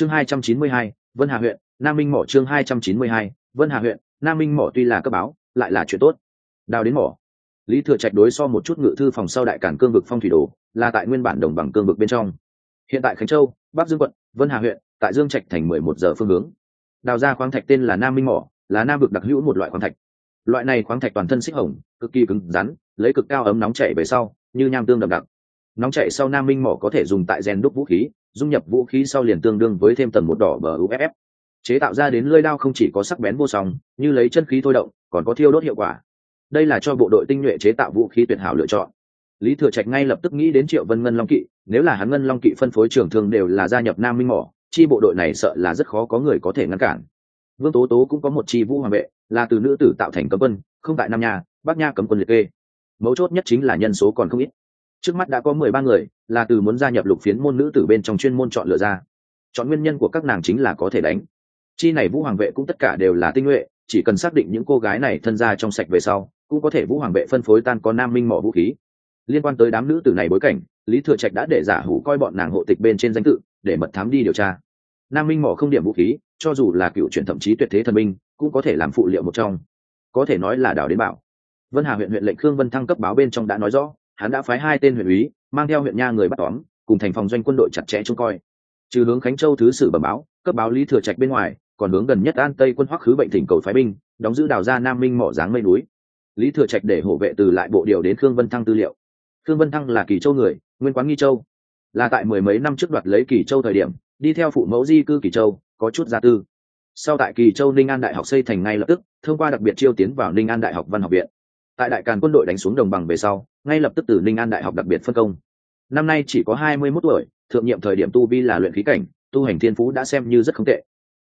chương hai trăm chín mươi hai, vân hà huyện, nam minh mỏ chương hai trăm chín mươi hai, vân hà huyện, nam minh mỏ tuy là cấp báo, lại là chuyện tốt. Đào đến mỏ. Lý thừa trạch đối so một chút ngự thư phòng sau đại cản cương vực phong thủy đồ, là tại nguyên bản đồng bằng cương vực bên trong. Hiện tại khánh châu, bắc dương quận, vân hà huyện, tại dương trạch thành mười một giờ phương hướng. Đào ra khoáng thạch tên là nam minh mỏ, là nam vực đặc hữu một loại khoáng thạch. Loại này khoáng thạch toàn thân xích hồng, cực kỳ cứng rắn, lấy cực cao ấm nóng chảy về sau, như nham tương đậm đặc nóng chạy sau nam minh mỏ có thể dùng tại gen đúc vũ khí, dung nhập vũ khí sau liền tương đương với thêm tầng một đỏ bờ uff chế tạo ra đến lơi đao không chỉ có sắc bén vô song, như lấy chân khí thôi động, còn có thiêu đốt hiệu quả. Đây là cho bộ đội tinh nhuệ chế tạo vũ khí tuyệt hảo lựa chọn. Lý thừa trạch ngay lập tức nghĩ đến triệu vân ngân long kỵ, nếu là hắn ngân long kỵ phân phối trưởng thường đều là gia nhập nam minh mỏ, chi bộ đội này sợ là rất khó có người có thể ngăn cản. Vương tố tố cũng có một chi vũ hoàng vệ, là từ nữ tử tạo thành cấm quân, không tại nam nha, bắc nha cấm quân liệt kê. Mấu chốt nhất chính là nhân số còn không ít trước mắt đã có mười ba người, là từ muốn gia nhập lục phiến môn nữ tử bên trong chuyên môn chọn lựa ra. Chọn nguyên nhân của các nàng chính là có thể đánh. Chi này vũ hoàng vệ cũng tất cả đều là tinh nhuệ, chỉ cần xác định những cô gái này thân ra trong sạch về sau, cũng có thể vũ hoàng vệ phân phối tan có nam minh mỏ vũ khí. Liên quan tới đám nữ tử này bối cảnh, lý thừa trạch đã để giả hủ coi bọn nàng hộ tịch bên trên danh tự, để mật thám đi điều tra. Nam minh mỏ không điểm vũ khí, cho dù là cựu chuyển thậm chí tuyệt thế thần minh, cũng có thể làm phụ liệu một trong. Có thể nói là đảo đến bảo. Vân hà huyện huyện lệnh khương vân thăng cấp báo bên trong đã nói rõ hắn đã phái hai tên huyện úy, mang theo huyện nha người bắt tóm, cùng thành phòng doanh quân đội chặt chẽ trông coi. Trừ hướng khánh châu thứ sử bẩm báo, cấp báo lý thừa trạch bên ngoài, còn hướng gần nhất an tây quân hoắc khứ bệnh thỉnh cầu phái binh, đóng giữ đào ra nam minh mỏ dáng mây núi. Lý thừa trạch để hộ vệ từ lại bộ điều đến khương vân thăng tư liệu. Khương vân thăng là kỳ châu người, nguyên quán nghi châu. Là tại mười mấy năm trước đoạt lấy kỳ châu thời điểm, đi theo phụ mẫu di cư kỳ châu, có chút gia tư. Sau tại kỳ châu ninh an đại học xây thành ngay lập tức, thông qua đặc biệt chiêu tiến vào ninh an đại học văn học viện tại đại càn quân đội đánh xuống đồng bằng về sau, ngay lập tức từ ninh an đại học đặc biệt phân công. Năm nay chỉ có hai mươi mốt tuổi, thượng nhiệm thời điểm tu vi là luyện khí cảnh, tu hành thiên phú đã xem như rất không tệ.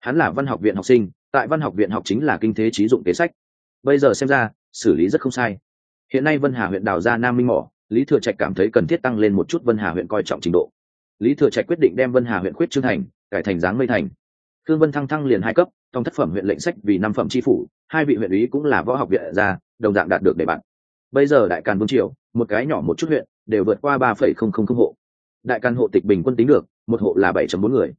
Hắn là văn học viện học sinh, tại văn học viện học chính là kinh thế trí dụng kế sách. Bây giờ xem ra, xử lý rất không sai. Hiện nay vân hà huyện đào ra nam minh mỏ, lý thừa trạch cảm thấy cần thiết tăng lên một chút vân hà huyện coi trọng trình độ. Lý thừa trạch quyết định đem vân hà huyện khuyết trương thành, cải thành dáng mây thành. Thương vân thăng thăng liền hai cấp, trong thất phẩm huyện lệnh sách vì năm phẩm tri phủ, hai vị huyện ý cũng là võ học viện ra đồng dạng đạt được đề bạn bây giờ đại càn vương triều, một cái nhỏ một chút huyện, đều vượt qua ba phẩy không không không hộ. Đại càn hộ tịch bình quân tính được, một hộ là bảy bốn người.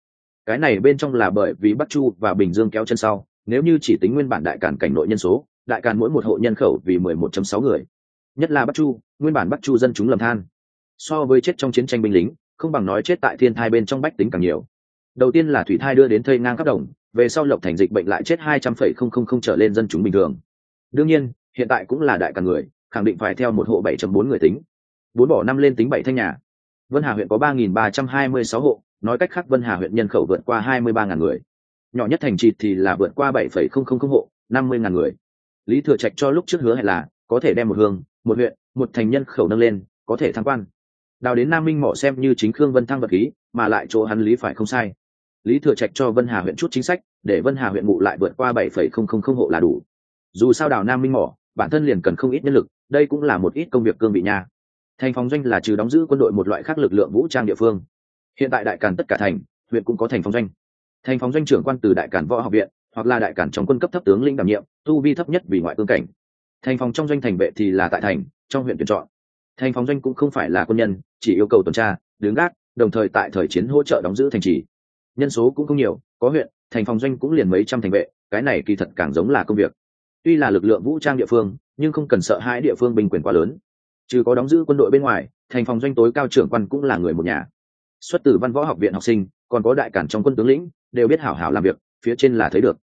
Cái này bên trong là bởi vì bắc chu và bình dương kéo chân sau, nếu như chỉ tính nguyên bản đại càn cảnh nội nhân số, đại càn mỗi một hộ nhân khẩu vì mười một sáu người. Nhất là bắc chu, nguyên bản bắc chu dân chúng lầm than. So với chết trong chiến tranh binh lính, không bằng nói chết tại thiên thai bên trong bách tính càng nhiều. Đầu tiên là thủy thai đưa đến thây ngang các đồng, về sau lộc thành dịch bệnh lại chết hai trăm phẩy không không không trở lên dân chúng bình thường. Đương nhiên hiện tại cũng là đại cả người, khẳng định phải theo một hộ bảy trăm bốn người tính. Bốn bỏ năm lên tính bảy thanh nhà. Vân hà huyện có ba nghìn ba trăm hai mươi sáu hộ, nói cách khác vân hà huyện nhân khẩu vượt qua hai mươi ba ngàn người. Nhỏ nhất thành trì thì là vượt qua bảy phẩy không không không hộ, năm mươi ngàn người. Lý thừa trạch cho lúc trước hứa hẹn là, có thể đem một hương, một huyện, một thành nhân khẩu nâng lên, có thể thăng quan. Đào đến nam minh mỏ xem như chính khương vân thăng vật khí, mà lại chỗ hắn lý phải không sai. Lý thừa trạch cho vân hà huyện chút chính sách, để vân hà huyện ngụ lại vượt qua bảy phẩy không không không hộ là đủ. Dù sao đào nam minh mỏ bản thân liền cần không ít nhân lực, đây cũng là một ít công việc cương vị nha. Thành phòng doanh là trừ đóng giữ quân đội một loại khác lực lượng vũ trang địa phương. Hiện tại đại càn tất cả thành, huyện cũng có thành phòng doanh. Thành phòng doanh trưởng quan từ đại càn võ học viện, hoặc là đại càn trong quân cấp thấp tướng lĩnh đảm nhiệm, tu vi thấp nhất vì ngoại cương cảnh. Thành phòng trong doanh thành vệ thì là tại thành, trong huyện tuyển chọn. Thành phòng doanh cũng không phải là quân nhân, chỉ yêu cầu tuần tra, đứng gác, đồng thời tại thời chiến hỗ trợ đóng giữ thành trì. Nhân số cũng không nhiều, có huyện, thành phòng doanh cũng liền mấy trăm thành vệ, cái này kỳ thật càng giống là công việc tuy là lực lượng vũ trang địa phương, nhưng không cần sợ hãi địa phương bình quyền quá lớn. Trừ có đóng giữ quân đội bên ngoài, thành phòng doanh tối cao trưởng quan cũng là người một nhà. Xuất từ văn võ học viện học sinh, còn có đại cản trong quân tướng lĩnh, đều biết hảo hảo làm việc, phía trên là thấy được.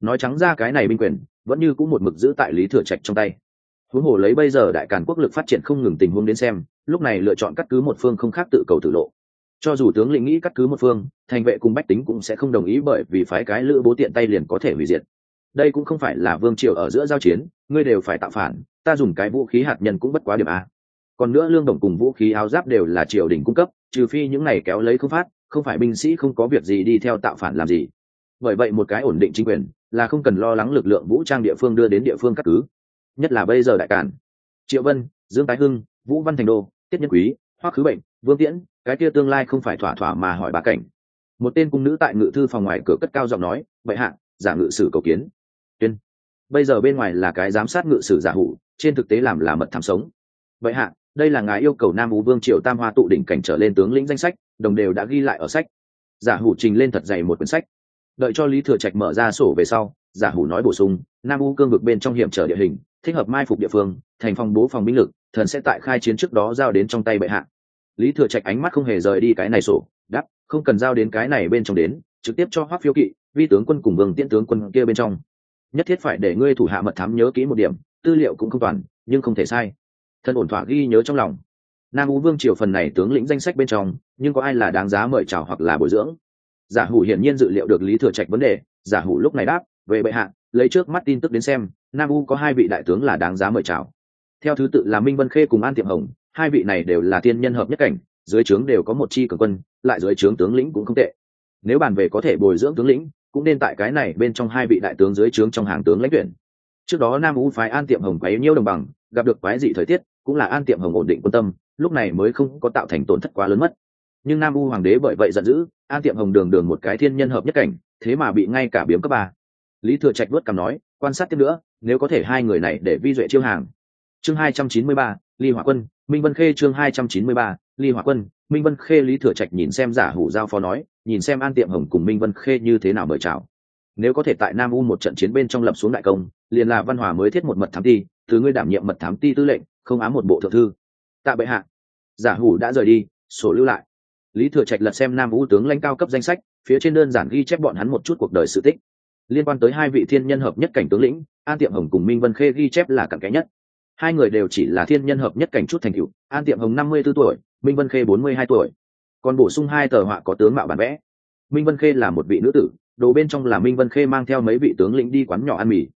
Nói trắng ra cái này binh quyền, vẫn như cũng một mực giữ tại lý thừa trạch trong tay. Huống hồ lấy bây giờ đại càn quốc lực phát triển không ngừng tình huống đến xem, lúc này lựa chọn cắt cứ một phương không khác tự cầu tự lộ. Cho dù tướng lĩnh nghĩ cắt cứ một phương, thành vệ cùng bách tính cũng sẽ không đồng ý bởi vì phái cái lữ bố tiện tay liền có thể hủy diệt đây cũng không phải là vương triều ở giữa giao chiến, ngươi đều phải tạo phản, ta dùng cái vũ khí hạt nhân cũng bất quá điểm a. Còn nữa lương đồng cùng vũ khí áo giáp đều là triều đình cung cấp, trừ phi những này kéo lấy không phát, không phải binh sĩ không có việc gì đi theo tạo phản làm gì. Bởi vậy một cái ổn định chính quyền là không cần lo lắng lực lượng vũ trang địa phương đưa đến địa phương các cứ. Nhất là bây giờ đại cản. Triệu vân, dương tái hưng, vũ văn thành đô, tiết nhân quý, hoắc khứ bệnh, vương tiễn, cái kia tương lai không phải thỏa thỏa mà hỏi bà cảnh. Một tên cung nữ tại ngự thư phòng ngoài cửa cất cao giọng nói vậy hạ, giả ngự sử cầu kiến bây giờ bên ngoài là cái giám sát ngự sử giả hủ, trên thực tế làm là mật thảm sống. Vậy hạ, đây là ngài yêu cầu nam ú vương triều tam hoa tụ đỉnh cảnh trở lên tướng lĩnh danh sách, đồng đều đã ghi lại ở sách. Giả hủ trình lên thật dày một quyển sách. Đợi cho lý thừa trạch mở ra sổ về sau, giả hủ nói bổ sung, nam u cương vực bên trong hiểm trở địa hình, thích hợp mai phục địa phương, thành phòng bố phòng binh lực, thần sẽ tại khai chiến trước đó giao đến trong tay bệ hạ. Lý thừa trạch ánh mắt không hề rời đi cái này sổ đắp không cần giao đến cái này bên trong đến, trực tiếp cho hoác phiêu kỵ, vi tướng quân cùng vương tiễn tướng quân kia bên trong nhất thiết phải để ngươi thủ hạ mật thám nhớ kỹ một điểm, tư liệu cũng không toàn, nhưng không thể sai. Thân ổn thỏa ghi nhớ trong lòng. Nam ú vương triều phần này tướng lĩnh danh sách bên trong, nhưng có ai là đáng giá mời chào hoặc là bồi dưỡng? Giả hủ hiển nhiên dự liệu được lý thừa trạch vấn đề, giả hủ lúc này đáp về bệ hạ, lấy trước mắt tin tức đến xem, nam u có hai vị đại tướng là đáng giá mời chào. Theo thứ tự là minh vân khê cùng an tiệm hồng, hai vị này đều là tiên nhân hợp nhất cảnh, dưới trướng đều có một chi cường quân, lại dưới trướng tướng lĩnh cũng không tệ. Nếu bàn về có thể bồi dưỡng tướng lĩnh cũng nên tại cái này bên trong hai vị đại tướng dưới trướng trong hàng tướng lãnh tuyển. Trước đó nam u phái an tiệm hồng quấy nhiêu đồng bằng, gặp được quái dị thời tiết, cũng là an tiệm hồng ổn định quân tâm, lúc này mới không có tạo thành tổn thất quá lớn mất. Nhưng nam u hoàng đế bởi vậy giận dữ, an tiệm hồng đường đường một cái thiên nhân hợp nhất cảnh, thế mà bị ngay cả biếm cấp ba. Lý thừa trạch vớt cằm nói, quan sát tiếp nữa, nếu có thể hai người này để vi duệ chiêu hàng. Chương hai trăm chín mươi ba, ly hỏa quân, minh vân khê chương hai trăm chín mươi ba, ly hỏa quân, minh vân khê lý thừa trạch nhìn xem giả hủ giao phó nói nhìn xem an tiệm hồng cùng minh vân khê như thế nào mời chào. Nếu có thể tại nam u một trận chiến bên trong lập xuống đại công, liền là văn hòa mới thiết một mật thám ti, thứ ngươi đảm nhiệm mật thám ti tư lệnh, không ám một bộ thượng thư. Tạ bệ hạ. Giả hủ đã rời đi, sổ lưu lại. Lý thừa trạch lật xem nam u tướng lãnh cao cấp danh sách, phía trên đơn giản ghi chép bọn hắn một chút cuộc đời sự tích. Liên quan tới hai vị thiên nhân hợp nhất cảnh tướng lĩnh, an tiệm hồng cùng minh vân khê ghi chép là cặn kẽ nhất. Hai người đều chỉ là thiên nhân hợp nhất cảnh chút thành cựu an tiệm hồng năm mươi b ố tuổi, minh vân khê bốn mươi hai tuổi còn bổ sung hai tờ họa có tướng mạo bản vẽ. Minh vân khê là một vị nữ tử, đồ bên trong là minh vân khê mang theo mấy vị tướng lĩnh đi quán nhỏ ăn mì.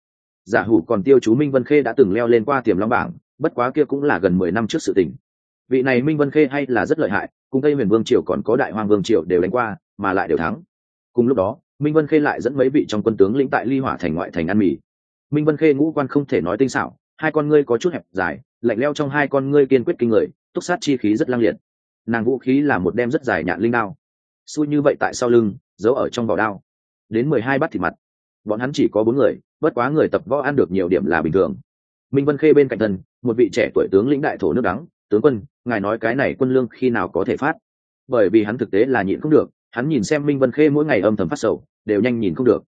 Giả hủ còn tiêu chú minh vân khê đã từng leo lên qua tiềm long bảng, bất quá kia cũng là gần mười năm trước sự tình. Vị này minh vân khê hay là rất lợi hại, cùng tây huyền vương triều còn có đại hoàng vương triều đều đánh qua, mà lại đều thắng. Cùng lúc đó, minh vân khê lại dẫn mấy vị trong quân tướng lĩnh tại ly hỏa thành ngoại thành ăn mì. Minh vân khê ngũ quan không thể nói tinh xảo, hai con ngươi có chút hẹp dài, lạnh leo trong hai con ngươi kiên quyết kinh người, túc sát chi khí rất lang liệt nàng vũ khí là một đem rất dài nhạn linh đao. Xui như vậy tại sau lưng, giấu ở trong vỏ đao. Đến mười hai bắt thịt mặt. Bọn hắn chỉ có bốn người, bất quá người tập võ ăn được nhiều điểm là bình thường. Minh vân khê bên cạnh thân, một vị trẻ tuổi tướng lĩnh đại thổ nước đắng, tướng quân, ngài nói cái này quân lương khi nào có thể phát? Bởi vì hắn thực tế là nhịn không được, hắn nhìn xem minh vân khê mỗi ngày âm thầm phát sầu, đều nhanh nhìn không được.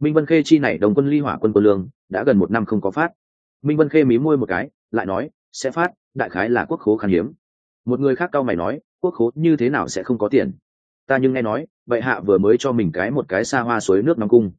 Minh vân khê chi này đồng quân ly hỏa quân quân lương, đã gần một năm không có phát. Minh vân khê mí môi một cái, lại nói, sẽ phát, đại khái là quốc khố khan hiếm một người khác cao mày nói, quốc khố như thế nào sẽ không có tiền? Ta nhưng nghe nói vậy hạ vừa mới cho mình cái một cái xa hoa suối nước nóng cung.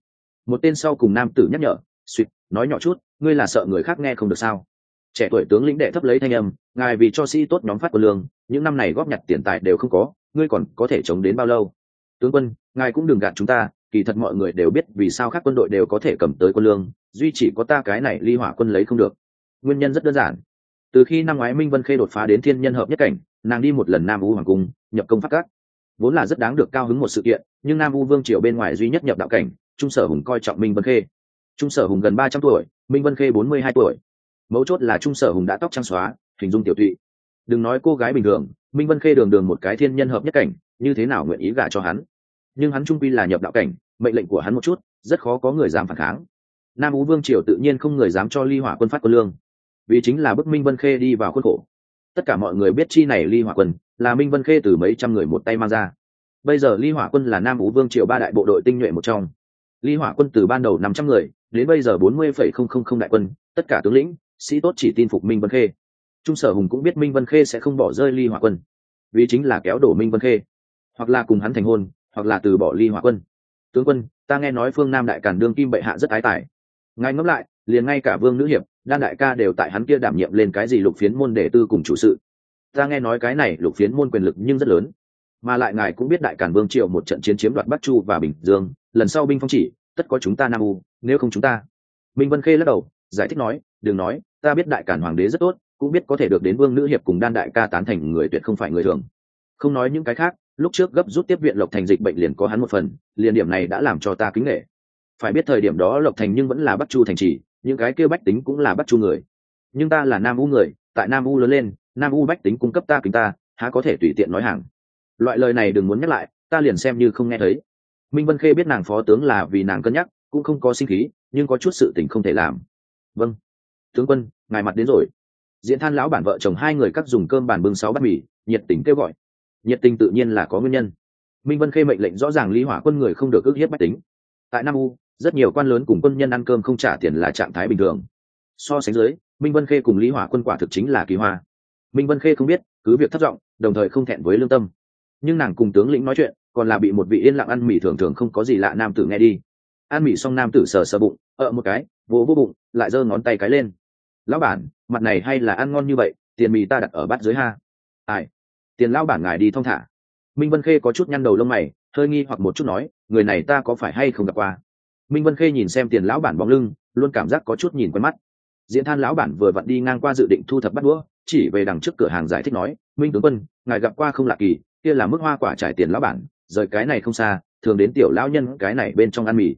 Một tên sau cùng nam tử nhắc nhở suýt nói nhỏ chút, ngươi là sợ người khác nghe không được sao? Trẻ tuổi tướng lĩnh đệ thấp lấy thanh âm, ngài vì cho sĩ tốt nhóm phát quân lương, những năm này góp nhặt tiền tài đều không có, ngươi còn có thể chống đến bao lâu? Tướng quân, ngài cũng đừng gạt chúng ta, kỳ thật mọi người đều biết vì sao các quân đội đều có thể cầm tới quân lương, duy chỉ có ta cái này ly hỏa quân lấy không được. Nguyên nhân rất đơn giản từ khi năm ngoái minh vân khê đột phá đến thiên nhân hợp nhất cảnh, nàng đi một lần nam u hoàng cung, nhập công phát các. Vốn là rất đáng được cao hứng một sự kiện, nhưng nam u vương triều bên ngoài duy nhất nhập đạo cảnh, trung sở hùng coi trọng minh vân khê. Trung sở hùng gần ba trăm tuổi, minh vân khê bốn mươi hai tuổi. Mấu chốt là trung sở hùng đã tóc trắng xóa, hình dung tiểu thụy đừng nói cô gái bình thường, minh vân khê đường đường một cái thiên nhân hợp nhất cảnh, như thế nào nguyện ý gả cho hắn? Nhưng hắn trung quy là nhập đạo cảnh, mệnh lệnh của hắn một chút, rất khó có người dám phản kháng. Nam ú vương triều tự nhiên không người dám cho ly hỏa quân phát quân lương vì chính là bức minh vân khê đi vào khuôn khổ. Tất cả mọi người biết chi này ly hỏa quân là minh vân khê từ mấy trăm người một tay mang ra. Bây giờ ly hỏa quân là nam ú vương triều ba đại bộ đội tinh nhuệ một trong. Ly hỏa quân từ ban đầu năm trăm người, đến bây giờ bốn mươi phẩy không không không đại quân, tất cả tướng lĩnh, sĩ tốt chỉ tin phục minh vân khê. Trung sở hùng cũng biết minh vân khê sẽ không bỏ rơi ly hỏa quân, vì chính là kéo đổ minh vân khê. Hoặc là cùng hắn thành hôn, hoặc là từ bỏ ly hỏa quân. Tướng quân, ta nghe nói phương nam đại cản đương kim bệ hạ rất ái tài. Ngài ngẫm lại, liền ngay cả vương nữ hiệp đan đại ca đều tại hắn kia đảm nhiệm lên cái gì lục phiến môn để tư cùng chủ sự. Ta nghe nói cái này lục phiến môn quyền lực nhưng rất lớn. Mà lại ngài cũng biết đại cản vương triệu một trận chiến chiếm đoạt bắc chu và bình dương, lần sau binh phong chỉ, tất có chúng ta nam u, nếu không chúng ta. Minh vân khê lắc đầu, giải thích nói, đừng nói, ta biết đại cản hoàng đế rất tốt, cũng biết có thể được đến vương nữ hiệp cùng đan đại ca tán thành người tuyệt không phải người thường. Không nói những cái khác, lúc trước gấp rút tiếp viện lộc thành dịch bệnh liền có hắn một phần, liền điểm này đã làm cho ta kính nghệ phải biết thời điểm đó lộc thành nhưng vẫn là bắc chu thành trì những cái kia bách tính cũng là bắt chu người. Nhưng ta là nam u người, tại nam u lớn lên, nam u bách tính cung cấp ta kính ta, há có thể tùy tiện nói hàng. Loại lời này đừng muốn nhắc lại, ta liền xem như không nghe thấy. Minh vân khê biết nàng phó tướng là vì nàng cân nhắc, cũng không có sinh khí, nhưng có chút sự tình không thể làm. Vâng. Tướng quân, ngài mặt đến rồi. Diễn than lão bản vợ chồng hai người cắt dùng cơm bàn bưng sáu bát mì, nhiệt tình kêu gọi. Nhiệt tình tự nhiên là có nguyên nhân. Minh vân khê mệnh lệnh rõ ràng lý hỏa quân người không được ước hiếp bách tính. Tại nam u rất nhiều quan lớn cùng quân nhân ăn cơm không trả tiền là trạng thái bình thường. So sánh dưới, minh vân khê cùng lý hỏa quân quả thực chính là kỳ hoa. Minh vân khê không biết, cứ việc thất vọng, đồng thời không thẹn với lương tâm. Nhưng nàng cùng tướng lĩnh nói chuyện, còn là bị một vị yên lặng ăn mì thường thường không có gì lạ nam tử nghe đi. Ăn mì xong nam tử sờ sờ bụng, ợ một cái, vỗ vỗ bụng, lại giơ ngón tay cái lên. Lão bản, mặt này hay là ăn ngon như vậy, tiền mì ta đặt ở bát dưới ha. Ai? Tiền lão bản ngài đi thong thả. Minh vân khê có chút nhăn đầu lông mày, hơi nghi hoặc một chút nói, người này ta có phải hay không gặp qua? Minh vân khê nhìn xem tiền lão bản bóng lưng, luôn cảm giác có chút nhìn quen mắt. Diễn than lão bản vừa vặn đi ngang qua dự định thu thập bắt đũa, chỉ về đằng trước cửa hàng giải thích nói, minh tướng quân, ngài gặp qua không lạ kỳ, kia là mức hoa quả trải tiền lão bản, rời cái này không xa, thường đến tiểu lão nhân cái này bên trong ăn mì.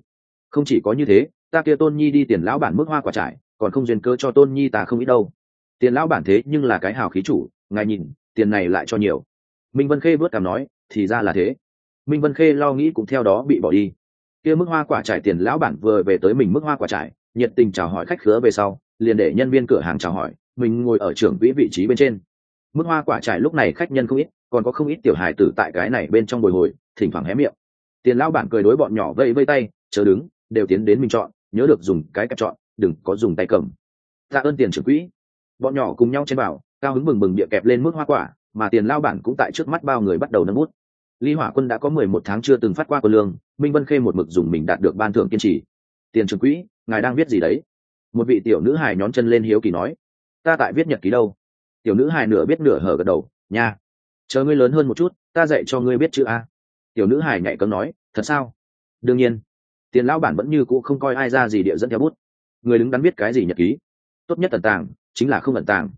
Không chỉ có như thế, ta kia tôn nhi đi tiền lão bản mức hoa quả trải, còn không duyên cơ cho tôn nhi ta không ít đâu. Tiền lão bản thế nhưng là cái hào khí chủ, ngài nhìn, tiền này lại cho nhiều. Minh vân khê vớt cảm nói, thì ra là thế. Minh vân khê lo nghĩ cũng theo đó bị bỏ đi kia mức hoa quả trải tiền lão bản vừa về tới mình mức hoa quả trải, nhiệt tình chào hỏi khách khứa về sau, liền để nhân viên cửa hàng chào hỏi, mình ngồi ở trưởng quỹ vị trí bên trên. Mức hoa quả trải lúc này khách nhân không ít, còn có không ít tiểu hài tử tại cái này bên trong bồi hồi, thỉnh thoảng hé miệng. Tiền lão bản cười đối bọn nhỏ vây vây tay chờ đứng, đều tiến đến mình chọn, nhớ được dùng cái cặp chọn, đừng có dùng tay cầm. Tạ ơn tiền trưởng quỹ. Bọn nhỏ cùng nhau trên bảo, cao hứng bừng bừng địa kẹp lên mức hoa quả, mà tiền lao bản cũng tại trước mắt bao người bắt đầu nâng bút. Ly hỏa quân đã có mười một tháng chưa từng phát qua quân lương minh vân khê một mực dùng mình đạt được ban thưởng kiên trì. Tiền trưởng quỹ, ngài đang viết gì đấy? Một vị tiểu nữ hài nhón chân lên hiếu kỳ nói. Ta tại viết nhật ký đâu? Tiểu nữ hài nửa biết nửa hở gật đầu. Nha. Chờ ngươi lớn hơn một chút, ta dạy cho ngươi biết chữ a. Tiểu nữ hài nhạy cấm nói. Thật sao? Đương nhiên. Tiền lão bản vẫn như cũ không coi ai ra gì địa dẫn theo bút. Người đứng đắn biết cái gì nhật ký? Tốt nhất tận tàng, chính là không tận tàng.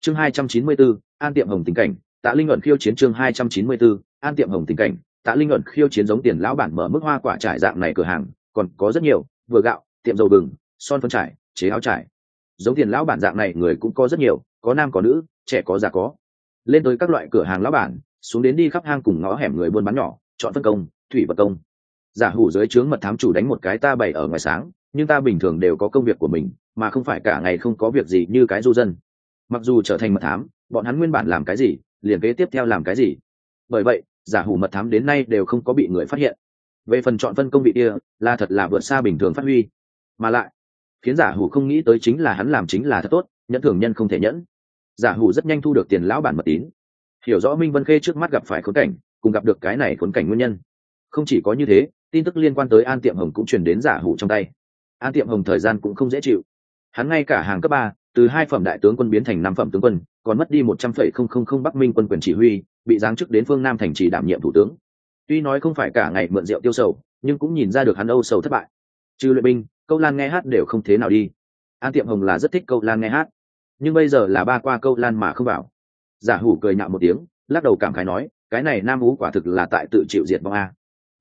Chương hai trăm chín mươi bốn, an tiệm hồng tình cảnh. Tạ linh luận khiêu chiến chương hai trăm chín mươi bốn, an tiệm hồng tình cảnh tạ linh luận khiêu chiến giống tiền lão bản mở mức hoa quả trải dạng này cửa hàng, còn có rất nhiều, vừa gạo, tiệm dầu bừng son phân trải, chế áo trải. Giống tiền lão bản dạng này người cũng có rất nhiều, có nam có nữ, trẻ có già có. Lên tới các loại cửa hàng lão bản, xuống đến đi khắp hang cùng ngõ hẻm người buôn bán nhỏ, chọn phân công, thủy vật công. Giả hủ dưới trướng mật thám chủ đánh một cái ta bày ở ngoài sáng, nhưng ta bình thường đều có công việc của mình, mà không phải cả ngày không có việc gì như cái du dân. Mặc dù trở thành mật thám, bọn hắn nguyên bản làm cái gì, liền kế tiếp theo làm cái gì. Bởi vậy giả hủ mật thám đến nay đều không có bị người phát hiện. Về phần chọn phân công vị kia, là thật là vượt xa bình thường phát huy. Mà lại, khiến giả hủ không nghĩ tới chính là hắn làm chính là thật tốt, nhẫn thường nhân không thể nhẫn. Giả hủ rất nhanh thu được tiền lão bản mật tín. Hiểu rõ minh vân khê trước mắt gặp phải khốn cảnh, cùng gặp được cái này khốn cảnh nguyên nhân. Không chỉ có như thế, tin tức liên quan tới an tiệm hồng cũng truyền đến giả hủ trong tay. An tiệm hồng thời gian cũng không dễ chịu. Hắn ngay cả hàng cấp ba, từ hai phẩm đại tướng quân biến thành năm phẩm tướng quân còn mất đi một trăm phẩy không không không bắc minh quân quyền chỉ huy, bị giáng chức đến phương nam thành trì đảm nhiệm thủ tướng. Tuy nói không phải cả ngày mượn rượu tiêu sầu, nhưng cũng nhìn ra được hắn âu sầu thất bại. Trừ luyện binh, câu lan nghe hát đều không thế nào đi. An tiệm hồng là rất thích câu lan nghe hát, nhưng bây giờ là ba qua câu lan mà không vào. Giả hủ cười nhạo một tiếng, lắc đầu cảm khái nói, cái này nam ú quả thực là tại tự chịu diệt vong a.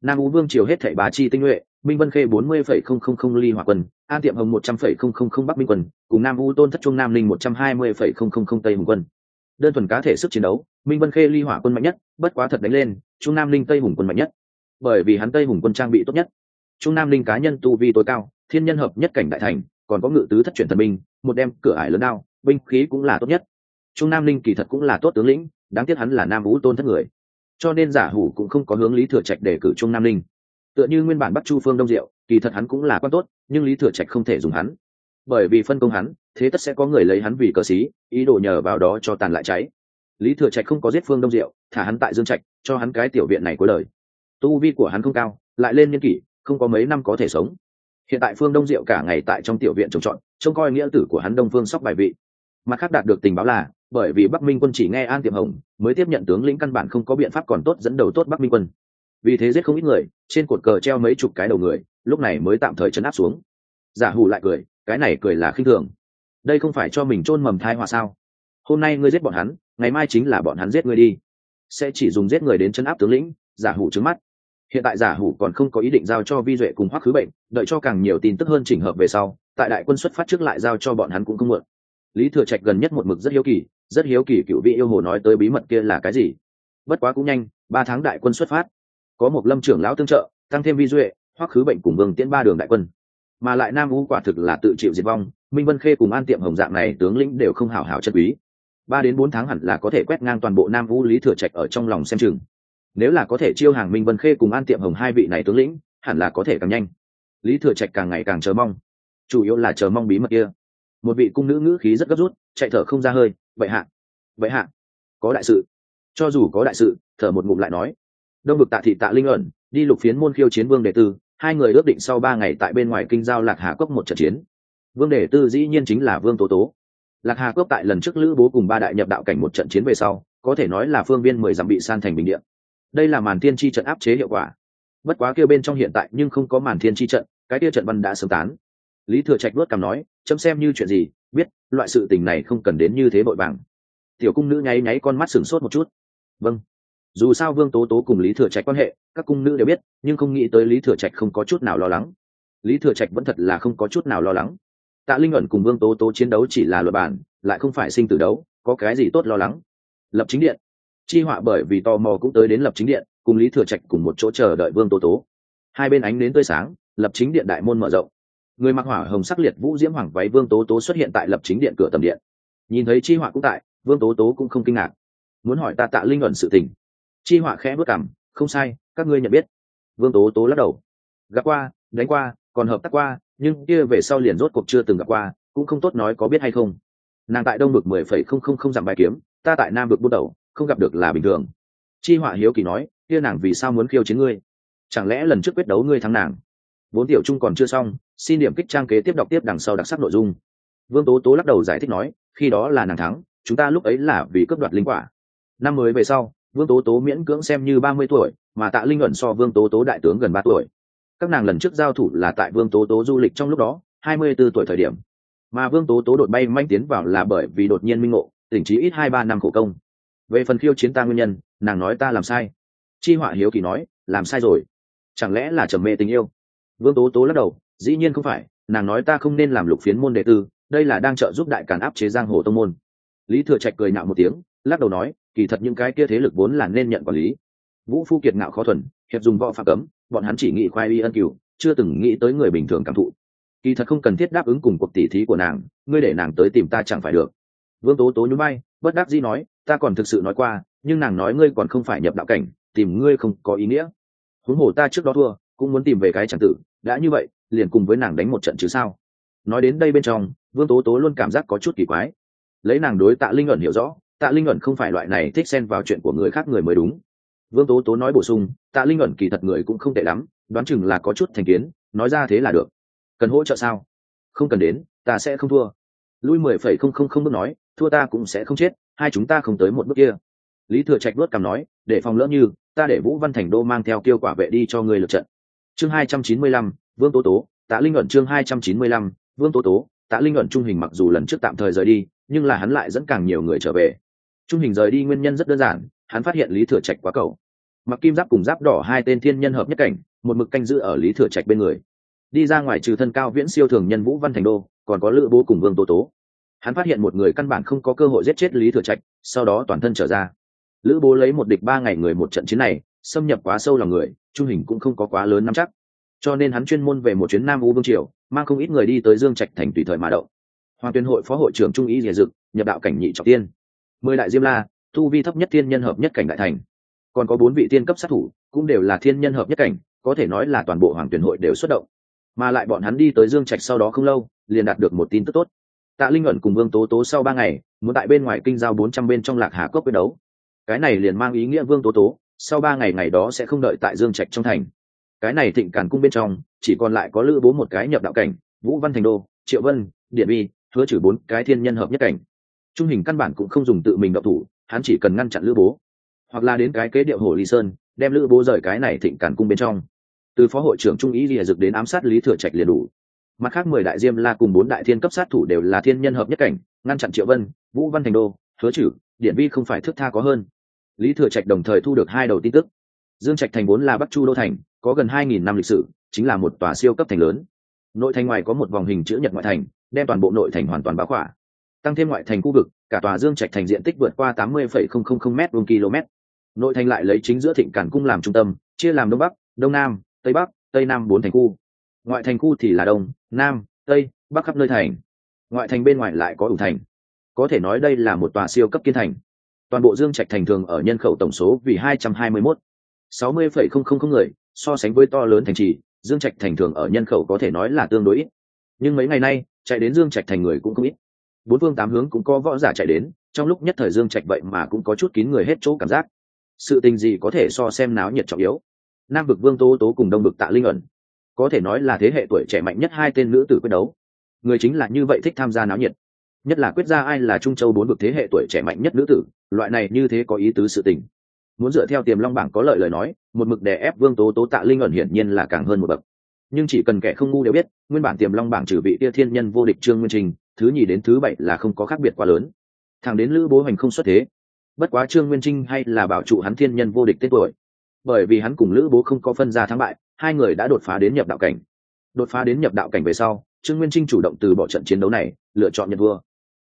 Nam ú vương triều hết thảy bà chi tinh nhuệ minh vân khê bốn mươi phẩy không không không ly hỏa quân an tiệm hồng một trăm phẩy không không không bắc minh quân cùng nam u tôn thất trung nam linh một trăm hai mươi phẩy không không không tây hùng quân. Đơn thuần cá thể sức chiến đấu, minh vân khê ly hỏa quân mạnh nhất, bất quá thật đánh lên, trung nam linh tây hùng quân mạnh nhất. Bởi vì hắn tây hùng quân trang bị tốt nhất. Trung nam linh cá nhân tu vi tối cao, thiên nhân hợp nhất cảnh đại thành, còn có ngự tứ thất chuyển thần binh, một đem cửa ải lớn đao, binh khí cũng là tốt nhất. Trung nam linh kỳ thật cũng là tốt tướng lĩnh, đáng tiếc hắn là nam vũ tôn thất người. Cho nên giả hủ cũng không có hướng lý thừa trạch để cử trung nam linh tựa như nguyên bản bắc chu phương đông diệu, kỳ thật hắn cũng là quan tốt, nhưng lý thừa trạch không thể dùng hắn. Bởi vì phân công hắn, thế tất sẽ có người lấy hắn vì cờ xí ý đồ nhờ vào đó cho tàn lại cháy. Lý thừa trạch không có giết phương đông diệu, thả hắn tại dương trạch, cho hắn cái tiểu viện này cuối lời tu vi của hắn không cao, lại lên nhân kỷ, không có mấy năm có thể sống. Hiện tại phương đông diệu cả ngày tại trong tiểu viện trồng trọt, trông coi nghĩa tử của hắn đông phương sóc bài vị. Mặt khác đạt được tình báo là, bởi vì bắc minh quân chỉ nghe an tiệm hồng, mới tiếp nhận tướng lĩnh căn bản không có biện pháp còn tốt dẫn đầu tốt bắc minh quân vì thế giết không ít người, trên cột cờ treo mấy chục cái đầu người, lúc này mới tạm thời chấn áp xuống. Giả hù lại cười, cái này cười là khinh thường. Đây không phải cho mình chôn mầm thai họa sao? Hôm nay ngươi giết bọn hắn, ngày mai chính là bọn hắn giết ngươi đi. Sẽ chỉ dùng giết người đến chấn áp tướng lĩnh, giả hủ trứng mắt. Hiện tại giả hủ còn không có ý định giao cho vi duệ cùng hoắc khứ bệnh, đợi cho càng nhiều tin tức hơn chỉnh hợp về sau, tại đại quân xuất phát trước lại giao cho bọn hắn cũng không muộn. Lý thừa trạch gần nhất một mực rất hiếu kỳ, rất hiếu kỳ cựu vị yêu hồ nói tới bí mật kia là cái gì. Bất quá cũng nhanh, ba tháng đại quân xuất phát có một lâm trưởng lão tương trợ, tăng thêm vi duệ, hoắc khứ bệnh cùng vương tiễn ba đường đại quân. Mà lại nam u quả thực là tự chịu diệt vong, minh vân khê cùng an tiệm hồng dạng này tướng lĩnh đều không hảo hảo chân quý. Ba đến bốn tháng hẳn là có thể quét ngang toàn bộ nam u lý thừa trạch ở trong lòng xem chừng. Nếu là có thể chiêu hàng minh vân khê cùng an tiệm hồng hai vị này tướng lĩnh, hẳn là có thể càng nhanh. Lý thừa trạch càng ngày càng chờ mong. Chủ yếu là chờ mong bí mật kia. Một vị cung nữ ngữ khí rất gấp rút, chạy thở không ra hơi, vậy hạ vậy hạ, có đại sự. Cho dù có đại sự, thở một ngụm lại nói đông vực tạ thị tạ linh ẩn, đi lục phiến môn khiêu chiến vương đệ tư, hai người ước định sau ba ngày tại bên ngoài kinh giao lạc hà cốc một trận chiến. Vương đệ tư dĩ nhiên chính là vương tố tố. Lạc hà cốc tại lần trước lữ bố cùng ba đại nhập đạo cảnh một trận chiến về sau, có thể nói là phương viên mười dặm bị san thành bình điện đây là màn thiên tri trận áp chế hiệu quả. Bất quá kêu bên trong hiện tại nhưng không có màn thiên tri trận, cái kia trận văn đã sớm tán. Lý thừa trạch luất cảm nói, chấm xem như chuyện gì, biết, loại sự tình này không cần đến như thế vội vàng. Tiểu cung nữ nháy nháy con mắt sửng sốt một chút. Vâng dù sao vương tố tố cùng lý thừa trạch quan hệ, các cung nữ đều biết, nhưng không nghĩ tới lý thừa trạch không có chút nào lo lắng. Lý thừa trạch vẫn thật là không có chút nào lo lắng. Tạ linh ẩn cùng vương tố tố chiến đấu chỉ là luật bản, lại không phải sinh tử đấu, có cái gì tốt lo lắng? Lập chính điện. Chi họa bởi vì tò mò cũng tới đến lập chính điện, cùng lý thừa trạch cùng một chỗ chờ đợi vương tố tố. Hai bên ánh đến tươi sáng, lập chính điện đại môn mở rộng. Người mặc hỏa hồng sắc liệt vũ diễm hoàng váy vương tố tố xuất hiện tại lập chính điện cửa tầm điện. Nhìn thấy chi họa cũng tại, vương tố tố cũng không kinh ngạc. Muốn hỏi ta tạ linh ẩn sự tình chi họa khẽ bước cảm, không sai, các ngươi nhận biết. Vương tố tố lắc đầu. Gặp qua, đánh qua, còn hợp tác qua, nhưng kia về sau liền rốt cuộc chưa từng gặp qua, cũng không tốt nói có biết hay không. Nàng tại đông bực mười phẩy không không không dặm bài kiếm, ta tại nam bực bút đầu, không gặp được là bình thường. Chi họa hiếu kỳ nói, kia nàng vì sao muốn khiêu chiến ngươi? Chẳng lẽ lần trước quyết đấu ngươi thắng nàng? Vốn tiểu trung còn chưa xong, xin điểm kích trang kế tiếp đọc tiếp đằng sau đặc sắc nội dung. Vương tố tố lắc đầu giải thích nói, khi đó là nàng thắng, chúng ta lúc ấy là vì cướp đoạt linh quả. Năm mới về sau vương tố tố miễn cưỡng xem như ba mươi tuổi, mà tạ linh ẩn so vương tố tố đại tướng gần ba tuổi. Các nàng lần trước giao thủ là tại vương tố tố du lịch trong lúc đó, hai mươi b ố tuổi thời điểm. Mà vương tố tố đột bay manh tiến vào là bởi vì đột nhiên minh ngộ, tỉnh trí ít hai ba năm khổ công. Về phần khiêu chiến ta nguyên nhân, nàng nói ta làm sai. Chi họa hiếu kỳ nói, làm sai rồi. Chẳng lẽ là trầm mê tình yêu? Vương tố tố lắc đầu, dĩ nhiên không phải, nàng nói ta không nên làm lục phiến môn đệ tư đây là đang trợ giúp đại càn áp chế giang hồ tông môn. Lý thừa trạch cười nạo một tiếng, lắc đầu nói kỳ thật những cái kia thế lực vốn là nên nhận quản lý. Vũ phu kiệt ngạo khó thuần, hiệp dùng võ phạm cấm, bọn hắn chỉ nghĩ khoai y ân cửu, chưa từng nghĩ tới người bình thường cảm thụ. Kỳ thật không cần thiết đáp ứng cùng cuộc tỉ thí của nàng, ngươi để nàng tới tìm ta chẳng phải được. Vương tố tố nhún bay bất đắc dĩ nói, ta còn thực sự nói qua, nhưng nàng nói ngươi còn không phải nhập đạo cảnh, tìm ngươi không có ý nghĩa. Huống hồ ta trước đó thua, cũng muốn tìm về cái chẳng tử, đã như vậy, liền cùng với nàng đánh một trận chứ sao? Nói đến đây bên trong, vương tố tố luôn cảm giác có chút kỳ quái. Lấy nàng đối tạ linh ẩn hiểu rõ tạ linh ẩn không phải loại này thích xen vào chuyện của người khác người mới đúng. Vương tố tố nói bổ sung, tạ linh ẩn kỳ thật người cũng không tệ lắm, đoán chừng là có chút thành kiến, nói ra thế là được. Cần hỗ trợ sao? Không cần đến, ta sẽ không thua. Lui mười phẩy không không không bước nói, thua ta cũng sẽ không chết, hai chúng ta không tới một bước kia. Lý thừa trạch luất cằm nói, để phòng lỡ như, ta để vũ văn thành đô mang theo tiêu quả vệ đi cho người lượt trận. Chương hai trăm chín mươi lăm, vương tố tố, tạ linh ẩn chương hai trăm chín mươi lăm, vương tố tố, tạ linh ẩn trung hình mặc dù lần trước tạm thời rời đi, nhưng là hắn lại dẫn càng nhiều người trở về trung hình rời đi nguyên nhân rất đơn giản, hắn phát hiện lý thừa trạch quá cầu. Mặc kim giáp cùng giáp đỏ hai tên thiên nhân hợp nhất cảnh, một mực canh giữ ở lý thừa trạch bên người. Đi ra ngoài trừ thân cao viễn siêu thường nhân vũ văn thành đô, còn có lữ bố cùng vương Tô tố. Hắn phát hiện một người căn bản không có cơ hội giết chết lý thừa trạch, sau đó toàn thân trở ra. Lữ bố lấy một địch ba ngày người một trận chiến này, xâm nhập quá sâu lòng người, trung hình cũng không có quá lớn nắm chắc. Cho nên hắn chuyên môn về một chuyến nam u vương triều, mang không ít người đi tới dương trạch thành tùy thời mà đậu hoàng tuyên hội phó hội trưởng trung ý dìa dực, nhập đạo cảnh nhị trọng tiên mười đại diêm la thu vi thấp nhất thiên nhân hợp nhất cảnh đại thành. Còn có bốn vị tiên cấp sát thủ, cũng đều là thiên nhân hợp nhất cảnh, có thể nói là toàn bộ hoàng tuyển hội đều xuất động. Mà lại bọn hắn đi tới dương trạch sau đó không lâu, liền đạt được một tin tức tốt. Tạ linh ẩn cùng vương tố tố sau ba ngày, muốn tại bên ngoài kinh giao bốn trăm bên trong lạc hà cốc quyết đấu. Cái này liền mang ý nghĩa vương tố tố, sau ba ngày ngày đó sẽ không đợi tại dương trạch trong thành. Cái này thịnh càn cung bên trong, chỉ còn lại có lữ bố một cái nhập đạo cảnh, vũ văn thành đô, triệu vân, điện vi hứa trừ bốn cái thiên nhân hợp nhất cảnh trung hình căn bản cũng không dùng tự mình đậu thủ, hắn chỉ cần ngăn chặn lữ bố. Hoặc là đến cái kế điệu hồ ly sơn, đem lữ bố rời cái này thịnh cản cung bên trong. Từ phó hội trưởng trung ý lìa dực đến ám sát lý thừa trạch liền đủ. Mặt khác mười đại diêm la cùng bốn đại thiên cấp sát thủ đều là thiên nhân hợp nhất cảnh, ngăn chặn triệu vân, vũ văn thành đô, hứa trừ điện vi không phải thức tha có hơn. Lý thừa trạch đồng thời thu được hai đầu tin tức. Dương trạch thành vốn là bắc chu đô thành, có gần hai nghìn năm lịch sử, chính là một tòa siêu cấp thành lớn. Nội thành ngoài có một vòng hình chữ nhật ngoại thành, đem toàn bộ nội thành hoàn toàn báo khỏa tăng thêm ngoại thành khu vực, cả tòa dương trạch thành diện tích vượt qua tám mươi phẩy không không không m vuông km. Nội thành lại lấy chính giữa thịnh cản cung làm trung tâm, chia làm đông bắc, đông nam, tây bắc, tây nam bốn thành khu. Ngoại thành khu thì là đông, nam, tây, bắc khắp nơi thành. Ngoại thành bên ngoài lại có ủ thành. Có thể nói đây là một tòa siêu cấp kiên thành. Toàn bộ dương trạch thành thường ở nhân khẩu tổng số vì hai trăm hai mươi mốt. sáu mươi phẩy không không không người, so sánh với to lớn thành trì, dương trạch thành thường ở nhân khẩu có thể nói là tương đối ít. Nhưng mấy ngày nay, chạy đến dương trạch thành người cũng không ít bốn phương tám hướng cũng có võ giả chạy đến, trong lúc nhất thời dương trạch vậy mà cũng có chút kín người hết chỗ cảm giác. Sự tình gì có thể so xem náo nhiệt trọng yếu? Nam vực vương tố tố cùng đông vực tạ linh ẩn. Có thể nói là thế hệ tuổi trẻ mạnh nhất hai tên nữ tử quyết đấu. Người chính là như vậy thích tham gia náo nhiệt. Nhất là quyết ra ai là trung châu bốn vực thế hệ tuổi trẻ mạnh nhất nữ tử, loại này như thế có ý tứ sự tình. Muốn dựa theo tiềm long bảng có lợi lời nói, một mực đè ép vương tố tố tạ linh ẩn hiển nhiên là càng hơn một bậc. Nhưng chỉ cần kẻ không ngu đều biết, nguyên bản tiềm long bảng trừ vị tia thiên nhân vô địch trương nguyên trình thứ nhì đến thứ bảy là không có khác biệt quá lớn. Thằng đến lữ bố hành không xuất thế. Bất quá trương nguyên trinh hay là bảo trụ hắn thiên nhân vô địch tên tuổi. Bởi vì hắn cùng lữ bố không có phân ra thắng bại, hai người đã đột phá đến nhập đạo cảnh. Đột phá đến nhập đạo cảnh về sau, trương nguyên trinh chủ động từ bỏ trận chiến đấu này, lựa chọn nhận vua.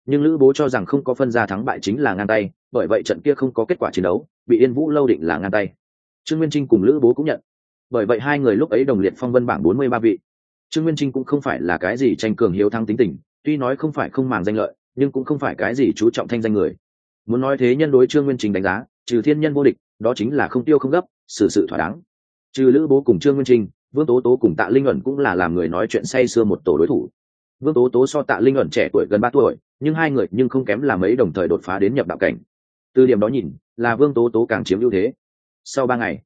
Nhưng lữ bố cho rằng không có phân ra thắng bại chính là ngang tay, bởi vậy trận kia không có kết quả chiến đấu, bị yên vũ lâu định là ngang tay. Trương nguyên trinh cùng lữ bố cũng nhận. Bởi vậy hai người lúc ấy đồng liệt phong vân bảng bốn mươi ba vị. Trương nguyên trinh cũng không phải là cái gì tranh cường hiếu thắng tính tình tuy nói không phải không màng danh lợi nhưng cũng không phải cái gì chú trọng thanh danh người. Muốn nói thế nhân đối trương nguyên trình đánh giá trừ thiên nhân vô địch đó chính là không tiêu không gấp xử sự, sự thỏa đáng. Trừ lữ bố cùng trương nguyên trình, vương tố tố cùng tạ linh ẩn cũng là làm người nói chuyện say sưa một tổ đối thủ. Vương tố tố so tạ linh ẩn trẻ tuổi gần ba tuổi nhưng hai người nhưng không kém là mấy đồng thời đột phá đến nhập đạo cảnh. Từ điểm đó nhìn là vương tố tố càng chiếm ưu thế. Sau ba ngày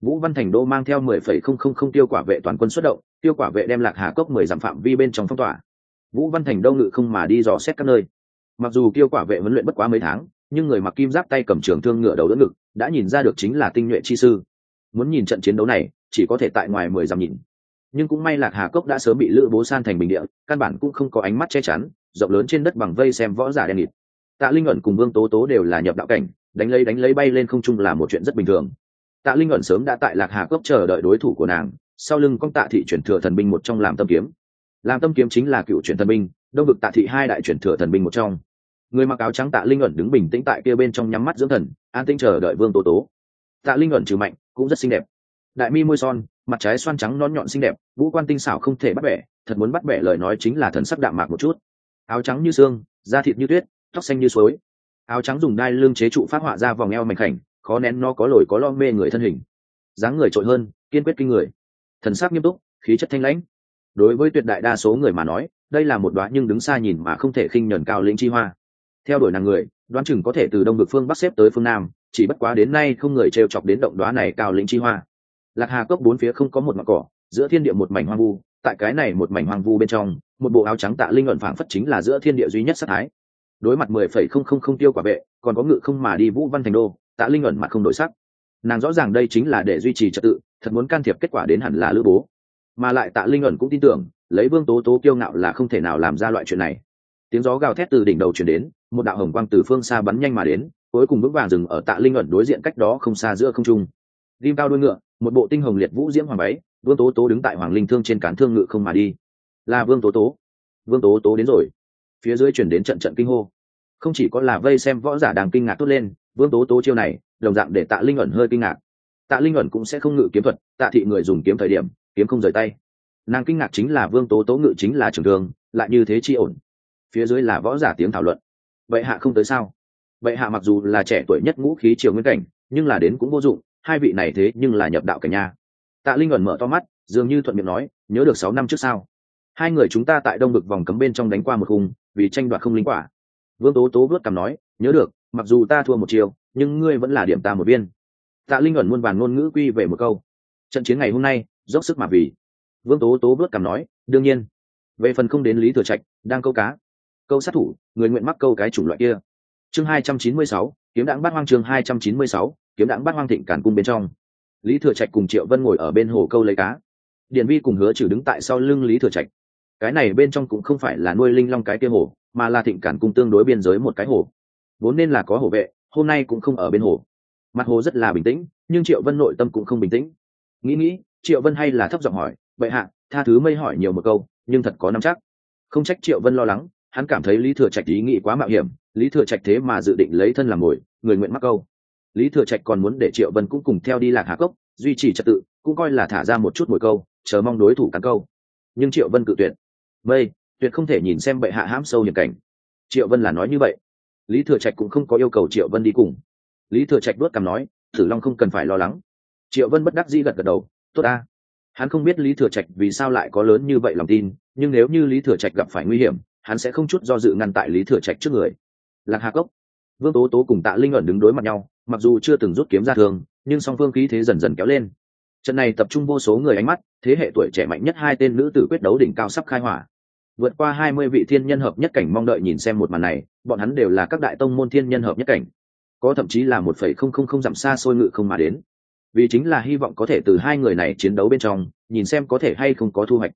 vũ văn thành đô mang theo mười phẩy không không không tiêu quả vệ toàn quân xuất động tiêu quả vệ đem lạc hà cốc mười dặm phạm vi bên trong phong tỏa vũ văn thành đâu ngự không mà đi dò xét các nơi. Mặc dù tiêu quả vệ huấn luyện bất quá mấy tháng, nhưng người mặc kim giáp tay cầm trường thương ngựa đầu đỡ ngực, đã nhìn ra được chính là tinh nhuệ chi sư. Muốn nhìn trận chiến đấu này, chỉ có thể tại ngoài mười dặm nhìn. Nhưng cũng may lạc hà cốc đã sớm bị lữ bố san thành bình địa, căn bản cũng không có ánh mắt che chắn, rộng lớn trên đất bằng vây xem võ giả đen nghịt. Tạ linh ẩn cùng vương tố tố đều là nhập đạo cảnh, đánh lấy đánh lấy bay lên không trung là một chuyện rất bình thường. Tạ linh ẩn sớm đã tại lạc hà cốc chờ đợi đối thủ của nàng, sau lưng con tạ thị chuyển thừa thần binh một trong làm tâm kiếm làm tâm kiếm chính là cựu chuyển thần binh, đông vực tạ thị hai đại chuyển thừa thần binh một trong. Người mặc áo trắng tạ linh ẩn đứng bình tĩnh tại kia bên trong nhắm mắt dưỡng thần, an tinh chờ đợi vương tố tố. Tạ linh ẩn trừ mạnh, cũng rất xinh đẹp. Đại mi môi son, mặt trái xoan trắng non nhọn xinh đẹp vũ quan tinh xảo không thể bắt bẻ, thật muốn bắt bẻ lời nói chính là thần sắc đạm mạc một chút. Áo trắng như xương, da thịt như tuyết, tóc xanh như suối. Áo trắng dùng đai lưng chế trụ phát họa ra vòng eo mảnh khảnh, khó nén nó có lồi có lo mê người thân hình. Dáng người trội hơn, kiên quyết kinh người. Thần sắc nghiêm túc, khí chất thanh lãnh đối với tuyệt đại đa số người mà nói, đây là một đoá nhưng đứng xa nhìn mà không thể khinh nhuần cao lĩnh chi hoa. Theo đuổi nàng người, đoán chừng có thể từ đông vực phương bắc xếp tới phương nam, chỉ bất quá đến nay không người t chọc đến động đoá này cao lĩnh chi hoa. Lạc hà cốc bốn phía không có một mặt cỏ, giữa thiên địa một mảnh hoang vu, tại cái này một mảnh hoang vu bên trong, một bộ áo trắng tạ linh luận phảng phất chính là giữa thiên địa duy nhất sắc thái. Đối mặt mười phẩy không không không tiêu quả vệ còn có ngự không mà đi vũ văn thành đô, tạ linh luận mặt không đổi sắc. Nàng rõ ràng đây chính là để duy trì trật tự, thật muốn can thiệp kết quả đến hẳn là lữ bố mà lại tạ linh ẩn cũng tin tưởng, lấy vương tố tố kiêu ngạo là không thể nào làm ra loại chuyện này. Tiếng gió gào thét từ đỉnh đầu chuyển đến, một đạo hồng quang từ phương xa bắn nhanh mà đến, cuối cùng vững vàng dừng ở tạ linh ẩn đối diện cách đó không xa giữa không trung. Ghim cao đuôi ngựa, một bộ tinh hồng liệt vũ diễm hoàng váy, vương tố tố đứng tại hoàng linh thương trên cán thương ngự không mà đi. Là vương tố tố. Vương tố tố đến rồi. Phía dưới chuyển đến trận trận kinh hô. Không chỉ có là vây xem võ giả đang kinh ngạc tốt lên, vương tố tố chiêu này, đồng dạng để tạ linh ẩn hơi kinh ngạc. Tạ linh ẩn cũng sẽ không ngự kiếm thuật, tạ thị người dùng kiếm thời điểm kiếm không rời tay. Nàng kinh ngạc chính là vương tố tố ngự chính là trường đường, lại như thế chi ổn. Phía dưới là võ giả tiếng thảo luận. Vậy hạ không tới sao? Vậy hạ mặc dù là trẻ tuổi nhất ngũ khí triều nguyên cảnh nhưng là đến cũng vô dụng hai vị này thế nhưng là nhập đạo cả nhà. tạ linh ẩn mở to mắt dường như thuận miệng nói nhớ được sáu năm trước sao? Hai người chúng ta tại đông bực vòng cấm bên trong đánh qua một khung vì tranh đoạt không linh quả. Vương tố tố vớt cằm nói nhớ được mặc dù ta thua một chiều nhưng ngươi vẫn là điểm ta một viên. Tạ linh ẩn muôn vàn ngôn ngữ quy về một câu. Trận chiến ngày hôm nay dốc sức mà vì. Vương tố tố bước cằm nói, đương nhiên. Về phần không đến lý thừa trạch, đang câu cá. Câu sát thủ, người nguyện mắc câu cái chủng loại kia. Chương hai trăm chín mươi sáu, kiếm đãng bát hoang chương hai trăm chín mươi sáu, kiếm đãng bát hoang thịnh cản cung bên trong. Lý thừa trạch cùng triệu vân ngồi ở bên hồ câu lấy cá. Điền vi cùng hứa trừ đứng tại sau lưng lý thừa trạch. Cái này bên trong cũng không phải là nuôi linh long cái kia hồ, mà là thịnh cản cung tương đối biên giới một cái hồ. Vốn nên là có hồ vệ, hôm nay cũng không ở bên hồ. Mặt hồ rất là bình tĩnh, nhưng triệu vân nội tâm cũng không bình tĩnh. Nghĩ nghĩ triệu vân hay là thấp giọng hỏi, bệ hạ, tha thứ mây hỏi nhiều một câu, nhưng thật có nắm chắc. Không trách triệu vân lo lắng, hắn cảm thấy lý thừa trạch ý nghĩ quá mạo hiểm, lý thừa trạch thế mà dự định lấy thân làm mồi, người nguyện mắc câu. Lý thừa trạch còn muốn để triệu vân cũng cùng theo đi lạc hà cốc, duy trì trật tự, cũng coi là thả ra một chút mồi câu, chờ mong đối thủ cắn câu. Nhưng triệu vân cự tuyệt. Mây, tuyệt không thể nhìn xem bệ hạ hãm sâu hiểm cảnh. Triệu vân là nói như vậy. Lý thừa trạch cũng không có yêu cầu triệu vân đi cùng. Lý thừa trạch đuốt cằm nói, tử long không cần phải lo lắng. Triệu vân bất đắc dĩ gật gật đầu tốt ta hắn không biết lý thừa trạch vì sao lại có lớn như vậy lòng tin, nhưng nếu như lý thừa trạch gặp phải nguy hiểm, hắn sẽ không chút do dự ngăn tại lý thừa trạch trước người. Lạc hà cốc. Vương tố tố cùng tạ linh ẩn đứng đối mặt nhau, mặc dù chưa từng rút kiếm ra thường, nhưng song phương khí thế dần dần kéo lên. Trận này tập trung vô số người ánh mắt, thế hệ tuổi trẻ mạnh nhất hai tên nữ tử quyết đấu đỉnh cao sắp khai hỏa. Vượt qua hai mươi vị thiên nhân hợp nhất cảnh mong đợi nhìn xem một màn này, bọn hắn đều là các đại tông môn thiên nhân hợp nhất cảnh. Có thậm chí là một phẩy không không không dặm xa xôi ngự không mà đến vì chính là hy vọng có thể từ hai người này chiến đấu bên trong, nhìn xem có thể hay không có thu hoạch.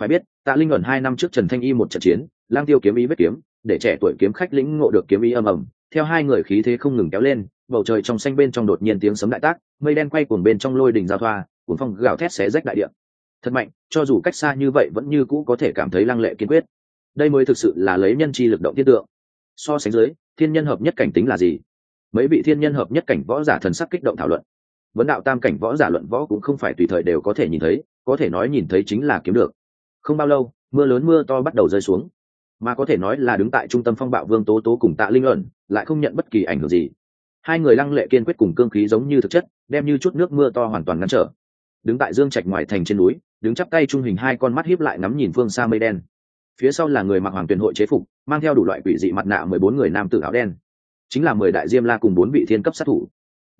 Phải biết, tạ linh ẩn hai năm trước trần thanh y một trận chiến, lang tiêu kiếm ý vết kiếm, để trẻ tuổi kiếm khách lĩnh ngộ được kiếm ý âm ầm. Theo hai người khí thế không ngừng kéo lên, bầu trời trong xanh bên trong đột nhiên tiếng sấm đại tác, mây đen quay cuồng bên trong lôi đình giao thoa cuốn phong gào thét xé rách đại địa. Thật mạnh, cho dù cách xa như vậy vẫn như cũ có thể cảm thấy lăng lệ kiên quyết. Đây mới thực sự là lấy nhân chi lực động thiên tượng. So sánh dưới, thiên nhân hợp nhất cảnh tính là gì? Mấy vị thiên nhân hợp nhất cảnh võ giả thần sắc kích động thảo luận vấn đạo tam cảnh võ giả luận võ cũng không phải tùy thời đều có thể nhìn thấy, có thể nói nhìn thấy chính là kiếm được. Không bao lâu, mưa lớn mưa to bắt đầu rơi xuống. Mà có thể nói là đứng tại trung tâm phong bạo vương tố tố cùng tạ linh ẩn lại không nhận bất kỳ ảnh hưởng gì. Hai người lăng lệ kiên quyết cùng cương khí giống như thực chất, đem như chút nước mưa to hoàn toàn ngăn trở. Đứng tại dương trạch ngoài thành trên núi, đứng chắp tay trung hình hai con mắt hiếp lại ngắm nhìn phương xa mây đen. Phía sau là người mặc hoàng tuyển hội chế phục, mang theo đủ loại quỷ dị mặt nạ mười bốn người nam tử áo đen. Chính là mười đại diêm la cùng bốn vị thiên cấp sát thủ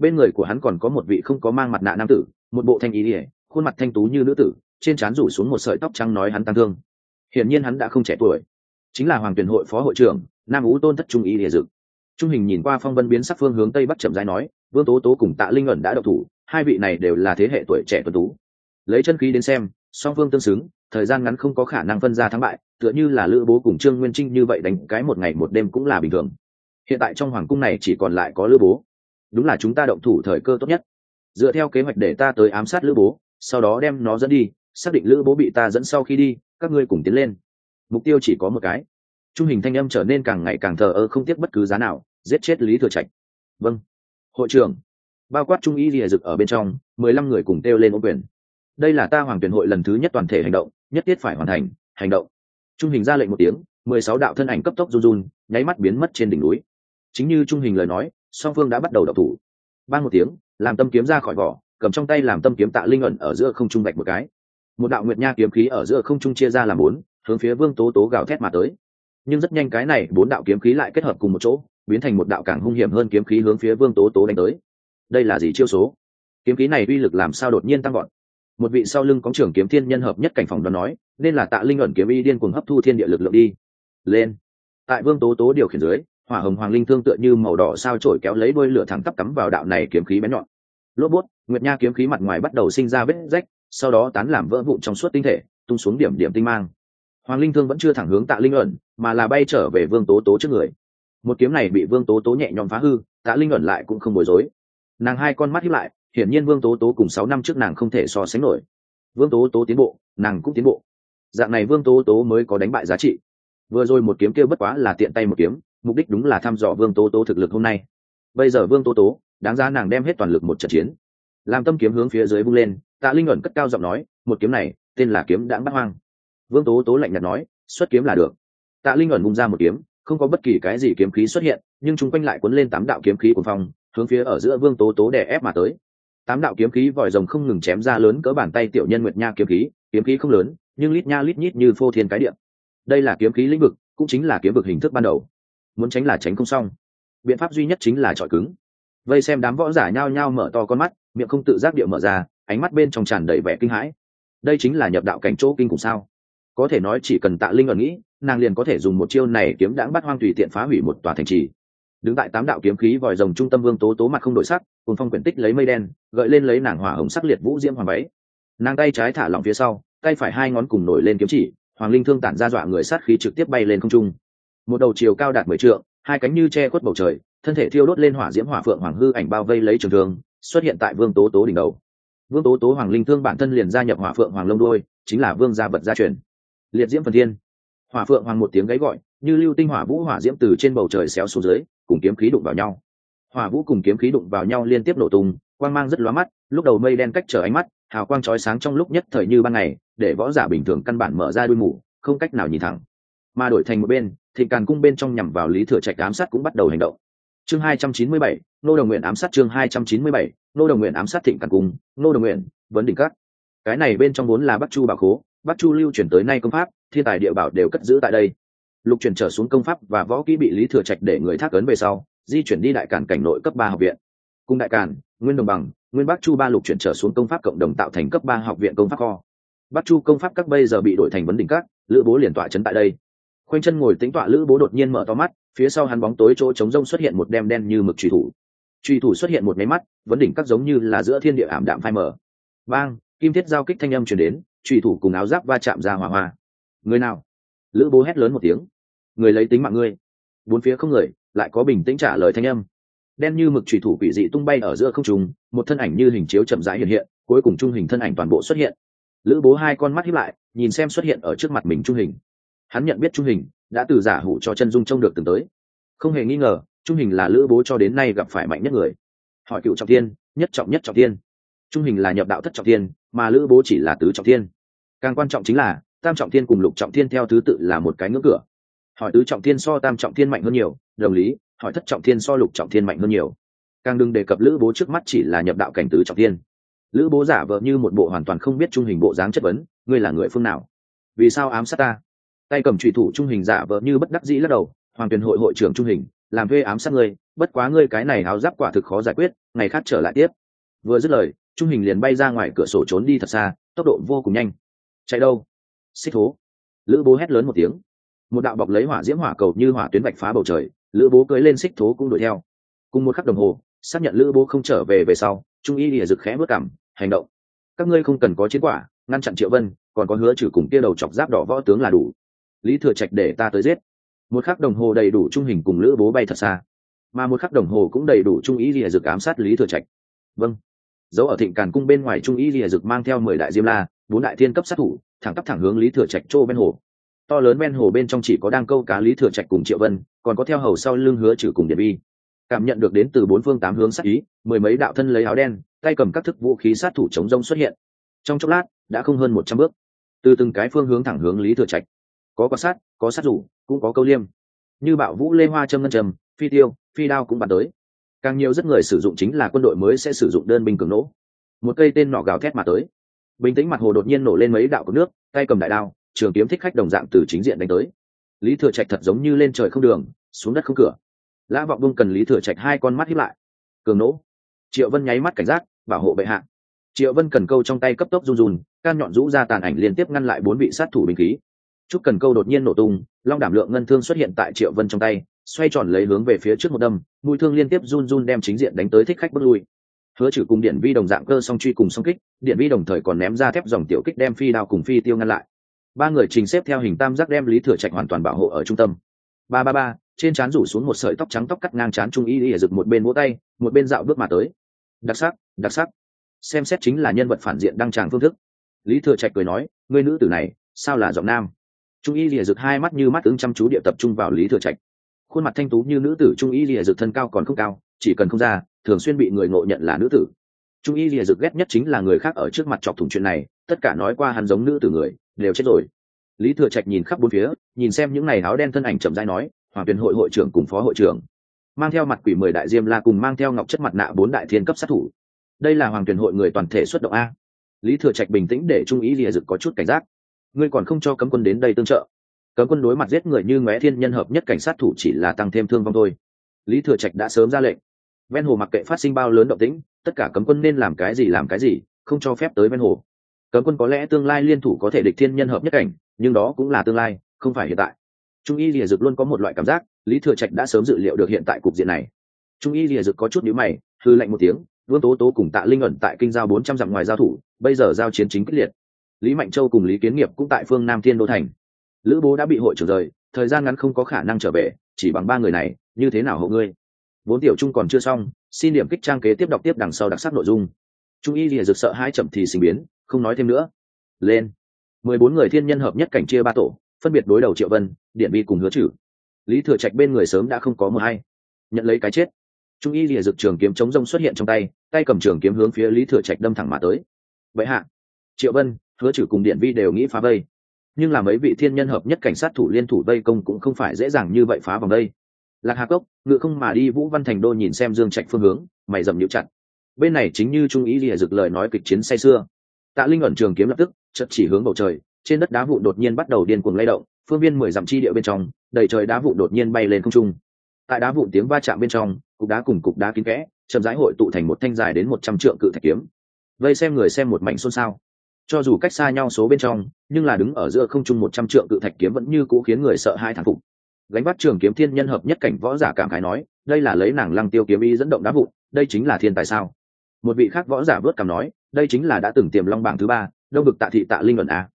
bên người của hắn còn có một vị không có mang mặt nạ nam tử, một bộ thanh ý ỉa khuôn mặt thanh tú như nữ tử, trên trán rủ xuống một sợi tóc trắng nói hắn tăng thương. Hiển nhiên hắn đã không trẻ tuổi. Chính là hoàng tuyển hội phó hội trưởng, nam ú tôn thất trung ý ỉa dự. Trung hình nhìn qua phong vân biến sắc phương hướng tây bắc chậm rãi nói, vương tố tố cùng tạ linh ẩn đã độc thủ, hai vị này đều là thế hệ tuổi trẻ tuần tú. Lấy chân khí đến xem, song phương tương xứng, thời gian ngắn không có khả năng phân ra thắng bại, tựa như là lữ bố cùng trương nguyên trinh như vậy đánh cái một ngày một đêm cũng là bình thường. Hiện tại trong hoàng cung này chỉ còn lại có lữ bố đúng là chúng ta động thủ thời cơ tốt nhất. Dựa theo kế hoạch để ta tới ám sát lữ bố, sau đó đem nó dẫn đi, xác định lữ bố bị ta dẫn sau khi đi, các ngươi cùng tiến lên. Mục tiêu chỉ có một cái. Trung hình thanh âm trở nên càng ngày càng thờ ơ không tiếc bất cứ giá nào, giết chết lý thừa trạch. Vâng. Hội trưởng. Bao quát trung y lìa rực ở bên trong, mười lăm người cùng kêu lên ô quyền. Đây là ta hoàng tuyển hội lần thứ nhất toàn thể hành động, nhất thiết phải hoàn thành, hành động. Trung hình ra lệnh một tiếng, mười sáu đạo thân ảnh cấp tốc run run, nháy mắt biến mất trên đỉnh núi. Chính như trung hình lời nói song phương đã bắt đầu đọc thủ. Ban một tiếng, làm tâm kiếm ra khỏi vỏ, cầm trong tay làm tâm kiếm tạ linh ẩn ở giữa không trung bạch một cái. Một đạo nguyệt nha kiếm khí ở giữa không trung chia ra làm bốn, hướng phía vương tố tố gào thét mà tới. Nhưng rất nhanh cái này bốn đạo kiếm khí lại kết hợp cùng một chỗ, biến thành một đạo càng hung hiểm hơn kiếm khí hướng phía vương tố tố đánh tới. Đây là gì chiêu số? Kiếm khí này uy lực làm sao đột nhiên tăng gọn một vị sau lưng có trưởng kiếm thiên nhân hợp nhất cảnh phòng đoán nói, nên là tạ linh ẩn kiếm y điên cuồng hấp thu thiên địa lực lượng đi. Lên. Tại vương tố tố điều khiển dưới hỏa hồng hoàng linh thương tựa như màu đỏ sao trổi kéo lấy đôi lửa thẳng tắp cắm vào đạo này kiếm khí bén nhọn. Lốp bút, nguyệt nha kiếm khí mặt ngoài bắt đầu sinh ra vết rách, sau đó tán làm vỡ vụn trong suốt tinh thể, tung xuống điểm điểm tinh mang. Hoàng linh thương vẫn chưa thẳng hướng tạ linh ẩn, mà là bay trở về vương tố tố trước người. Một kiếm này bị vương tố tố nhẹ nhõm phá hư, tạ linh ẩn lại cũng không bối rối. Nàng hai con mắt hiếp lại, hiển nhiên vương tố tố cùng sáu năm trước nàng không thể so sánh nổi. Vương tố tố tiến bộ, nàng cũng tiến bộ. Dạng này vương tố tố mới có đánh bại giá trị. Vừa rồi một kiếm kêu bất quá là tiện tay một kiếm mục đích đúng là thăm dò vương tố tố thực lực hôm nay. Bây giờ vương tố tố, đáng ra nàng đem hết toàn lực một trận chiến. Làm tâm kiếm hướng phía dưới vung lên, tạ linh ẩn cất cao giọng nói, một kiếm này, tên là kiếm đãng bắt hoang. Vương tố tố lạnh nhạt nói, xuất kiếm là được. Tạ linh ẩn vung ra một kiếm, không có bất kỳ cái gì kiếm khí xuất hiện, nhưng chúng quanh lại cuốn lên tám đạo kiếm khí của phong, hướng phía ở giữa vương tố tố đè ép mà tới. Tám đạo kiếm khí vòi rồng không ngừng chém ra lớn cỡ bàn tay tiểu nhân nguyệt nha kiếm khí kiếm khí không lớn, nhưng lít nha lít nhít như phô thiên cái điện đây là kiếm khí lĩnh vực, cũng chính là kiếm vực hình thức ban đầu muốn tránh là tránh không xong. Biện pháp duy nhất chính là trọi cứng. Vây xem đám võ giả nhao nhao mở to con mắt, miệng không tự giác địa mở ra, ánh mắt bên trong tràn đầy vẻ kinh hãi. Đây chính là nhập đạo cảnh chỗ kinh cùng sao? Có thể nói chỉ cần tạ linh ẩn nghĩ, nàng liền có thể dùng một chiêu này kiếm đãng bắt hoang tùy tiện phá hủy một tòa thành trì. Đứng tại tám đạo kiếm khí vòi rồng trung tâm vương tố tố mặt không đổi sắc cùng phong quyển tích lấy mây đen, gợi lên lấy nàng hỏa hồng sắc liệt vũ diễm hoàng váy. Nàng tay trái thả lỏng phía sau, tay phải hai ngón cùng nổi lên kiếm chỉ, hoàng linh thương tản ra dọa người sát khí trực tiếp bay lên không trung một đầu chiều cao đạt mười trượng, hai cánh như che khuất bầu trời, thân thể thiêu đốt lên hỏa diễm hỏa phượng hoàng hư ảnh bao vây lấy trường thương, xuất hiện tại vương tố tố đỉnh đầu. Vương tố tố hoàng linh thương bản thân liền gia nhập hỏa phượng hoàng lông đôi chính là vương gia vật gia truyền. Liệt diễm phần thiên. Hỏa phượng hoàng một tiếng gáy gọi, như lưu tinh hỏa vũ hỏa diễm từ trên bầu trời xéo xuống dưới, cùng kiếm khí đụng vào nhau. Hỏa vũ cùng kiếm khí đụng vào nhau liên tiếp nổ tung, quang mang rất lóa mắt, lúc đầu mây đen cách trở ánh mắt, hào quang chói sáng trong lúc nhất thời như ban ngày, để võ giả bình thường căn bản mở ra đuôi mù, không cách nào nhìn thẳng. Mà đổi thành một bên Thịnh càn cung bên trong nhằm vào lý thừa trạch ám sát cũng bắt đầu hành động. Chương hai trăm chín mươi bảy, nô đồng nguyện ám sát chương hai trăm chín mươi bảy, nô đồng nguyện ám sát thịnh càn cung, nô đồng nguyện, vấn đỉnh các. Cái này bên trong vốn là bắc chu bảo khố, bắc chu lưu chuyển tới nay công pháp, thiên tài địa bảo đều cất giữ tại đây. Lục chuyển trở xuống công pháp và võ kỹ bị lý thừa trạch để người thác ấn về sau, di chuyển đi đại cản cảnh nội cấp ba học viện. Cung đại cản nguyên đồng bằng, nguyên bắc chu ba lục chuyển trở xuống công pháp cộng đồng tạo thành cấp ba học viện công pháp kho. Bắc chu công pháp các bây giờ bị đổi thành vấn đỉnh các, lữ bố liền tọa trấn tại đây. Quanh chân ngồi tính tọa lữ bố đột nhiên mở to mắt, phía sau hắn bóng tối chỗ trống rông xuất hiện một đem đen như mực trùy thủ. Trùy thủ xuất hiện một máy mắt, vấn đỉnh các giống như là giữa thiên địa ảm đạm phai mở bang, kim thiết giao kích thanh âm chuyển đến trùy thủ cùng áo giáp va chạm ra hỏa hoa. Người nào? Lữ bố hét lớn một tiếng. Người lấy tính mạng ngươi. Bốn phía không người, lại có bình tĩnh trả lời thanh âm. Đen như mực trùy thủ quỷ dị tung bay ở giữa không trùng một thân ảnh như hình chiếu chậm rãi hiện hiện, cuối cùng trung hình thân ảnh toàn bộ xuất hiện. Lữ bố hai con mắt hiếp lại, nhìn xem xuất hiện ở trước mặt mình trung hình hắn nhận biết trung hình, đã từ giả hủ cho chân dung trông được từng tới. Không hề nghi ngờ, trung hình là lữ bố cho đến nay gặp phải mạnh nhất người. Hỏi cựu trọng tiên nhất trọng nhất trọng tiên trung hình là nhập đạo thất trọng tiên mà lữ bố chỉ là tứ trọng tiên càng quan trọng chính là, tam trọng tiên cùng lục trọng tiên theo thứ tự là một cái ngưỡng cửa. Hỏi tứ trọng tiên so tam trọng tiên mạnh hơn nhiều, đồng lý, hỏi thất trọng tiên so lục trọng tiên mạnh hơn nhiều. Càng đừng đề cập lữ bố trước mắt chỉ là nhập đạo cảnh tứ trọng tiên lữ bố giả vờ như một bộ hoàn toàn không biết trung hình bộ dáng chất vấn, ngươi là người phương nào? Vì sao ám sát ta? Tay cầm trụy thủ trung hình giả vờ như bất đắc dĩ lắc đầu, hoàng tuyền hội hội trưởng trung hình, làm thuê ám sát ngươi, bất quá ngươi cái này áo giáp quả thực khó giải quyết, ngày khác trở lại tiếp. Vừa dứt lời, trung hình liền bay ra ngoài cửa sổ trốn đi thật xa, tốc độ vô cùng nhanh. Chạy đâu? Xích thố lữ bố hét lớn một tiếng. Một đạo bọc lấy hỏa diễm hỏa cầu như hỏa tuyến bạch phá bầu trời, lữ bố cưới lên xích thố cũng đuổi theo. Cùng một khắc đồng hồ, xác nhận lữ bố không trở về về sau, trung y lìa rực khẽ bước cảm hành động. Các ngươi không cần có chiến quả, ngăn chặn triệu vân, còn có hứa trừ cùng kia đầu chọc giáp đỏ võ tướng là đủ lý thừa trạch để ta tới giết. Một khắc đồng hồ đầy đủ trung hình cùng lữ bố bay thật xa. Mà một khắc đồng hồ cũng đầy đủ trung ý lìa rực ám sát lý thừa trạch. Vâng. Dấu ở thịnh càn cung bên ngoài trung ý lìa rực mang theo mười đại diêm la, bốn đại thiên cấp sát thủ, thẳng tắp thẳng hướng lý thừa trạch chỗ bên hồ. To lớn ven hồ bên trong chỉ có đang câu cá lý thừa trạch cùng triệu vân, còn có theo hầu sau lưng hứa trừ cùng điện bi cảm nhận được đến từ bốn phương tám hướng sát ý, mười mấy đạo thân lấy áo đen, tay cầm các thức vũ khí sát thủ chống rông xuất hiện. Trong chốc lát, đã không hơn một trăm bước. Từ từng cái phương hướng thẳng hướng lý thừa trạch có quan sát, có sát rủ cũng có câu liêm. Như bạo vũ lê hoa trâm ngân trầm phi tiêu, phi đao cũng bắn tới. Càng nhiều rất người sử dụng chính là quân đội mới sẽ sử dụng đơn binh cường nỗ. Một cây tên nọ gào thét mà tới. Bình tĩnh mặt hồ đột nhiên nổ lên mấy đạo cột nước, tay cầm đại đao, trường kiếm thích khách đồng dạng từ chính diện đánh tới. Lý thừa trạch thật giống như lên trời không đường, xuống đất không cửa. Lã vọng bung cần lý thừa trạch hai con mắt hiếp lại. Cường nỗ. Triệu vân nháy mắt cảnh giác, bảo hộ bệ hạ. Triệu vân cần câu trong tay cấp tốc run run, can nhọn rũ ra tàn ảnh liên tiếp ngăn lại bốn vị sát thủ binh khí chúc cần câu đột nhiên nổ tung, long đảm lượng ngân thương xuất hiện tại triệu vân trong tay, xoay tròn lấy hướng về phía trước một đâm, mũi thương liên tiếp run run đem chính diện đánh tới thích khách bước lui. Hứa trừ cùng điện vi đồng dạng cơ song truy cùng song kích, điện vi đồng thời còn ném ra thép dòng tiểu kích đem phi đao cùng phi tiêu ngăn lại. Ba người trình xếp theo hình tam giác đem lý thừa trạch hoàn toàn bảo hộ ở trung tâm. Ba ba ba, trên trán rủ xuống một sợi tóc trắng tóc cắt ngang trán trung y ỉa rực một bên vỗ tay, một bên dạo bước mà tới. Đặc sắc đặc sắc. Xem xét chính là nhân vật phản diện đăng tràng phương thức. Lý thừa trạch cười nói người nữ tử này, sao là giọng nam? Trung y lìa rực hai mắt như mắt ứng chăm chú địa tập trung vào lý thừa trạch. Khuôn mặt thanh tú như nữ tử trung y lìa rực thân cao còn không cao, chỉ cần không ra, thường xuyên bị người ngộ nhận là nữ tử. Trung y lìa rực ghét nhất chính là người khác ở trước mặt chọc thủng chuyện này, tất cả nói qua hắn giống nữ tử người, đều chết rồi. Lý thừa trạch nhìn khắp bốn phía, nhìn xem những ngày áo đen thân ảnh chậm dai nói, hoàng tuyền hội hội trưởng cùng phó hội trưởng. Mang theo mặt quỷ mười đại diêm la cùng mang theo ngọc chất mặt nạ bốn đại thiên cấp sát thủ. Đây là hoàng tuyền hội người toàn thể xuất động a. Lý thừa trạch bình tĩnh để trung ý lìa dực có chút cảnh giác ngươi còn không cho cấm quân đến đây tương trợ. Cấm quân đối mặt giết người như ngóe thiên nhân hợp nhất cảnh sát thủ chỉ là tăng thêm thương vong thôi. Lý thừa trạch đã sớm ra lệnh. Ven hồ mặc kệ phát sinh bao lớn động tĩnh, tất cả cấm quân nên làm cái gì làm cái gì, không cho phép tới ven hồ. Cấm quân có lẽ tương lai liên thủ có thể địch thiên nhân hợp nhất cảnh, nhưng đó cũng là tương lai, không phải hiện tại. Trung y lìa dực luôn có một loại cảm giác, lý thừa trạch đã sớm dự liệu được hiện tại cục diện này. Trung y lìa dực có chút nhíu mày, hư lạnh một tiếng, vương tố tố cùng tạ linh ẩn tại kinh giao bốn trăm dặm ngoài giao thủ, bây giờ giao chiến chính quyết liệt lý mạnh châu cùng lý kiến nghiệp cũng tại phương nam thiên đô thành. Lữ bố đã bị hội trưởng rời, thời gian ngắn không có khả năng trở về, chỉ bằng ba người này, như thế nào hộ ngươi? Vốn tiểu trung còn chưa xong, xin điểm kích trang kế tiếp đọc tiếp đằng sau đặc sắc nội dung. Trung y lìa rực sợ hai chậm thì sinh biến, không nói thêm nữa. Lên. Mười bốn người thiên nhân hợp nhất cảnh chia ba tổ, phân biệt đối đầu triệu vân điện bi cùng hứa trừ lý thừa trạch bên người sớm đã không có mờ hay. Nhận lấy cái chết. Trung y lìa rực trường kiếm chống rông xuất hiện trong tay tay cầm trường kiếm hướng phía lý thừa trạch đâm thẳng mà tới. Vậy hạ. Triệu vân hứa trừ cùng điện vi đều nghĩ phá vây. Nhưng là mấy vị thiên nhân hợp nhất cảnh sát thủ liên thủ vây công cũng không phải dễ dàng như vậy phá vòng đây. Lạc hà cốc, ngự không mà đi, vũ văn thành đô nhìn xem dương trạch phương hướng, mày dầm nhịu chặt. Bên này chính như trung ý lìa rực lời nói kịch chiến say xưa tạ linh ẩn trường kiếm lập tức chật chỉ hướng bầu trời, trên đất đá vụ đột nhiên bắt đầu điên cuồng lay động, phương viên mười dặm chi địa bên trong, đầy trời đá vụ đột nhiên bay lên không trung. Tại đá vụ tiếng va chạm bên trong, cục đá cùng cục đá kín kẽ, chậm rãi hội tụ thành một thanh dài đến một trăm trượng cự thạch kiếm. Vây xem người xem một mảnh xôn xao cho dù cách xa nhau số bên trong, nhưng là đứng ở giữa không trung một trăm trượng cự thạch kiếm vẫn như cũ khiến người sợ hai thằng phục. Gánh bắt trường kiếm thiên nhân hợp nhất cảnh võ giả cảm khái nói, đây là lấy nàng lăng tiêu kiếm y dẫn động đá vụn, đây chính là thiên tài sao? Một vị khác võ giả vớt cảm nói, đây chính là đã từng tiềm long bảng thứ ba đông bực tạ thị tạ linh luận a.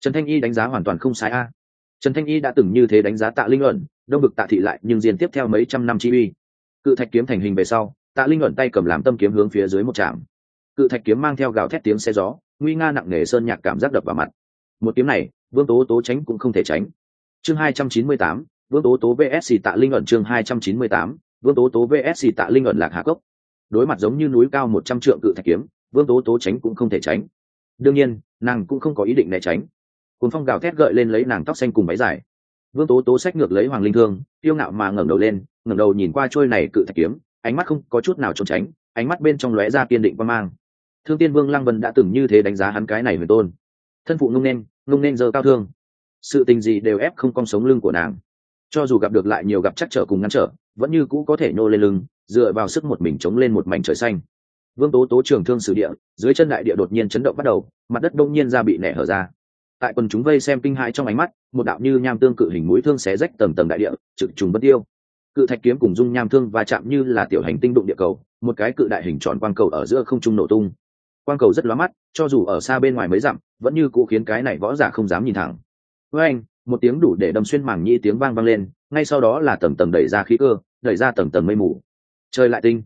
Trần thanh y đánh giá hoàn toàn không sai a. Trần thanh y đã từng như thế đánh giá tạ linh luận đông bực tạ thị lại, nhưng diên tiếp theo mấy trăm năm chi uy. Cự thạch kiếm thành hình về sau, tạ linh luận tay cầm làm tâm kiếm hướng phía dưới một trạm cự thạch kiếm mang theo gào thét tiếng xe gió, nguy nga nặng nề sơn nhạc cảm giác đập vào mặt. Một kiếm này, vương tố tố tránh cũng không thể tránh. Chương hai trăm chín mươi tám, vương tố tố vsc tạ linh ẩn chương hai trăm chín mươi tám, vương tố tố vsc tạ linh ẩn lạc hạ cốc. Đối mặt giống như núi cao một trăm trượng cự thạch kiếm, vương tố tố tránh cũng không thể tránh. Đương nhiên, nàng cũng không có ý định né tránh. Cuốn phong gào thét gợi lên lấy nàng tóc xanh cùng váy dài. Vương tố tố xách ngược lấy hoàng linh thương tiêu ngạo mà ngẩng đầu lên, ngẩng đầu nhìn qua trôi này cự thạch kiếm, ánh mắt không có chút nào trốn tránh, ánh mắt bên trong lóe ra kiên định và mang thương tiên vương lăng vân đã từng như thế đánh giá hắn cái này huyền tôn. Thân phụ ngông nên ngông nên giờ cao thương. Sự tình gì đều ép không cong sống lưng của nàng. Cho dù gặp được lại nhiều gặp chắc trở cùng ngăn trở, vẫn như cũ có thể nhô lên lưng, dựa vào sức một mình chống lên một mảnh trời xanh. Vương tố tố trường thương sử địa, dưới chân đại địa đột nhiên chấn động bắt đầu, mặt đất đông nhiên ra bị nẻ hở ra. Tại quần chúng vây xem kinh hãi trong ánh mắt, một đạo như nham tương cự hình mũi thương xé rách tầng tầng đại địa, trực trùng bất tiêu. Cự thạch kiếm cùng dung nham thương và chạm như là tiểu hành tinh đụng địa cầu, một cái cự đại hình tròn quang cầu ở giữa không trung nổ tung quang cầu rất lóa mắt, cho dù ở xa bên ngoài mấy dặm, vẫn như cũ khiến cái này võ giả không dám nhìn thẳng. Với anh, một tiếng đủ để đâm xuyên màng nhĩ tiếng vang vang lên, ngay sau đó là tầng tầng đẩy ra khí cơ, đẩy ra tầng tầng mây mù. Trời lại tinh.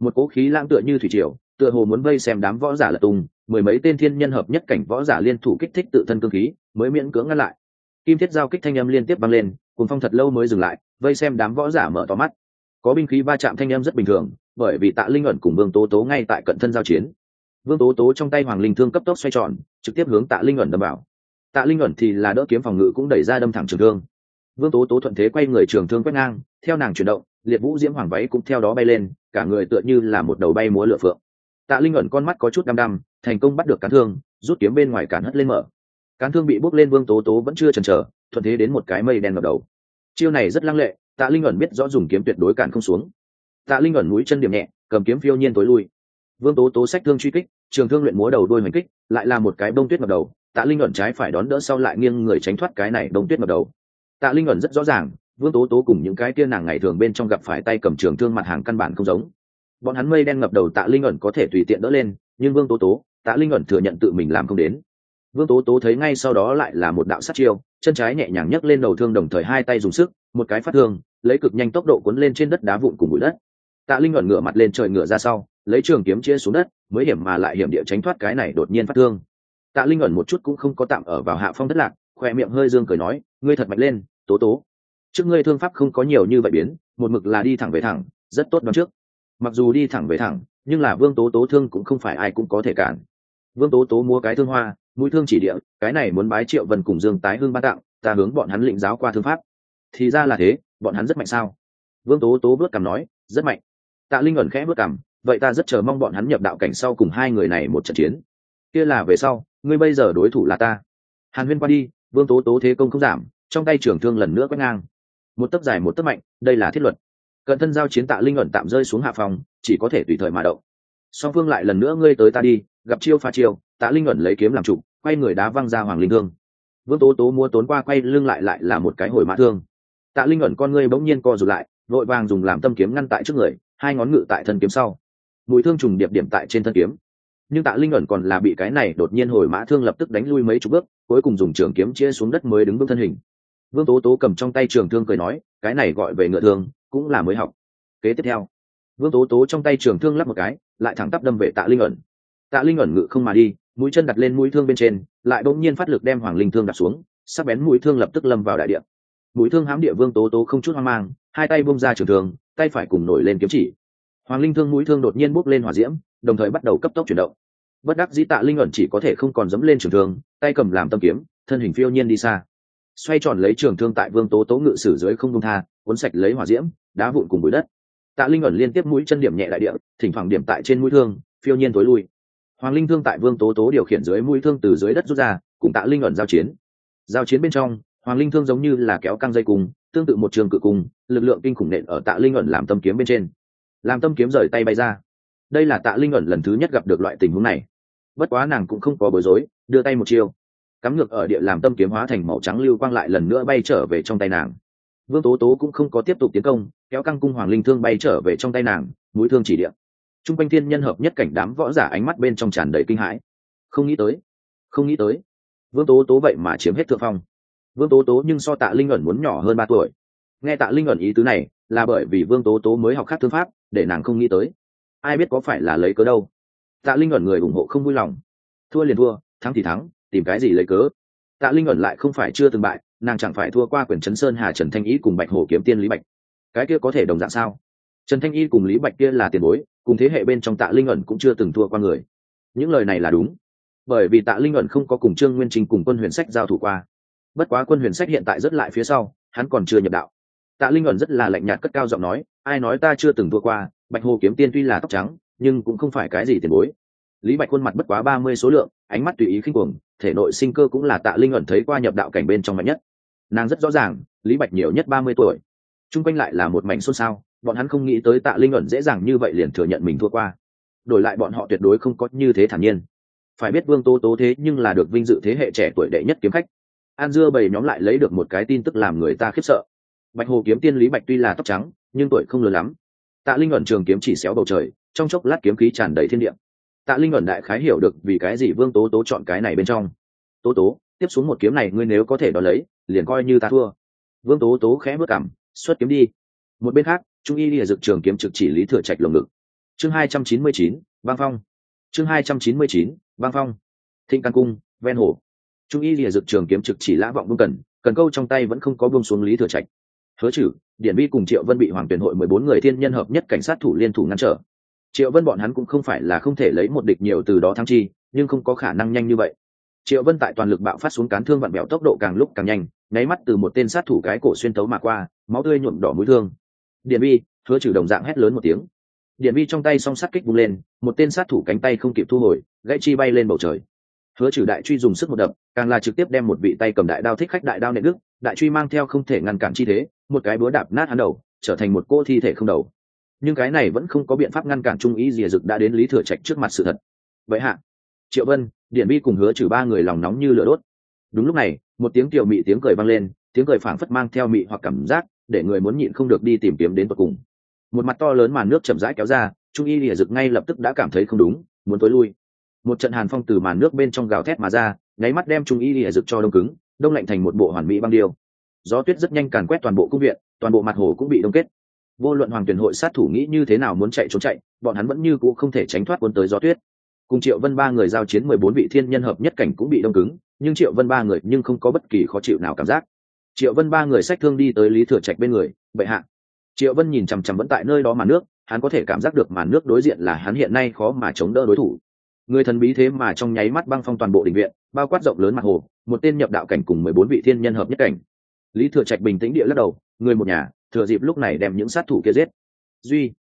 Một cố khí lãng tựa như thủy triều, tựa hồ muốn vây xem đám võ giả lật tung, mười mấy tên thiên nhân hợp nhất cảnh võ giả liên thủ kích thích tự thân cương khí, mới miễn cưỡng ngăn lại. Kim thiết giao kích thanh âm liên tiếp vang lên cùng phong thật lâu mới dừng lại, vây xem đám võ giả mở to mắt. Có binh khí va chạm thanh âm rất bình thường, bởi vì tạ linh ẩn cùng vương tố tố ngay tại cận thân giao chiến vương tố tố trong tay hoàng linh thương cấp tốc xoay tròn, trực tiếp hướng tạ linh ẩn đâm vào. Tạ linh ẩn thì là đỡ kiếm phòng ngự cũng đẩy ra đâm thẳng trường thương. Vương tố tố thuận thế quay người trường thương quét ngang, theo nàng chuyển động, liệt vũ diễm hoàng váy cũng theo đó bay lên, cả người tựa như là một đầu bay múa lửa phượng. Tạ linh ẩn con mắt có chút đăm đăm, thành công bắt được cán thương, rút kiếm bên ngoài cản hất lên mở. Cán thương bị bốc lên vương tố tố vẫn chưa chần chờ, thuận thế đến một cái mây đen ngập đầu. Chiêu này rất lăng lệ, tạ linh ẩn biết rõ dùng kiếm tuyệt đối cản không xuống. Tạ linh ẩn mũi chân điểm nhẹ, cầm kiếm phiêu nhiên tối lui. Vương tố tố sách thương truy kích trường thương luyện múa đầu đôi hoành kích, lại là một cái bông tuyết ngập đầu, tạ linh ẩn trái phải đón đỡ sau lại nghiêng người tránh thoát cái này bông tuyết ngập đầu. Tạ linh ẩn rất rõ ràng, vương tố tố cùng những cái kia nàng ngày thường bên trong gặp phải tay cầm trường thương mặt hàng căn bản không giống. Bọn hắn mây đen ngập đầu tạ linh ẩn có thể tùy tiện đỡ lên, nhưng vương tố tố, tạ linh ẩn thừa nhận tự mình làm không đến. Vương tố tố thấy ngay sau đó lại là một đạo sát chiêu, chân trái nhẹ nhàng nhấc lên đầu thương đồng thời hai tay dùng sức, một cái phát thương, lấy cực nhanh tốc độ cuốn lên trên đất đá vụn cùng bụi đất tạ linh ẩn ngửa mặt lên trời ngửa ra sau, lấy trường kiếm chia xuống đất, mới hiểm mà lại hiểm địa tránh thoát cái này đột nhiên phát thương. Tạ linh ẩn một chút cũng không có tạm ở vào hạ phong thất lạc, khoe miệng hơi dương cười nói, ngươi thật mạnh lên, tố tố. Trước ngươi thương pháp không có nhiều như vậy biến, một mực là đi thẳng về thẳng, rất tốt đón trước. Mặc dù đi thẳng về thẳng, nhưng là vương tố tố thương cũng không phải ai cũng có thể cản. Vương tố tố mua cái thương hoa, mũi thương chỉ địa, cái này muốn bái triệu vân cùng dương tái hương ban tặng, ta hướng bọn hắn lĩnh giáo qua thương pháp. Thì ra là thế, bọn hắn rất mạnh sao? Vương tố tố bước cằm nói, rất mạnh tạ linh ẩn khẽ bước cằm, vậy ta rất chờ mong bọn hắn nhập đạo cảnh sau cùng hai người này một trận chiến. Kia là về sau, ngươi bây giờ đối thủ là ta. Hàn huyên qua đi, vương tố tố thế công không giảm, trong tay trưởng thương lần nữa quét ngang. Một tấc dài một tấc mạnh, đây là thiết luật. Cận thân giao chiến tạ linh ẩn tạm rơi xuống hạ phòng, chỉ có thể tùy thời mà động. Song phương lại lần nữa ngươi tới ta đi, gặp chiêu pha chiêu. Tạ linh ẩn lấy kiếm làm trụ quay người đá văng ra hoàng linh thương. Vương tố tố mua tốn qua quay lưng lại lại là một cái hồi mã thương. Tạ linh ẩn con ngươi bỗng nhiên co rụt lại, vội vàng dùng làm tâm kiếm ngăn tại trước người hai ngón ngự tại thân kiếm sau. Mũi thương trùng điệp điểm tại trên thân kiếm. Nhưng tạ linh ẩn còn là bị cái này đột nhiên hồi mã thương lập tức đánh lui mấy chục bước, cuối cùng dùng trường kiếm chia xuống đất mới đứng bước thân hình. Vương tố tố cầm trong tay trường thương cười nói, cái này gọi về ngựa thương, cũng là mới học. Kế tiếp theo, vương tố tố trong tay trường thương lắp một cái, lại thẳng tắp đâm về tạ linh ẩn. Tạ linh ẩn ngự không mà đi, mũi chân đặt lên mũi thương bên trên, lại bỗng nhiên phát lực đem hoàng linh thương đặt xuống, sắc bén mũi thương lập tức lâm vào đại địa. Mũi thương hám địa vương tố tố không chút hoang mang, hai tay bông ra trường thương tay phải cùng nổi lên kiếm chỉ. Hoàng linh thương mũi thương đột nhiên bốc lên hỏa diễm, đồng thời bắt đầu cấp tốc chuyển động. Bất đắc dĩ tạ linh ẩn chỉ có thể không còn dẫm lên trường thương, tay cầm làm tâm kiếm, thân hình phiêu nhiên đi xa. Xoay tròn lấy trường thương tại vương tố tố ngự sử dưới không công tha, cuốn sạch lấy hỏa diễm, đá vụn cùng bụi đất. Tạ linh ẩn liên tiếp mũi chân điểm nhẹ đại địa, thỉnh thoảng điểm tại trên mũi thương, phiêu nhiên tối lui. Hoàng linh thương tại vương tố tố điều khiển dưới mũi thương từ dưới đất rút ra, cùng tạ linh ẩn giao chiến. Giao chiến bên trong hoàng linh thương giống như là kéo căng dây cung, tương tự một trường cự cung, lực lượng kinh khủng nện ở tạ linh ẩn làm tâm kiếm bên trên. Làm tâm kiếm rời tay bay ra. Đây là tạ linh ẩn lần thứ nhất gặp được loại tình huống này. Bất quá nàng cũng không có bối rối, đưa tay một chiêu. Cắm ngược ở địa làm tâm kiếm hóa thành màu trắng lưu quang lại lần nữa bay trở về trong tay nàng. Vương tố tố cũng không có tiếp tục tiến công, kéo căng cung hoàng linh thương bay trở về trong tay nàng, mũi thương chỉ điện t r u n g quanh thiên nhân hợp nhất cảnh đám võ giả ánh mắt bên trong tràn đầy kinh hãi. Không nghĩ tới, không nghĩ tới. Vương tố tố vậy mà chiếm hết thượng phong vương tố tố nhưng so tạ linh ẩn muốn nhỏ hơn ba tuổi. Nghe tạ linh ẩn ý tứ này, là bởi vì vương tố tố mới học khác thương pháp, để nàng không nghĩ tới. Ai biết có phải là lấy cớ đâu. Tạ linh ẩn người ủng hộ không vui lòng. Thua liền thua, thắng thì thắng, tìm cái gì lấy cớ? Tạ linh ẩn lại không phải chưa từng bại, nàng chẳng phải thua qua quyền trấn sơn hà trần thanh ý cùng bạch hồ kiếm tiên lý bạch. Cái kia có thể đồng dạng sao? Trần thanh y cùng lý bạch kia là tiền bối, cùng thế hệ bên trong tạ linh ẩn cũng chưa từng thua qua người. Những lời này là đúng. Bởi vì tạ linh ẩn không có cùng trương nguyên trình cùng quân huyền sách giao thủ qua bất quá quân huyền sách hiện tại rất lại phía sau, hắn còn chưa nhập đạo. Tạ linh ẩn rất là lạnh nhạt cất cao giọng nói, ai nói ta chưa từng thua qua, bạch hồ kiếm tiên tuy là tóc trắng, nhưng cũng không phải cái gì tiền bối. Lý bạch khuôn mặt bất quá ba mươi số lượng, ánh mắt tùy ý khinh cuồng, thể nội sinh cơ cũng là tạ linh ẩn thấy qua nhập đạo cảnh bên trong mạnh nhất. Nàng rất rõ ràng, lý bạch nhiều nhất ba mươi tuổi. Chung quanh lại là một mảnh xôn xao, bọn hắn không nghĩ tới tạ linh ẩn dễ dàng như vậy liền thừa nhận mình thua qua. Đổi lại bọn họ tuyệt đối không có như thế thản nhiên. Phải biết vương tố tố thế nhưng là được vinh dự thế hệ trẻ tuổi đệ nhất kiếm khách an dưa bầy nhóm lại lấy được một cái tin tức làm người ta khiếp sợ. Bạch hồ kiếm tiên lý bạch tuy là tóc trắng, nhưng tuổi không lớn lắm. Tạ linh ẩn trường kiếm chỉ xéo bầu trời, trong chốc lát kiếm khí tràn đầy thiên địa. Tạ linh ẩn đại khái hiểu được vì cái gì vương tố tố chọn cái này bên trong. Tố tố, tiếp xuống một kiếm này ngươi nếu có thể đo lấy, liền coi như ta thua. Vương tố tố khẽ bước cảm, xuất kiếm đi. Một bên khác, trung y lìa dực trường kiếm trực chỉ lý thừa trạch lồng ngực. Chương hai trăm chín mươi chín, băng phong. Chương hai trăm chín mươi chín, băng phong. Thịnh căn cung, ven hồ trung y lìa dực trường kiếm trực chỉ lã vọng vương cần cần câu trong tay vẫn không có buông xuống lý thừa trạch. Hứa chử điển vi cùng triệu vân bị hoàng tuyển hội mười bốn người thiên nhân hợp nhất cảnh sát thủ liên thủ ngăn trở. Triệu vân bọn hắn cũng không phải là không thể lấy một địch nhiều từ đó thắng chi, nhưng không có khả năng nhanh như vậy. Triệu vân tại toàn lực bạo phát xuống cán thương vặn bẹo tốc độ càng lúc càng nhanh, nháy mắt từ một tên sát thủ cái cổ xuyên tấu mà qua, máu tươi nhuộm đỏ mũi thương. Điện vi, hứa trừ đồng dạng hét lớn một tiếng. Điện vi trong tay song sắt kích bung lên, một tên sát thủ cánh tay không kịp thu hồi, gãy chi bay lên bầu trời hứa trừ đại truy dùng sức một đập, càng là trực tiếp đem một vị tay cầm đại đao thích khách đại đao nệ đức đại truy mang theo không thể ngăn cản chi thế, một cái búa đạp nát hắn đầu, trở thành một cô thi thể không đầu. Nhưng cái này vẫn không có biện pháp ngăn cản trung ý dìa dực đã đến lý thừa trạch trước mặt sự thật. Vậy hạ, triệu vân điện vi cùng hứa trừ ba người lòng nóng như lửa đốt. Đúng lúc này, một tiếng tiểu mị tiếng cười vang lên, tiếng cười phảng phất mang theo mị hoặc cảm giác, để người muốn nhịn không được đi tìm kiếm đến tận cùng. Một mặt to lớn màn nước chậm rãi kéo ra, trung y lìa dực ngay lập tức đã cảm thấy không đúng, muốn tối lui một trận hàn phong từ màn nước bên trong gào thét mà ra, nháy mắt đem trung y lìa rực cho đông cứng, đông lạnh thành một bộ hoàn mỹ băng điêu. Gió tuyết rất nhanh càn quét toàn bộ cung viện toàn bộ mặt hồ cũng bị đông kết. Vô luận hoàng tuyển hội sát thủ nghĩ như thế nào muốn chạy trốn chạy, bọn hắn vẫn như cũ không thể tránh thoát cuốn tới gió tuyết. Cùng triệu vân ba người giao chiến mười bốn vị thiên nhân hợp nhất cảnh cũng bị đông cứng, nhưng triệu vân ba người nhưng không có bất kỳ khó chịu nào cảm giác. Triệu vân ba người sách thương đi tới lý thừa trạch bên người, bệ hạ. Triệu vân nhìn chằm chằm vẫn tại nơi đó màn nước, hắn có thể cảm giác được màn nước đối diện là hắn hiện nay khó mà chống đỡ đối thủ người thần bí thế mà trong nháy mắt băng phong toàn bộ định viện, bao quát rộng lớn mặt hồ, một tên nhập đạo cảnh cùng mười bốn vị thiên nhân hợp nhất cảnh. Lý thừa trạch bình tĩnh địa lắc đầu, người một nhà, thừa dịp lúc này đem những sát thủ kia giết. Duy.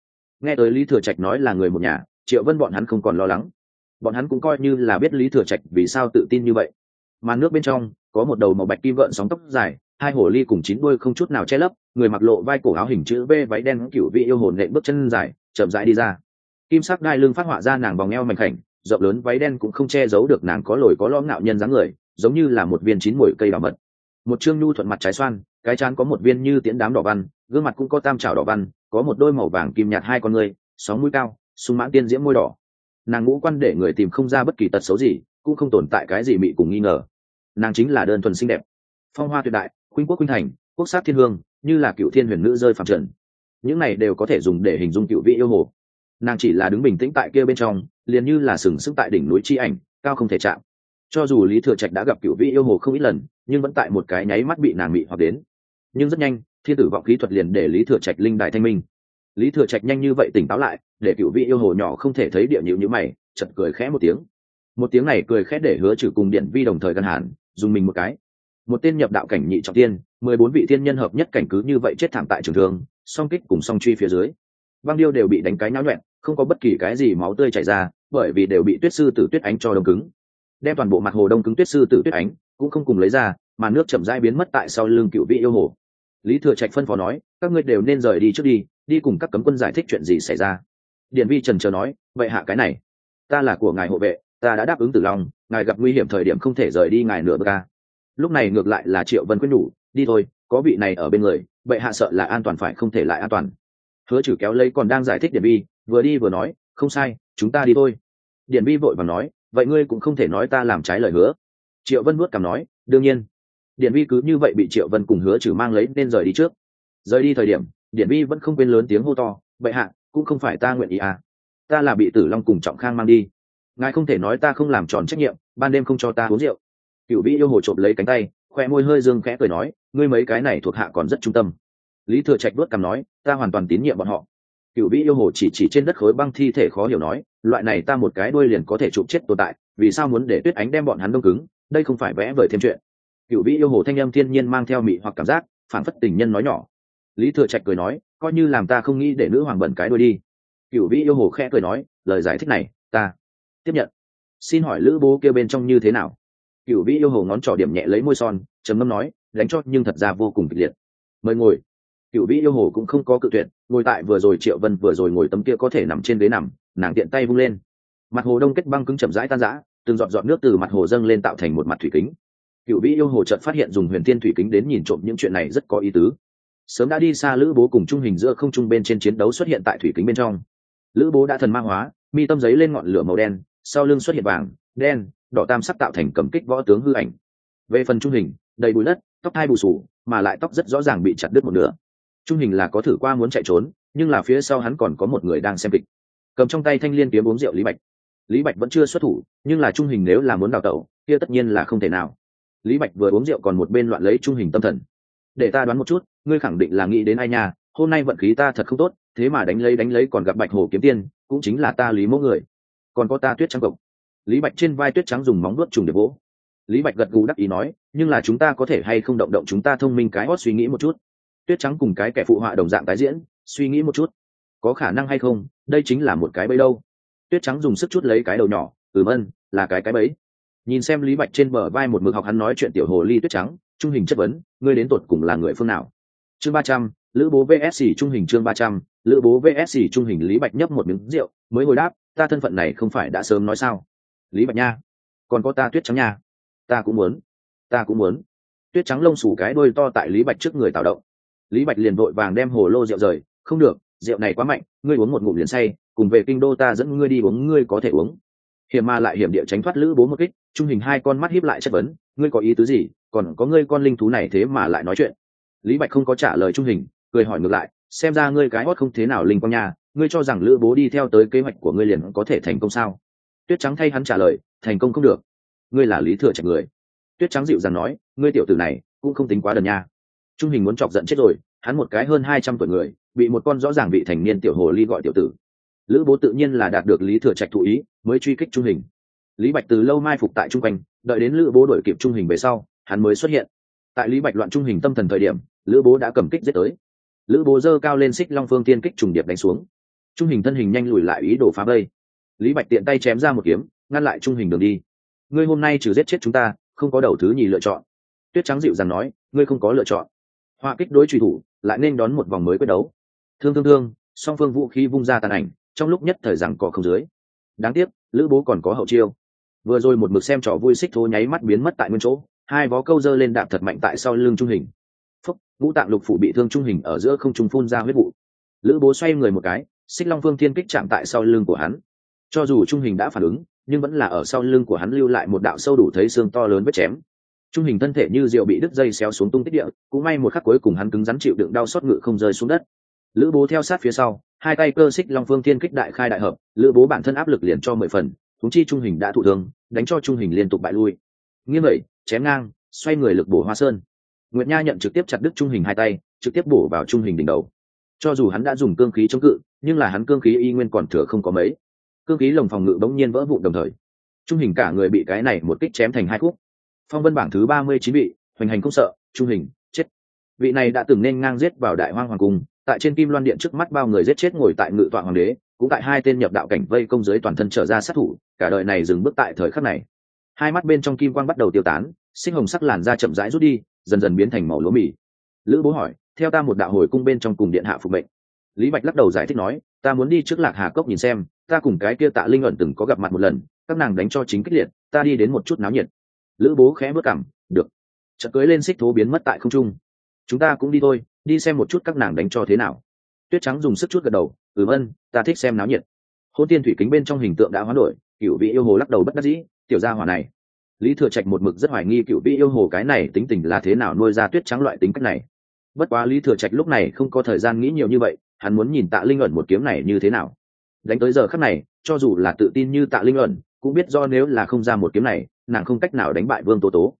Nghe tới lý thừa trạch nói là người một nhà, triệu vân bọn hắn không còn lo lắng. Bọn hắn cũng coi như là biết lý thừa trạch vì sao tự tin như vậy. Màn nước bên trong, có một đầu màu bạch kim vợn sóng tóc dài, hai hồ ly cùng chín đuôi không chút nào che lấp, người mặc lộ vai cổ áo hình chữ v váy đen cựu vị yêu hồn nệ bước chân dài, chậm rãi đi ra. Kim sắc đai lưng phát họa ra nàng vòng eo mảnh khảnh rộng lớn váy đen cũng không che giấu được nàng có lồi có lõm ngạo nhân dáng người, giống như là một viên chín mùi cây đỏ mật. Một chương nhu thuận mặt trái xoan, cái chán có một viên như tiễn đám đỏ văn, gương mặt cũng có tam trào đỏ văn, có một đôi màu vàng kim nhạt hai con người, sóng mũi cao súng mãn tiên diễm môi đỏ. Nàng ngũ quan để người tìm không ra bất kỳ tật xấu gì, cũng không tồn tại cái gì mị cùng nghi ngờ. Nàng chính là đơn thuần xinh đẹp. Phong hoa tuyệt đại, khuynh quốc khuynh thành, quốc sát thiên hương, như là cựu thiên huyền nữ rơi phạm trần. Những này đều có thể dùng để hình dung cựu vị yêu hồ nàng chỉ là đứng bình tĩnh tại kia bên trong, liền như là sừng sững tại đỉnh núi chi ảnh, cao không thể chạm. Cho dù lý thừa trạch đã gặp cựu vị yêu hồ không ít lần, nhưng vẫn tại một cái nháy mắt bị nàng mị hoặc đến. Nhưng rất nhanh, thiên tử vọng kỹ thuật liền để lý thừa trạch linh đài thanh minh. Lý thừa trạch nhanh như vậy tỉnh táo lại, để cựu vị yêu hồ nhỏ không thể thấy địa nhịu như mày chật cười khẽ một tiếng. Một tiếng này cười khẽ để hứa trừ cùng điện vi đồng thời gần hẳn, dùng mình một cái. Một tên nhập đạo cảnh nhị trọng tiên, mười bốn vị thiên nhân hợp nhất cảnh cứ như vậy chết thảm tại trường thường song kích cùng song truy phía dưới băng điêu đều bị đánh cái náo nhuẹn, không có bất kỳ cái gì máu tươi chảy ra, bởi vì đều bị tuyết sư tử tuyết ánh cho đông cứng. Đem toàn bộ mặt hồ đông cứng tuyết sư tử tuyết ánh cũng không cùng lấy ra, mà nước chậm rãi biến mất tại sau lưng cựu vị yêu hồ. Lý thừa trạch phân phó nói, các ngươi đều nên rời đi trước đi đi cùng các cấm quân giải thích chuyện gì xảy ra. Điền vi trần chờ nói, vậy hạ cái này. Ta là của ngài hộ vệ, ta đã đáp ứng tử long, ngài gặp nguy hiểm thời điểm không thể rời đi ngài nửa bước ca lúc này ngược lại là triệu vân quyết nhủ, đi thôi, có vị này ở bên người, vậy hạ sợ là an toàn phải không thể lại an toàn hứa chử kéo lấy còn đang giải thích điện vi vừa đi vừa nói, không sai, chúng ta đi thôi. Điện vi vội vàng nói, vậy ngươi cũng không thể nói ta làm trái lời hứa. Triệu vân vuốt cằm nói, đương nhiên. Điện vi cứ như vậy bị triệu vân cùng hứa trừ mang lấy nên rời đi trước. Rời đi thời điểm điện vi vẫn không quên lớn tiếng hô to vậy hạ, cũng không phải ta nguyện ý à. Ta là bị tử long cùng trọng khang mang đi. Ngài không thể nói ta không làm tròn trách nhiệm, ban đêm không cho ta uống rượu. Cựu vĩ yêu hồ trộm lấy cánh tay, khoe môi hơi dương khẽ cười nói, ngươi mấy cái này thuộc hạ còn rất trung tâm lý thừa trạch đốt cằm nói, ta hoàn toàn tín nhiệm bọn họ. Cựu vĩ yêu hồ chỉ chỉ trên đất khối băng thi thể khó hiểu nói, loại này ta một cái đuôi liền có thể chụp chết tồn tại, vì sao muốn để tuyết ánh đem bọn hắn đông cứng? Đây không phải vẽ vời thêm chuyện. Cựu vĩ yêu hồ thanh âm thiên nhiên mang theo mị hoặc cảm giác, phản phất tình nhân nói nhỏ. Lý thừa trạch cười nói, coi như làm ta không nghĩ để nữ hoàng bẩn cái đuôi đi. Cựu vĩ yêu hồ khẽ cười nói, lời giải thích này, ta tiếp nhận. Xin hỏi lữ bố kêu bên trong như thế nào? Cựu vĩ yêu hồ ngón trỏ điểm nhẹ lấy môi son, trầm ngâm nói, đánh cho nhưng thật ra vô cùng kịch liệt. Mời ngồi cựu vĩ yêu hồ cũng không có cự tuyệt, ngồi tại vừa rồi triệu vân vừa rồi ngồi tấm kia có thể nằm trên ghế nằm, nàng tiện tay vung lên. Mặt hồ đông kết băng cứng chậm rãi tan rã, từng giọt giọt nước từ mặt hồ dâng lên tạo thành một mặt thủy kính. Cựu vĩ yêu hồ chợt phát hiện dùng huyền thiên thủy kính đến nhìn trộm những chuyện này rất có ý tứ. Sớm đã đi xa lữ bố cùng trung hình giữa không trung bên trên chiến đấu xuất hiện tại thủy kính bên trong. Lữ bố đã thần ma hóa, mi tâm giấy lên ngọn lửa màu đen, sau lưng xuất hiện vàng, đen, đỏ tam sắc tạo thành cầm kích võ tướng hư ảnh. Về phần trung hình, đầy bụi đất, tóc hai bù sù, mà lại tóc rất rõ ràng bị chặt đứt một nửa trung hình là có thử qua muốn chạy trốn, nhưng là phía sau hắn còn có một người đang xem kịch. Cầm trong tay thanh liên kiếm uống rượu lý bạch. Lý bạch vẫn chưa xuất thủ, nhưng là trung hình nếu là muốn đào tẩu, kia tất nhiên là không thể nào. Lý bạch vừa uống rượu còn một bên loạn lấy trung hình tâm thần. Để ta đoán một chút, ngươi khẳng định là nghĩ đến ai nhà hôm nay vận khí ta thật không tốt, thế mà đánh lấy đánh lấy còn gặp bạch hồ kiếm tiên, cũng chính là ta lý mẫu người. Còn có ta tuyết trắng cộng lý bạch trên vai tuyết trắng dùng móng đuốt trùng để vỗ. Lý bạch gật gù đắc ý nói, nhưng là chúng ta có thể hay không động động chúng ta thông minh cái hót suy nghĩ một chút tuyết trắng cùng cái kẻ phụ họa đồng dạng tái diễn, suy nghĩ một chút. Có khả năng hay không, đây chính là một cái bẫy đâu. Tuyết trắng dùng sức chút lấy cái đầu nhỏ ừm ân là cái cái bẫy. Nhìn xem lý bạch trên bờ vai một mực học hắn nói chuyện tiểu hồ ly tuyết trắng, trung hình chất vấn, ngươi đến tột cùng là người phương nào? Chương ba trăm, lữ bố vsc trung hình chương ba trăm, lữ bố vsc trung hình lý bạch nhấp một miếng rượu, mới hồi đáp, ta thân phận này không phải đã sớm nói sao? Lý bạch nha. Còn có ta tuyết trắng nha. Ta cũng muốn. Ta cũng muốn. Tuyết trắng lông xù cái đôi to tại lý bạch trước người tạo động lý bạch liền vội vàng đem hồ lô rượu rời. Không được, rượu này quá mạnh, ngươi uống một ngụm liền say, cùng về kinh đô ta dẫn ngươi đi uống, ngươi có thể uống. Hiểm mà lại hiểm địa tránh thoát lữ bố một kích, trung hình hai con mắt hiếp lại chất vấn, ngươi có ý tứ gì? Còn có ngươi con linh thú này thế mà lại nói chuyện? Lý bạch không có trả lời trung hình, cười hỏi ngược lại, xem ra ngươi cái hót không thế nào linh quang nhà ngươi cho rằng lữ bố đi theo tới kế hoạch của ngươi liền có thể thành công sao? Tuyết trắng thay hắn trả lời, thành công không được. Ngươi là lý thừa trạch người. Tuyết trắng dịu dàng nói, ngươi tiểu tử này cũng không tính quá đần nha trung hình muốn chọc giận chết rồi, hắn một cái hơn hai trăm tuổi người, bị một con rõ ràng bị thành niên tiểu hồ ly gọi tiểu tử. Lữ bố tự nhiên là đạt được lý thừa trạch thụ ý, mới truy kích trung hình. Lý bạch từ lâu mai phục tại trung quanh, đợi đến lữ bố đổi kịp trung hình về sau, hắn mới xuất hiện. Tại lý bạch loạn trung hình tâm thần thời điểm, lữ bố đã cầm kích giết tới. Lữ bố dơ cao lên xích long phương tiên kích trùng điệp đánh xuống. Trung hình thân hình nhanh lùi lại ý đồ phá vây. Lý bạch tiện tay chém ra một kiếm, ngăn lại trung hình đường đi. Ngươi hôm nay trừ giết chết chúng ta, không có đầu thứ nhì lựa chọn. Tuyết trắng dịu dàng nói, ngươi không có lựa chọn họa kích đối truy thủ, lại nên đón một vòng mới quyết đấu. Thương thương thương, song phương vũ khí vung ra tàn ảnh, trong lúc nhất thời rằng cỏ không dưới. Đáng tiếc, lữ bố còn có hậu chiêu. Vừa rồi một mực xem trò vui xích thố nháy mắt biến mất tại nguyên chỗ, hai vó câu dơ lên đạp thật mạnh tại sau lưng trung hình. Phúc, ngũ tạng lục phủ bị thương trung hình ở giữa không trung phun ra huyết vụ. Lữ bố xoay người một cái, xích long phương thiên kích chạm tại sau lưng của hắn. Cho dù trung hình đã phản ứng, nhưng vẫn là ở sau lưng của hắn lưu lại một đạo sâu đủ thấy xương to lớn vết chém trung hình thân thể như rượu bị đứt dây xéo xuống tung tích địa, cũng may một khắc cuối cùng hắn cứng rắn chịu đựng đau xót ngự không rơi xuống đất. Lữ bố theo sát phía sau, hai tay cơ xích long phương thiên kích đại khai đại hợp, lữ bố bản thân áp lực liền cho mười phần, thúng chi trung hình đã thụ thương, đánh cho trung hình liên tục bại lui. Nghiêng vậy, chém ngang, xoay người lực bổ hoa sơn. Nguyệt nha nhận trực tiếp chặt đứt trung hình hai tay, trực tiếp bổ vào trung hình đỉnh đầu. Cho dù hắn đã dùng cương khí chống cự, nhưng là hắn cương khí y nguyên còn thừa không có mấy. Cương khí lồng phòng ngự bỗng nhiên vỡ vụn đồng thời. Trung hình cả người bị cái này một kích chém thành hai khúc phong vân bảng thứ ba mươi chín vị, hoành hành không sợ, trung hình, chết. Vị này đã từng nên ngang giết vào đại hoang hoàng cung, tại trên kim loan điện trước mắt bao người giết chết ngồi tại ngự tọa hoàng đế, cũng tại hai tên nhập đạo cảnh vây công giới toàn thân trở ra sát thủ, cả đời này dừng bước tại thời khắc này. Hai mắt bên trong kim quang bắt đầu tiêu tán, sinh hồng sắc làn da chậm rãi rút đi, dần dần biến thành màu lúa mì. Lữ bố hỏi, theo ta một đạo hồi cung bên trong cùng điện hạ phục mệnh. Lý bạch lắc đầu giải thích nói, ta muốn đi trước lạc hà cốc nhìn xem, ta cùng cái kia tạ linh ẩn từng có gặp mặt một lần, các nàng đánh cho chính kích liệt, ta đi đến một chút náo nhiệt lữ bố khẽ bước cảm được. Chợt cưới lên xích thố biến mất tại không trung. Chúng ta cũng đi thôi, đi xem một chút các nàng đánh cho thế nào. Tuyết trắng dùng sức chút gật đầu ừ ân ta thích xem náo nhiệt. Hôn tiên thủy kính bên trong hình tượng đã hoán đổi cựu vị yêu hồ lắc đầu bất đắc dĩ, tiểu gia hỏa này. Lý thừa trạch một mực rất hoài nghi cựu vị yêu hồ cái này tính tình là thế nào nuôi ra tuyết trắng loại tính cách này. Bất quá lý thừa trạch lúc này không có thời gian nghĩ nhiều như vậy, hắn muốn nhìn tạ linh ẩn một kiếm này như thế nào. Đánh tới giờ khắc này, cho dù là tự tin như tạ linh ẩn cũng biết do nếu là không ra một kiếm này, nàng không cách nào đánh bại vương tố tố.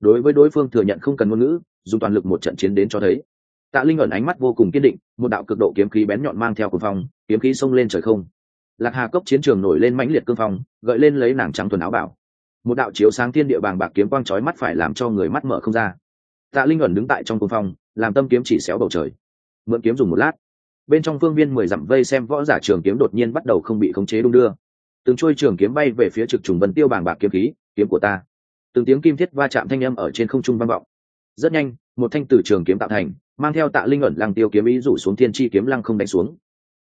Đối với đối phương thừa nhận không cần ngôn ngữ, dùng toàn lực một trận chiến đến cho thấy. Tạ linh ẩn ánh mắt vô cùng kiên định, một đạo cực độ kiếm khí bén nhọn mang theo cương phong, kiếm khí xông lên trời không. Lạc hà cốc chiến trường nổi lên mãnh liệt cương phong, gợi lên lấy nàng trắng tuần áo bảo. Một đạo chiếu sáng thiên địa bàng bạc kiếm quang chói mắt phải làm cho người mắt mở không ra. Tạ linh ẩn đứng tại trong cương phong, làm tâm kiếm chỉ xéo bầu trời. Mượn kiếm dùng một lát. Bên trong phương viên mười dặm vây xem võ giả trường kiếm đột nhiên bắt đầu không bị khống chế đung đưa từng trôi trường kiếm bay về phía trực trùng vân tiêu bàng bạc kiếm khí, kiếm của ta. Từng tiếng kim thiết va chạm thanh âm ở trên không trung vang vọng. Rất nhanh, một thanh tử trường kiếm tạo thành, mang theo tạ linh ẩn lăng tiêu kiếm ý rủ xuống thiên chi kiếm lăng không đánh xuống.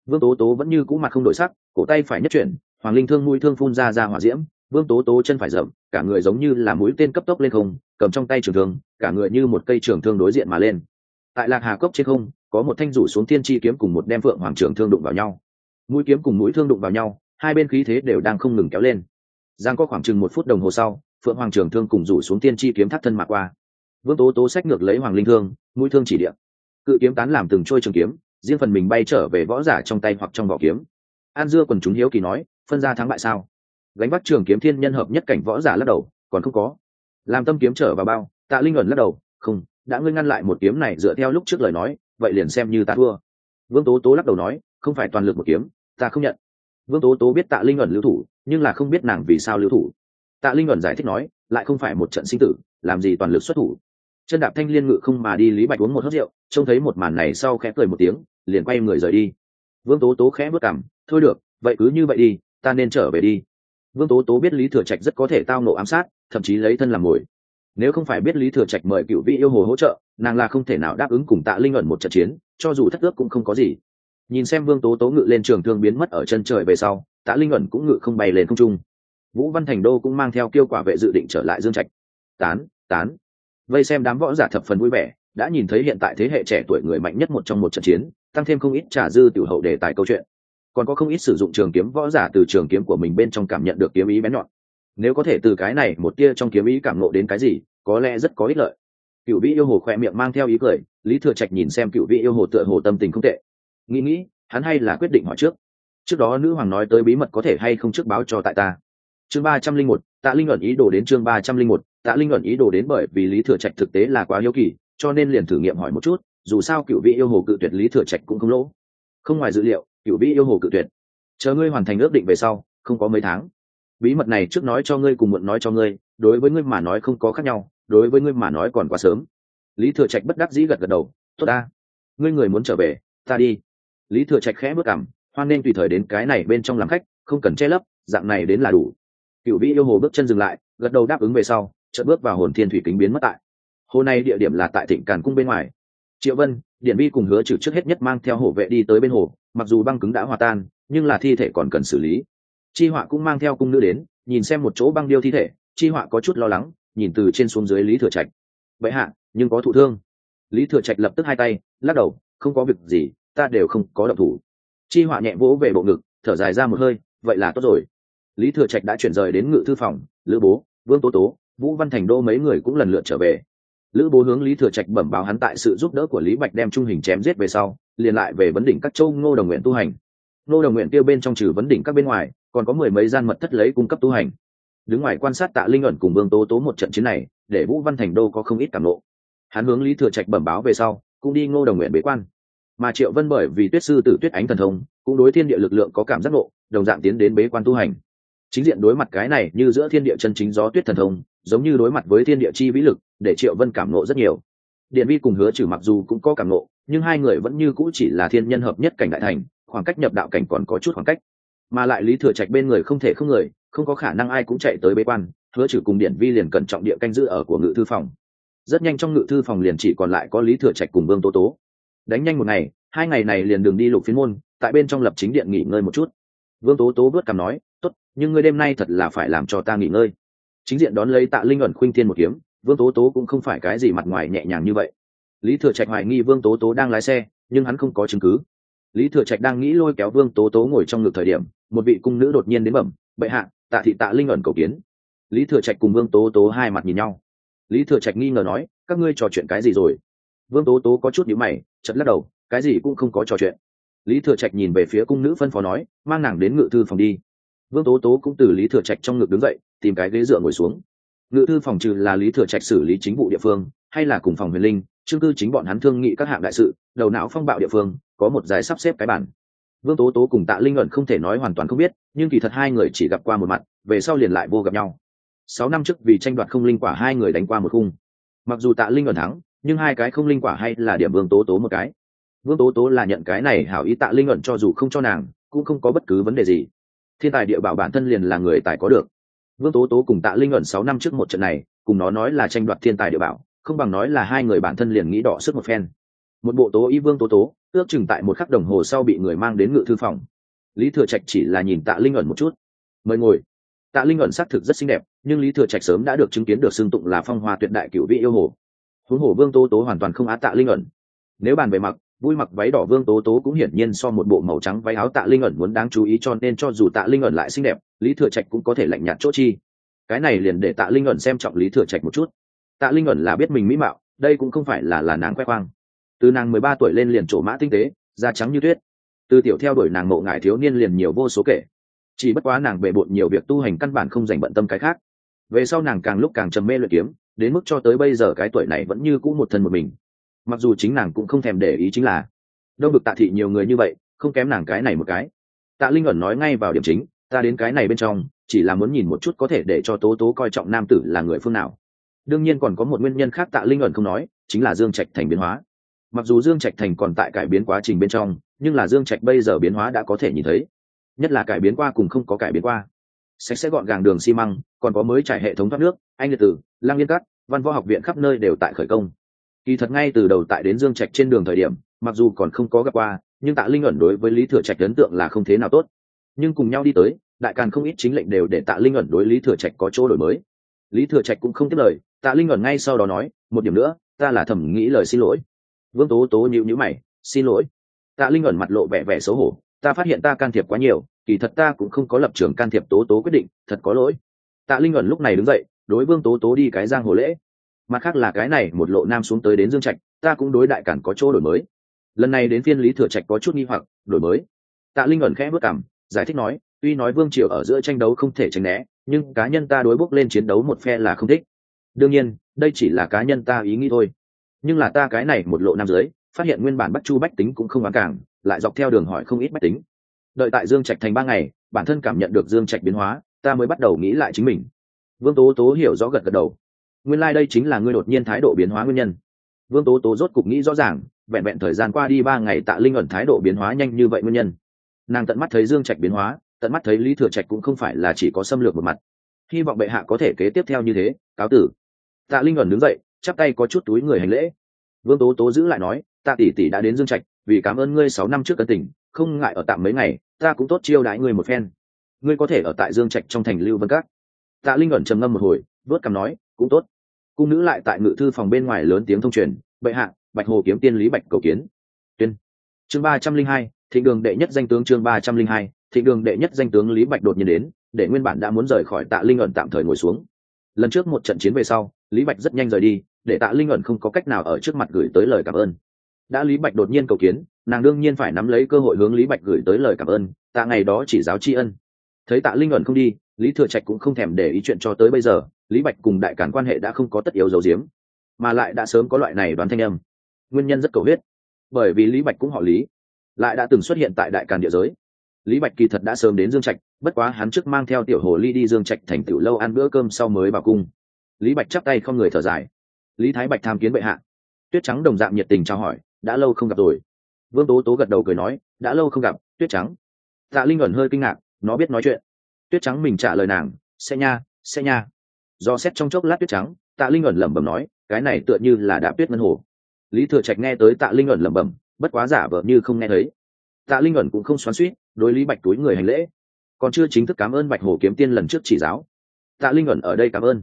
Vương tố tố vẫn như cũ mặt không đổi sắc, cổ tay phải nhất chuyển, hoàng linh thương mũi thương phun ra ra hỏa diễm. Vương tố tố chân phải rậm, cả người giống như là mũi tên cấp tốc lên không, cầm trong tay trường thương, cả người như một cây trường thương đối diện mà lên. Tại lạc hà cốc trên không, có một thanh rủ xuống thiên chi kiếm cùng một đem phượng hoàng trường thương đụng vào nhau. Mũi kiếm cùng mũi thương đụng vào nhau hai bên khí thế đều đang không ngừng kéo lên. Giang có khoảng chừng một phút đồng hồ sau, phượng hoàng trường thương cùng rủ xuống tiên chi kiếm thắt thân mà qua. Vương tố tố sách ngược lấy hoàng linh thương, mũi thương chỉ điện cự kiếm tán làm từng trôi trường kiếm, riêng phần mình bay trở về võ giả trong tay hoặc trong vỏ kiếm. An dưa quần chúng hiếu kỳ nói, phân ra thắng bại sao? Gánh bắt trường kiếm thiên nhân hợp nhất cảnh võ giả lắc đầu, còn không có. Làm tâm kiếm trở vào bao, tạ linh ẩn lắc đầu, không, đã ngươi ngăn lại một kiếm này dựa theo lúc trước lời nói, vậy liền xem như ta thua. Vương tố tố lắc đầu nói, không phải toàn lực một kiếm, ta không nhận vương tố tố biết tạ linh ẩn lưu thủ, nhưng là không biết nàng vì sao lưu thủ. Tạ linh ẩn giải thích nói, lại không phải một trận sinh tử, làm gì toàn lực xuất thủ. Chân đạp thanh liên ngự không mà đi lý bạch uống một hớt rượu, trông thấy một màn này sau khẽ cười một tiếng, liền quay người rời đi. Vương tố tố khẽ bước cảm thôi được, vậy cứ như vậy đi, ta nên trở về đi. Vương tố tố biết lý thừa trạch rất có thể tao nộ ám sát, thậm chí lấy thân làm mồi. Nếu không phải biết lý thừa trạch mời cựu vị yêu hồ hỗ trợ, nàng là không thể nào đáp ứng cùng tạ linh ẩn một trận chiến, cho dù thất ước cũng không có gì nhìn xem vương tố tố ngự lên trường thương biến mất ở chân trời về sau, tạ linh ẩn cũng ngự không bay lên không trung. Vũ văn thành đô cũng mang theo kêu quả vệ dự định trở lại dương trạch. Tán tán. Vây xem đám võ giả thập phần vui vẻ, đã nhìn thấy hiện tại thế hệ trẻ tuổi người mạnh nhất một trong một trận chiến, tăng thêm không ít trả dư tiểu hậu đề tài câu chuyện. Còn có không ít sử dụng trường kiếm võ giả từ trường kiếm của mình bên trong cảm nhận được kiếm ý bén nhọn. Nếu có thể từ cái này một tia trong kiếm ý cảm nộ đến cái gì, có lẽ rất có ích lợi. Cựu vị yêu hồ khoe miệng mang theo ý cười, lý thừa trạch nhìn xem cựu vị yêu hồ tựa hồ tâm tình không tệ nghĩ nghĩ, hắn hay là quyết định hỏi trước. Trước đó nữ hoàng nói tới bí mật có thể hay không trước báo cho tại ta. Chương ba trăm linh một, tạ linh luận ý đồ đến chương ba trăm linh một, tạ linh luận ý đồ đến bởi vì lý thừa trạch thực tế là quá hiếu kỳ, cho nên liền thử nghiệm hỏi một chút, dù sao cựu vị yêu hồ cự tuyệt lý thừa trạch cũng không lỗ. Không ngoài dữ liệu, cựu vị yêu hồ cự tuyệt. Chờ ngươi hoàn thành ước định về sau, không có mấy tháng. Bí mật này trước nói cho ngươi cùng muộn nói cho ngươi, đối với ngươi mà nói không có khác nhau, đối với ngươi mà nói còn quá sớm. Lý thừa trạch bất đắc dĩ gật gật đầu, tốt ta, ngươi người muốn trở về, ta đi lý thừa trạch khẽ bước cảm hoan nên tùy thời đến cái này bên trong làm khách, không cần che lấp, dạng này đến là đủ. Cựu vĩ yêu hồ bước chân dừng lại, gật đầu đáp ứng về sau, chợt bước vào hồn thiên thủy kính biến mất tại. Hồ này địa điểm là tại thịnh càn cung bên ngoài. Triệu vân điện vi cùng hứa trừ trước hết nhất mang theo hộ vệ đi tới bên hồ, mặc dù băng cứng đã hòa tan, nhưng là thi thể còn cần xử lý. Chi họa cũng mang theo cung nữ đến, nhìn xem một chỗ băng điêu thi thể, chi họa có chút lo lắng, nhìn từ trên xuống dưới lý thừa trạch. Vậy hạ, nhưng có thụ thương. Lý thừa trạch lập tức hai tay, lắc đầu, không có việc gì ta đều không có động thủ. Chi họa nhẹ vỗ về bộ ngực, thở dài ra một hơi, vậy là tốt rồi. Lý thừa trạch đã chuyển rời đến ngự thư phòng, lữ bố, vương tố tố, vũ văn thành đô mấy người cũng lần lượt trở về. Lữ bố hướng lý thừa trạch bẩm báo hắn tại sự giúp đỡ của lý bạch đem trung hình chém giết về sau, liền lại về vấn đỉnh các châu ngô đồng nguyện tu hành. Ngô đồng nguyện tiêu bên trong trừ vấn đỉnh các bên ngoài, còn có mười mấy gian mật thất lấy cung cấp tu hành. Đứng ngoài quan sát tạ linh ẩn cùng vương tố tố một trận chiến này, để vũ văn thành đô có không ít cảm lộ hắn hướng lý thừa trạch bẩm báo về sau, cũng đi ngô đồng nguyện bế quan mà triệu vân bởi vì tuyết sư tử tuyết ánh thần thông, cũng đối thiên địa lực lượng có cảm giác ngộ, đồng dạng tiến đến bế quan tu hành. Chính diện đối mặt cái này như giữa thiên địa chân chính gió tuyết thần thông, giống như đối mặt với thiên địa chi vĩ lực, để triệu vân cảm ngộ rất nhiều. Điện vi cùng hứa trừ mặc dù cũng có cảm ngộ, nhưng hai người vẫn như cũ chỉ là thiên nhân hợp nhất cảnh đại thành, khoảng cách nhập đạo cảnh còn có chút khoảng cách. Mà lại lý thừa trạch bên người không thể không người, không có khả năng ai cũng chạy tới bế quan, hứa trừ cùng điện vi liền cẩn trọng địa canh giữ ở của ngự thư phòng. Rất nhanh trong ngự thư phòng liền chỉ còn lại có lý thừa trạch cùng vương tố tố đánh nhanh một ngày, hai ngày này liền đường đi lục phiến môn, tại bên trong lập chính điện nghỉ ngơi một chút. Vương tố tố vớt cằm nói, tốt, nhưng ngươi đêm nay thật là phải làm cho ta nghỉ ngơi. Chính diện đón lấy tạ linh ẩn khuynh thiên một kiếm, vương tố tố cũng không phải cái gì mặt ngoài nhẹ nhàng như vậy. Lý thừa trạch hoài nghi vương tố tố đang lái xe, nhưng hắn không có chứng cứ. Lý thừa trạch đang nghĩ lôi kéo vương tố tố ngồi trong ngực thời điểm, một vị cung nữ đột nhiên đến bẩm, bệ hạ, tạ thị tạ linh ẩn cầu kiến. Lý thừa trạch cùng vương tố tố hai mặt nhìn nhau. Lý thừa trạch nghi ngờ nói, các ngươi trò chuyện cái gì rồi? Vương tố tố có chút nhữ mày chật lắc đầu, cái gì cũng không có trò chuyện. Lý thừa trạch nhìn về phía cung nữ phân phó nói, mang nàng đến ngự thư phòng đi. Vương tố tố cũng từ lý thừa trạch trong ngực đứng dậy, tìm cái ghế dựa ngồi xuống. Ngự thư phòng trừ là lý thừa trạch xử lý chính vụ địa phương, hay là cùng phòng huyền linh, chương cư chính bọn hắn thương nghị các hạng đại sự, đầu não phong bạo địa phương, có một giải sắp xếp cái bản. Vương tố tố cùng tạ linh ẩn không thể nói hoàn toàn không biết, nhưng kỳ thật hai người chỉ gặp qua một mặt, về sau liền lại vô gặp nhau. Sáu năm trước vì tranh đoạt không linh quả hai người đánh qua một khung. Mặc dù tạ linh ẩn thắng nhưng hai cái không linh quả hay là điểm vương tố tố một cái. Vương tố tố là nhận cái này hảo ý tạ linh ẩn cho dù không cho nàng, cũng không có bất cứ vấn đề gì. Thiên tài địa bảo bản thân liền là người tài có được. Vương tố tố cùng tạ linh ẩn sáu năm trước một trận này, cùng nó nói là tranh đoạt thiên tài địa bảo, không bằng nói là hai người bản thân liền nghĩ đỏ sức một phen. Một bộ tố y vương tố tố, ước chừng tại một khắc đồng hồ sau bị người mang đến ngự thư phòng. Lý thừa trạch chỉ là nhìn tạ linh ẩn một chút. Mời ngồi. Tạ linh ẩn xác thực rất xinh đẹp, nhưng lý thừa trạch sớm đã được chứng kiến được xưng tụng là phong hoa tuyệt đại cựu vị yêu hồ huống hồ vương tố tố hoàn toàn không á tạ linh ẩn. Nếu bàn về mặc, vui mặc váy đỏ vương tố tố cũng hiển nhiên so một bộ màu trắng váy áo tạ linh ẩn muốn đáng chú ý cho nên cho dù tạ linh ẩn lại xinh đẹp, lý thừa trạch cũng có thể lạnh nhạt chỗ chi. Cái này liền để tạ linh ẩn xem trọng lý thừa trạch một chút. Tạ linh ẩn là biết mình mỹ mạo, đây cũng không phải là là nàng khoe khoang. Từ nàng mười ba tuổi lên liền trổ mã tinh tế, da trắng như tuyết. Từ tiểu theo đuổi nàng mộ ngại thiếu niên liền nhiều vô số kể. Chỉ bất quá nàng bề bộn nhiều việc tu hành căn bản không dành bận tâm cái khác. Về sau nàng càng lúc càng trầm mê luyện kiếm đến mức cho tới bây giờ cái tuổi này vẫn như cũ một thân một mình. Mặc dù chính nàng cũng không thèm để ý chính là đâu được tạ thị nhiều người như vậy, không kém nàng cái này một cái. Tạ linh ẩn nói ngay vào điểm chính, ta đến cái này bên trong, chỉ là muốn nhìn một chút có thể để cho tố tố coi trọng nam tử là người phương nào. Đương nhiên còn có một nguyên nhân khác tạ linh ẩn không nói, chính là dương trạch thành biến hóa. Mặc dù dương trạch thành còn tại cải biến quá trình bên trong, nhưng là dương trạch bây giờ biến hóa đã có thể nhìn thấy. Nhất là cải biến qua cùng không có cải biến qua sạch sẽ gọn gàng đường xi măng, còn có mới trải hệ thống thoát nước, anh liệt tử lang liên cắt văn võ học viện khắp nơi đều tại khởi công. Kỳ thật ngay từ đầu tại đến dương trạch trên đường thời điểm, mặc dù còn không có gặp qua, nhưng tạ linh ẩn đối với lý thừa trạch ấn tượng là không thế nào tốt. Nhưng cùng nhau đi tới, đại càn không ít chính lệnh đều để tạ linh ẩn đối lý thừa trạch có chỗ đổi mới. Lý thừa trạch cũng không tiếp lời, tạ linh ẩn ngay sau đó nói, một điểm nữa, ta là thẩm nghĩ lời xin lỗi. Vương tố tố nhịu nhữ mày, xin lỗi. Tạ linh ẩn mặt lộ vẻ vẻ xấu hổ, ta phát hiện ta can thiệp quá nhiều kỳ thật ta cũng không có lập trường can thiệp tố tố quyết định, thật có lỗi. Tạ linh ẩn lúc này đứng dậy, đối vương tố tố đi cái giang hồ lễ. Mặt khác là cái này, một lộ nam xuống tới đến dương trạch, ta cũng đối đại cản có chỗ đổi mới. Lần này đến phiên lý thừa trạch có chút nghi hoặc, đổi mới. Tạ linh ẩn khẽ bước cảm giải thích nói, tuy nói vương triều ở giữa tranh đấu không thể tránh né, nhưng cá nhân ta đối bước lên chiến đấu một phe là không thích. Đương nhiên, đây chỉ là cá nhân ta ý nghĩ thôi. Nhưng là ta cái này, một lộ nam giới phát hiện nguyên bản bắt chu bách tính cũng không bán cảng, lại dọc theo đường hỏi không ít bách tính đợi tại dương trạch thành ba ngày, bản thân cảm nhận được dương trạch biến hóa, ta mới bắt đầu nghĩ lại chính mình. Vương tố tố hiểu rõ gật gật đầu. Nguyên lai、like、đây chính là ngươi đột nhiên thái độ biến hóa nguyên nhân. Vương tố tố rốt cục nghĩ rõ ràng, vẹn vẹn thời gian qua đi ba ngày tạ linh ẩn thái độ biến hóa nhanh như vậy nguyên nhân. Nàng tận mắt thấy dương trạch biến hóa, tận mắt thấy lý thừa trạch cũng không phải là chỉ có xâm lược một mặt. Hy vọng bệ hạ có thể kế tiếp theo như thế, cáo tử. Tạ linh ẩn đứng dậy, chắp tay có chút túi người hành lễ. Vương tố tố giữ lại nói tạ tỷ tỷ đã đến dương trạch, vì cảm ơn ngươi sáu năm trước ân tình không ngại ở tạm mấy ngày, ta cũng tốt chiêu đãi ngươi một phen. Ngươi có thể ở tại dương trạch trong thành lưu vân các. Tạ linh ẩn trầm ngâm một hồi, vớt cằm nói, cũng tốt. Cung nữ lại tại ngự thư phòng bên ngoài lớn tiếng thông truyền, bệ hạ, bạch hồ kiếm tiên lý bạch cầu kiến. Tuyên. Chương ba trăm linh hai thị đường đệ nhất danh tướng chương ba trăm linh hai thị đường đệ nhất danh tướng lý bạch đột nhiên đến, để nguyên bản đã muốn rời khỏi tạ linh ẩn tạm thời ngồi xuống. Lần trước một trận chiến về sau, lý bạch rất nhanh rời đi, để tạ linh ẩn không có cách nào ở trước mặt gửi tới lời cảm ơn. Đã lý bạch đột nhiên cầu kiến nàng đương nhiên phải nắm lấy cơ hội hướng lý bạch gửi tới lời cảm ơn, tạ ngày đó chỉ giáo tri ân. Thấy tạ linh ẩn không đi, lý thừa trạch cũng không thèm để ý chuyện cho tới bây giờ, lý bạch cùng đại cản quan hệ đã không có tất yếu dầu diếm mà lại đã sớm có loại này đoán thanh âm. Nguyên nhân rất cầu huyết. Bởi vì lý bạch cũng họ lý, lại đã từng xuất hiện tại đại càn địa giới. Lý bạch kỳ thật đã sớm đến dương trạch, bất quá hắn trước mang theo tiểu hồ ly đi dương trạch thành tiểu lâu ăn bữa cơm sau mới vào cung. Lý bạch chắp tay không người thở dài. Lý thái bạch tham kiến bệ hạ. Tuyết trắng đồng dạng nhiệt tình chào hỏi, đã lâu không gặp rồi vương tố tố gật đầu cười nói, đã lâu không gặp, tuyết trắng. Tạ linh ẩn hơi kinh ngạc, nó biết nói chuyện. Tuyết trắng mình trả lời nàng, sẽ nha sẽ nha. Do xét trong chốc lát tuyết trắng, tạ linh ẩn lẩm bẩm nói, cái này tựa như là đã tuyết ngân hồ. Lý thừa trạch nghe tới tạ linh ẩn lẩm bẩm, bất quá giả vờ như không nghe thấy. Tạ linh ẩn cũng không xoắn suýt đối lý bạch túi người hành lễ. Còn chưa chính thức cảm ơn bạch hồ kiếm tiên lần trước chỉ giáo. Tạ linh ẩn ở đây cảm ơn.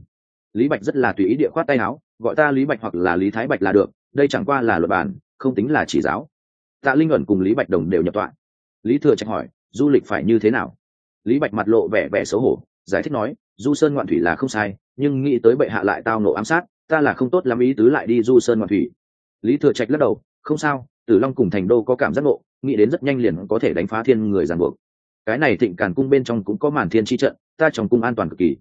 Lý bạch rất là tùy ý địa khoát tay áo, gọi ta lý bạch hoặc là lý thái bạch là được, đây chẳng qua là luật bản, không tính là chỉ giáo tạ linh ẩn cùng lý bạch đồng đều nhập tọa. Lý thừa trạch hỏi, du lịch phải như thế nào? Lý bạch mặt lộ vẻ vẻ xấu hổ, giải thích nói, du sơn ngoạn thủy là không sai, nhưng nghĩ tới bệ hạ lại tao nổ ám sát, ta là không tốt lắm ý tứ lại đi du sơn ngoạn thủy. Lý thừa trạch lắc đầu, không sao, tử long cùng thành đô có cảm giác ngộ, nghĩ đến rất nhanh liền có thể đánh phá thiên người giàn buộc. Cái này thịnh càn cung bên trong cũng có màn thiên chi trận, ta trong cung an toàn cực kỳ.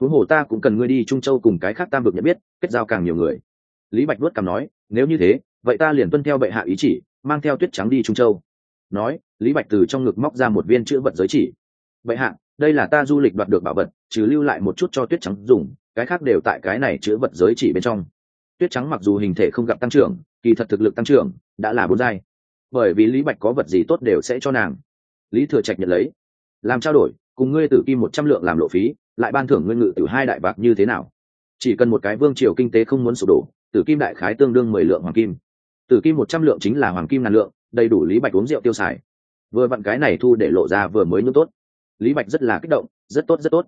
Huống hồ ta cũng cần ngươi đi trung châu cùng cái khác tam vực nhận biết, kết giao càng nhiều người. Lý bạch vuốt cằm nói, nếu như thế, vậy ta liền tuân theo bệ hạ ý chỉ mang theo tuyết trắng đi trung châu. Nói, lý bạch từ trong ngực móc ra một viên chữ vật giới chỉ. Vậy hạ, đây là ta du lịch đoạt được bảo vật, trừ lưu lại một chút cho tuyết trắng dùng, cái khác đều tại cái này chữ vật giới chỉ bên trong. Tuyết trắng mặc dù hình thể không gặp tăng trưởng, kỳ thật thực lực tăng trưởng, đã là bốn giai. Bởi vì lý bạch có vật gì tốt đều sẽ cho nàng. Lý thừa trạch nhận lấy. Làm trao đổi, cùng ngươi tử kim một trăm lượng làm lộ phí, lại ban thưởng ngươi ngự từ hai đại bạc như thế nào? Chỉ cần một cái vương triều kinh tế không muốn sụp đổ, tử kim đại khái tương đương mười lượng hoàng kim tử kim một trăm lượng chính là hoàng kim ngàn lượng, đầy đủ lý bạch uống rượu tiêu xài. Vừa vặn cái này thu để lộ ra vừa mới như tốt. Lý bạch rất là kích động, rất tốt rất tốt.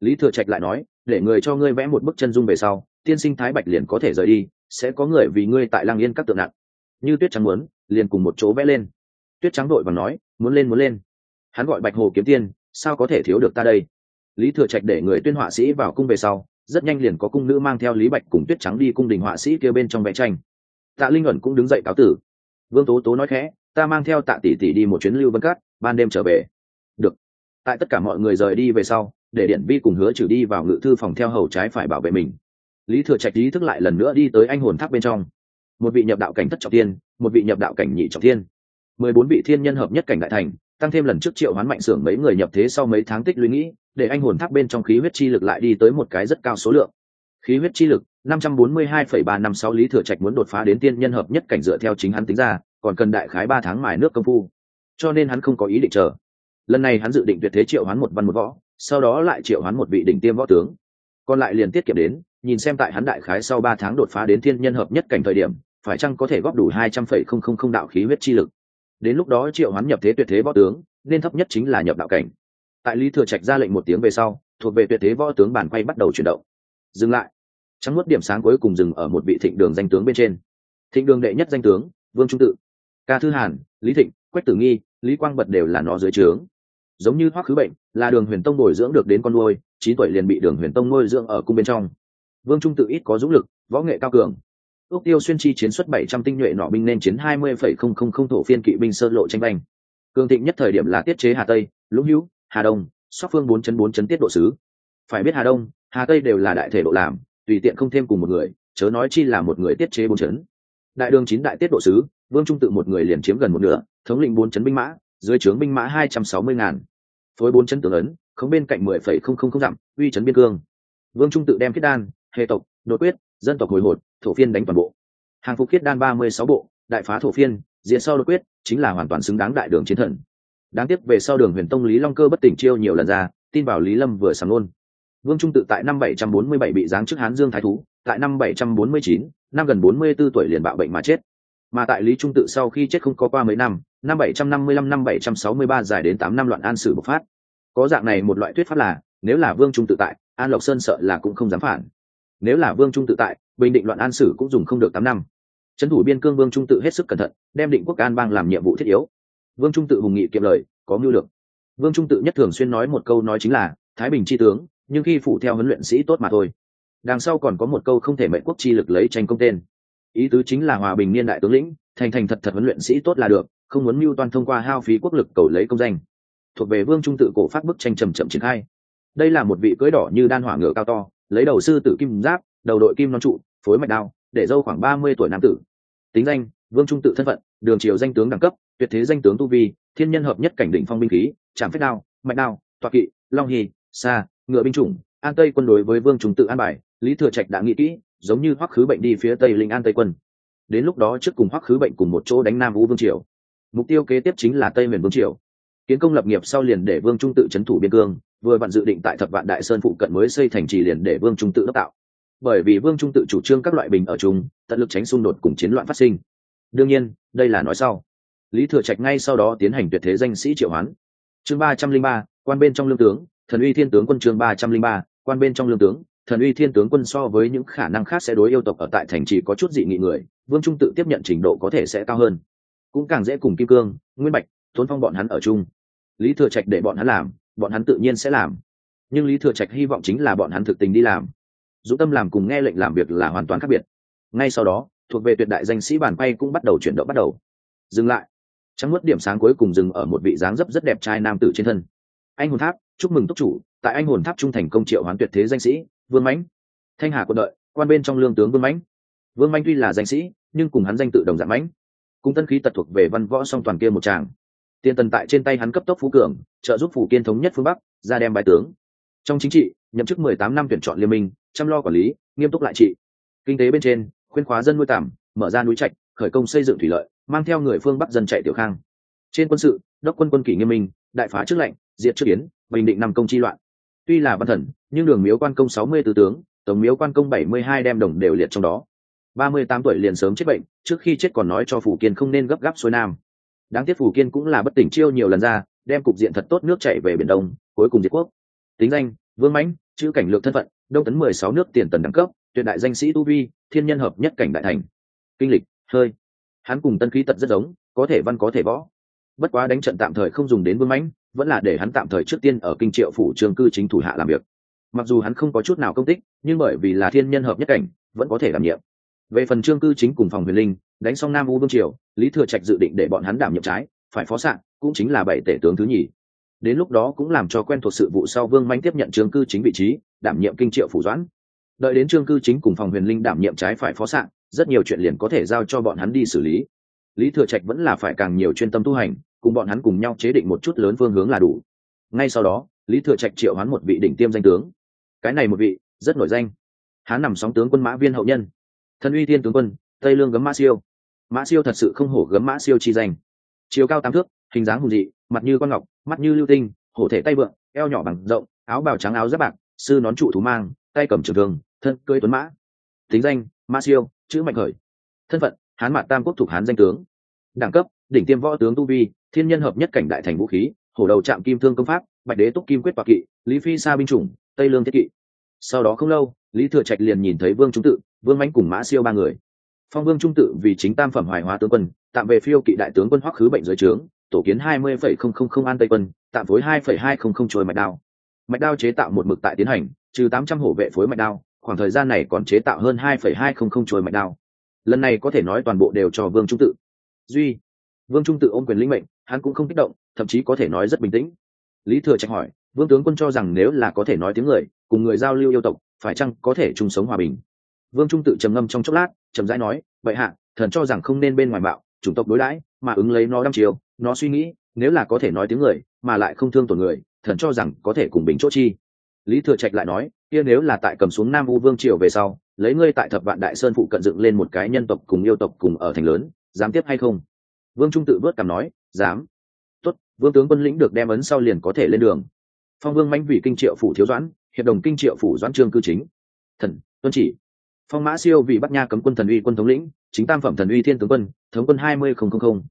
Lý thừa trạch lại nói, để người cho ngươi vẽ một bức chân dung về sau, tiên sinh thái bạch liền có thể rời đi, sẽ có người vì ngươi tại lang yên các tượng nặng. Như tuyết trắng muốn, liền cùng một chỗ vẽ lên. Tuyết trắng đội và nói, muốn lên muốn lên. Hắn gọi bạch hồ kiếm tiên, sao có thể thiếu được ta đây? Lý thừa trạch để người tuyên họa sĩ vào cung về sau, rất nhanh liền có cung nữ mang theo lý bạch cùng tuyết trắng đi cung đình họa sĩ kia bên trong vẽ tranh tạ linh ẩn cũng đứng dậy cáo tử. Vương tố tố nói khẽ, ta mang theo tạ tỷ tỷ đi một chuyến lưu vân cát, ban đêm trở về. Được. Tại tất cả mọi người rời đi về sau, để điện vi cùng hứa trừ đi vào ngự thư phòng theo hầu trái phải bảo vệ mình. Lý thừa trạch ý thức lại lần nữa đi tới anh hồn tháp bên trong. Một vị nhập đạo cảnh thất trọng tiên một vị nhập đạo cảnh nhị trọng thiên. Mười bốn vị thiên nhân hợp nhất cảnh đại thành, tăng thêm lần trước triệu hoán mạnh xưởng mấy người nhập thế sau mấy tháng tích lũy nghĩ, để anh hồn tháp bên trong khí huyết chi lực lại đi tới một cái rất cao số lượng. Khí huyết chi lực năm trăm bốn mươi hai phẩy ba năm sáu lý thừa trạch muốn đột phá đến tiên nhân hợp nhất cảnh dựa theo chính hắn tính ra, còn cần đại khái ba tháng mài nước công phu. Cho nên hắn không có ý định chờ. Lần này hắn dự định tuyệt thế triệu hoán một văn một võ, sau đó lại triệu hoán một vị đỉnh tiêm võ tướng. Còn lại liền tiết kiệm đến, nhìn xem tại hắn đại khái sau ba tháng đột phá đến Tiên nhân hợp nhất cảnh thời điểm, phải chăng có thể góp đủ hai trăm phẩy không không không đạo khí huyết chi lực. Đến lúc đó triệu hoán nhập thế tuyệt thế võ tướng, nên thấp nhất chính là nhập đạo cảnh. Tại lý thừa trạch ra lệnh một tiếng về sau, thuộc về tuyệt thế võ tướng bản quay bắt đầu chuyển động. Dừng lại trắng nuốt điểm sáng cuối cùng dừng ở một vị thịnh đường danh tướng bên trên. Thịnh đường đệ nhất danh tướng, vương trung tự. Ca thư hàn, lý thịnh, quách tử nghi, lý quang bật đều là nó dưới trướng. Giống như hoắc khứ bệnh, là đường huyền tông bồi dưỡng được đến con nuôi, chín tuổi liền bị đường huyền tông nuôi dưỡng ở cung bên trong. Vương trung tự ít có dũng lực, võ nghệ cao cường. Ước tiêu xuyên chi chiến xuất bảy trăm tinh nhuệ nọ binh nên chiến hai mươi phẩy không không không thổ phiên kỵ binh sơ lộ tranh banh cường thịnh nhất thời điểm là tiết chế hà tây, lũng hữu, hà đông, sóc phương bốn chấn bốn chấn tiết độ sứ. Phải biết hà đông, hà tây đều là đại thể độ làm tùy tiện không thêm cùng một người, chớ nói chi là một người tiết chế bốn chấn. Đại đường chín đại tiết độ sứ, vương trung tự một người liền chiếm gần một nửa, thống lĩnh bốn chấn binh mã, dưới trướng binh mã hai trăm sáu mươi ngàn. Phối bốn chấn tướng ấn không bên cạnh mười phẩy không không không dặm, uy chấn biên cương. Vương trung tự đem khiết đan, hệ tộc nội quyết, dân tộc hồi hột, thổ phiên đánh toàn bộ. Hàng phục khiết đan ba mươi sáu bộ, đại phá thổ phiên diện sau nội quyết, chính là hoàn toàn xứng đáng đại đường chiến thần. Đáng tiếc về sau đường huyền tông lý long cơ bất tỉnh chiêu nhiều lần ra, tin bảo lý lâm vừa sáng luôn vương trung tự tại năm bảy trăm bốn mươi bảy bị giáng chức hán dương thái thú, tại năm bảy trăm bốn mươi chín, năm gần bốn mươi 44 tuổi liền bạo bệnh mà chết. Mà tại lý trung tự sau khi chết không có qua mấy năm năm bảy trăm năm mươi lăm, năm bảy trăm sáu mươi ba dài đến tám năm loạn an sử bộc phát. Có dạng này một loại thuyết pháp là, nếu là vương trung tự tại, an lộc sơn sợ là cũng không dám phản. Nếu là vương trung tự tại, bình định loạn an sử cũng dùng không được tám năm. Trấn thủ biên cương vương trung tự hết sức cẩn thận, đem định quốc an bang làm nhiệm vụ thiết yếu. Vương trung tự hùng nghị kiệm lời, có mưu lược. Vương trung tự nhất thường xuyên nói một câu nói chính là, thái bình chi tướng nhưng khi phụ theo huấn luyện sĩ tốt mà thôi. Đằng sau còn có một câu không thể mệnh quốc chi lực lấy tranh công tên. Ý tứ chính là hòa bình niên đại tướng lĩnh, thành thành thật thật huấn luyện sĩ tốt là được, không muốn mưu toan thông qua hao phí quốc lực cầu lấy công danh. Thuộc về vương trung tự cổ phát bức tranh trầm chậm triển khai. Đây là một vị cưỡi đỏ như đan hỏa ngựa cao to, lấy đầu sư tử kim giáp, đầu đội kim non trụ, phối mạch đao, để dâu khoảng ba mươi tuổi nam tử. Tính danh, vương trung tự thân phận, đường triều danh tướng đẳng cấp, tuyệt thế danh tướng tu vi, thiên nhân hợp nhất cảnh đỉnh phong binh khí chạm phép đao, mạch đao toạc kỵ, long hy xa ngựa binh chủng, an tây quân đối với vương trung tự an bài, lý thừa trạch đã nghĩ kỹ, giống như hoắc khứ bệnh đi phía tây linh an tây quân. Đến lúc đó trước cùng hoắc khứ bệnh cùng một chỗ đánh nam vũ vương triều. Mục tiêu kế tiếp chính là tây miền vương triều. Kiến công lập nghiệp sau liền để vương trung tự c h ấ n thủ biên cương, vừa vặn dự định tại thập vạn đại sơn phụ cận mới xây thành trì liền để vương trung tự đốc tạo. Bởi vì vương trung tự chủ trương các loại bình ở chung, tận lực tránh xung đột cùng chiến loạn phát sinh. Đương nhiên, đây là nói sau. Lý thừa trạch ngay sau đó tiến hành tuyệt thế danh sĩ triệu hoán. Chương ba trăm linh ba, quan bên trong lương tướng thần uy thiên tướng quân chương ba trăm linh ba, quan bên trong lương tướng. Thần uy thiên tướng quân so với những khả năng khác sẽ đối yêu tộc ở tại thành trì có chút dị nghị người, vương trung tự tiếp nhận trình độ có thể sẽ cao hơn. Cũng càng dễ cùng kim cương, nguyên bạch thốn phong bọn hắn ở chung. Lý thừa trạch để bọn hắn làm, bọn hắn tự nhiên sẽ làm. Nhưng lý thừa trạch hy vọng chính là bọn hắn thực tình đi làm. Dũng tâm làm cùng nghe lệnh làm việc là hoàn toàn khác biệt. Ngay sau đó, thuộc về tuyệt đại danh sĩ bàn quay cũng bắt đầu chuyển động bắt đầu. Dừng lại. Trắng mất điểm sáng cuối cùng dừng ở một vị dáng dấp rất đẹp trai nam tử trên thân. Anh hồn tháp chúc mừng túc chủ, tại anh hồn tháp trung thành công triệu hoán tuyệt thế danh sĩ, vương mãnh. Thanh hà quân đợi, quan bên trong lương tướng vương mãnh. Vương mãnh tuy là danh sĩ, nhưng cùng hắn danh tự đồng dạng mãnh. Cùng tân khí tật thuộc về văn võ song toàn kia một tràng. Tiền tần tại trên tay hắn cấp tốc phú cường, trợ giúp phủ kiên thống nhất phương bắc, ra đem bài tướng. Trong chính trị, nhậm chức mười tám năm tuyển chọn liên minh, chăm lo quản lý, nghiêm túc lại trị. Kinh tế bên trên, khuyên khóa dân nuôi tảm mở ra núi trạch, khởi công xây dựng thủy lợi, mang theo người phương bắc dân chạy tiểu khang. Trên quân sự, đốc quân quân kỷ nghiêm minh, đại phá trước lệnh, diệt trước yến bình định năm công chi loạn. Tuy là văn thần, nhưng đường miếu quan công sáu mươi tứ tướng, tổng miếu quan công bảy mươi hai đem đồng đều liệt trong đó. ba mươi tám tuổi liền sớm chết bệnh, trước khi chết còn nói cho phủ kiên không nên gấp gáp xuôi nam. Đáng tiếc phủ kiên cũng là bất tỉnh chiêu nhiều lần ra, đem cục diện thật tốt nước chạy về biển đông, cuối cùng diệt quốc. Tính danh, vương mãnh, chữ cảnh lược thân phận, đông tấn mười sáu nước tiền tần đẳng cấp, tuyệt đại danh sĩ tu vi, thiên nhân hợp nhất cảnh đại thành. Kinh lịch, hơi. Hắn cùng tân khí tật rất giống, có thể văn có thể võ bất quá đánh trận tạm thời không dùng đến vương mãnh vẫn là để hắn tạm thời trước tiên ở kinh triệu phủ trường cư chính thủ hạ làm việc. Mặc dù hắn không có chút nào công tích nhưng bởi vì là thiên nhân hợp nhất cảnh vẫn có thể đảm nhiệm. Về phần trương cư chính cùng phòng huyền linh đánh xong nam u vương triều lý thừa trạch dự định để bọn hắn đảm nhiệm trái phải phó sạn, cũng chính là bảy tể tướng thứ nhì. Đến lúc đó cũng làm cho quen thuộc sự vụ sau vương manh tiếp nhận trương cư chính vị trí đảm nhiệm kinh triệu phủ doãn. Đợi đến trương cư chính cùng phòng huyền linh đảm nhiệm trái phải phó sạn, rất nhiều chuyện liền có thể giao cho bọn hắn đi xử lý. Lý thừa trạch vẫn là phải càng nhiều chuyên tâm tu hành cùng bọn hắn cùng nhau chế định một chút lớn phương hướng là đủ. Ngay sau đó, lý thừa trạch triệu hắn một vị đỉnh tiêm danh tướng. Cái này một vị, rất nổi danh. Hắn nằm sóng tướng quân mã viên hậu nhân. Thân uy thiên tướng quân, tây lương gấm mã siêu. Mã siêu thật sự không hổ gấm mã siêu chi danh. Chiều cao tám thước, hình dáng hùng dị, mặt như con ngọc, mắt như lưu tinh, hổ thể tay vượng, eo nhỏ bằng rộng, áo bào trắng áo giáp bạc, sư nón trụ thú mang, tay cầm trường thường thân cưỡi tuấn mã. Tính danh, mã siêu, chữ mạnh khởi. Thân phận, hán mạn tam quốc thuộc hán danh tướng. Đẳng cấp, đỉnh tiêm võ tướng tu vi thiên nhân hợp nhất cảnh đại thành vũ khí, hổ đầu trạm kim thương công pháp, bạch đế túc kim quyết toạc kỵ, lý phi sa binh chủng, tây lương thiết kỵ. Sau đó không lâu, lý thừa trạch liền nhìn thấy vương trung tự, vương mãnh cùng mã siêu ba người. Phong vương trung tự vì chính tam phẩm hoài hóa tướng quân, tạm về phiêu kỵ đại tướng quân hoắc khứ bệnh dưới trướng, tổ kiến hai mươi phẩy không không không an tây quân, tạm phối hai phẩy hai không không trôi mạch đao. Mạch đao chế tạo một mực tại tiến hành, trừ tám trăm hổ vệ phối mạch đao, khoảng thời gian này còn chế tạo hơn hai phẩy hai không không trôi mạch đao. Lần này có thể nói toàn bộ đều cho vương trung tự. Duy, vương trung tự ôm quyền lĩnh mệnh hắn cũng không kích động, thậm chí có thể nói rất bình tĩnh. Lý thừa trạch hỏi, vương tướng quân cho rằng nếu là có thể nói tiếng người, cùng người giao lưu yêu tộc, phải chăng có thể chung sống hòa bình? Vương trung tự trầm ngâm trong chốc lát trầm rãi nói, vậy hạ, thần cho rằng không nên bên ngoài bạo, chủng tộc đối đãi, mà ứng lấy nó đăm chiều, nó suy nghĩ, nếu là có thể nói tiếng người, mà lại không thương tổn người, thần cho rằng có thể cùng bình chỗ chi. Lý thừa trạch lại nói, kia nếu là tại cầm xuống nam u vương triều về sau, lấy ngươi tại thập vạn đại sơn phụ cận dựng lên một cái nhân tộc cùng yêu tộc cùng ở thành lớn, dám tiếp hay không? Vương trung tự vớt cảm nói dám. Tốt, vương tướng quân lĩnh được đem ấn sau liền có thể lên đường. Phong vương mãnh vì kinh triệu phủ thiếu doãn, hiệp đồng kinh triệu phủ doãn trương cư chính. Thần, tuân chỉ. Phong mã siêu vì bắc nha cấm quân thần uy quân thống lĩnh, chính tam phẩm thần uy thiên tướng quân, thống quân hai mươi không không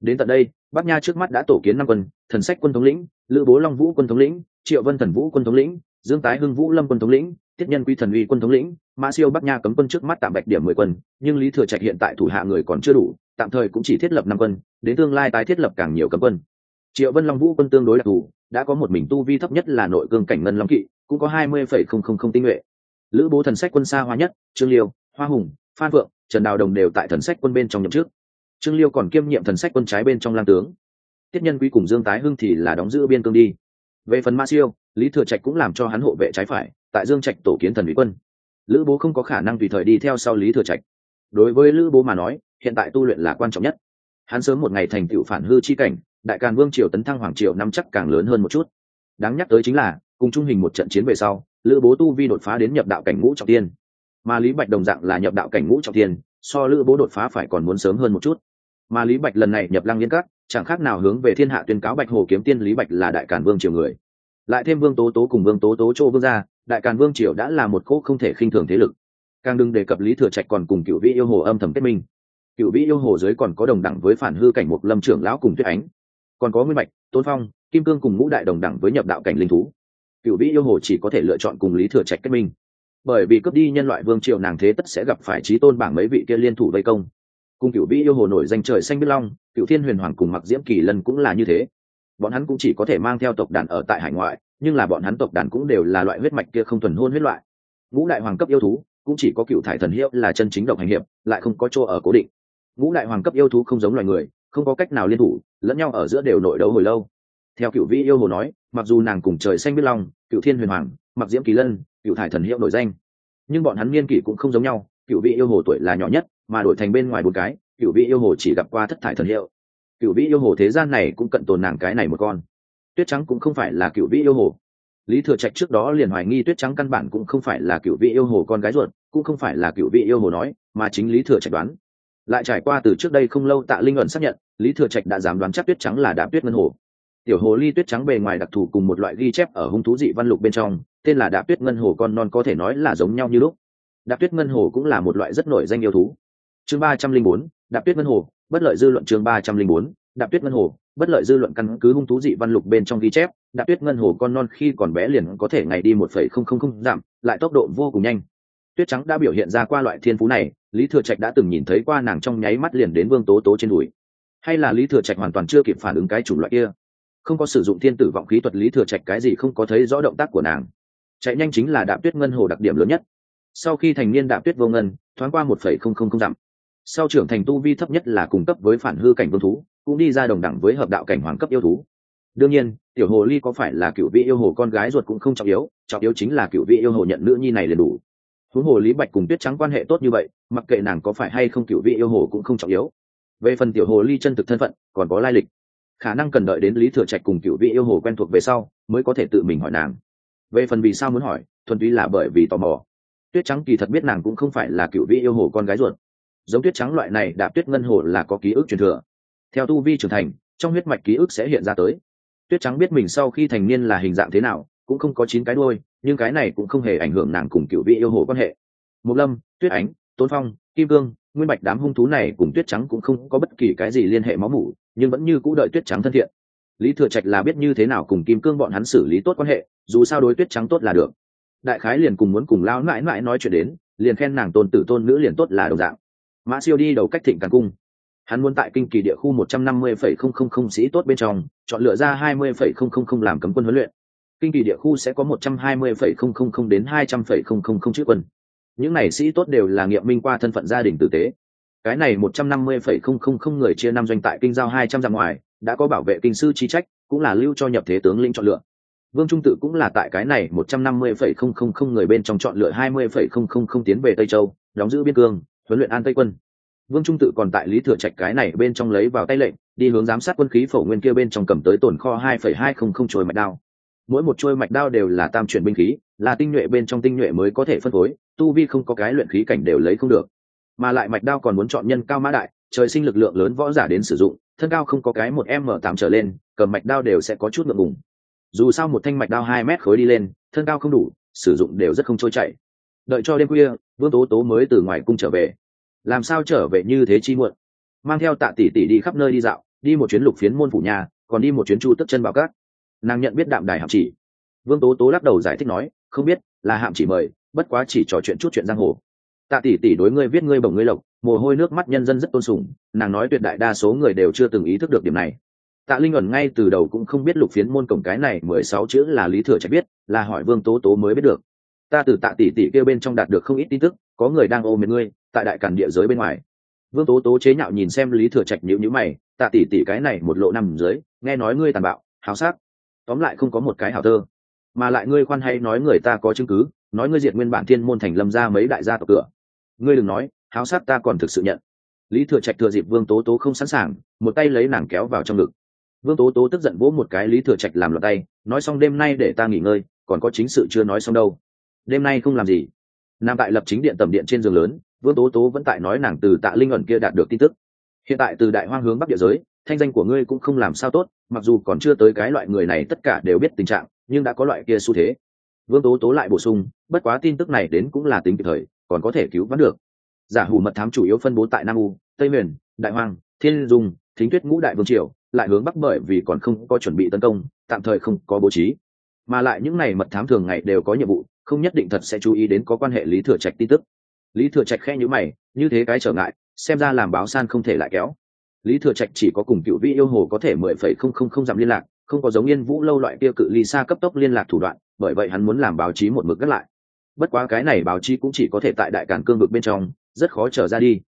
đến tận đây bắc nha trước mắt đã tổ kiến năm quân, thần sách quân thống lĩnh, lữ bố long vũ quân thống lĩnh, triệu vân thần vũ quân thống lĩnh, dương tái hưng vũ lâm quân thống lĩnh, tiết nhân quy thần uy quân thống lĩnh, mã siêu bắc nha cấm quân trước mắt tạm bạch điểm mười quân, nhưng lý thừa trạch hiện tại thủ hạ người còn chưa đủ tạm thời cũng chỉ thiết lập năm quân, đến tương lai tái thiết lập càng nhiều cấm quân. Triệu vân long vũ quân tương đối đặc thù, đã có một mình tu vi thấp nhất là nội cương cảnh ngân long kỵ, cũng có hai mươi phẩy không không không tinh nhuệ. Lữ bố thần sách quân xa hoa nhất, trương liêu, hoa hùng, phan vượng, trần đào đồng đều tại thần sách quân bên trong nhậm trước trương liêu còn kiêm nhiệm thần sách quân trái bên trong lang tướng. Tiết nhân quý cùng dương tái hưng thì là đóng giữ biên cương đi. Về phần ma siêu, lý thừa trạch cũng làm cho hắn hộ vệ trái phải, tại dương trạch tổ kiến thần ủy quân. Lữ bố không có khả năng tùy thời đi theo sau lý thừa trạch đối với lữ bố mà nói, hiện tại tu luyện là quan trọng nhất. Hắn sớm một ngày thành tựu phản hư chi cảnh, đại càn vương triều tấn thăng hoàng triều năm chắc càng lớn hơn một chút. Đáng nhắc tới chính là, cùng trung hình một trận chiến về sau, lữ bố tu vi đột phá đến nhập đạo cảnh ngũ trọng tiên. Mà lý bạch đồng dạng là nhập đạo cảnh ngũ trọng tiên, so lữ bố đột phá phải còn muốn sớm hơn một chút. Mà lý bạch lần này nhập lăng liên các, chẳng khác nào hướng về thiên hạ tuyên cáo bạch hồ kiếm tiên lý bạch là đại càn vương triều người. Lại thêm vương tố tố cùng vương tố tố châu vương gia, đại càn vương triều đã là một cỗ không thể khinh thường thế lực càng đừng đề cập lý thừa trạch còn cùng cựu vị yêu hồ âm thầm kết minh. Cựu vị yêu hồ dưới còn có đồng đẳng với phản hư cảnh một lâm trưởng lão cùng tuyết ánh. Còn có nguyên mạch, tôn phong kim cương cùng ngũ đại đồng đẳng với nhập đạo cảnh linh thú. Cựu vị yêu hồ chỉ có thể lựa chọn cùng lý thừa trạch kết minh. Bởi vì cướp đi nhân loại vương triều nàng thế tất sẽ gặp phải trí tôn bảng mấy vị kia liên thủ vây công. Cùng cựu vị yêu hồ nổi danh trời xanh biết long cựu thiên huyền hoàng cùng mặc diễm kỳ lân cũng là như thế. Bọn hắn cũng chỉ có thể mang theo tộc đàn ở tại hải ngoại nhưng là bọn hắn tộc đàn cũng đều là loại huyết mạch kia không thuần hôn huyết loại. Ngũ đại hoàng cấp yêu thú cũng chỉ có cựu thải thần hiệu là chân chính độc hành hiệp, lại không có chỗ ở cố định. Ngũ đại hoàng cấp yêu thú không giống loài người, không có cách nào liên thủ, lẫn nhau ở giữa đều nội đấu hồi lâu. Theo cựu vi yêu hồ nói, mặc dù nàng cùng trời xanh biết long cựu thiên huyền hoàng, mặc diễm kỳ lân, cựu thải thần hiệu nổi danh. Nhưng bọn hắn niên kỷ cũng không giống nhau, cựu vị yêu hồ tuổi là nhỏ nhất, mà đổi thành bên ngoài một cái, cựu vị yêu hồ chỉ gặp qua thất thải thần hiệu. Cựu vị yêu hồ thế gian này cũng cận tồn nàng cái này một con. Tuyết trắng cũng không phải là cựu vị yêu hồ lý thừa trạch trước đó liền hoài nghi tuyết trắng căn bản cũng không phải là cựu vị yêu hồ con gái ruột, cũng không phải là cựu vị yêu hồ nói, mà chính lý thừa trạch đoán. Lại trải qua từ trước đây không lâu tạ linh ẩn xác nhận, lý thừa trạch đã dám đoán chắc tuyết trắng là đạp tuyết ngân hồ. Tiểu hồ ly tuyết trắng bề ngoài đặc thù cùng một loại ghi chép ở hung thú dị văn lục bên trong, tên là đạp tuyết ngân hồ con non có thể nói là giống nhau như lúc. Đạp tuyết ngân hồ cũng là một loại rất nổi danh yêu thú. Chương ba trăm linh bốn đạp tuyết ngân hồ, bất lợi dư luận chương ba trăm linh bốn đạp tuyết ngân hồ, bất lợi dư luận căn cứ hung thú dị văn lục bên trong ghi chép đạp tuyết ngân hồ con non khi còn bé liền có thể ngày đi một phẩy không không không giảm, lại tốc độ vô cùng nhanh. Tuyết trắng đã biểu hiện ra qua loại thiên phú này, lý thừa trạch đã từng nhìn thấy qua nàng trong nháy mắt liền đến vương tố tố trên đùi. Hay là lý thừa trạch hoàn toàn chưa kịp phản ứng cái chủng loại kia. Không có sử dụng thiên tử vọng khí thuật lý thừa trạch cái gì không có thấy rõ động tác của nàng. Chạy nhanh chính là đạp tuyết ngân hồ đặc điểm lớn nhất. Sau khi thành niên đạp tuyết vô ngân, thoáng qua một phẩy không không không dặm sau trưởng thành tu vi thấp nhất là cung cấp với phản hư cảnh vương thú, cũng đi ra đồng đẳng với hợp đạo cảnh hoàng cấp yêu thú đương nhiên, tiểu hồ ly có phải là cựu vị yêu hồ con gái ruột cũng không trọng yếu trọng yếu chính là cựu vị yêu hồ nhận nữ nhi này liền đủ. Huống hồ lý bạch cùng tuyết trắng quan hệ tốt như vậy, mặc kệ nàng có phải hay không cựu vị yêu hồ cũng không trọng yếu. Về phần tiểu hồ ly chân thực thân phận, còn có lai lịch. Khả năng cần đợi đến lý thừa trạch cùng cựu vị yêu hồ quen thuộc về sau, mới có thể tự mình hỏi nàng. Về phần vì sao muốn hỏi, thuần túy là bởi vì tò mò. Tuyết trắng kỳ thật biết nàng cũng không phải là cựu vị yêu hồ con gái ruột. Giống tuyết trắng loại này đạp tuyết ngân hồ là có ký ức truyền thừa. Theo tu vi trưởng thành, trong huyết mạch ký ức sẽ hiện ra tới tuyết trắng biết mình sau khi thành niên là hình dạng thế nào, cũng không có chín cái đôi nhưng cái này cũng không hề ảnh hưởng nàng cùng cựu vị yêu hồ quan hệ. Mục lâm, tuyết ánh, tôn phong, kim cương, nguyên bạch đám hung thú này cùng tuyết trắng cũng không có bất kỳ cái gì liên hệ máu mủ, nhưng vẫn như c ũ đợi tuyết trắng thân thiện. Lý thừa trạch là biết như thế nào cùng kim cương bọn hắn xử lý tốt quan hệ, dù sao đối tuyết trắng tốt là được. Đại khái liền cùng muốn cùng lao mãi mãi nói chuyện đến, liền khen nàng tôn tử tôn nữ liền tốt là đồng dạng. Mã siêu đi đầu cách thịnh càng cung hắn muốn tại kinh kỳ địa khu một trăm năm mươi phẩy không không không sĩ tốt bên trong chọn lựa ra hai mươi phẩy không không không làm cấm quân huấn luyện kinh kỳ địa khu sẽ có một trăm hai mươi phẩy không không không đến hai trăm phẩy không không không chữ quân những này sĩ tốt đều là nghiệm minh qua thân phận gia đình tử tế cái này một trăm năm mươi phẩy không không không người chia năm doanh tại kinh giao hai trăm dặm ngoài đã có bảo vệ kinh sư chi trách cũng là lưu cho nhập thế tướng lĩnh chọn lựa vương trung tự cũng là tại cái này một trăm năm mươi phẩy không không không người bên trong chọn lựa hai mươi phẩy không không không tiến về tây châu đóng giữ biên cương huấn luyện an tây quân vương trung tự còn tại lý thừa trạch cái này bên trong lấy vào tay lệnh, đi hướng giám sát quân khí phổ nguyên kia bên trong cầm tới tồn kho hai phẩy hai không không trôi mạch đao. Mỗi một trôi mạch đao đều là tam chuyển binh khí, là tinh nhuệ bên trong tinh nhuệ mới có thể phân phối, tu vi không có cái luyện khí cảnh đều lấy không được. Mà lại mạch đao còn muốn chọn nhân cao mã đại, trời sinh lực lượng lớn võ giả đến sử dụng, thân cao không có cái một m tám trở lên, cầm mạch đao đều sẽ có chút ngượng ngùng. Dù sao một thanh mạch đao hai mét khối đi lên, thân cao không đủ, sử dụng đều rất không trôi chảy. Đợi cho đêm khuya, vương tố tố mới từ ngoài cung trở về làm sao trở về như thế chi muộn? Mang theo tạ tỷ tỷ đi khắp nơi đi dạo, đi một chuyến lục phiến môn phủ nhà, còn đi một chuyến chu tức chân bảo cát nàng nhận biết đạm đài hạm chỉ. Vương tố tố lắc đầu giải thích nói, không biết, là hạm chỉ mời, bất quá chỉ trò chuyện chút chuyện giang hồ. Tạ tỷ tỷ đối ngươi viết ngươi bồng ngươi lộc, mồ hôi nước mắt nhân dân rất tôn sùng, nàng nói tuyệt đại đa số người đều chưa từng ý thức được điểm này. Tạ linh ẩn ngay từ đầu cũng không biết lục phiến môn cổng cái này mười sáu chữ là lý thừa trạch biết, là hỏi vương tố tố mới biết được. Ta từ tạ tỷ tỷ kêu bên trong đạt được không ít tin tức, có người đang ôm miệng ngươi tại đại cản địa giới bên ngoài. Vương tố tố chế nhạo nhìn xem lý thừa trạch nhữ nhữ mày, tạ tỷ tỷ, cái này một lộ nằm dưới, nghe nói ngươi tàn bạo hào sắc. Tóm lại không có một cái hào thơ. Mà lại ngươi khoan hay nói người ta có chứng cứ, nói ngươi diệt nguyên bản thiên môn thành lâm ra mấy đại gia tộc cửa. Ngươi đừng nói, háo sát ta còn thực sự nhận. Lý thừa trạch thừa dịp vương tố tố không sẵn sàng, một tay lấy nàng kéo vào trong ngực. Vương tố tố tức giận vỗ một cái lý thừa trạch làm loạt tay, nói xong đêm nay để ta nghỉ ngơi, còn có chính sự chưa nói xong đâu. Đêm nay không làm gì. Nằm tại lập chính điện tầm điện trên giường lớn vương tố tố vẫn tại nói nàng từ tạ linh ẩn kia đạt được tin tức. Hiện tại từ đại hoang hướng bắc địa giới, thanh danh của ngươi cũng không làm sao tốt, mặc dù còn chưa tới cái loại người này tất cả đều biết tình trạng, nhưng đã có loại kia xu thế. Vương tố tố lại bổ sung, bất quá tin tức này đến cũng là tính kịp thời, còn có thể cứu vãn được. Giả hủ mật thám chủ yếu phân bố tại nam u, tây miền đại hoang, thiên dung, thính tuyết ngũ đại vương triều, lại hướng bắc bởi vì còn không có chuẩn bị tấn công, tạm thời không có bố trí. Mà lại những này mật thám thường ngày đều có nhiệm vụ, không nhất định thật sẽ chú ý đến có quan hệ lý thừa trạch tin tức lý thừa trạch khe nhữ mày, như thế cái trở ngại, xem ra làm báo san không thể lại kéo. Lý thừa trạch chỉ có cùng cựu vị yêu hồ có thể mười phẩy không không không dặm liên lạc, không có giống yên vũ lâu loại kia cự ly xa cấp tốc liên lạc thủ đoạn, bởi vậy hắn muốn làm báo chí một mực gắt lại. Bất quá cái này báo chí cũng chỉ có thể tại đại cản cương vực bên trong, rất khó trở ra đi.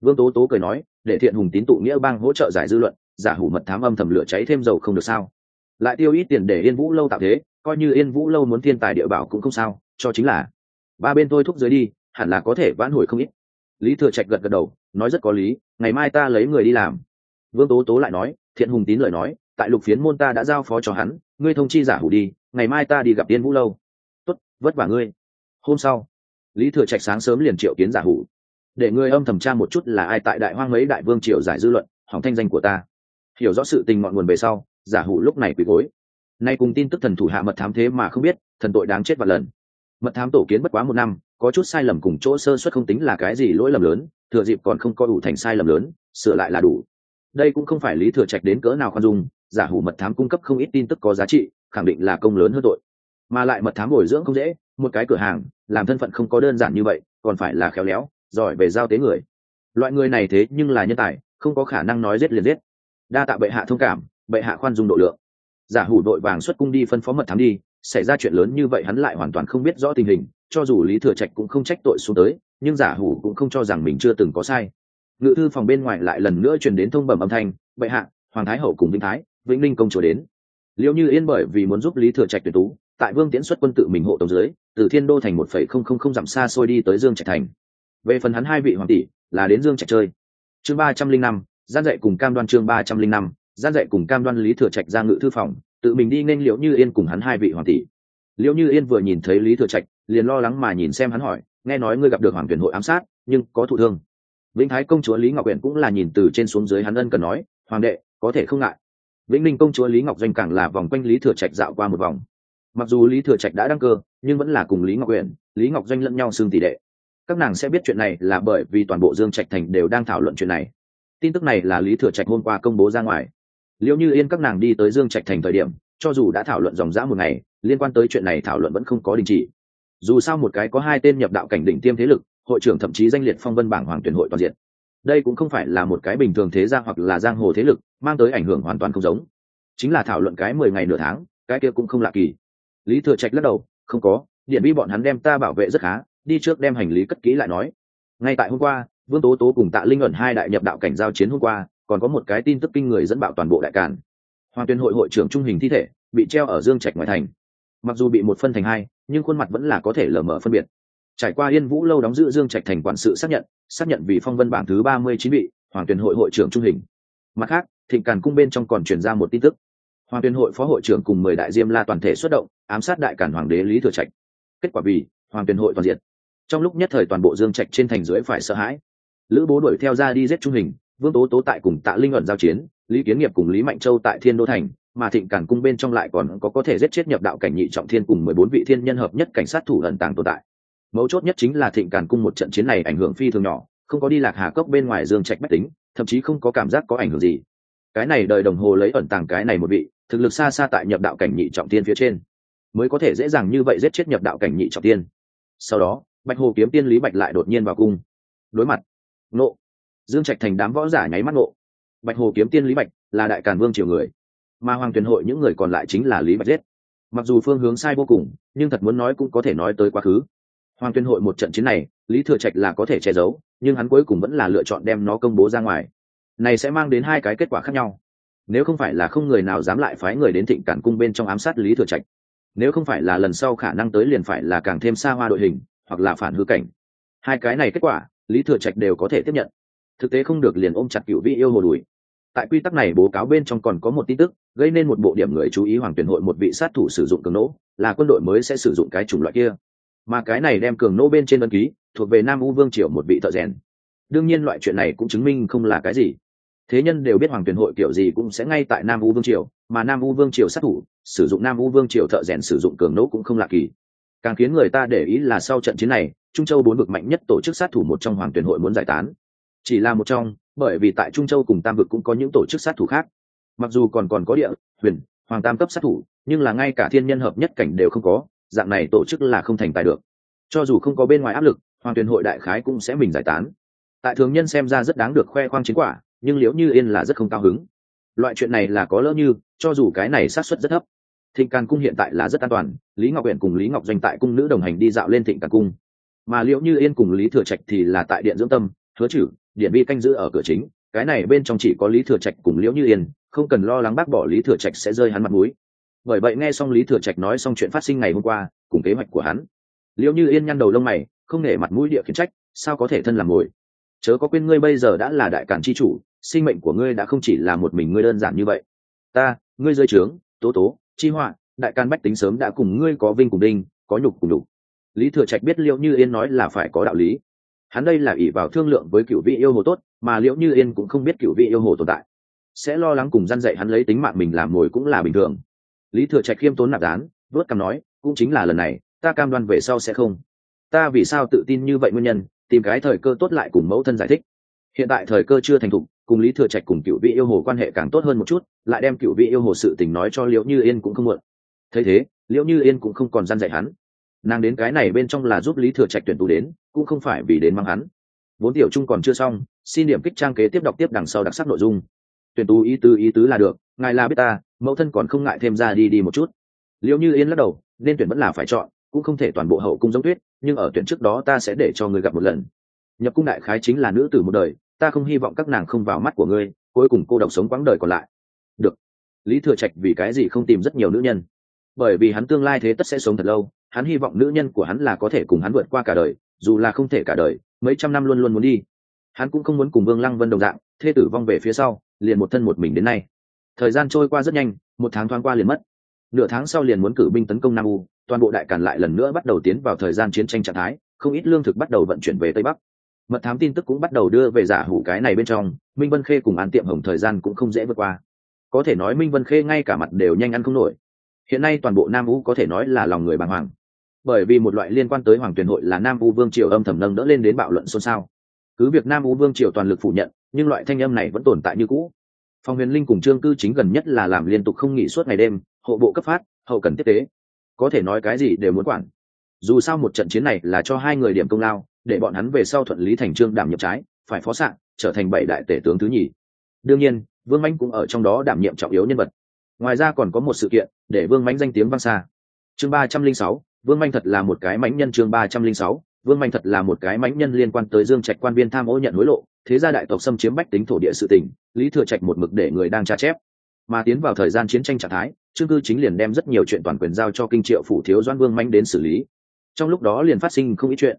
Vương tố tố cười nói, để thiện hùng tín tụ nghĩa bang hỗ trợ giải dư luận, giả hủ mật thám âm thầm lửa cháy thêm dầu không được sao? Lại tiêu ít tiền để yên vũ lâu tạo thế, coi như yên vũ lâu muốn thiên tài địa bảo cũng không sao, cho chính là ba bên tôi thúc dưới đi hẳn là có thể vãn hồi không ít. Lý thừa trạch gật gật đầu, nói rất có lý, ngày mai ta lấy người đi làm. Vương tố tố lại nói, thiện hùng tín lời nói, tại lục phiến môn ta đã giao phó cho hắn, ngươi thông chi giả hủ đi, ngày mai ta đi gặp tiên vũ lâu. Tốt, vất vả ngươi. Hôm sau, lý thừa trạch sáng sớm liền triệu kiến giả hủ. Để ngươi âm thầm tra một chút là ai tại đại hoang mấy đại vương triều giải dư luận, hỏng thanh danh của ta. Hiểu rõ sự tình ngọn nguồn về sau, giả hủ lúc này quỳ gối. Nay cùng tin tức thần thủ hạ mật thám thế mà không biết, thần tội đáng chết và lần. Mật thám tổ kiến bất quá một năm có chút sai lầm cùng chỗ sơ suất không tính là cái gì lỗi lầm lớn, thừa dịp còn không có đủ thành sai lầm lớn, sửa lại là đủ. Đây cũng không phải lý thừa trạch đến cỡ nào khoan dung, giả hủ mật thám cung cấp không ít tin tức có giá trị, khẳng định là công lớn hơn tội. Mà lại mật thám bồi dưỡng không dễ, một cái cửa hàng, làm thân phận không có đơn giản như vậy, còn phải là khéo léo, giỏi về giao tế người. Loại người này thế nhưng là nhân tài, không có khả năng nói giết liền giết. Đa tạ bệ hạ thông cảm, bệ hạ khoan dung độ lượng. Giả hủ đội vàng xuất cung đi phân phó mật thám đi, xảy ra chuyện lớn như vậy hắn lại hoàn toàn không biết rõ tình hình cho dù lý thừa trạch cũng không trách tội xuống tới, nhưng giả hủ cũng không cho rằng mình chưa từng có sai. Ngự thư phòng bên ngoài lại lần nữa truyền đến thông bẩm âm thanh, bệ hạ, hoàng thái hậu cùng vĩnh thái, vĩnh linh công chúa đến. Liệu như yên bởi vì muốn giúp lý thừa trạch tuyển tú, tại vương tiễn xuất quân tự mình hộ tống dưới, từ thiên đô thành một phẩy không không không dặm xa xôi đi tới dương trạch thành. Về phần hắn hai vị hoàng tỷ, là đến dương trạch chơi. Chương ba trăm linh năm, gian dạy cùng cam đoan chương ba trăm linh năm, gian dạy cùng cam đoan lý thừa trạch ra ngự thư phòng, tự mình đi nên liệu như yên cùng hắn hai vị hoàng tỷ. Liệu như yên vừa nhìn thấy lý thừa trạch liền lo lắng mà nhìn xem hắn hỏi, nghe nói ngươi gặp được hoàng tuyển hội ám sát, nhưng có thụ thương. Vĩnh thái công chúa lý ngọc huyện cũng là nhìn từ trên xuống dưới hắn ân cần nói, hoàng đệ, có thể không ngại. Vĩnh ninh công chúa lý ngọc doanh càng là vòng quanh lý thừa trạch dạo qua một vòng. Mặc dù lý thừa trạch đã đăng cơ, nhưng vẫn là cùng lý ngọc huyện lý ngọc doanh lẫn nhau xương tỷ đệ. Các nàng sẽ biết chuyện này là bởi vì toàn bộ dương trạch thành đều đang thảo luận chuyện này. Tin tức này là lý thừa trạch hôm qua công bố ra ngoài. Liệu như yên các nàng đi tới dương trạch thành thời điểm, cho dù đã thảo luận dòng dã một ngày, liên quan tới chuyện này thảo luận vẫn không có đình chỉ dù sao một cái có hai tên nhập đạo cảnh đỉnh tiêm thế lực, hội trưởng thậm chí danh liệt phong vân bảng hoàng tuyển hội toàn diện. Đây cũng không phải là một cái bình thường thế gia hoặc là giang hồ thế lực, mang tới ảnh hưởng hoàn toàn không giống. Chính là thảo luận cái mười ngày nửa tháng, cái kia cũng không lạ kỳ. Lý thừa trạch lắc đầu, không có, điện bi bọn hắn đem ta bảo vệ rất khá, đi trước đem hành lý cất kỹ lại nói. Ngay tại hôm qua, vương tố tố cùng tạ linh ẩn hai đại nhập đạo cảnh giao chiến hôm qua, còn có một cái tin tức kinh người dẫn bạo toàn bộ đại càn. Hoàng tuyên hội hội trưởng trung hình thi thể, bị treo ở dương trạch ngoài thành. Mặc dù bị một phân thành hai nhưng khuôn mặt vẫn là có thể lờ mờ phân biệt. Trải qua yên vũ lâu đóng giữ dương trạch thành quản sự xác nhận xác nhận vì phong vân bảng thứ ba mươi chín vị, hoàng tuyển hội hội trưởng trung hình. Mặt khác, thịnh càn cung bên trong còn truyền ra một tin tức. Hoàng tuyển hội phó hội trưởng cùng mười đại diêm la toàn thể xuất động, ám sát đại cản hoàng đế lý thừa trạch. Kết quả vì, hoàng tuyển hội toàn diện. Trong lúc nhất thời toàn bộ dương trạch trên thành dưới phải sợ hãi. Lữ bố đuổi theo ra đi giết trung hình, vương tố tố tại cùng tạ linh ẩn giao chiến, lý kiến nghiệp cùng lý mạnh châu tại thiên đô thành mà thịnh cản cung bên trong lại còn có có thể giết chết nhập đạo cảnh nhị trọng thiên cùng mười bốn vị thiên nhân hợp nhất cảnh sát thủ ẩn tàng tồn tại. Mấu chốt nhất chính là thịnh càn cung một trận chiến này ảnh hưởng phi thường nhỏ, không có đi lạc hà cốc bên ngoài dương trạch bách tính, thậm chí không có cảm giác có ảnh hưởng gì. Cái này đợi đồng hồ lấy ẩn tàng cái này một vị, thực lực xa xa tại nhập đạo cảnh nhị trọng tiên phía trên, mới có thể dễ dàng như vậy giết chết nhập đạo cảnh nhị trọng tiên sau đó, bạch hồ kiếm tiên lý bạch lại đột nhiên vào cung. Đối mặt nộ dương trạch thành đám võ giả nháy mắt nộ bạch hồ kiếm tiên lý bạch là đại càn vương triều người mà hoàng tuyển hội những người còn lại chính là lý bạch giết. Mặc dù phương hướng sai vô cùng, nhưng thật muốn nói cũng có thể nói tới quá khứ. Hoàng tuyên hội một trận chiến này, lý thừa trạch là có thể che giấu, nhưng hắn cuối cùng vẫn là lựa chọn đem nó công bố ra ngoài. Này sẽ mang đến hai cái kết quả khác nhau. Nếu không phải là không người nào dám lại phái người đến thịnh cản cung bên trong ám sát lý thừa trạch, nếu không phải là lần sau khả năng tới liền phải là càng thêm xa hoa đội hình, hoặc là phản hư cảnh. Hai cái này kết quả, lý thừa trạch đều có thể tiếp nhận. Thực tế không được liền ôm chặt cựu vị yêu hồ đùi tại quy tắc này bố cáo bên trong còn có một tin tức, gây nên một bộ điểm người chú ý hoàng tuyển hội một vị sát thủ sử dụng cường nỗ, là quân đội mới sẽ sử dụng cái chủng loại kia. Mà cái này đem cường nỗ bên trên ân ký, thuộc về nam u vương triều một vị thợ rèn. Đương nhiên loại chuyện này cũng chứng minh không là cái gì. Thế nhân đều biết hoàng tuyển hội kiểu gì cũng sẽ ngay tại nam u vương triều, mà nam u vương triều sát thủ, sử dụng nam u vương triều thợ rèn sử dụng cường nỗ cũng không lạ kỳ. Càng khiến người ta để ý là sau trận chiến này, trung châu bốn vực mạnh nhất tổ chức sát thủ một trong hoàng tuyển hội muốn giải tán. Chỉ là một trong bởi vì tại trung châu cùng tam vực cũng có những tổ chức sát thủ khác. Mặc dù còn còn có địa huyền hoàng tam cấp sát thủ, nhưng là ngay cả thiên nhân hợp nhất cảnh đều không có, dạng này tổ chức là không thành tài được. Cho dù không có bên ngoài áp lực, hoàng tuyển hội đại khái cũng sẽ mình giải tán. Tại thường nhân xem ra rất đáng được khoe khoang chiến quả, nhưng liễu như yên là rất không cao hứng. Loại chuyện này là có lỡ như, cho dù cái này sát xuất rất thấp. Thịnh càn cung hiện tại là rất an toàn, lý ngọc huyện cùng lý ngọc doanh tại cung nữ đồng hành đi dạo lên thịnh càn cung. Mà liễu như yên cùng lý thừa trạch thì là tại điện dưỡng tâm, hứa chử điện vi canh giữ ở cửa chính, cái này bên trong chỉ có lý thừa trạch cùng liễu như yên, không cần lo lắng bác bỏ lý thừa trạch sẽ rơi hắn mặt mũi. Bởi vậy nghe xong lý thừa trạch nói xong chuyện phát sinh ngày hôm qua, cùng kế hoạch của hắn, liễu như yên nhăn đầu lông mày, không nể mặt mũi địa khiển trách, sao có thể thân làm ngồi chớ có quên ngươi bây giờ đã là đại cản chi chủ, sinh mệnh của ngươi đã không chỉ là một mình ngươi đơn giản như vậy. Ta, ngươi rơi trướng, tố tố, chi họa, đại can bách tính sớm đã cùng ngươi có vinh cùng đinh, có nhục cùng đục lý thừa trạch biết liệu như yên nói là phải có đạo lý hắn đây là ỷ vào thương lượng với cựu vị yêu hồ tốt, mà liệu như yên cũng không biết cựu vị yêu hồ tồn tại. Sẽ lo lắng cùng gian dạy hắn lấy tính mạng mình làm mồi cũng là bình thường. Lý thừa trạch khiêm tốn nạp đán vớt cằm nói, cũng chính là lần này, ta cam đoan về sau sẽ không. Ta vì sao tự tin như vậy nguyên nhân, tìm cái thời cơ tốt lại cùng mẫu thân giải thích. Hiện tại thời cơ chưa thành thục, cùng lý thừa trạch cùng cựu vị yêu hồ quan hệ càng tốt hơn một chút, lại đem cựu vị yêu hồ sự tình nói cho liễu như yên cũng không muộn. Thấy thế, liễu như yên cũng không còn gian dạy hắn. Nàng đến cái này bên trong là giúp lý thừa trạch tuyển tù đến cũng không phải vì đến mang hắn. Vốn tiểu trung còn chưa xong, xin điểm kích trang kế tiếp đọc tiếp đằng sau đặc sắc nội dung. Tuyển tú ý tứ ý tứ là được, ngài là biết ta, mẫu thân còn không ngại thêm ra đi đi một chút. Liệu như yên lắc đầu, nên tuyển vẫn là phải chọn, cũng không thể toàn bộ hậu cung giống tuyết, nhưng ở tuyển trước đó ta sẽ để cho người gặp một lần. Nhập cung đại khái chính là nữ tử một đời, ta không hy vọng các nàng không vào mắt của ngươi, cuối cùng cô độc sống quãng đời còn lại. Được. Lý thừa trạch vì cái gì không tìm rất nhiều nữ nhân? Bởi vì hắn tương lai thế tất sẽ sống thật lâu, hắn hy vọng nữ nhân của hắn là có thể cùng hắn vượt qua cả đời dù là không thể cả đời, mấy trăm năm luôn luôn muốn đi. Hắn cũng không muốn cùng vương lăng vân đồng dạng, thê tử vong về phía sau, liền một thân một mình đến nay. Thời gian trôi qua rất nhanh, một tháng thoáng qua liền mất. Nửa tháng sau liền muốn cử binh tấn công nam u, toàn bộ đại càn lại lần nữa bắt đầu tiến vào thời gian chiến tranh trạng thái, không ít lương thực bắt đầu vận chuyển về tây bắc. Mật thám tin tức cũng bắt đầu đưa về giả hủ cái này bên trong, minh vân khê cùng an tiệm hồng thời gian cũng không dễ vượt qua. Có thể nói minh vân khê ngay cả mặt đều nhanh ăn không nổi. Hiện nay toàn bộ nam u có thể nói là lòng người bàng hoàng bởi vì một loại liên quan tới hoàng tuyển hội là nam u vương triều âm thầm nâng đỡ lên đến bạo luận xôn xao. Cứ việc nam u vương triều toàn lực phủ nhận, nhưng loại thanh âm này vẫn tồn tại như cũ. Phong huyền linh cùng trương cư chính gần nhất là làm liên tục không nghỉ suốt ngày đêm, hộ bộ cấp phát, hậu cần tiếp tế. Có thể nói cái gì đều muốn quản. Dù sao một trận chiến này là cho hai người điểm công lao, để bọn hắn về sau thuận lý thành trương đảm nhiệm trái, phải phó sạn trở thành bảy đại tể tướng thứ nhì. Đương nhiên, vương mãnh cũng ở trong đó đảm nhiệm trọng yếu nhân vật. Ngoài ra còn có một sự kiện, để vương mãnh danh tiếng vang xa. Chương ba trăm linh sáu vương manh thật là một cái mãnh nhân chương ba trăm linh sáu, vương manh thật là một cái mãnh nhân liên quan tới dương trạch quan viên tham ô nhận hối lộ, thế gia đại tộc xâm chiếm bách tính thổ địa sự tỉnh lý thừa trạch một mực để người đang tra chép. Mà tiến vào thời gian chiến tranh trạng thái trương cư chính liền đem rất nhiều chuyện toàn quyền giao cho kinh triệu phủ thiếu doan vương manh đến xử lý. Trong lúc đó liền phát sinh không ít chuyện.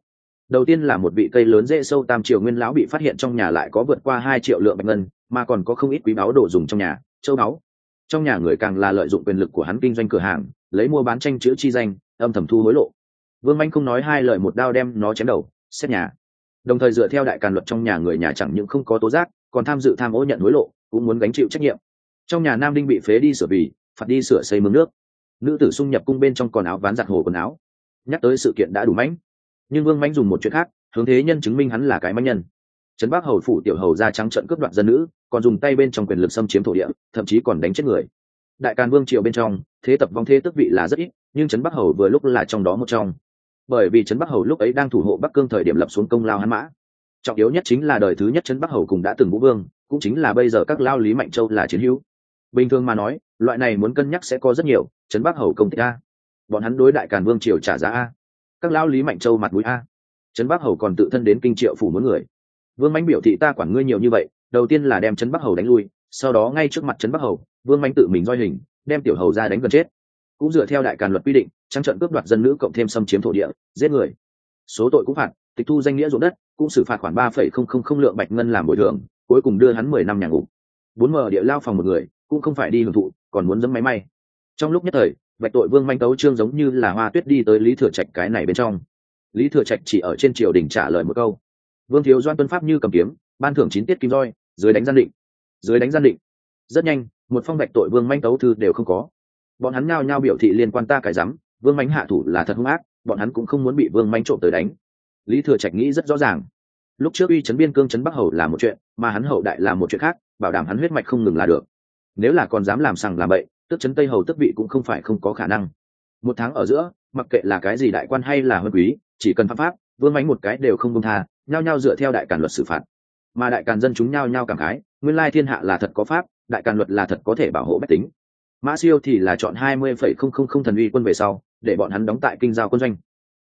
Đầu tiên là một vị cây lớn dễ sâu tam triệu nguyên lão bị phát hiện trong nhà lại có vượt qua hai triệu lượng bạch ngân, mà còn có không ít quý báu đồ dùng trong nhà, châu báu. Trong nhà người càng là lợi dụng quyền lực của hắn kinh doanh cửa hàng, lấy mua bán tranh chữ chi danh âm thầm thu hối lộ. Vương manh không nói hai lời một đao đem nó chém đầu, xét nhà. Đồng thời dựa theo đại càn luật trong nhà người nhà chẳng những không có tố giác, còn tham dự tham ô nhận hối lộ, cũng muốn gánh chịu trách nhiệm. Trong nhà nam đinh bị phế đi sửa vì, phạt đi sửa xây mương nước. Nữ tử xung nhập cung bên trong còn áo ván giặt hồ quần áo. Nhắc tới sự kiện đã đủ mãnh. Nhưng vương mãnh dùng một chuyện khác, hướng thế nhân chứng minh hắn là cái mãnh nhân. Trấn bắc hầu phủ tiểu hầu ra trắng trận cướp đoạt dân nữ, còn dùng tay bên trong quyền lực xâm chiếm thổ địa, thậm chí còn đánh chết người đại càn vương triều bên trong, thế tập vong thế tức vị là rất ít, nhưng trấn bắc hầu vừa lúc là trong đó một trong. Bởi vì trấn bắc hầu lúc ấy đang thủ hộ bắc cương thời điểm lập xuống công lao hắn mã. Trọng yếu nhất chính là đời thứ nhất trấn bắc hầu cùng đã từng vũ vương, cũng chính là bây giờ các lao lý mạnh châu là chiến hữu. Bình thường mà nói, loại này muốn cân nhắc sẽ có rất nhiều, trấn bắc hầu công tích a. Bọn hắn đối đại càn vương triều trả giá a. Các lao lý mạnh châu mặt mũi a. Trấn bắc hầu còn tự thân đến kinh triệu phủ muốn người. Vương mãnh biểu thị ta quản ngươi nhiều như vậy, đầu tiên là đem trấn bắc hầu đánh lui sau đó ngay trước mặt trấn bắc hầu, vương manh tự mình roi hình, đem tiểu hầu ra đánh gần chết. Cũng dựa theo đại càn luật quy định, trắng trận cướp đoạt dân nữ cộng thêm xâm chiếm thổ địa, giết người. Số tội cũng phạt, tịch thu danh nghĩa ruộng đất, cũng xử phạt khoảng ba phẩy không không không lượng bạch ngân làm bồi thường, cuối cùng đưa hắn mười năm nhà ngục. Bốn mở địa lao phòng một người, cũng không phải đi hưởng thụ, còn muốn dẫm máy may. Trong lúc nhất thời, bạch tội vương manh tấu trương giống như là hoa tuyết đi tới lý thừa trạch cái này bên trong. Lý thừa trạch chỉ ở trên triều đình trả lời một câu. Vương thiếu doan tuân pháp như cầm kiếm, ban thưởng chín tiết kim roi, dưới đánh gian định dưới đánh gian định. Rất nhanh, một phong bạch tội vương manh tấu thư đều không có. Bọn hắn nhao nhao biểu thị liên quan ta cải rắm, vương manh hạ thủ là thật hung ác, bọn hắn cũng không muốn bị vương manh trộm tới đánh. Lý thừa trạch nghĩ rất rõ ràng. Lúc trước uy chấn biên cương chấn bắc hầu là một chuyện, mà hắn hậu đại là một chuyện khác, bảo đảm hắn huyết mạch không ngừng là được. Nếu là còn dám làm sằng làm bậy, tức chấn tây hầu tức vị cũng không phải không có khả năng. Một tháng ở giữa, mặc kệ là cái gì đại quan hay là huân quý, chỉ cần pháp pháp, vương mánh một cái đều không công tha, nhao nhao dựa theo đại càn luật xử phạt mà đại càn dân chúng nhao nhao cảm khái, nguyên lai thiên hạ là thật có pháp, đại càn luật là thật có thể bảo hộ bách tính. Mã siêu thì là chọn hai mươi phẩy không không không thần uy quân về sau, để bọn hắn đóng tại kinh giao quân doanh.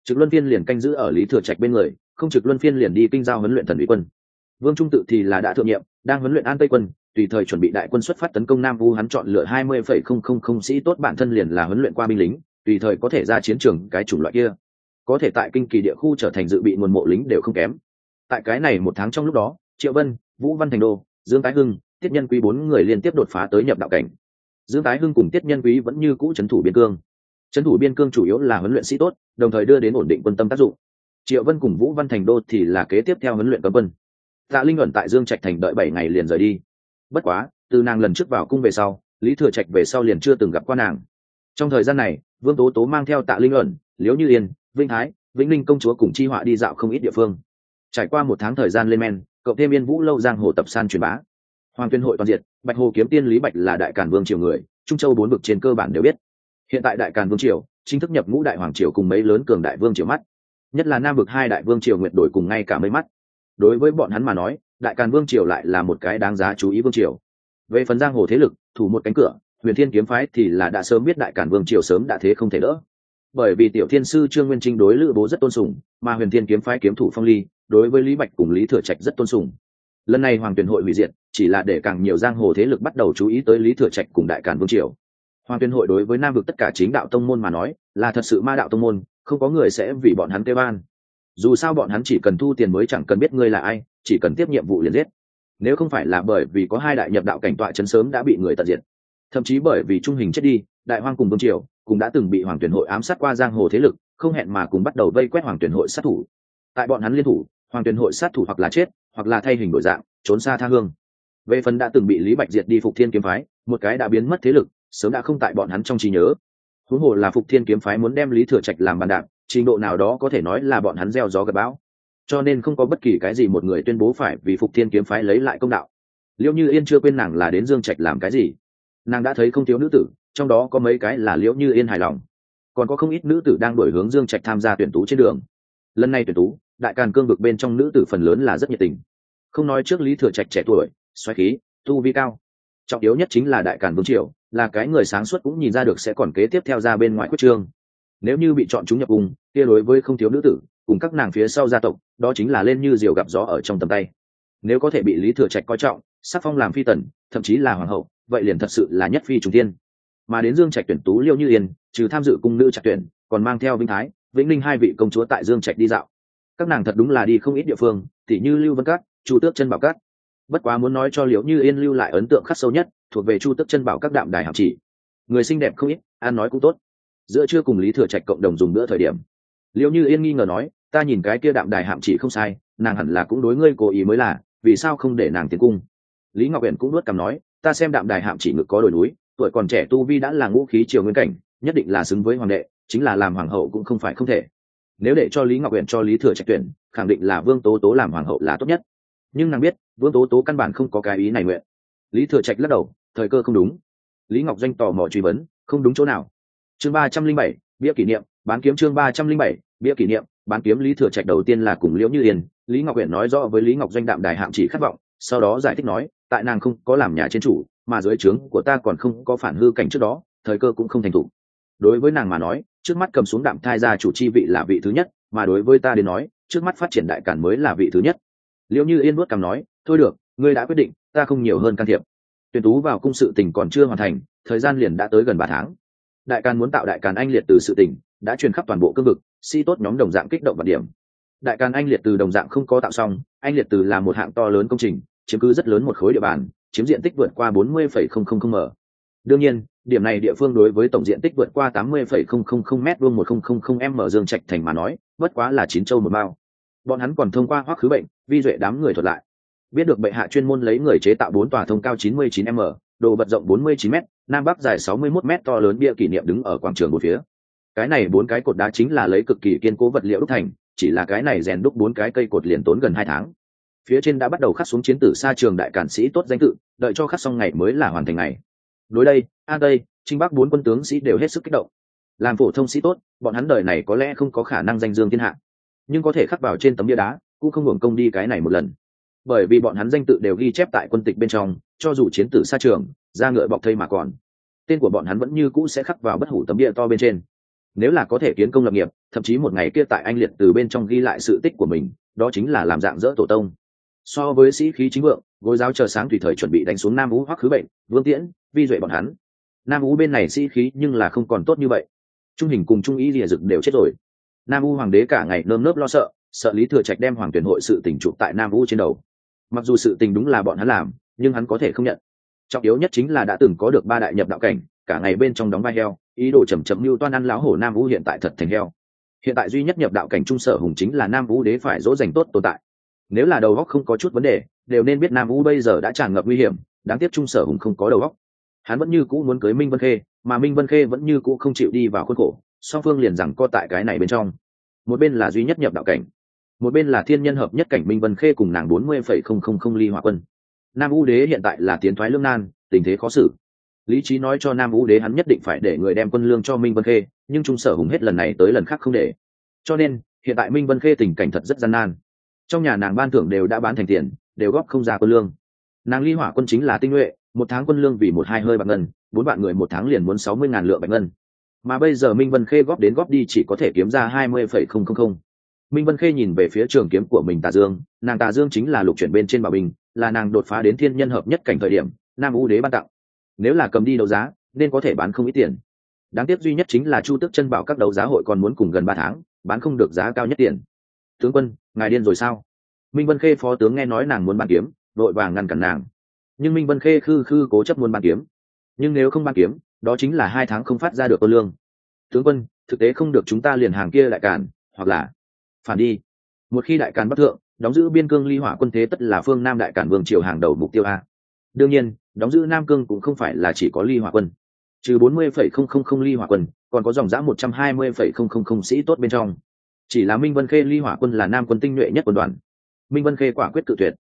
Trực luân phiên liền canh giữ ở lý thừa trạch bên người, không trực luân phiên liền đi kinh giao huấn luyện thần uy quân. Vương trung tự thì là đã thượng nhiệm, đang huấn luyện an tây quân, tùy thời chuẩn bị đại quân xuất phát tấn công nam vu hắn chọn lựa hai mươi phẩy không không không sĩ tốt bản thân liền là huấn luyện qua binh lính, tùy thời có thể ra chiến trường cái chủng loại kia. Có thể tại kinh kỳ địa khu trở thành dự bị nguồn mộ lính đều không kém. Tại cái này một tháng trong lúc đó triệu vân, vũ văn thành đô, dương tái hưng, tiết nhân quý bốn người liên tiếp đột phá tới nhập đạo cảnh. Dương tái hưng cùng tiết nhân quý vẫn như cũ trấn thủ biên cương. Trấn thủ biên cương chủ yếu là huấn luyện sĩ tốt, đồng thời đưa đến ổn định quân tâm tác dụng. Triệu vân cùng vũ văn thành đô thì là kế tiếp theo huấn luyện cấm quân. Tạ linh luận tại dương trạch thành đợi bảy ngày liền rời đi. Bất quá, từ nàng lần trước vào cung về sau, lý thừa trạch về sau liền chưa từng gặp qua nàng. Trong thời gian này, vương tố tố mang theo tạ linh luận liễu như yên, vinh thái, vĩnh linh công chúa cùng chi họa đi dạo không ít địa phương. Trải qua một tháng thời gian lên men cộng thêm yên vũ lâu giang hồ tập san truyền bá. Hoàng tuyên hội toàn diệt, bạch hồ kiếm tiên lý bạch là đại càn vương triều người, trung châu bốn vực trên cơ bản đều biết. Hiện tại đại càn vương triều, chính thức nhập ngũ đại hoàng triều cùng mấy lớn cường đại vương triều mắt. Nhất là nam vực hai đại vương triều nguyện đổi cùng ngay cả mấy mắt. Đối với bọn hắn mà nói, đại càn vương triều lại là một cái đáng giá chú ý vương triều. Về phần giang hồ thế lực, thủ một cánh cửa, huyền thiên kiếm phái thì là đã sớm biết đại càn vương triều sớm đã thế không thể đỡ bởi vì tiểu thiên sư trương nguyên trinh đối lữ bố rất tôn sùng, mà huyền thiên kiếm phái kiếm thủ phong ly đối với lý bạch cùng lý thừa trạch rất tôn sùng. Lần này hoàng tuyển hội hủy diệt, chỉ là để càng nhiều giang hồ thế lực bắt đầu chú ý tới lý thừa trạch cùng đại càn vương triều. Hoàng tuyển hội đối với nam vực tất cả chính đạo tông môn mà nói, là thật sự ma đạo tông môn, không có người sẽ vì bọn hắn kêu ban. dù sao bọn hắn chỉ cần thu tiền mới chẳng cần biết ngươi là ai, chỉ cần tiếp nhiệm vụ liền giết. Nếu không phải là bởi vì có hai đại nhập đạo cảnh tọa chấn sớm đã bị người tận diệt. Thậm chí bởi vì trung hình chết đi, đại hoang cùng vương triều cũng đã từng bị hoàng tuyển hội ám sát qua giang hồ thế lực, không hẹn mà cùng bắt đầu vây quét hoàng tuyển hội sát thủ. Tại bọn hắn liên thủ, hoàng tuyển hội sát thủ hoặc là chết, hoặc là thay hình đổi dạng, trốn xa tha hương. Về phần đã từng bị lý bạch diệt đi phục thiên kiếm phái, một cái đã biến mất thế lực, sớm đã không tại bọn hắn trong trí nhớ. Huống hồ là phục thiên kiếm phái muốn đem lý thừa trạch làm bàn đạp, trình độ nào đó có thể nói là bọn hắn gieo gió gặp bão. Cho nên không có bất kỳ cái gì một người tuyên bố phải vì phục thiên kiếm phái lấy lại công đạo. Liệu như yên chưa quên nàng là đến dương trạch làm cái gì. Nàng đã thấy không thiếu nữ tử trong đó có mấy cái là liễu như yên hài lòng. Còn có không ít nữ tử đang đổi hướng dương trạch tham gia tuyển tú trên đường. Lần này tuyển tú, đại càn cương vực bên trong nữ tử phần lớn là rất nhiệt tình. Không nói trước lý thừa trạch trẻ tuổi, xoáy khí, tu vi cao. Trọng yếu nhất chính là đại càn vương triều, là cái người sáng suốt cũng nhìn ra được sẽ còn kế tiếp theo ra bên ngoài quyết trương. Nếu như bị chọn chúng nhập cùng kia đối với không thiếu nữ tử, cùng các nàng phía sau gia tộc, đó chính là lên như diều gặp gió ở trong tầm tay. Nếu có thể bị lý thừa trạch coi trọng, sắc phong làm phi tần, thậm chí là hoàng hậu, vậy liền thật sự là nhất phi trùng tiên mà đến dương trạch tuyển tú liêu như yên, trừ tham dự cung nữ trạch tuyển, còn mang theo vinh thái, vĩnh linh hai vị công chúa tại dương trạch đi dạo. Các nàng thật đúng là đi không ít địa phương, tỉ như lưu vân cát, chu tước chân bảo cát. Bất quá muốn nói cho liễu như yên lưu lại ấn tượng khắc sâu nhất, thuộc về chu tước chân bảo các đạm đài hạm chỉ. Người xinh đẹp không ít, ăn nói cũng tốt. Giữa trưa cùng lý thừa trạch cộng đồng dùng bữa thời điểm. Liễu như yên nghi ngờ nói, ta nhìn cái kia đạm đài hạm chỉ không sai, nàng hẳn là cũng đối ngươi cố ý mới là, vì sao không để nàng tiến cung? Lý ngọc Uyển cũng nuốt cằm nói, ta xem đạm đài hạm chỉ ngực có đồi núi tuổi còn trẻ tu vi đã là ngũ khí triều nguyên cảnh, nhất định là xứng với hoàng đệ, chính là làm hoàng hậu cũng không phải không thể. Nếu để cho lý ngọc huyện cho lý thừa trạch tuyển, khẳng định là vương tố tố làm hoàng hậu là tốt nhất. Nhưng nàng biết, vương tố tố căn bản không có cái ý này nguyện. Lý thừa trạch lắc đầu, thời cơ không đúng. Lý ngọc doanh tò mò truy vấn, không đúng chỗ nào. Chương ba trăm linh bảy, bia kỷ niệm, bán kiếm chương ba trăm linh bảy, bia kỷ niệm, bán kiếm lý thừa trạch đầu tiên là cùng liễu như yên, lý ngọc huyện nói rõ với lý ngọc doanh đạm đài hạm chỉ khát vọng, sau đó giải thích nói, tại nàng không có làm nhà trên chủ mà dưới trướng của ta còn không có phản hư cảnh trước đó, thời cơ cũng không thành thủ. đối với nàng mà nói, trước mắt cầm xuống đạm thai gia chủ chi vị là vị thứ nhất, mà đối với ta đến nói, trước mắt phát triển đại cản mới là vị thứ nhất. Liệu như yên bước cầm nói, thôi được, ngươi đã quyết định, ta không nhiều hơn can thiệp. Tuyển tú vào cung sự tình còn chưa hoàn thành, thời gian liền đã tới gần ba tháng. Đại càn muốn tạo đại càn anh liệt từ sự tình, đã truyền khắp toàn bộ cương vực, si tốt nhóm đồng dạng kích động và điểm. Đại càn anh liệt từ đồng dạng không có tạo xong, anh liệt từ là một hạng to lớn công trình, chiếm cứ rất lớn một khối địa bàn chiếm diện tích vượt qua 40,000 m. Đương nhiên điểm này địa phương đối với tổng diện tích vượt qua tám mươi phẩy không không không m vuông một không không không m dương trạch thành mà nói bất quá là chín châu một bao bọn hắn còn thông qua hoắc khứ bệnh vi duệ đám người thuật lại. Biết được bệ hạ chuyên môn lấy người chế tạo bốn tòa thông cao chín mươi chín m đồ vật rộng bốn mươi chín m nam bắc dài 61 m to lớn bia kỷ niệm đứng ở quảng trường một phía. Cái này bốn cái cột đá chính là lấy cực kỳ kiên cố vật liệu đúc thành chỉ là cái này rèn đúc bốn cái cây cột liền tốn gần hai tháng phía trên đã bắt đầu khắc xuống chiến tử xa trường đại cản sĩ tốt danh tự, đợi cho khắc xong ngày mới là hoàn thành ngày. Đối đây an tây, trinh bắc bốn quân tướng sĩ đều hết sức kích động. Làm phổ thông sĩ tốt, bọn hắn đời này có lẽ không có khả năng danh dương thiên hạ. Nhưng có thể khắc vào trên tấm bia đá, cũng không hưởng công đi cái này một lần. Bởi vì bọn hắn danh tự đều ghi chép tại quân tịch bên trong, cho dù chiến tử xa trường ra ngựa bọc thây mà còn, tên của bọn hắn vẫn như cũ sẽ khắc vào bất hủ tấm bia to bên trên. Nếu là có thể kiến công lập nghiệp, thậm chí một ngày kia tại anh liệt từ bên trong ghi lại sự tích của mình, đó chính là làm dạng dỡ tổ tông so với sĩ khí chính vượng, gối giáo chờ sáng tùy thời chuẩn bị đánh xuống nam vũ hoắc khứ bệnh, vương tiễn, vi duệ bọn hắn. Nam vũ bên này sĩ khí nhưng là không còn tốt như vậy. Trung hình cùng trung ý lìa dực đều chết rồi. Nam u hoàng đế cả ngày nơm nớp lo sợ sợ lý thừa trạch đem hoàng tuyển hội sự tình trụ tại nam u trên đầu. Mặc dù sự tình đúng là bọn hắn làm, nhưng hắn có thể không nhận. Trọng yếu nhất chính là đã từng có được ba đại nhập đạo cảnh, cả ngày bên trong đóng vai heo, ý đồ chầm chậm mưu toan ăn lão hổ nam u hiện tại thật thành heo. Hiện tại duy nhất nhập đạo cảnh trung sở hùng chính là nam u đế phải dỗ dành tốt tồn tại nếu là đầu góc không có chút vấn đề, đều nên biết nam u bây giờ đã tràn ngập nguy hiểm, đáng tiếc trung sở hùng không có đầu góc hắn vẫn như cũ muốn cưới minh vân khê, mà minh vân khê vẫn như cũ không chịu đi vào khuôn khổ, song phương liền rằng co tại cái này bên trong. Một bên là duy nhất nhập đạo cảnh, một bên là thiên nhân hợp nhất cảnh minh vân khê cùng nàng bốn mươi phẩy không không không ly hỏa quân. Nam u đế hiện tại là tiến thoái lương nan, tình thế khó xử. Lý trí nói cho nam u đế hắn nhất định phải để người đem quân lương cho minh vân khê, nhưng trung sở hùng hết lần này tới lần khác không để. Cho nên, hiện tại minh vân khê tình cảnh thật rất gian nan trong nhà nàng ban thưởng đều đã bán thành tiền, đều góp không ra quân lương. Nàng ly hỏa quân chính là tinh nhuệ, một tháng quân lương vì một hai hơi bạc ngân, bốn vạn người một tháng liền muốn sáu mươi ngàn lượng bạch ngân. Mà bây giờ minh vân khê góp đến góp đi chỉ có thể kiếm ra hai mươi phẩy không không không. Minh vân khê nhìn về phía trường kiếm của mình tà dương, nàng tà dương chính là lục chuyển bên trên bảo bình, là nàng đột phá đến thiên nhân hợp nhất cảnh thời điểm, nam u đế ban tặng. Nếu là cầm đi đấu giá, nên có thể bán không ít tiền. Đáng tiếc duy nhất chính là chu tức chân bảo các đấu giá hội còn muốn cùng gần ba tháng, bán không được giá cao nhất tiền. Tướng quân ngài điên rồi sao? Minh vân khê phó tướng nghe nói nàng muốn bàn kiếm đội vàng ngăn cản nàng. Nhưng minh vân khê khư khư cố chấp muốn bàn kiếm. Nhưng nếu không bàn kiếm, đó chính là hai tháng không phát ra được ô lương. Tướng quân, thực tế không được chúng ta liền hàng kia đại cản hoặc là phản đi. Một khi đại cản bắc thượng, đóng giữ biên cương ly hỏa quân thế tất là phương nam đại cản vương triều hàng đầu mục tiêu a. Đương nhiên, đóng giữ nam cương cũng không phải là chỉ có ly hỏa quân. Trừ bốn mươi phẩy không không không ly hỏa quân, còn có dòng giã một trăm hai mươi phẩy không không không sĩ tốt bên trong chỉ là minh vân khê ly hỏa quân là nam quân tinh nhuệ nhất quân đoàn. Minh vân khê quả quyết tự tuyệt.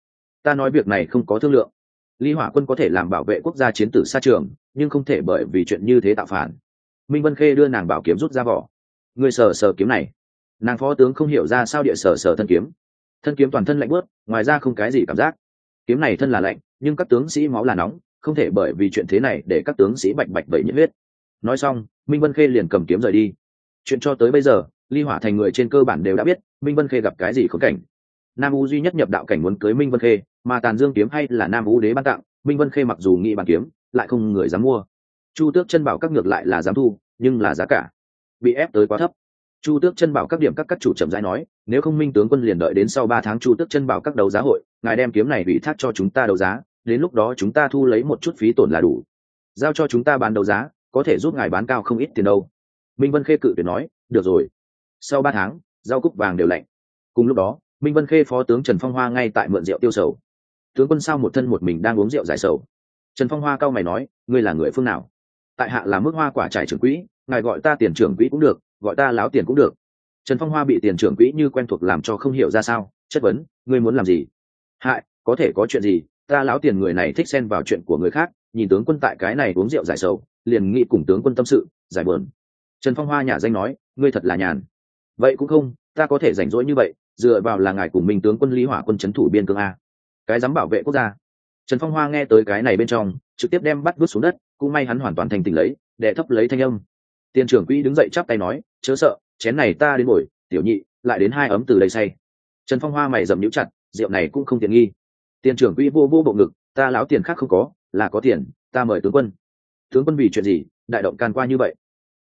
Ta nói việc này không có thương lượng. Ly hỏa quân có thể làm bảo vệ quốc gia chiến tử xa trường, nhưng không thể bởi vì chuyện như thế tạo phản. Minh vân khê đưa nàng bảo kiếm rút ra vỏ người sờ sờ kiếm này. Nàng phó tướng không hiểu ra sao địa sờ sờ thân kiếm. Thân kiếm toàn thân lạnh bớt ngoài ra không cái gì cảm giác. Kiếm này thân là lạnh, nhưng các tướng sĩ máu là nóng, không thể bởi vì chuyện thế này để các tướng sĩ bạch bạch vậy nhiệt huyết. Nói xong, minh vân khê liền cầm kiếm rời đi. Chuyện cho tới bây giờ ly hỏa thành người trên cơ bản đều đã biết minh vân khê gặp cái gì khốn cảnh. Nam u duy nhất nhập đạo cảnh muốn cưới minh vân khê, mà tàn dương kiếm hay là nam u đế ban tặng, minh vân khê mặc dù nghĩ bàn kiếm, lại không người dám mua. Chu tước chân bảo các ngược lại là dám thu, nhưng là giá cả bị ép tới quá thấp. Chu tước chân bảo các điểm các các chủ chậm rãi nói, nếu không minh tướng quân liền đợi đến sau ba tháng chu tước chân bảo các đấu giá hội, ngài đem kiếm này bị thác cho chúng ta đấu giá, đến lúc đó chúng ta thu lấy một chút phí tổn là đủ. Giao cho chúng ta bán đấu giá, có thể giúp ngài bán cao không ít tiền đâu. Minh vân khê cự tuyệt nói, được rồi sau ba tháng, rau cúc vàng đều lạnh. Cùng lúc đó, minh vân khê phó tướng trần phong hoa ngay tại mượn rượu tiêu sầu. Tướng quân sao một thân một mình đang uống rượu giải sầu? Trần phong hoa cao mày nói, ngươi là người phương nào? Tại hạ là mức hoa quả trải trưởng quỹ, ngài gọi ta tiền trưởng quỹ cũng được, gọi ta láo tiền cũng được. Trần phong hoa bị tiền trưởng quỹ như quen thuộc làm cho không hiểu ra sao, chất vấn, ngươi muốn làm gì? Hại, có thể có chuyện gì? Ta láo tiền người này thích xen vào chuyện của người khác, nhìn tướng quân tại cái này uống rượu giải sầu, liền nghĩ cùng tướng quân tâm sự, giải bờn trần phong hoa nhà danh nói, ngươi thật là nhàn vậy cũng không, ta có thể rảnh rỗi như vậy, dựa vào là ngài cùng minh tướng quân lý hỏa quân c h ấ n thủ biên cương a. Cái dám bảo vệ quốc gia. Trần phong hoa nghe tới cái này bên trong, trực tiếp đem bắt vứt xuống đất, cũng may hắn hoàn toàn thành tỉnh lấy, để thấp lấy thanh âm. Tiền trưởng quỹ đứng dậy chắp tay nói, chớ sợ, chén này ta đến bồi, tiểu nhị, lại đến hai ấm từ đây say. Trần phong hoa mày dầm nhũ chặt, rượu này cũng không tiện nghi. Tiền trưởng quỹ vô vô bộ ngực, ta láo tiền khác không có, là có tiền, ta mời tướng quân. Tướng quân vì chuyện gì, đại động can qua như vậy?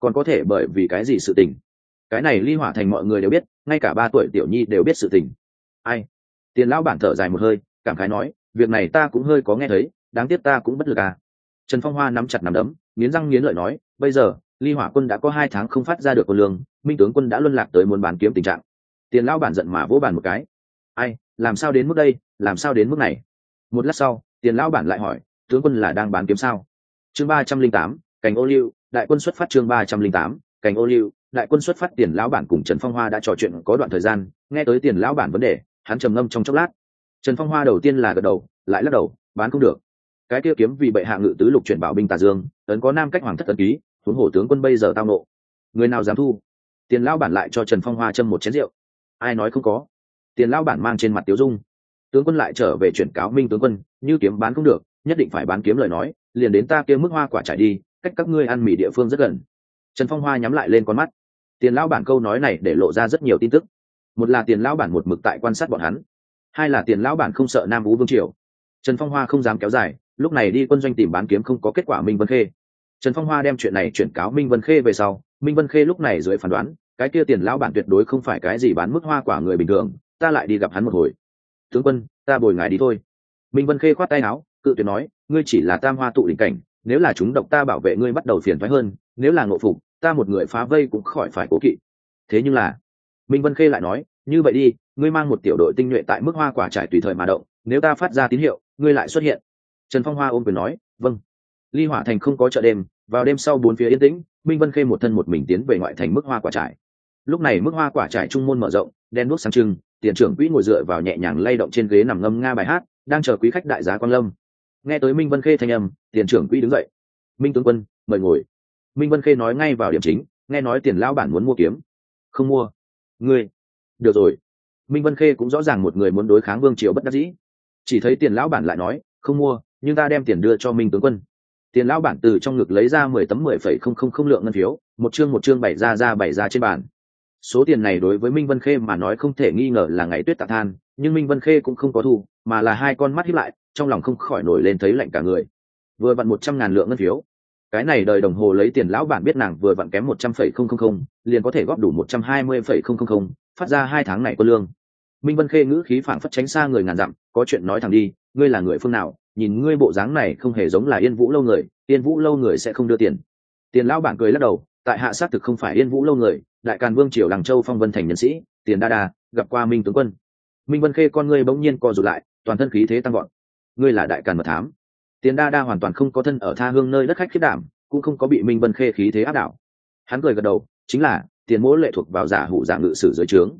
Còn có thể bởi vì cái gì sự tình? Cái này ly hỏa thành mọi người đều biết, ngay cả ba tuổi tiểu nhi đều biết sự tình. Ai? Tiền lão bản thở dài một hơi, cảm khái nói, việc này ta cũng hơi có nghe thấy, đáng tiếc ta cũng bất lực à. Trần phong hoa nắm chặt nắm đấm, nghiến răng nghiến lợi nói, bây giờ, ly hỏa quân đã có hai tháng không phát ra được quân lương, minh tướng quân đã luân lạc tới muốn bán kiếm tình trạng. Tiền lão bản giận mà vỗ bàn một cái. Ai, làm sao đến mức đây, làm sao đến mức này? Một lát sau, tiền lão bản lại hỏi, tướng quân là đang bán kiếm sao? Chương ba trăm linh tám cành ô liu, đại quân xuất phát chương ba trăm linh tám cành ô liu đại quân xuất phát tiền lão bản cùng trần phong hoa đã trò chuyện có đoạn thời gian, nghe tới tiền lão bản vấn đề, hắn trầm ngâm trong chốc lát. Trần phong hoa đầu tiên là gật đầu, lại lắc đầu, bán không được. Cái kia kiếm vì bệ hạ ngự tứ lục chuyển bảo binh tà dương, ấn có nam cách hoàng thất tấn ký, huống hổ tướng quân bây giờ tao nộ. Người nào dám thu? Tiền lão bản lại cho trần phong hoa châm một chén rượu. Ai nói không có? Tiền lão bản mang trên mặt tiếu dung. Tướng quân lại trở về chuyển cáo minh tướng quân, như kiếm bán không được, nhất định phải bán kiếm lời nói, liền đến ta kia mức hoa quả trải đi, cách các ngươi ăn mì địa phương rất gần trần phong hoa nhắm lại lên con mắt. Tiền lão bản câu nói này để lộ ra rất nhiều tin tức. Một là tiền lão bản một mực tại quan sát bọn hắn. Hai là tiền lão bản không sợ nam vũ vương triều. Trần phong hoa không dám kéo dài, lúc này đi quân doanh tìm bán kiếm không có kết quả minh vân khê. Trần phong hoa đem chuyện này chuyển cáo minh vân khê về sau, minh vân khê lúc này dưới phán đoán, cái kia tiền lão bản tuyệt đối không phải cái gì bán mức hoa quả người bình thường, ta lại đi gặp hắn một hồi. Tướng quân, ta bồi ngài đi thôi. Minh vân khê khoát tay áo, cự tuyệt nói, ngươi chỉ là tam hoa tụ đỉnh cảnh, nếu là chúng độc ta bảo vệ ngươi bắt đầu phiền thoái hơn, nếu là ngộ phục ta một người phá vây cũng khỏi phải cố kỵ. Thế nhưng là, minh vân khê lại nói, như vậy đi, ngươi mang một tiểu đội tinh nhuệ tại mức hoa quả trải tùy thời mà động, nếu ta phát ra tín hiệu, ngươi lại xuất hiện. Trần phong hoa ôm quyền nói vâng. Ly hỏa thành không có chợ đêm, vào đêm sau bốn phía yên tĩnh, minh vân khê một thân một mình tiến về ngoại thành mức hoa quả trải. Lúc này mức hoa quả trải trung môn mở rộng, đen đuốc sáng trưng, tiền trưởng quỹ ngồi dựa vào nhẹ nhàng lay động trên ghế nằm ngâm nga bài hát, đang chờ quý khách đại giá quan lâm. Nghe tới minh vân khê thanh âm, tiền trưởng quỹ đứng dậy. Minh tướng quân, mời ngồi minh vân khê nói ngay vào điểm chính, nghe nói tiền lão bản muốn mua kiếm. Không mua. Ngươi. Được rồi. Minh vân khê cũng rõ ràng một người muốn đối kháng vương triều bất đắc dĩ. Chỉ thấy tiền lão bản lại nói, không mua, nhưng ta đem tiền đưa cho minh tướng quân. Tiền lão bản từ trong ngực lấy ra mười tấm mười phẩy không không không lượng ngân phiếu, một chương một chương bày ra ra bày ra trên bàn. Số tiền này đối với minh vân khê mà nói không thể nghi ngờ là ngày tuyết tạ than, nhưng minh vân khê cũng không có thu, mà là hai con mắt hiếp lại, trong lòng không khỏi nổi lên thấy lạnh cả người. Vừa vặn một trăm ngàn lượng ngân phiếu cái này đời đồng hồ lấy tiền lão bản biết nàng vừa vặn kém một trăm phẩy không không không, liền có thể góp đủ một trăm hai mươi phẩy không không không, phát ra hai tháng này có lương. Minh vân khê ngữ khí phảng phất tránh xa người ngàn dặm, có chuyện nói thẳng đi, ngươi là người phương nào, nhìn ngươi bộ dáng này không hề giống là yên vũ lâu người, yên vũ lâu người sẽ không đưa tiền. Tiền lão bản cười lắc đầu, tại hạ xác thực không phải yên vũ lâu người, đại càn vương triều làng châu phong vân thành nhân sĩ, tiền đa đa, gặp qua minh tướng quân. Minh vân khê con ngươi bỗng nhiên co rụt lại, toàn thân khí thế tăng gọn ngươi là đại càn mật thám tiền đa đa hoàn toàn không có thân ở tha hương nơi đất khách khiết đảm, cũng không có bị minh vân khê khí thế áp đảo. Hắn cười gật đầu, chính là, tiền mỗ lệ thuộc vào giả hủ giả ngự sử dưới trướng.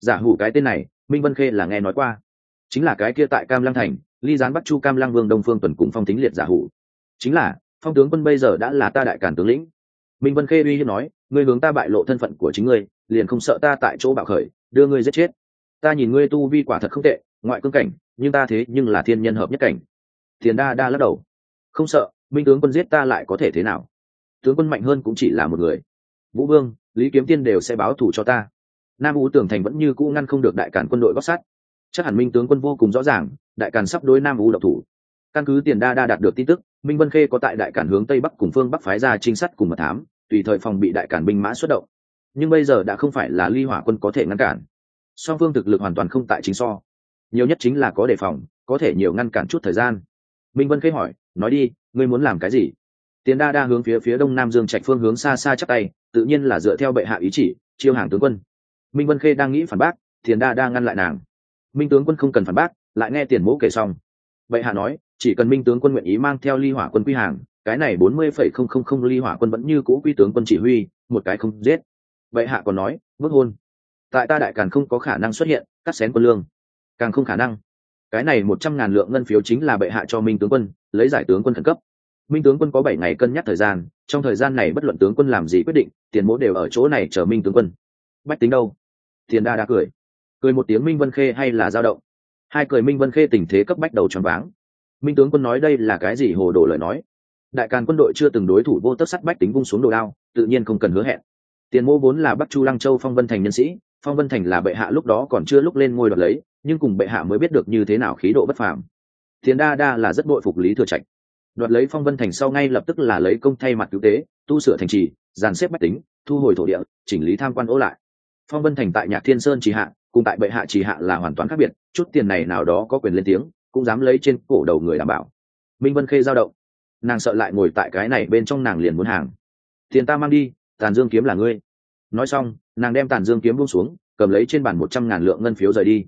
Giả hủ cái tên này, minh vân khê là nghe nói qua. Chính là cái kia tại cam lăng thành, ly gián bắt chu cam lăng vương đông phương tuần cùng phong tính liệt giả hủ. Chính là, phong tướng quân bây giờ đã là ta đại cản tướng lĩnh. Minh vân khê uy hiếp nói, ngươi hướng ta bại lộ thân phận của chính ngươi, liền không sợ ta tại chỗ bạo khởi, đưa ngươi giết chết. Ta nhìn ngươi tu vi quả thật không tệ, ngoại cương cảnh, nhưng ta thế nhưng là thiên nhân hợp nhất cảnh tiền đa đa lắc đầu. Không sợ minh tướng quân giết ta lại có thể thế nào? Tướng quân mạnh hơn cũng chỉ là một người. Vũ vương, lý kiếm tiên đều sẽ báo thù cho ta. Nam ú tưởng thành vẫn như cũ ngăn không được đại cản quân đội gót sát. Chắc hẳn minh tướng quân vô cùng rõ ràng, đại càn sắp đối nam ú độc thủ. Căn cứ tiền đa đa đạt được tin tức, minh vân khê có tại đại cản hướng tây bắc cùng phương bắc phái ra trinh sát cùng mật thám, tùy thời phòng bị đại cản binh mã xuất động. Nhưng bây giờ đã không phải là ly hỏa quân có thể ngăn cản. Song phương thực lực hoàn toàn không tại chính so. Nhiều nhất chính là có đề phòng, có thể nhiều ngăn cản chút thời gian minh vân khê hỏi, nói đi, ngươi muốn làm cái gì? Tiền đa đa hướng phía phía đông nam dương trạch phương hướng xa xa chắc tay, tự nhiên là dựa theo bệ hạ ý chỉ, chiêu hàng tướng quân. Minh vân khê đang nghĩ phản bác, tiền đa đa ngăn lại nàng. Minh tướng quân không cần phản bác, lại nghe tiền mẫu kể xong. Bệ hạ nói, chỉ cần minh tướng quân nguyện ý mang theo ly hỏa quân quy hàng, cái này bốn mươi phẩy không không không ly hỏa quân vẫn như cũ quy tướng quân chỉ huy, một cái không giết. Bệ hạ còn nói vứt hôn. Tại ta đại càn không có khả năng xuất hiện, cắt xén quân lương. Càng không khả năng cái này một trăm ngàn lượng ngân phiếu chính là bệ hạ cho minh tướng quân, lấy giải tướng quân khẩn cấp. Minh tướng quân có bảy ngày cân nhắc thời gian, trong thời gian này bất luận tướng quân làm gì quyết định, tiền mỗ đều ở chỗ này chờ minh tướng quân. Bách tính đâu? Tiền đa đã cười. Cười một tiếng minh vân khê hay là dao động? Hai cười minh vân khê tình thế cấp bách đầu tròn váng. Minh tướng quân nói đây là cái gì hồ đồ lời nói? Đại càn quân đội chưa từng đối thủ vô tất sắt bách tính vung xuống đồ đao, tự nhiên không cần hứa hẹn. Tiền mô vốn là bắc chu lăng châu phong vân thành nhân sĩ, phong vân thành là bệ hạ lúc đó còn chưa lúc lên ngôi đoạt lấy nhưng cùng bệ hạ mới biết được như thế nào khí độ bất phàm. Thiền đa đa là rất bội phục lý thừa trạch. Đoạt lấy phong vân thành sau ngay lập tức là lấy công thay mặt cứu tế, tu sửa thành trì, dàn xếp bách tính, thu hồi thổ địa, chỉnh lý tham quan ố lại. Phong vân thành tại nhạc thiên sơn trì hạ, cùng tại bệ hạ trì hạ là hoàn toàn khác biệt, chút tiền này nào đó có quyền lên tiếng, cũng dám lấy trên cổ đầu người đảm bảo. Minh vân khê giao động. Nàng sợ lại ngồi tại cái này bên trong nàng liền muốn hàng. Tiền ta mang đi, tàn dương kiếm là ngươi. Nói xong, nàng đem tàn dương kiếm buông xuống, cầm lấy trên bàn một trăm ngàn lượng ngân phiếu rời đi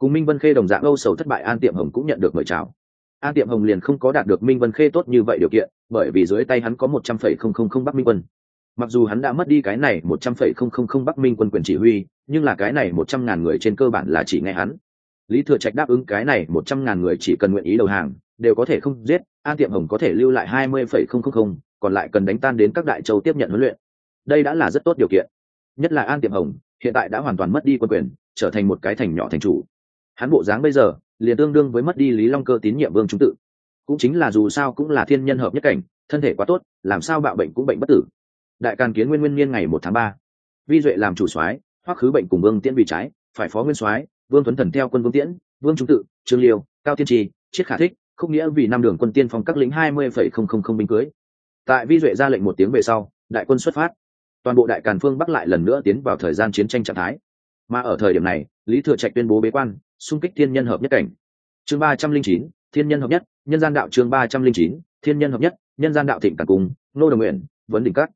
cùng minh vân khê đồng dạng âu sầu thất bại an tiệm hồng cũng nhận được mời chào an tiệm hồng liền không có đạt được minh vân khê tốt như vậy điều kiện bởi vì dưới tay hắn có một trăm phẩy không không không bắc minh quân mặc dù hắn đã mất đi cái này một trăm phẩy không không không bắc minh quân quyền chỉ huy nhưng là cái này một trăm ngàn người trên cơ bản là chỉ nghe hắn lý thừa trạch đáp ứng cái này một trăm ngàn người chỉ cần nguyện ý đầu hàng đều có thể không giết an tiệm hồng có thể lưu lại hai mươi phẩy không không không còn lại cần đánh tan đến các đại châu tiếp nhận huấn luyện đây đã là rất tốt điều kiện nhất là an tiệm hồng hiện tại đã hoàn toàn mất đi quân quyền trở thành một cái thành nhỏ thành chủ hắn bộ dáng bây giờ, liền tương đương với mất đi lý long cơ tín nhiệm vương trung tự. Cũng chính là dù sao cũng là thiên nhân hợp nhất cảnh, thân thể quá tốt, làm sao bạo bệnh cũng bệnh bất tử. Đại càn kiến nguyên nguyên niên ngày một tháng ba, vi duệ làm chủ soái, hoắc khứ bệnh cùng vương tiễn vì trái, phải phó nguyên soái, vương tuấn thần theo quân vương tiễn, vương trung tự, trương liêu, cao tiên trì triết khả thích không nghĩa vì năm đường quân tiên phong các lính hai mươi phẩy không không không binh cưới. Tại vi duệ ra lệnh một tiếng về sau, đại quân xuất phát. Toàn bộ đại càn phương bắc lại lần nữa tiến vào thời gian chiến tranh trạng thái mà ở thời điểm này, lý thừa trạch tuyên bố bế quan, xung kích thiên nhân hợp nhất cảnh. Chương ba trăm linh chín, thiên nhân hợp nhất, nhân gian đạo chương ba trăm linh chín, thiên nhân hợp nhất, nhân gian đạo thịnh cản cung nô đồng nguyện, vấn đỉnh cát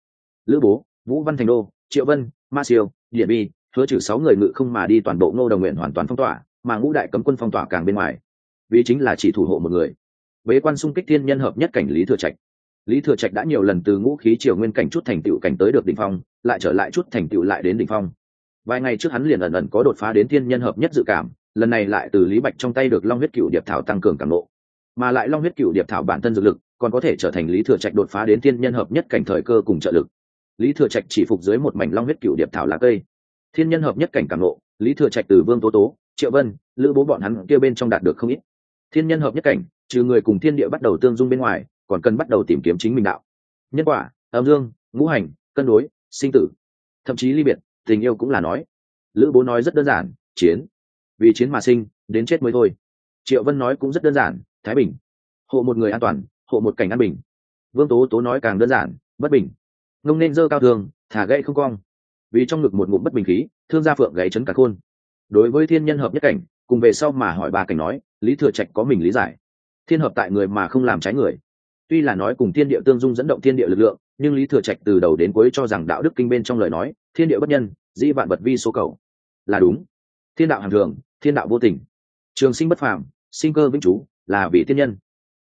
lữ bố, vũ văn thành đô, triệu vân, ma siêu điện bi, hứa trừ sáu người ngự không mà đi toàn bộ ngô đồng nguyện hoàn toàn phong tỏa, mà ngũ đại cấm quân phong tỏa càng bên ngoài. Vì chính là chỉ thủ hộ một người. Bế quan xung kích thiên nhân hợp nhất cảnh lý thừa trạch. Lý thừa trạch đã nhiều lần từ ngũ khí triều nguyên cảnh chút thành tựu cảnh tới được đ ỉ n h phong, lại trở lại chút thành tựu lại đến đ ỉ n h phong vài ngày trước hắn liền ẩn ẩn có đột phá đến thiên nhân hợp nhất dự cảm, lần này lại từ lý bạch trong tay được long huyết cựu điệp thảo tăng cường cảm lộ mà lại long huyết cựu điệp thảo bản thân dược lực, còn có thể trở thành lý thừa trạch đột phá đến thiên nhân hợp nhất cảnh thời cơ cùng trợ lực. Lý thừa trạch chỉ phục dưới một mảnh long huyết cựu điệp thảo lá cây. Thiên nhân hợp nhất cảnh cảm lộ lý thừa trạch từ vương tố tố, triệu vân, lữ bố bọn hắn kêu bên trong đạt được không ít. Thiên nhân hợp nhất cảnh, trừ người cùng thiên địa bắt đầu tương dung bên ngoài, còn cần bắt đầu tìm kiếm chính mình đạo. Nhân quả, âm dương, ngũ hành, cân đối, sinh tử. Thậm chí ly biệt tình yêu cũng là nói. Lữ bố nói rất đơn giản, chiến. Vì chiến mà sinh, đến chết mới thôi. Triệu vân nói cũng rất đơn giản, thái bình. Hộ một người an toàn, hộ một cảnh an bình. Vương tố tố nói càng đơn giản, bất bình. Ngông nên dơ cao thường, thả gậy không cong. Vì trong ngực một ngụm bất bình khí, thương gia phượng gãy chấn cả khôn. Đối với thiên nhân hợp nhất cảnh, cùng về sau mà hỏi ba cảnh nói, lý thừa trạch có mình lý giải. Thiên hợp tại người mà không làm trái người. Tuy là nói cùng thiên địa tương dung dẫn động thiên địa lực lượng, nhưng lý thừa trạch từ đầu đến cuối cho rằng đạo đức kinh bên trong lời nói thiên địa bất nhân, dĩ vạn vật vi số cầu. Là đúng. Thiên đạo hàng thường, thiên đạo vô tình. Trường sinh bất phàm, sinh cơ vĩnh chú là vị thiên nhân.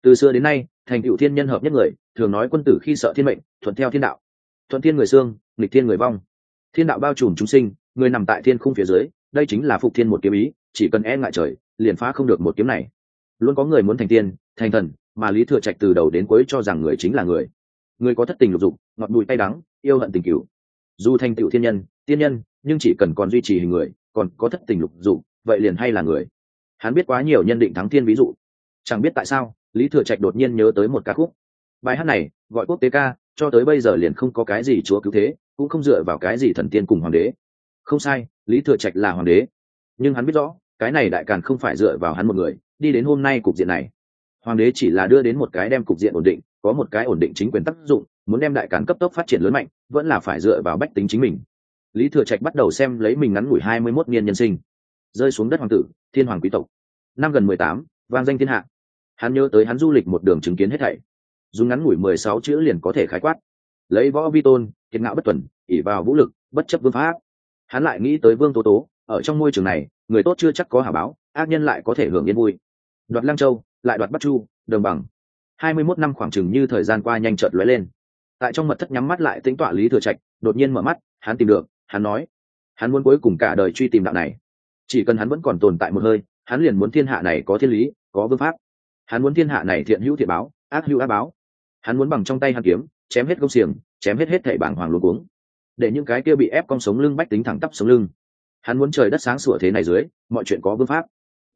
Từ xưa đến nay, thành cựu thiên nhân hợp nhất người, thường nói quân tử khi sợ thiên mệnh, thuận theo thiên đạo. Thuận thiên người xương, nghịch thiên người vong. Thiên đạo bao trùm chúng sinh, người nằm tại thiên khung phía dưới, đây chính là phục thiên một kiếm ý, chỉ cần e ngại trời, liền phá không được một kiếm này. Luôn có người muốn thành tiên, thành thần, mà lý thừa trạch từ đầu đến cuối cho rằng người chính là người. Người có thất tình lục dục, ngọt bụi tay đắng, yêu hận tình cựu dù thành tựu thiên nhân tiên nhân nhưng chỉ cần còn duy trì hình người còn có thất tình lục dụ, vậy liền hay là người. Hắn biết quá nhiều nhân định thắng thiên ví dụ. Chẳng biết tại sao lý thừa trạch đột nhiên nhớ tới một ca khúc. Bài hát này gọi quốc tế ca cho tới bây giờ liền không có cái gì chúa cứu thế cũng không dựa vào cái gì thần tiên cùng hoàng đế. Không sai lý thừa trạch là hoàng đế. Nhưng hắn biết rõ cái này đại càn không phải dựa vào hắn một người đi đến hôm nay cục diện này. Hoàng đế chỉ là đưa đến một cái đem cục diện ổn định có một cái ổn định chính quyền tác dụng muốn đem đại càn cấp tốc phát triển lớn mạnh vẫn là phải dựa vào bách tính chính mình. Lý thừa trạch bắt đầu xem lấy mình ngắn ngủi hai mươi mốt niên nhân sinh. Rơi xuống đất hoàng tử, thiên hoàng quý tộc. Năm gần mười tám, vang danh thiên hạ. Hắn nhớ tới hắn du lịch một đường chứng kiến hết thảy. Dùng ngắn ngủi mười sáu chữ liền có thể khái quát. Lấy võ vi tôn, kiệt ngạo bất tuần ỉ vào vũ lực, bất chấp vương pháp. Hắn lại nghĩ tới vương tố tố, ở trong môi trường này, người tốt chưa chắc có hả báo, ác nhân lại có thể hưởng yên vui. Đoạt lang châu, lại đoạt bắc chu, đồng bằng. hai mươi mốt năm khoảng chừng như thời gian qua nhanh chợt lóe lên tại trong mật thất nhắm mắt lại tính tọa lý thừa trạch, đột nhiên mở mắt, hắn tìm được, hắn nói, hắn muốn cuối cùng cả đời truy tìm đạo này. Chỉ cần hắn vẫn còn tồn tại một hơi, hắn liền muốn thiên hạ này có thiên lý, có vương pháp. Hắn muốn thiên hạ này thiện hữu thiện báo, ác hữu ác báo. Hắn muốn bằng trong tay hắn kiếm, chém hết công xiềng, chém hết hết thảy bảng hoàng luôn cuống. Để những cái kia bị ép con sống lưng bách tính thẳng tắp sống lưng. Hắn muốn trời đất sáng sủa thế này dưới, mọi chuyện có vương pháp.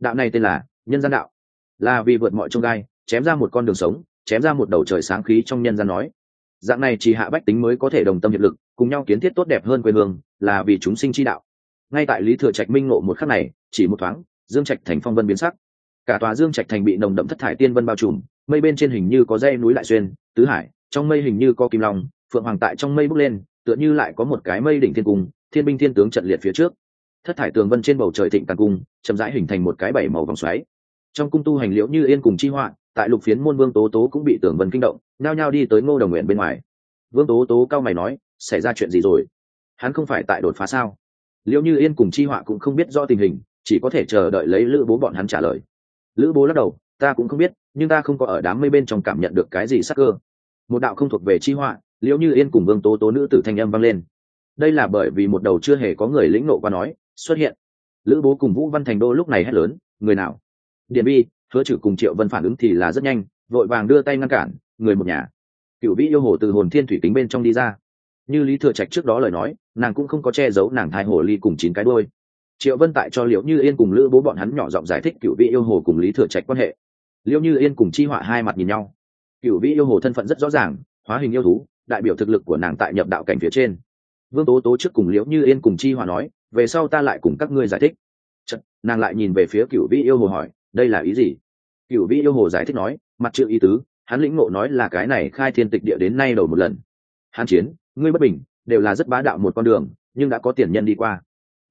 Đạo này tên là nhân gian đạo. Là vì vượt mọi trông gai, chém ra một con đường sống, chém ra một đầu trời sáng khí trong nhân gian nói dạng này chỉ hạ bách tính mới có thể đồng tâm hiệp lực, cùng nhau kiến thiết tốt đẹp hơn quê hương, là vì chúng sinh chi đạo. Ngay tại lý thừa trạch minh ngộ một khắc này, chỉ một thoáng, dương trạch thành phong vân biến sắc. Cả tòa dương trạch thành bị nồng đậm thất thải tiên vân bao trùm, mây bên trên hình như có dây núi lại xuyên, tứ hải, trong mây hình như có kim long, phượng hoàng tại trong mây bốc lên, tựa như lại có một cái mây đỉnh thiên cung, thiên binh thiên tướng trận liệt phía trước. Thất thải tường vân trên bầu trời thịnh tàn cung, chậm rãi hình thành một cái bảy màu vòng xoáy. Trong cung tu hành liễu như yên cùng chi họa tại lục phiến môn vương tố tố cũng bị tưởng vân kinh động, nhao nhao đi tới ngô đồng nguyện bên ngoài. Vương tố tố cao mày nói, xảy ra chuyện gì rồi? Hắn không phải tại đột phá sao? Liệu như yên cùng chi họa cũng không biết rõ tình hình, chỉ có thể chờ đợi lấy lữ bố bọn hắn trả lời. Lữ bố lắc đầu, ta cũng không biết, nhưng ta không có ở đám mây bên trong cảm nhận được cái gì sắc cơ. Một đạo không thuộc về chi họa liệu như yên cùng vương tố tố nữ tử thanh âm vang lên. Đây là bởi vì một đầu chưa hề có người lĩnh nộ qua nói, xuất hiện. Lữ bố cùng vũ văn thành đô lúc này hét lớn, người nào? Điện bi hứa trừ cùng triệu vân phản ứng thì là rất nhanh vội vàng đưa tay ngăn cản người một nhà. Cựu vĩ yêu hồ từ hồn thiên thủy tính bên trong đi ra. Như lý thừa trạch trước đó lời nói nàng cũng không có che giấu nàng thai hồ ly cùng chín cái đôi triệu vân tại cho liệu như yên cùng lữ bố bọn hắn nhỏ giọng giải thích cựu vị yêu hồ cùng lý thừa trạch quan hệ. Liễu như yên cùng chi họa hai mặt nhìn nhau. Cựu vị yêu hồ thân phận rất rõ ràng hóa hình yêu thú đại biểu thực lực của nàng tại nhập đạo cảnh phía trên. Vương tố tố trước cùng liễu như yên cùng chi họa nói về sau ta lại cùng các ngươi giải thích. Chật, nàng lại nhìn về phía cựu vị yêu hồ hỏi đây là ý gì? Cựu vị yêu hồ giải thích nói, mặt chữ ý tứ, hắn lĩnh ngộ nói là cái này khai thiên tịch địa đến nay đầu một lần. Hắn chiến, ngươi bất bình, đều là rất bá đạo một con đường, nhưng đã có tiền nhân đi qua.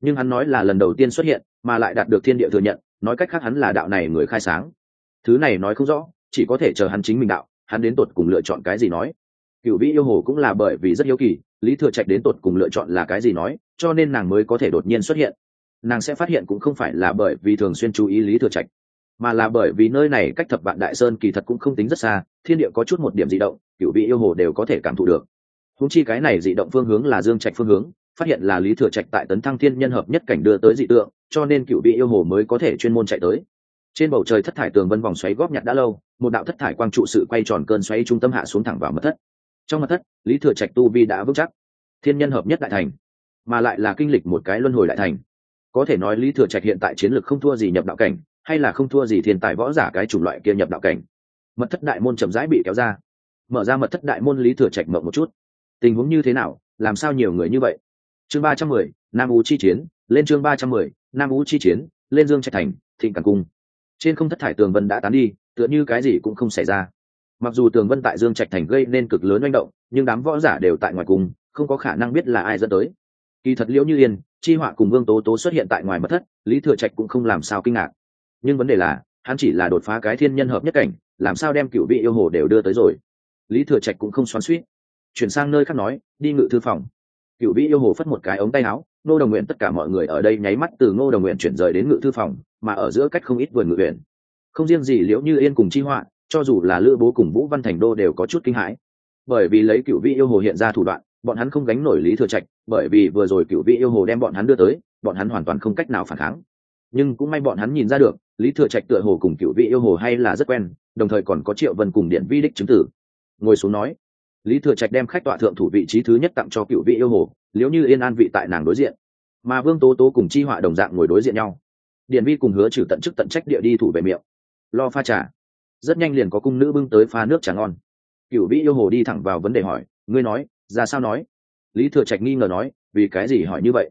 Nhưng hắn nói là lần đầu tiên xuất hiện, mà lại đạt được thiên địa thừa nhận, nói cách khác hắn là đạo này người khai sáng. Thứ này nói không rõ, chỉ có thể chờ hắn chính mình đạo, hắn đến tột cùng lựa chọn cái gì nói. Cựu vĩ yêu hồ cũng là bởi vì rất hiếu kỳ, lý thừa trạch đến tột cùng lựa chọn là cái gì nói, cho nên nàng mới có thể đột nhiên xuất hiện. Nàng sẽ phát hiện cũng không phải là bởi vì thường xuyên chú ý lý thừa trạch mà là bởi vì nơi này cách thập vạn đại sơn kỳ thật cũng không tính rất xa, thiên địa có chút một điểm dị động cựu vị yêu hồ đều có thể cảm thụ được. Húng chi cái này dị động phương hướng là dương trạch phương hướng, phát hiện là lý thừa trạch tại tấn thăng thiên nhân hợp nhất cảnh đưa tới dị tượng, cho nên cựu vị yêu hồ mới có thể chuyên môn chạy tới. Trên bầu trời thất thải tường vân vòng xoáy góp nhặt đã lâu, một đạo thất thải quang trụ sự quay tròn cơn xoáy trung tâm hạ xuống thẳng vào mật thất. Trong mật thất, lý thừa trạch tu vi đã vững chắc. Thiên nhân hợp nhất đại thành, mà lại là kinh lịch một cái luân hồi đại thành. Có thể nói lý thừa trạch hiện tại chiến lược không thua gì nhập đạo cảnh hay là không thua gì thiên tài võ giả cái chủng loại kia nhập đạo cảnh. Mật thất đại môn chậm rãi bị kéo ra. Mở ra mật thất đại môn lý thừa trạch mộng một chút. Tình huống như thế nào? Làm sao nhiều người như vậy? Chương ba trăm mười, nam ú chi chiến. Lên chương ba trăm mười, nam ú chi chiến, lên dương trạch thành, thịnh càng cung. Trên không thất thải tường vân đã tán đi, tựa như cái gì cũng không xảy ra. Mặc dù tường vân tại dương trạch thành gây nên cực lớn manh động, nhưng đám võ giả đều tại ngoài cung, không có khả năng biết là ai dẫn tới. Kỳ thật liễu như yên, chi họa cùng vương tố tố xuất hiện tại ngoài mật thất, lý thừa trạch cũng không làm sao kinh ngạc nhưng vấn đề là, hắn chỉ là đột phá cái thiên nhân hợp nhất cảnh, làm sao đem cựu vị yêu hồ đều đưa tới rồi? Lý thừa trạch cũng không xoắn suýt chuyển sang nơi khác nói, đi ngự thư phòng. Cựu vị yêu hồ phất một cái ống tay áo, ngô đồng nguyện tất cả mọi người ở đây nháy mắt từ ngô đồng nguyện chuyển rời đến ngự thư phòng, mà ở giữa cách không ít vườn ngự viện. Không riêng gì liễu như yên cùng chi họa, cho dù là lữ bố cùng vũ văn thành đô đều có chút kinh hãi. Bởi vì lấy cựu vị yêu hồ hiện ra thủ đoạn, bọn hắn không gánh nổi lý thừa trạch, bởi vì vừa rồi cựu vị yêu hồ đem bọn hắn đưa tới, bọn hắn hoàn toàn không cách nào phản kháng. Nhưng cũng may bọn hắn nhìn ra được lý thừa trạch tựa hồ cùng cựu vị yêu hồ hay là rất quen, đồng thời còn có triệu vân cùng điện vi đích chứng tử. Ngồi xuống nói, lý thừa trạch đem khách tọa thượng thủ vị trí thứ nhất tặng cho cựu vị yêu hồ, liếu như yên an vị tại nàng đối diện. Mà vương tố tố cùng chi họa đồng dạng ngồi đối diện nhau. Điện vi cùng hứa trừ tận chức tận trách địa đi thủ về miệng. Lo pha trà. Rất nhanh liền có cung nữ bưng tới pha nước trà ngon. Cựu vị yêu hồ đi thẳng vào vấn đề hỏi, ngươi nói, ra sao nói? Lý thừa trạch nghi ngờ nói, vì cái gì hỏi như vậy?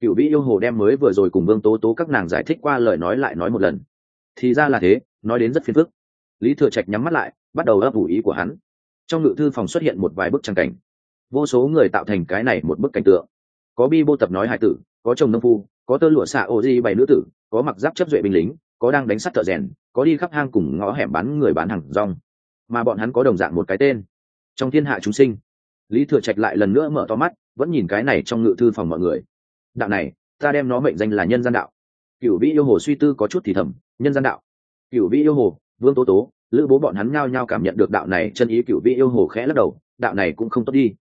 Cựu vị yêu hồ đem mới vừa rồi cùng vương tố tố các nàng giải thích qua lời nói lại nói một lần thì ra là thế, nói đến rất phiền phức. Lý thừa trạch nhắm mắt lại, bắt đầu ấp ủ ý của hắn. Trong ngự thư phòng xuất hiện một vài bức trang cảnh. Vô số người tạo thành cái này một bức cảnh tượng. Có bi bô tập nói hải tử, có chồng nông phu, có tơ lụa xạ ô di bảy nữ tử, có mặc giáp chấp duệ binh lính, có đang đánh sắt thợ rèn, có đi khắp hang cùng ngõ hẻm bán người bán hàng rong. Mà bọn hắn có đồng dạng một cái tên. Trong thiên hạ chúng sinh, lý thừa trạch lại lần nữa mở to mắt, vẫn nhìn cái này trong ngự thư phòng mọi người. Đạo này, ta đem nó mệnh danh là nhân gian đạo cựu vĩ yêu hồ suy tư có chút thì thầm, nhân gian đạo. Cựu vĩ yêu hồ, vương tố tố, lữ bố bọn hắn nhao nhao cảm nhận được đạo này chân ý cựu vĩ yêu hồ khẽ lắc đầu, đạo này cũng không tốt đi.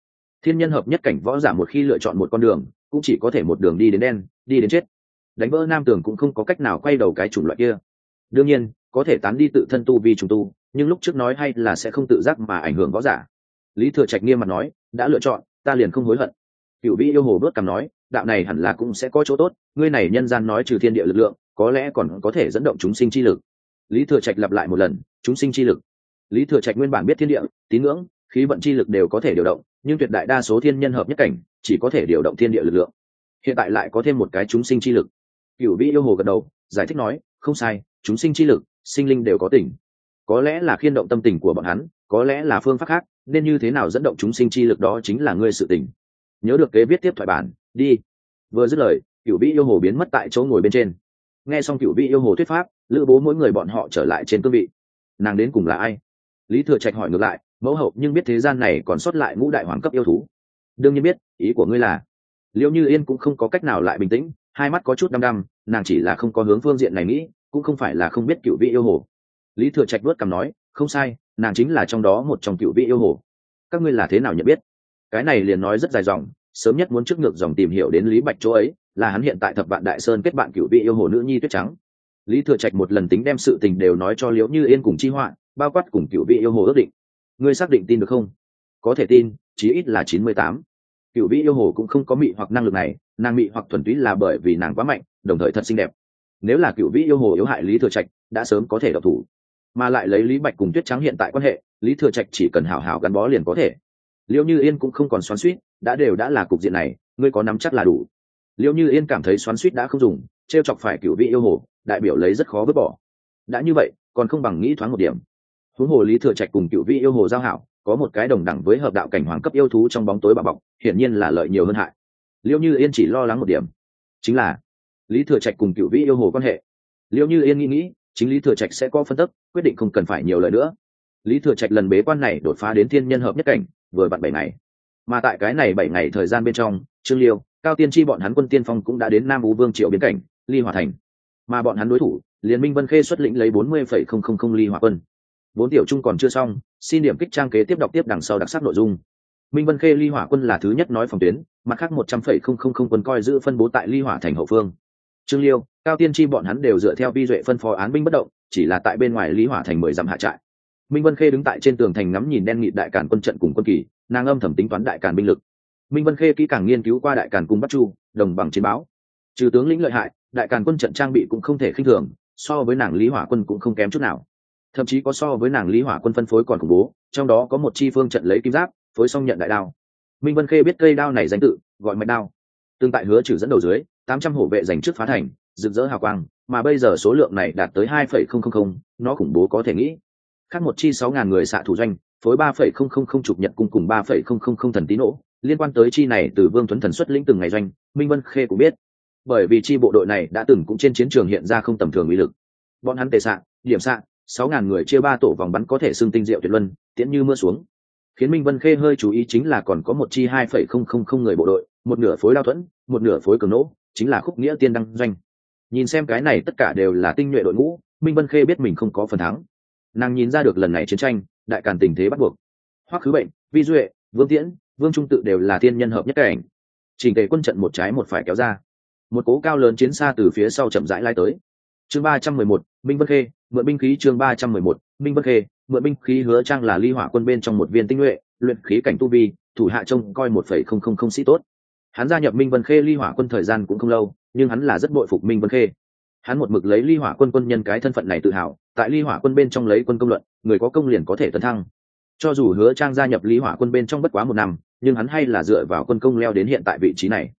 Thiên nhân hợp nhất cảnh võ giả một khi lựa chọn một con đường, cũng chỉ có thể một đường đi đến đen, đi đến chết. Đánh vỡ nam tường cũng không có cách nào quay đầu cái chủng loại kia. Đương nhiên, có thể tán đi tự thân tu vì trùng tu, nhưng lúc trước nói hay là sẽ không tự giác mà ảnh hưởng võ giả. Lý thừa trạch nghiêm mặt nói, đã lựa chọn, ta liền không hối hận. Cựu vĩ yêu hồ đốt cằm nói đạo này hẳn là cũng sẽ có chỗ tốt, ngươi này nhân gian nói trừ thiên địa lực lượng, có lẽ còn có thể dẫn động chúng sinh chi lực. Lý thừa trạch lặp lại một lần, chúng sinh chi lực. Lý thừa trạch nguyên bản biết thiên địa, tín ngưỡng, khí vận chi lực đều có thể điều động, nhưng tuyệt đại đa số thiên nhân hợp nhất cảnh, chỉ có thể điều động thiên địa lực lượng. Hiện tại lại có thêm một cái chúng sinh chi lực. Cựu vĩ yêu hồ gật đầu, giải thích nói, không sai, chúng sinh chi lực, sinh linh đều có tỉnh. Có lẽ là khiên động tâm tình của bọn hắn, có lẽ là phương pháp khác, nên như thế nào dẫn động chúng sinh chi lực đó chính là ngươi sự tình nhớ được kế viết tiếp thoại bản đi. Vừa dứt lời cựu vị yêu hồ biến mất tại chỗ ngồi bên trên. Nghe xong cựu vị yêu hồ thuyết pháp, lữ bố mỗi người bọn họ trở lại trên cương vị. Nàng đến cùng là ai? Lý thừa trạch hỏi ngược lại, mẫu hậu nhưng biết thế gian này còn sót lại ngũ đại hoàng cấp yêu thú. Đương nhiên biết, ý của ngươi là, liệu như yên cũng không có cách nào lại bình tĩnh, hai mắt có chút đăm đăm, nàng chỉ là không có hướng phương diện này nghĩ, cũng không phải là không biết cựu vị yêu hồ. Lý thừa trạch vớt cằm nói, không sai, nàng chính là trong đó một trong cựu vị yêu hồ. Các ngươi là thế nào nhận biết? Cái này liền nói rất dài dòng sớm nhất muốn trước ngược dòng tìm hiểu đến lý bạch chỗ ấy, là hắn hiện tại thập vạn đại sơn kết bạn cựu vị yêu hồ nữ nhi tuyết trắng. Lý thừa trạch một lần tính đem sự tình đều nói cho liễu như yên cùng chi họa bao quát cùng cựu vị yêu hồ ước định. Ngươi xác định tin được không? Có thể tin, chí ít là chín mươi tám. Cựu vị yêu hồ cũng không có mị hoặc năng lực này, nàng mị hoặc thuần túy là bởi vì nàng quá mạnh, đồng thời thật xinh đẹp. Nếu là cựu vị yêu hồ yếu hại lý thừa trạch, đã sớm có thể độc thủ. Mà lại lấy lý bạch cùng tuyết trắng hiện tại quan hệ, lý thừa trạch chỉ cần hảo hảo gắn bó liền có thể. Liệu như yên cũng không còn xoắn suýt đã đều đã là cục diện này, ngươi có nắm chắc là đủ. Liệu như yên cảm thấy xoắn suýt đã không dùng t r e o chọc phải cựu vị yêu hồ, đại biểu lấy rất khó vứt bỏ. Đã như vậy, còn không bằng nghĩ thoáng một điểm. Huống hồ lý thừa trạch cùng cựu vị yêu hồ giao hảo, có một cái đồng đẳng với hợp đạo cảnh hoàng cấp yêu thú trong bóng tối bà bọc, hiển nhiên là lợi nhiều hơn hại. Liệu như yên chỉ lo lắng một điểm. Chính là, lý thừa trạch cùng cựu vị yêu hồ quan hệ. Liệu như yên nghĩ nghĩ, chính lý thừa trạch sẽ có phân tích quyết định không cần phải nhiều lời nữa. Lý thừa trạch lần bế quan này đột phá đến thiên nhân hợp nhất cảnh, vừa bận bảy ngày mà tại cái này bảy ngày thời gian bên trong, trương liêu, cao tiên tri bọn hắn quân tiên phong cũng đã đến nam u vương triệu biến cảnh, ly hòa thành. Mà bọn hắn đối thủ, liên minh vân khê xuất lĩnh lấy bốn mươi phẩy không không không ly hỏa quân. Bốn tiểu trung còn chưa xong, xin điểm kích trang kế tiếp đọc tiếp đằng sau đặc sắc nội dung. Minh vân khê ly hỏa quân là thứ nhất nói phòng tuyến, mặt khác một trăm phẩy không không không quân coi giữ phân bố tại ly hỏa thành hậu phương. Trương liêu, cao tiên tri bọn hắn đều dựa theo vi duệ phân phó án binh bất động, chỉ là tại bên ngoài ly hỏa thành mười dặm hạ trại. Minh vân khê đứng tại trên tường thành ngắm nhìn đen nghị đại cản quân trận cùng quân kỳ nàng âm thầm tính toán đại càn binh lực. Minh vân khê kỹ càng nghiên cứu qua đại càn cung bắc chu, đồng bằng chiến báo. Trừ tướng lĩnh lợi hại, đại càn quân trận trang bị cũng không thể khinh thường, so với nàng lý hỏa quân cũng không kém chút nào. Thậm chí có so với nàng lý hỏa quân phân phối còn khủng bố, trong đó có một chi phương trận lấy kim giáp, phối xong nhận đại đao. Minh vân khê biết cây đao này danh tự, gọi mạch đao. Tương tại hứa trừ dẫn đầu dưới, tám trăm hổ vệ dành trước phá thành, rực rỡ hào quang, mà bây giờ số lượng này đạt tới hai phẩy không không không, nó khủng bố có thể nghĩ. Khác một chi sáu ngàn người xạ thủ doanh phối ba phẩy không không không chụp nhật cung cùng ba phẩy không không không thần tín nổ liên quan tới chi này, từ vương tuấn thần xuất lĩnh từng ngày doanh, minh vân khê cũng biết. Bởi vì chi bộ đội này đã từng cũng trên chiến trường hiện ra không tầm thường uy lực. Bọn hắn tề xạ điểm xạ sáu ngàn người chia ba tổ vòng bắn có thể xưng tinh diệu tuyệt luân, tiễn như mưa xuống. Khiến minh vân khê hơi chú ý chính là còn có một chi hai phẩy không không không người bộ đội, một nửa phối đao thuẫn, một nửa phối cường nỗ, chính là khúc nghĩa tiên đăng doanh. Nhìn xem cái này tất cả đều là tinh nhuệ đội ngũ, minh vân khê biết mình không có phần thắng. Nàng nhìn ra được lần này chiến tranh đại càn tình thế bắt buộc. Hoắc khứ bệnh, vi duệ, vương tiễn, vương trung tự đều là thiên nhân hợp nhất cảnh. Trình tề quân trận một trái một phải kéo ra. Một cố cao lớn chiến xa từ phía sau chậm rãi lai tới. Chương ba trăm mười một, minh vân khê, mượn binh khí chương ba trăm mười một, minh vân khê, mượn binh khí hứa trang là ly hỏa quân bên trong một viên tinh nhuệ, luyện khí cảnh tu vi, thủ hạ trông coi một phẩy không không không sĩ tốt. Hắn gia nhập minh vân khê ly hỏa quân thời gian cũng không lâu, nhưng hắn là rất bội phục minh vân khê hắn một mực lấy ly hỏa quân quân nhân cái thân phận này tự hào, tại ly hỏa quân bên trong lấy quân công luận, người có công liền có thể tấn thăng. Cho dù hứa trang gia nhập ly hỏa quân bên trong bất quá một năm, nhưng hắn hay là dựa vào quân công leo đến hiện tại vị trí này.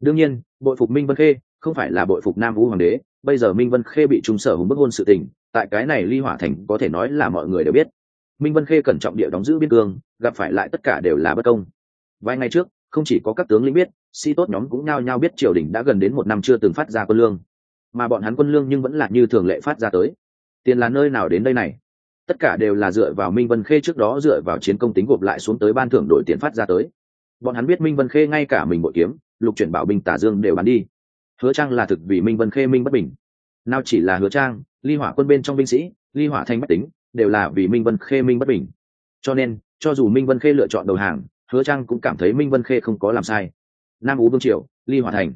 Đương nhiên, bội phục minh vân khê không phải là bội phục nam vũ hoàng đế, bây giờ minh vân khê bị trung sở hùng bức hôn sự tình, tại cái này ly hỏa thành có thể nói là mọi người đều biết. Minh vân khê cẩn trọng địa đóng giữ biên cương, gặp phải lại tất cả đều là bất công. Vài ngày trước, không chỉ có các tướng lĩnh biết sĩ tốt nhóm cũng nhao nhao biết triều đình đã gần đến một năm chưa từng phát ra quân lương mà bọn hắn quân lương nhưng vẫn là như thường lệ phát ra tới. Tiền là nơi nào đến đây này? Tất cả đều là dựa vào minh vân khê trước đó dựa vào chiến công tính gộp lại xuống tới ban thưởng đổi tiền phát ra tới. Bọn hắn biết minh vân khê ngay cả mình bội kiếm, lục chuyển bảo binh tả dương đều bán đi. Hứa trang là thực vì minh vân khê minh bất bình. Nào chỉ là hứa trang, ly hỏa quân bên trong binh sĩ, ly hỏa thanh bách tính, đều là vì minh vân khê minh bất bình. Cho nên, cho dù minh vân khê lựa chọn đầu hàng, hứa trang cũng cảm thấy minh vân khê không có làm sai. Nam ú vương triều, ly hỏa thành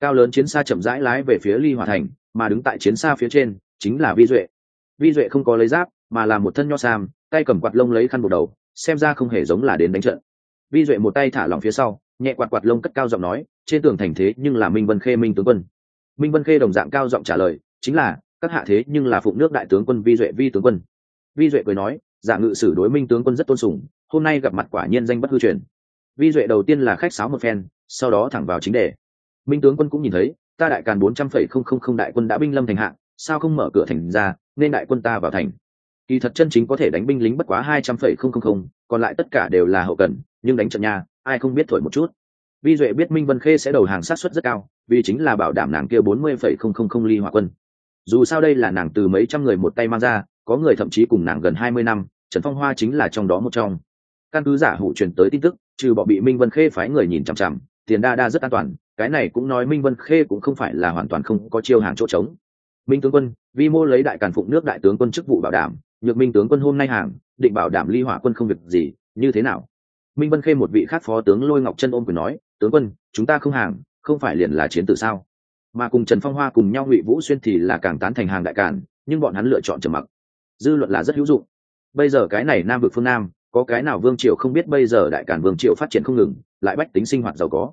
cao lớn chiến xa chậm rãi lái về phía ly hỏa thành, mà đứng tại chiến xa phía trên, chính là vi duệ. Vi duệ không có lấy giáp, mà là một thân nho sam, tay cầm quạt lông lấy khăn buộc đầu, xem ra không hề giống là đến đánh trận. Vi duệ một tay thả lỏng phía sau, nhẹ quạt quạt lông cất cao giọng nói, trên tường thành thế nhưng là minh vân khê minh tướng quân. Minh vân khê đồng dạng cao giọng trả lời, chính là, các hạ thế nhưng là phụng nước đại tướng quân vi duệ vi tướng quân. Vi duệ cười nói, giả ngự sử đối minh tướng quân rất tôn sùng, hôm nay gặp mặt quả nhiên danh bất hư truyền. Vi duệ đầu tiên là khách sáo một phen, sau đó thẳng vào chính đề minh tướng quân cũng nhìn thấy, ta đại càn bốn trăm phẩy không không không đại quân đã binh lâm thành hạng sao không mở cửa thành ra, nên đại quân ta vào thành. Kỳ thật chân chính có thể đánh binh lính bất quá hai trăm phẩy không không không, còn lại tất cả đều là hậu cần, nhưng đánh trận nhà ai không biết thổi một chút. Vi duệ biết minh vân khê sẽ đầu hàng sát xuất rất cao, vì chính là bảo đảm nàng kia bốn mươi phẩy không không không ly hỏa quân. Dù sao đây là nàng từ mấy trăm người một tay mang ra, có người thậm chí cùng nàng gần hai mươi năm, trần phong hoa chính là trong đó một trong. Căn cứ giả hủ truyền tới tin tức, trừ bỏ bị minh vân khê phái người nhìn chằm chằm tiền đa đa rất an toàn, cái này cũng nói minh vân khê cũng không phải là hoàn toàn không có chiêu hàng chỗ trống. Minh tướng quân, vi mô lấy đại càn phụng nước đại tướng quân chức vụ bảo đảm, nhược minh tướng quân hôm nay hàng, định bảo đảm ly hỏa quân không việc gì, như thế nào? Minh vân khê một vị khác phó tướng lôi ngọc chân ôm quyền nói, tướng quân, chúng ta không hàng, không phải liền là chiến tử sao? Mà cùng trần phong hoa cùng nhau ngụy vũ xuyên thì là càng tán thành hàng đại càn, nhưng bọn hắn lựa chọn trầm mặc. Dư luận là rất hữu dụng. Bây giờ cái này nam vực phương nam có cái nào vương triều không biết bây giờ đại cản vương triều phát triển không ngừng, lại bách tính sinh hoạt giàu có.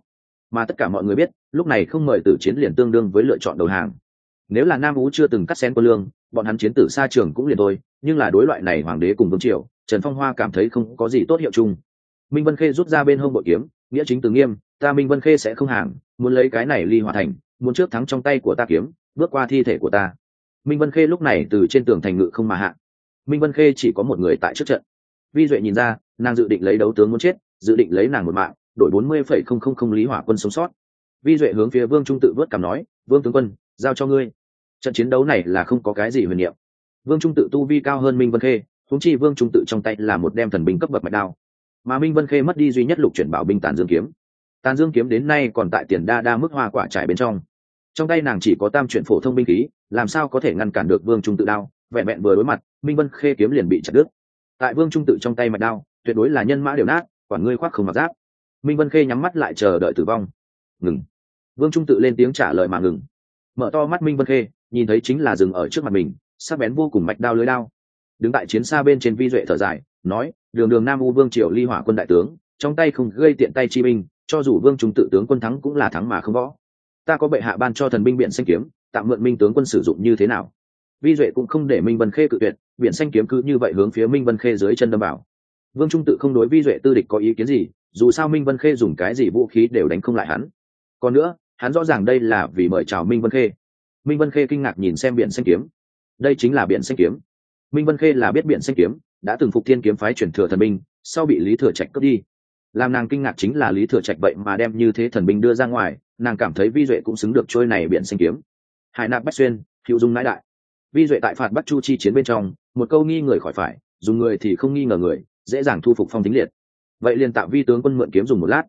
Mà tất cả mọi người biết, lúc này không mời tử chiến liền tương đương với lựa chọn đầu hàng. Nếu là nam ú chưa từng cắt xén quân lương, bọn hắn chiến tử xa trường cũng liền thôi, nhưng là đối loại này hoàng đế cùng vương triều, trần phong hoa cảm thấy không có gì tốt hiệu chung. Minh vân khê rút ra bên hông bội kiếm, nghĩa chính từ nghiêm, ta minh vân khê sẽ không hàng, muốn lấy cái này ly hòa thành, muốn trước thắng trong tay của ta kiếm, bước qua thi thể của ta. Minh vân khê lúc này từ trên tường thành ngự không mà hạ. Minh vân khê chỉ có một người tại trước trận vi duệ nhìn ra, nàng dự định lấy đấu tướng muốn chết, dự định lấy nàng một mạng, đổi bốn mươi phẩy không không không lý hỏa quân sống sót. Vi duệ hướng phía vương trung tự vớt cảm nói, vương tướng quân, giao cho ngươi. Trận chiến đấu này là không có cái gì huyền niệm. Vương trung tự tu vi cao hơn minh vân khê thúng chi vương trung tự trong tay là một đem thần binh cấp bậc mạch đao. Mà minh vân khê mất đi duy nhất lục chuyển bảo binh tàn dương kiếm. Tàn dương kiếm đến nay còn tại tiền đa đa mức hoa quả trải bên trong. Trong tay nàng chỉ có tam chuyển phổ thông binh khí, làm sao có thể ngăn cản được vương trung tự đao? Vẹn vẹn vừa đối mặt, minh vân khê kiếm liền bị chặt đứt tại vương trung tự trong tay mạch đao, tuyệt đối là nhân mã đều nát quản ngươi khoác không mặc giáp. Minh vân khê nhắm mắt lại chờ đợi tử vong. Ngừng. Vương trung tự lên tiếng trả lời mà ngừng. Mở to mắt minh vân khê, nhìn thấy chính là rừng ở trước mặt mình, sắc bén vô cùng mạch đao lưới đao. Đứng tại chiến xa bên trên vi duệ thở dài, nói, đường đường nam u vương triều ly hỏa quân đại tướng, trong tay không gây tiện tay chi binh, cho dù vương trung tự tướng quân thắng cũng là thắng mà không võ. Ta có bệ hạ ban cho thần binh biện xanh kiếm, tạm mượn minh tướng quân sử dụng như thế nào? Vi duệ cũng không để minh vân khê cự tuyệt biện xanh kiếm cứ như vậy hướng phía minh vân khê dưới chân đâm bảo vương trung tự không đối vi duệ tư địch có ý kiến gì, dù sao minh vân khê dùng cái gì vũ khí đều đánh không lại hắn. Còn nữa, hắn rõ ràng đây là vì mời chào minh vân khê. Minh vân khê kinh ngạc nhìn xem biển xanh kiếm. Đây chính là biển xanh kiếm. Minh vân khê là biết biển xanh kiếm, đã từng phục thiên kiếm phái chuyển thừa thần binh, sau bị lý thừa trạch cướp đi. Làm nàng kinh ngạc chính là lý thừa trạch vậy mà đem như thế thần binh đưa ra ngoài, nàng cảm thấy vi duệ cũng xứng được trôi này biển xanh kiếm. Hải nạp bách xuyên, hữu dung nãi đại vi duệ tại phạt bắt chu chi chiến bên trong, một câu nghi người khỏi phải, dùng người thì không nghi ngờ người, dễ dàng thu phục phong tính liệt. Vậy liền tạo vi tướng quân mượn kiếm dùng một lát.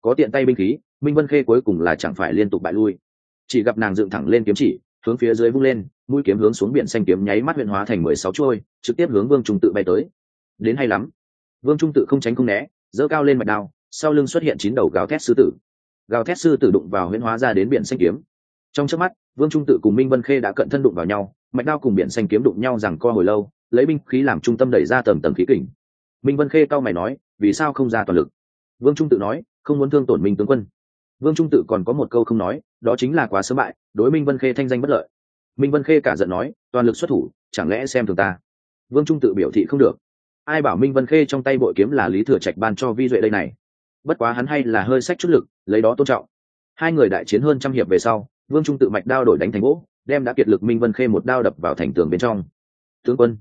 Có tiện tay binh khí, minh vân khê cuối cùng là chẳng phải liên tục bại lui. Chỉ gặp nàng dựng thẳng lên kiếm chỉ, hướng phía dưới vung lên, mũi kiếm hướng xuống biển xanh kiếm nháy mắt huyện hóa thành mười sáu trôi, trực tiếp hướng vương trung tự bay tới. Đến hay lắm. Vương trung tự không tránh không né dỡ cao lên mạch đao, sau lưng xuất hiện chín đầu gào thét sư tử. Gào thét sư tử đụng vào huyễn hóa ra đến biển xanh kiếm. Trong trước mắt, vương trung tự cùng minh vân khê đã cận thân đụng vào nhau mạch đao cùng biển xanh kiếm đụng nhau rằng co hồi lâu, lấy binh khí làm trung tâm đẩy ra tầm tầng khí kình. Minh vân khê cao mày nói, vì sao không ra toàn lực? Vương trung tự nói, không muốn thương tổn minh tướng quân. Vương trung tự còn có một câu không nói, đó chính là quá sớm bại, đối minh vân khê thanh danh bất lợi. Minh vân khê cả giận nói, toàn lực xuất thủ, chẳng lẽ xem thường ta? Vương trung tự biểu thị không được. Ai bảo minh vân khê trong tay bội kiếm là lý thừa trạch ban cho vi duệ đây này? Bất quá hắn hay là hơi sách chút lực, lấy đó tôn trọng. Hai người đại chiến hơn trăm hiệp về sau, vương trung tự mạch đao đổi đánh thành gỗ đem đã kiệt lực minh vân khê một đao đập vào thành tường bên trong. Tướng quân,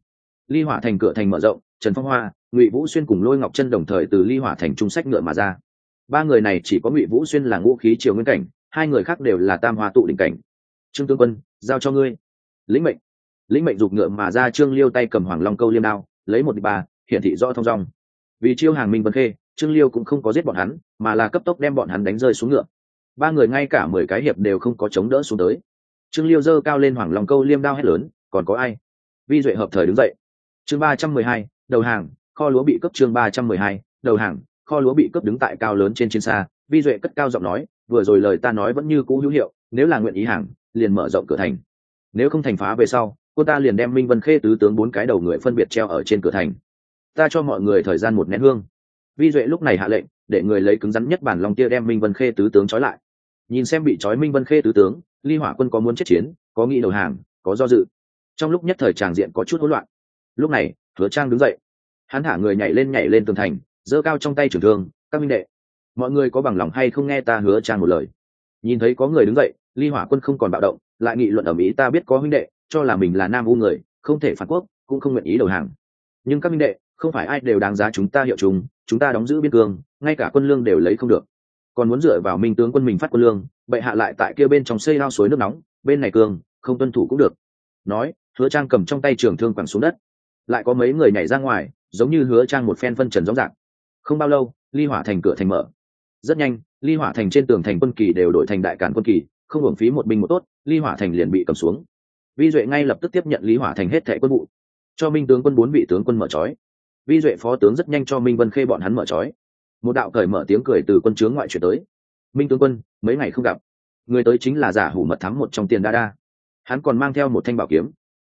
ly hỏa thành cửa thành mở rộng, trần phong hoa, ngụy vũ xuyên cùng lôi ngọc chân đồng thời từ ly hỏa thành trung sách ngựa mà ra. Ba người này chỉ có ngụy vũ xuyên là ngũ khí triều nguyên cảnh, hai người khác đều là tam hoa tụ đỉnh cảnh. Trương tướng quân, giao cho ngươi. Lĩnh mệnh. Lĩnh mệnh giục ngựa mà ra trương liêu tay cầm hoàng long câu liêm đao, lấy một đi ba, hiển thị rõ thông dong. Vì chiêu hàng minh vân khê, trương liêu cũng không có giết bọn hắn, mà là cấp tốc đem bọn hắn đánh rơi xuống ngựa. Ba người ngay cả mười cái hiệp đều không có chống đỡ xuống tới trương liêu Dơ cao lên hoàng lòng câu liêm đao hét lớn, còn có ai? Vi duệ hợp thời đứng dậy. Chương ba trăm mười hai, đầu hàng, kho lúa bị cấp chương ba trăm mười hai, đầu hàng, kho lúa bị cấp đứng tại cao lớn trên chiến xa. Vi duệ cất cao giọng nói, vừa rồi lời ta nói vẫn như cũ hữu hiệu, nếu là nguyện ý hàng, liền mở rộng cửa thành. Nếu không thành phá về sau, cô ta liền đem minh vân khê tứ tướng bốn cái đầu người phân biệt treo ở trên cửa thành. Ta cho mọi người thời gian một nén hương. Vi duệ lúc này hạ lệnh, để người lấy cứng rắn nhất bản lòng tia đem minh vân khê tứ tướng trói lại nhìn xem bị trói minh vân khê tứ tướng, ly hỏa quân có muốn chết chiến, có nghĩ đầu hàng, có do dự. Trong lúc nhất thời tràng diện có chút hỗn loạn. Lúc này, hứa trang đứng dậy. Hắn thả người nhảy lên nhảy lên tường thành, giơ cao trong tay trưởng thương, các minh đệ, mọi người có bằng lòng hay không nghe ta hứa trang một lời? Nhìn thấy có người đứng dậy, ly hỏa quân không còn bạo động, lại nghị luận ở mỹ ta biết có huynh đệ, cho là mình là nam u người, không thể phản quốc, cũng không nguyện ý đầu hàng. Nhưng các minh đệ, không phải ai đều đáng giá chúng ta hiệu chúng chúng ta đóng giữ biên cương, ngay cả quân lương đều lấy không được còn muốn dựa vào minh tướng quân mình phát quân lương bệ hạ lại tại kia bên trong xây lao suối nước nóng bên này cường, không tuân thủ cũng được. Nói hứa trang cầm trong tay trường thương quẳng xuống đất. Lại có mấy người nhảy ra ngoài giống như hứa trang một phen phân trần rõ ràng không bao lâu ly hỏa thành cửa thành mở. Rất nhanh ly hỏa thành trên tường thành quân kỳ đều đổi thành đại cản quân kỳ không hưởng phí một binh một tốt ly hỏa thành liền bị cầm xuống. Vi duệ ngay lập tức tiếp nhận lý hỏa thành hết thẻ quân vụ. Cho minh tướng quân bốn vị tướng quân mở trói. Vi duệ phó tướng rất nhanh cho minh vân khê bọn hắn mở trói một đạo cởi mở tiếng cười từ quân chướng ngoại chuyển tới. Minh tướng quân, mấy ngày không gặp. Người tới chính là giả hủ mật thắng một trong tiền đa đa. Hắn còn mang theo một thanh bảo kiếm.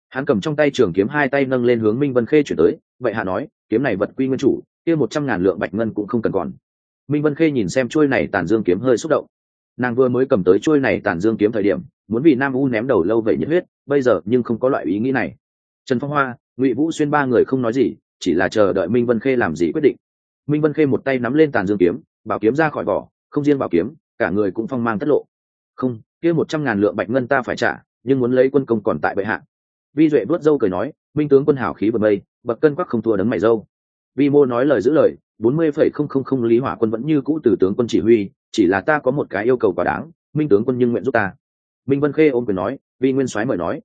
Hắn cầm trong tay trường kiếm hai tay nâng lên hướng minh vân khê chuyển tới, vậy hạ nói, kiếm này vật quy nguyên chủ, kia một trăm ngàn lượng bạch ngân cũng không cần còn. Minh vân khê nhìn xem chuôi này tàn dương kiếm hơi xúc động. Nàng vừa mới cầm tới chuôi này tàn dương kiếm thời điểm, muốn vì nam u ném đầu lâu vậy nhiệt huyết, bây giờ nhưng không có loại ý nghĩ này. Trần phong hoa, ngụy vũ xuyên ba người không nói gì, chỉ là chờ đợi minh vân khê làm gì quyết định minh vân khê một tay nắm lên tàn dương kiếm, bảo kiếm ra khỏi vỏ, không riêng bảo kiếm, cả người cũng phong mang tất lộ. Không, kia một trăm ngàn lượng bạch ngân ta phải trả, nhưng muốn lấy quân công còn tại bệ hạ. Vi duệ vớt dâu cười nói, minh tướng quân hảo khí bật mây bậc cân quắc không thua đấng mày dâu vi mô nói lời giữ lời, bốn mươi phẩy không không không lý hỏa quân vẫn như cũ từ tướng quân chỉ huy, chỉ là ta có một cái yêu cầu quá đáng, minh tướng quân nhưng nguyện giúp ta. Minh vân khê ôm quyền nói, vi nguyên soái mời nói.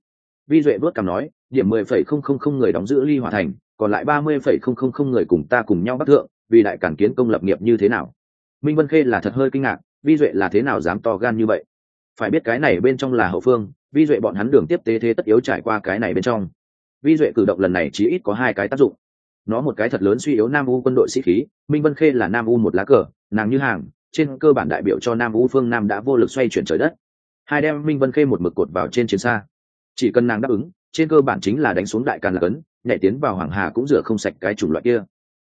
Vi duệ vớt cảm nói, điểm mười phẩy không không không người đóng giữ ly hỏa thành, còn lại ba mươi phẩy không không không người cùng ta cùng nhau bắt thượng vì đại cản kiến công lập nghiệp như thế nào? Minh vân khê là thật hơi kinh ngạc, vi duệ là thế nào dám to gan như vậy? Phải biết cái này bên trong là hậu phương, vi duệ bọn hắn đường tiếp tế thế tất yếu trải qua cái này bên trong. Vi duệ cử động lần này chỉ ít có hai cái tác dụng. Nó một cái thật lớn suy yếu nam u quân đội sĩ khí, minh vân khê là nam u một lá cờ, nàng như hàng, trên cơ bản đại biểu cho nam u phương nam đã vô lực xoay chuyển trời đất. Hai đem minh vân khê một mực cột vào trên chiến xa. Chỉ cần nàng đáp ứng, trên cơ bản chính là đánh xuống đại càn lạc ấn nhảy tiến vào hoàng hà cũng rửa không sạch cái chủng loại kia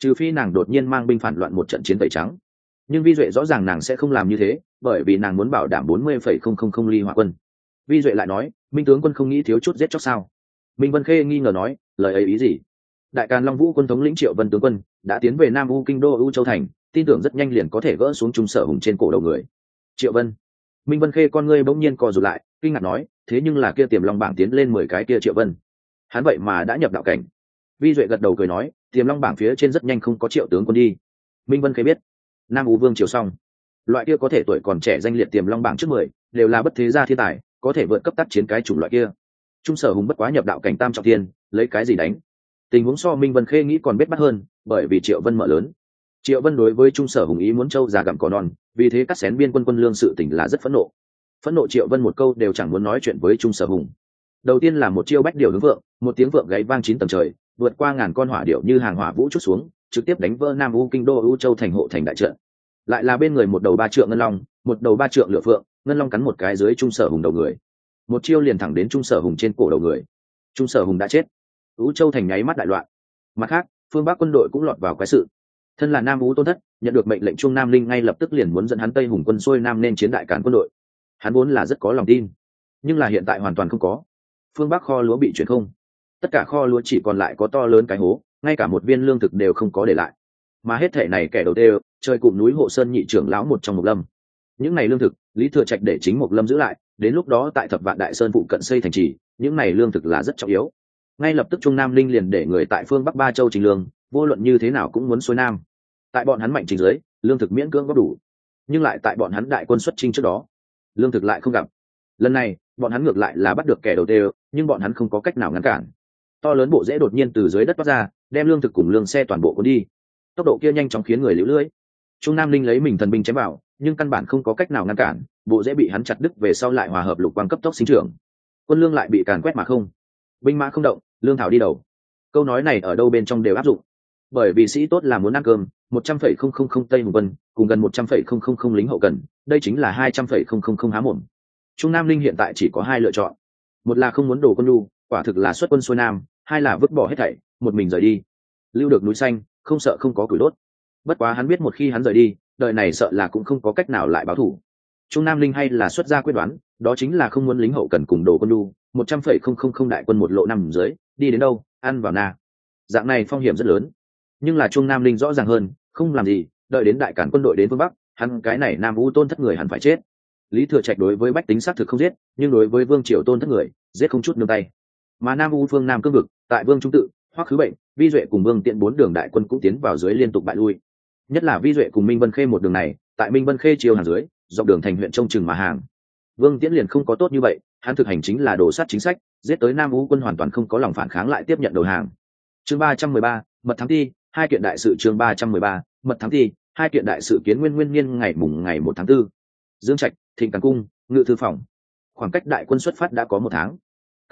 trừ phi nàng đột nhiên mang binh phản loạn một trận chiến tẩy trắng. Nhưng vi duệ rõ ràng nàng sẽ không làm như thế, bởi vì nàng muốn bảo đảm bốn mươi phẩy không không không ly hỏa quân. Vi duệ lại nói, minh tướng quân không nghĩ thiếu chút giết chóc sao? Minh vân khê nghi ngờ nói, lời ấy ý gì? Đại càn long vũ quân thống lĩnh triệu vân tướng quân đã tiến về nam u kinh đô u châu thành, tin tưởng rất nhanh liền có thể gỡ xuống trung sở hùng trên cổ đầu người. Triệu vân, minh vân khê con ngươi bỗng nhiên co rụt lại, kinh ngạc nói, thế nhưng là kia tiềm long bảng tiến lên mười cái kia triệu vân. Hắn vậy mà đã nhập đạo cảnh. Vi duệ gật đầu cười nói tiềm long bảng phía trên rất nhanh không có triệu tướng quân đi. Minh vân khê biết. Nam u vương triều xong. Loại kia có thể tuổi còn trẻ danh liệt tiềm long bảng trước mười, đều là bất thế gia thiên tài, có thể vượt cấp tác chiến cái chủng loại kia. Trung sở hùng bất quá nhập đạo cảnh tam trọng thiên, lấy cái gì đánh? Tình huống so minh vân khê nghĩ còn biết bắt hơn, bởi vì triệu vân mở lớn. Triệu vân đối với trung sở hùng ý muốn châu già gặm cỏ non, vì thế cắt xén biên quân quân lương sự tỉnh là rất phẫn nộ. Phẫn nộ triệu vân một câu đều chẳng muốn nói chuyện với trung sở hùng. Đầu tiên là một chiêu bách điều hướng vượng, một tiếng vượng gáy vang chín tầng trời vượt qua ngàn con hỏa điệu như hàng hỏa vũ chút xuống, trực tiếp đánh vỡ nam u kinh đô u châu thành hộ thành đại trận. Lại là bên người một đầu ba trượng ngân long, một đầu ba trượng lửa phượng, ngân long cắn một cái dưới trung sở hùng đầu người. Một chiêu liền thẳng đến trung sở hùng trên cổ đầu người. Trung sở hùng đã chết. U châu thành nháy mắt đại loạn. Mặt khác, phương bắc quân đội cũng lọt vào quái sự. Thân là nam U tôn thất, nhận được mệnh lệnh trung nam linh ngay lập tức liền muốn dẫn hắn tây hùng quân xuôi nam nên chiến đại cản quân đội. Hắn vốn là rất có lòng tin, nhưng là hiện tại hoàn toàn không có. Phương bắc kho lúa bị chuyển không tất cả kho lúa chỉ còn lại có to lớn cái hố, ngay cả một viên lương thực đều không có để lại. Mà hết thể này kẻ đầu tiên chơi cụm núi hộ sơn nhị trưởng lão một trong mộc lâm. Những này lương thực, lý thừa trạch để chính mộc lâm giữ lại, đến lúc đó tại thập vạn đại sơn phụ cận xây thành trì, những này lương thực là rất trọng yếu. Ngay lập tức trung nam linh liền để người tại phương bắc ba châu trình lương, vô luận như thế nào cũng muốn xuôi nam. Tại bọn hắn mạnh trình dưới, lương thực miễn cưỡng có đủ. Nhưng lại tại bọn hắn đại quân xuất trinh trước đó, lương thực lại không gặp. Lần này, bọn hắn ngược lại là bắt được kẻ đầu tiên nhưng bọn hắn không có cách nào ngăn cản to lớn bộ dễ đột nhiên từ dưới đất bắt ra, đem lương thực cùng lương xe toàn bộ cuốn đi. Tốc độ kia nhanh chóng khiến người lũ lưỡi trung nam linh lấy mình thần binh chém vào, nhưng căn bản không có cách nào ngăn cản, bộ dễ bị hắn chặt đứt về sau lại hòa hợp lục quang cấp tốc sinh trưởng. Quân lương lại bị càn quét mà không. Binh mã không động, lương thảo đi đầu. Câu nói này ở đâu bên trong đều áp dụng. Bởi vì sĩ tốt là muốn ăn cơm, một trăm phẩy không không không tây mục vân cùng gần một trăm phẩy không không không lính hậu cần, đây chính là hai trăm phẩy không không không há mồm. Trung nam linh hiện tại chỉ có hai lựa chọn. Một là không muốn đổ quân lu quả thực là xuất quân xuôi nam hai là vứt bỏ hết thảy, một mình rời đi. Lưu được núi xanh, không sợ không có củi đốt. Bất quá hắn biết một khi hắn rời đi, đời này sợ là cũng không có cách nào lại báo thù. trung nam linh hay là xuất gia quyết đoán, đó chính là không muốn lính hậu cần cùng đồ quân đu, một trăm phẩy không không không đại quân một lộ nằm dưới, đi đến đâu, ăn vào na. Dạng này phong hiểm rất lớn. Nhưng là trung nam linh rõ ràng hơn, không làm gì, đợi đến đại cản quân đội đến phương bắc, hắn cái này nam u tôn thất người hắn phải chết. Lý thừa trạch đối với bách tính xác thực không giết, nhưng đối với vương triều tôn thất người, giết không chút nương tay mà nam u phương nam cương vực, tại vương trung tự, hoắc khứ bệnh, vi duệ cùng vương tiện bốn đường đại quân cũng tiến vào dưới liên tục bại lui. Nhất là vi duệ cùng minh vân khê một đường này, tại minh vân khê chiều hàng dưới, dọc đường thành huyện trông chừng mà hàng. Vương tiễn liền không có tốt như vậy, hắn thực hành chính là đổ sát chính sách, giết tới nam U quân hoàn toàn không có lòng phản kháng lại tiếp nhận đầu hàng. Chương ba trăm mười ba, mật thắng thi, hai kiện đại sự chương ba trăm mười ba, mật thắng thi, hai kiện đại sự kiến nguyên nguyên niên ngày mùng ngày một tháng 4. dương trạch, thịnh càng cung, ngự thư phòng. Khoảng cách đại quân xuất phát đã có một tháng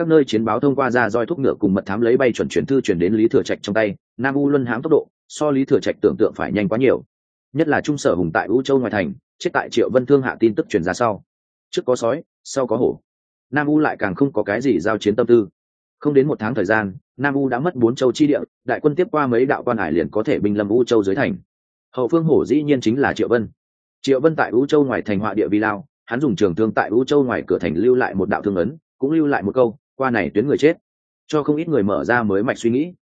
các nơi chiến báo thông qua ra roi thuốc ngựa cùng mật thám lấy bay chuẩn chuyển thư chuyển đến lý thừa trạch trong tay, nam u luân hãm tốc độ, so lý thừa trạch tưởng tượng phải nhanh quá nhiều. Nhất là trung sở hùng tại u châu ngoài thành, chết tại triệu vân thương hạ tin tức truyền ra sau. Trước có sói, sau có hổ. Nam u lại càng không có cái gì giao chiến tâm tư. Không đến một tháng thời gian, nam u đã mất bốn châu chi địa, đại quân tiếp qua mấy đạo quan hải liền có thể binh lâm u châu dưới thành. Hậu phương hổ dĩ nhiên chính là triệu vân. Triệu vân tại u châu ngoài thành họa địa vi lao, hắn dùng trường thương tại u châu ngoài cửa thành lưu lại một đạo thương ấn, cũng lưu lại một câu qua này tuyến người chết. Cho không ít người mở ra mới mạch suy nghĩ.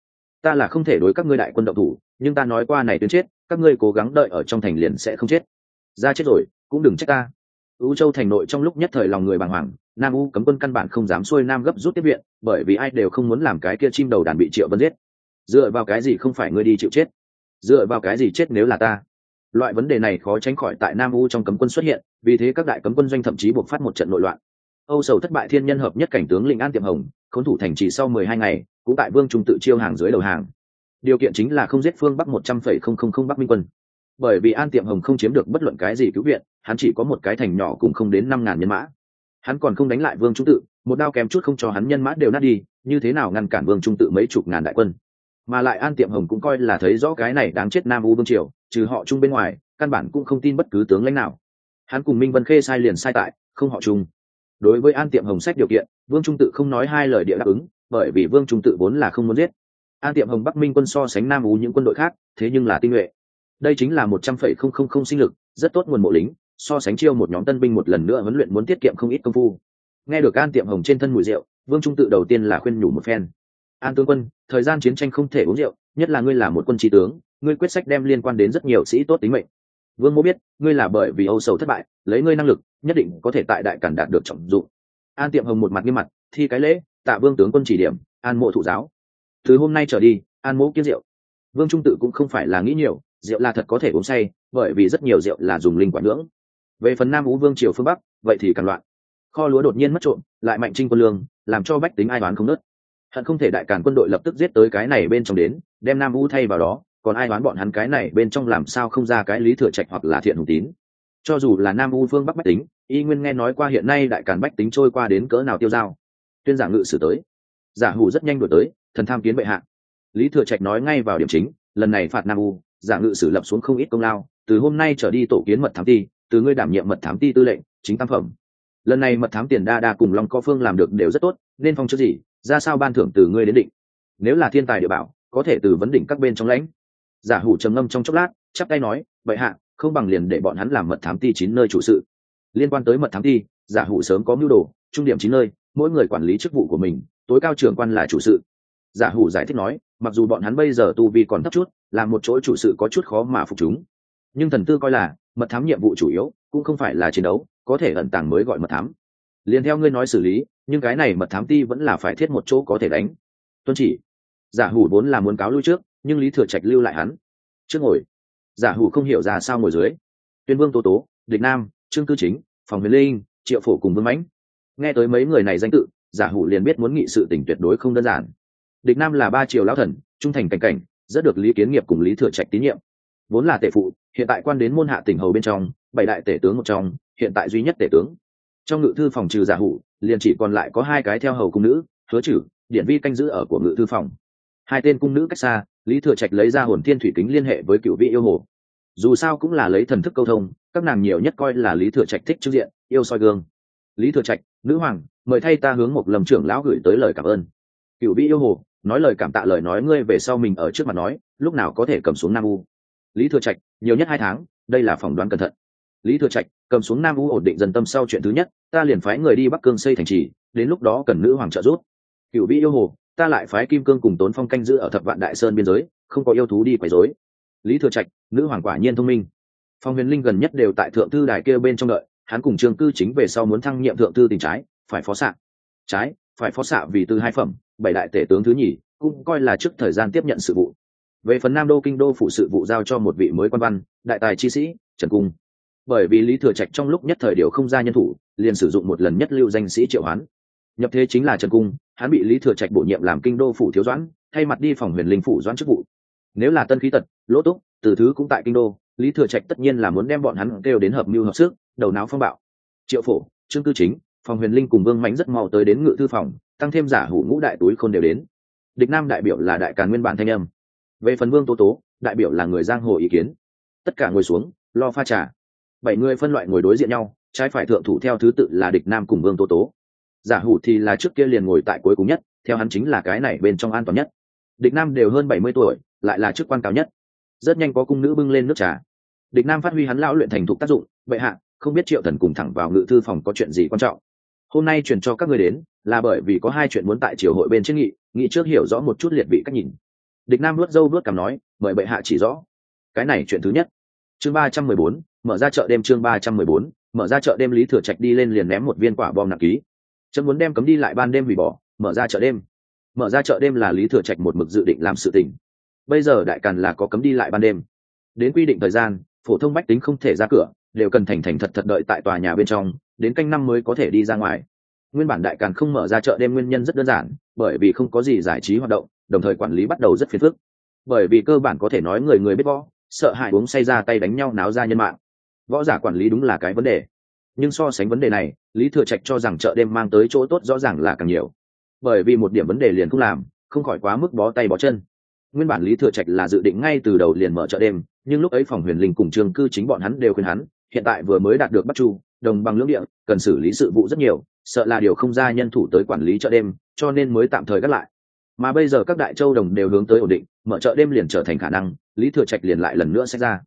Ta là không thể đối các ngươi đại quân động thủ, nhưng ta nói qua này tuyến chết, các ngươi cố gắng đợi ở trong thành liền sẽ không chết. Ra chết rồi, cũng đừng trách ta. U châu thành nội trong lúc nhất thời lòng người bàng hoàng, nam u cấm quân căn bản không dám xuôi nam gấp rút tiếp viện, bởi vì ai đều không muốn làm cái kia chim đầu đàn bị triệu vân giết. Dựa vào cái gì không phải ngươi đi chịu chết? Dựa vào cái gì chết nếu là ta? Loại vấn đề này khó tránh khỏi tại nam u trong cấm quân xuất hiện, vì thế các đại cấm quân doanh thậm chí buộc phát một trận nội loạn âu sầu thất bại thiên nhân hợp nhất cảnh tướng lĩnh an tiệm hồng, khốn thủ thành trì sau mười hai ngày, cũng tại vương trung tự chiêu hàng dưới đầu hàng. Điều kiện chính là không giết phương bắc một trăm phẩy không không không bắc minh quân. Bởi vì an tiệm hồng không chiếm được bất luận cái gì cứu viện, hắn chỉ có một cái thành nhỏ cùng không đến năm ngàn nhân mã. Hắn còn không đánh lại vương trung tự, một đao kém chút không cho hắn nhân mã đều nát đi, như thế nào ngăn cản vương trung tự mấy chục ngàn đại quân? Mà lại an tiệm hồng cũng coi là thấy rõ cái này đáng chết nam u vương triều, trừ họ chung bên ngoài, căn bản cũng không tin bất cứ tướng lãnh nào. Hắn cùng minh vân khê sai liền sai tại, không họ chung đối với an tiệm hồng sách điều kiện, vương trung tự không nói hai lời địa đáp ứng, bởi vì vương trung tự vốn là không muốn giết. An tiệm hồng bắc minh quân so sánh nam ú những quân đội khác, thế nhưng là tinh nhuệ. Đây chính là một trăm phẩy không không không sinh lực, rất tốt nguồn mộ lính, so sánh chiêu một nhóm tân binh một lần nữa huấn luyện muốn tiết kiệm không ít công phu. Nghe được an tiệm hồng trên thân mùi rượu, vương trung tự đầu tiên là khuyên nhủ một phen. An tướng quân, thời gian chiến tranh không thể uống rượu, nhất là ngươi là một quân trí tướng, ngươi quyết sách đem liên quan đến rất nhiều sĩ tốt tính mệnh vương mô biết, ngươi là bởi vì âu sầu thất bại, lấy ngươi năng lực, nhất định có thể tại đại cản đạt được trọng dụng. An tiệm hồng một mặt nghiêm mặt, thi cái lễ, tạ vương tướng quân chỉ điểm, an mộ thụ giáo. Từ hôm nay trở đi, an mộ kiếm rượu. Vương trung tự cũng không phải là nghĩ nhiều, rượu là thật có thể uống say, bởi vì rất nhiều rượu là dùng linh quản ngưỡng về phần nam ú vương triều phương bắc, vậy thì càng loạn. Kho lúa đột nhiên mất trộm, lại mạnh trinh quân lương, làm cho bách tính ai đoán không nớt. Hận không thể đại cản quân đội lập tức giết tới cái này bên trong đến, đem nam ú thay vào đó còn ai đoán bọn hắn cái này bên trong làm sao không ra cái lý thừa trạch hoặc là thiện hùng tín? Cho dù là nam u phương bắc bách tính, y nguyên nghe nói qua hiện nay đại càn bách tính trôi qua đến cỡ nào tiêu dao. Tuyên giả ngự sử tới. Giả hủ rất nhanh đổi tới, thần tham kiến bệ hạ. Lý thừa trạch nói ngay vào điểm chính, lần này phạt nam u, giả ngự sử lập xuống không ít công lao, từ hôm nay trở đi tổ kiến mật thám ti, từ ngươi đảm nhiệm mật thám ti tư lệnh, chính tam phẩm. Lần này mật thám tiền đa đa cùng long co phương làm được đều rất tốt, nên phong chức gì, ra sao ban thưởng từ ngươi đến định. Nếu là thiên tài địa bảo, có thể từ vấn đỉnh các bên trong lãnh giả hủ trầm ngâm trong chốc lát, chắp tay nói, bệ hạ, không bằng liền để bọn hắn làm mật thám ti chín nơi chủ sự. Liên quan tới mật thám ti, giả hủ sớm có mưu đồ, trung điểm chín nơi, mỗi người quản lý chức vụ của mình, tối cao trưởng quan là chủ sự. Giả hủ giải thích nói, mặc dù bọn hắn bây giờ tu vi còn thấp chút, là một chỗ chủ sự có chút khó mà phục chúng. Nhưng thần tư coi là, mật thám nhiệm vụ chủ yếu, cũng không phải là chiến đấu, có thể ẩn tàng mới gọi mật thám. Liền theo ngươi nói xử lý, nhưng cái này mật thám ti vẫn là phải thiết một chỗ có thể đánh. Tuân chỉ. Giả hủ vốn là muốn cáo lui trước nhưng lý thừa trạch lưu lại hắn. Trước ngồi. Giả hủ không hiểu ra sao ngồi dưới. Tuyên vương tô tố, địch nam, trương cư chính, phòng huyền linh, triệu phổ cùng vương mãnh. Nghe tới mấy người này danh tự, giả hủ liền biết muốn nghị sự tỉnh tuyệt đối không đơn giản. Địch nam là ba triều lão thần, trung thành cảnh cảnh, rất được lý kiến nghiệp cùng lý thừa trạch tín nhiệm. Vốn là tể phụ, hiện tại quan đến môn hạ tỉnh hầu bên trong, bảy đại tể tướng một trong, hiện tại duy nhất tể tướng. Trong ngự thư phòng trừ giả hủ, liền chỉ còn lại có hai cái theo hầu cung nữ, hứa chử điện vi canh giữ ở của ngự thư phòng hai tên cung nữ cách xa, lý thừa trạch lấy ra hồn thiên thủy kính liên hệ với cựu vị yêu hồ. Dù sao cũng là lấy thần thức câu thông, các nàng nhiều nhất coi là lý thừa trạch thích trước diện, yêu soi gương. Lý thừa trạch, nữ hoàng, mời thay ta hướng một lầm trưởng lão gửi tới lời cảm ơn. Cựu vị yêu hồ, nói lời cảm tạ lời nói ngươi về sau mình ở trước mặt nói, lúc nào có thể cầm xuống nam u. Lý thừa trạch, nhiều nhất hai tháng, đây là phỏng đoán cẩn thận. Lý thừa trạch, cầm xuống nam u ổn định dân tâm sau chuyện thứ nhất, ta liền phái người đi bắc cương xây thành trì, đến lúc đó cần nữ hoàng trợ giúp. Cựu vị yêu hồ ta lại phái kim cương cùng tốn phong canh giữ ở thập vạn đại sơn biên giới, không có yêu thú đi quấy rối. Lý thừa trạch, nữ hoàng quả nhiên thông minh. Phong huyền linh gần nhất đều tại thượng thư đài kia bên trong đợi, hắn cùng trường cư chính về sau muốn thăng nhiệm thượng thư tình trái, phải phó xạ. Trái, phải phó xạ vì từ hai phẩm, bảy đại tể tướng thứ nhì, cũng coi là trước thời gian tiếp nhận sự vụ. Về phần nam đô kinh đô phụ sự vụ giao cho một vị mới quan văn, đại tài chi sĩ, trần cung. Bởi vì lý thừa trạch trong lúc nhất thời điều không ra nhân thủ, liền sử dụng một lần nhất lưu danh sĩ triệu hoán nhập thế chính là trần cung, hắn bị lý thừa trạch bổ nhiệm làm kinh đô phủ thiếu doãn, thay mặt đi phòng huyền linh phủ doãn chức vụ. Nếu là tân khí tật, lỗ túc, từ thứ cũng tại kinh đô, lý thừa trạch tất nhiên là muốn đem bọn hắn kêu đến hợp mưu hợp sức, đầu não phong bạo. Triệu phổ, trương cư chính, phòng huyền linh cùng vương mánh rất mau tới đến ngự thư phòng, tăng thêm giả hủ ngũ đại túi khôn đều đến. Địch nam đại biểu là đại càn nguyên bản thanh âm. Về phần vương tố tố, đại biểu là người giang hồ ý kiến. Tất cả ngồi xuống, lo pha trà. Bảy người phân loại ngồi đối diện nhau, trái phải thượng thủ theo thứ tự là địch nam cùng vương tố tố giả hủ thì là trước kia liền ngồi tại cuối cùng nhất, theo hắn chính là cái này bên trong an toàn nhất. Địch nam đều hơn bảy mươi tuổi, lại là chức quan cao nhất. Rất nhanh có cung nữ bưng lên nước trà. Địch nam phát huy hắn lão luyện thành thục tác dụng, bệ hạ, không biết triệu thần cùng thẳng vào ngự thư phòng có chuyện gì quan trọng? Hôm nay chuyển cho các người đến, là bởi vì có hai chuyện muốn tại triều hội bên chiến nghị nghị trước hiểu rõ một chút liệt vị cách nhìn. Địch nam luất dâu luất cảm nói, mời bệ hạ chỉ rõ. Cái này chuyện thứ nhất. Chương ba trăm mười bốn, mở ra chợ đêm chương ba trăm mười bốn, mở ra chợ đêm lý thừa trạch đi lên liền ném một viên quả bom nặng ký chấm muốn đem cấm đi lại ban đêm hủy bỏ, mở ra chợ đêm. Mở ra chợ đêm là lý thừa trạch một mực dự định làm sự tình. Bây giờ đại càn là có cấm đi lại ban đêm. Đến quy định thời gian, phổ thông bách tính không thể ra cửa, đều cần thành thành thật thật đợi tại tòa nhà bên trong, đến canh năm mới có thể đi ra ngoài. Nguyên bản đại càn không mở ra chợ đêm nguyên nhân rất đơn giản, bởi vì không có gì giải trí hoạt động, đồng thời quản lý bắt đầu rất phiền phức. Bởi vì cơ bản có thể nói người người biết võ, sợ hãi uống say ra tay đánh nhau náo ra nhân mạng. Võ giả quản lý đúng là cái vấn đề nhưng so sánh vấn đề này, lý thừa trạch cho rằng chợ đêm mang tới chỗ tốt rõ ràng là càng nhiều. Bởi vì một điểm vấn đề liền không làm, không khỏi quá mức bó tay bó chân. Nguyên bản lý thừa trạch là dự định ngay từ đầu liền mở chợ đêm, nhưng lúc ấy phòng huyền linh cùng trường cư chính bọn hắn đều khuyên hắn, hiện tại vừa mới đạt được bắt chu, đồng bằng lưỡng địa, cần xử lý sự vụ rất nhiều, sợ là điều không ra nhân thủ tới quản lý chợ đêm, cho nên mới tạm thời gác lại. Mà bây giờ các đại châu đồng đều hướng tới ổn định, mở chợ đêm liền trở thành khả năng, lý thừa trạch liền lại lần nữa xét ra.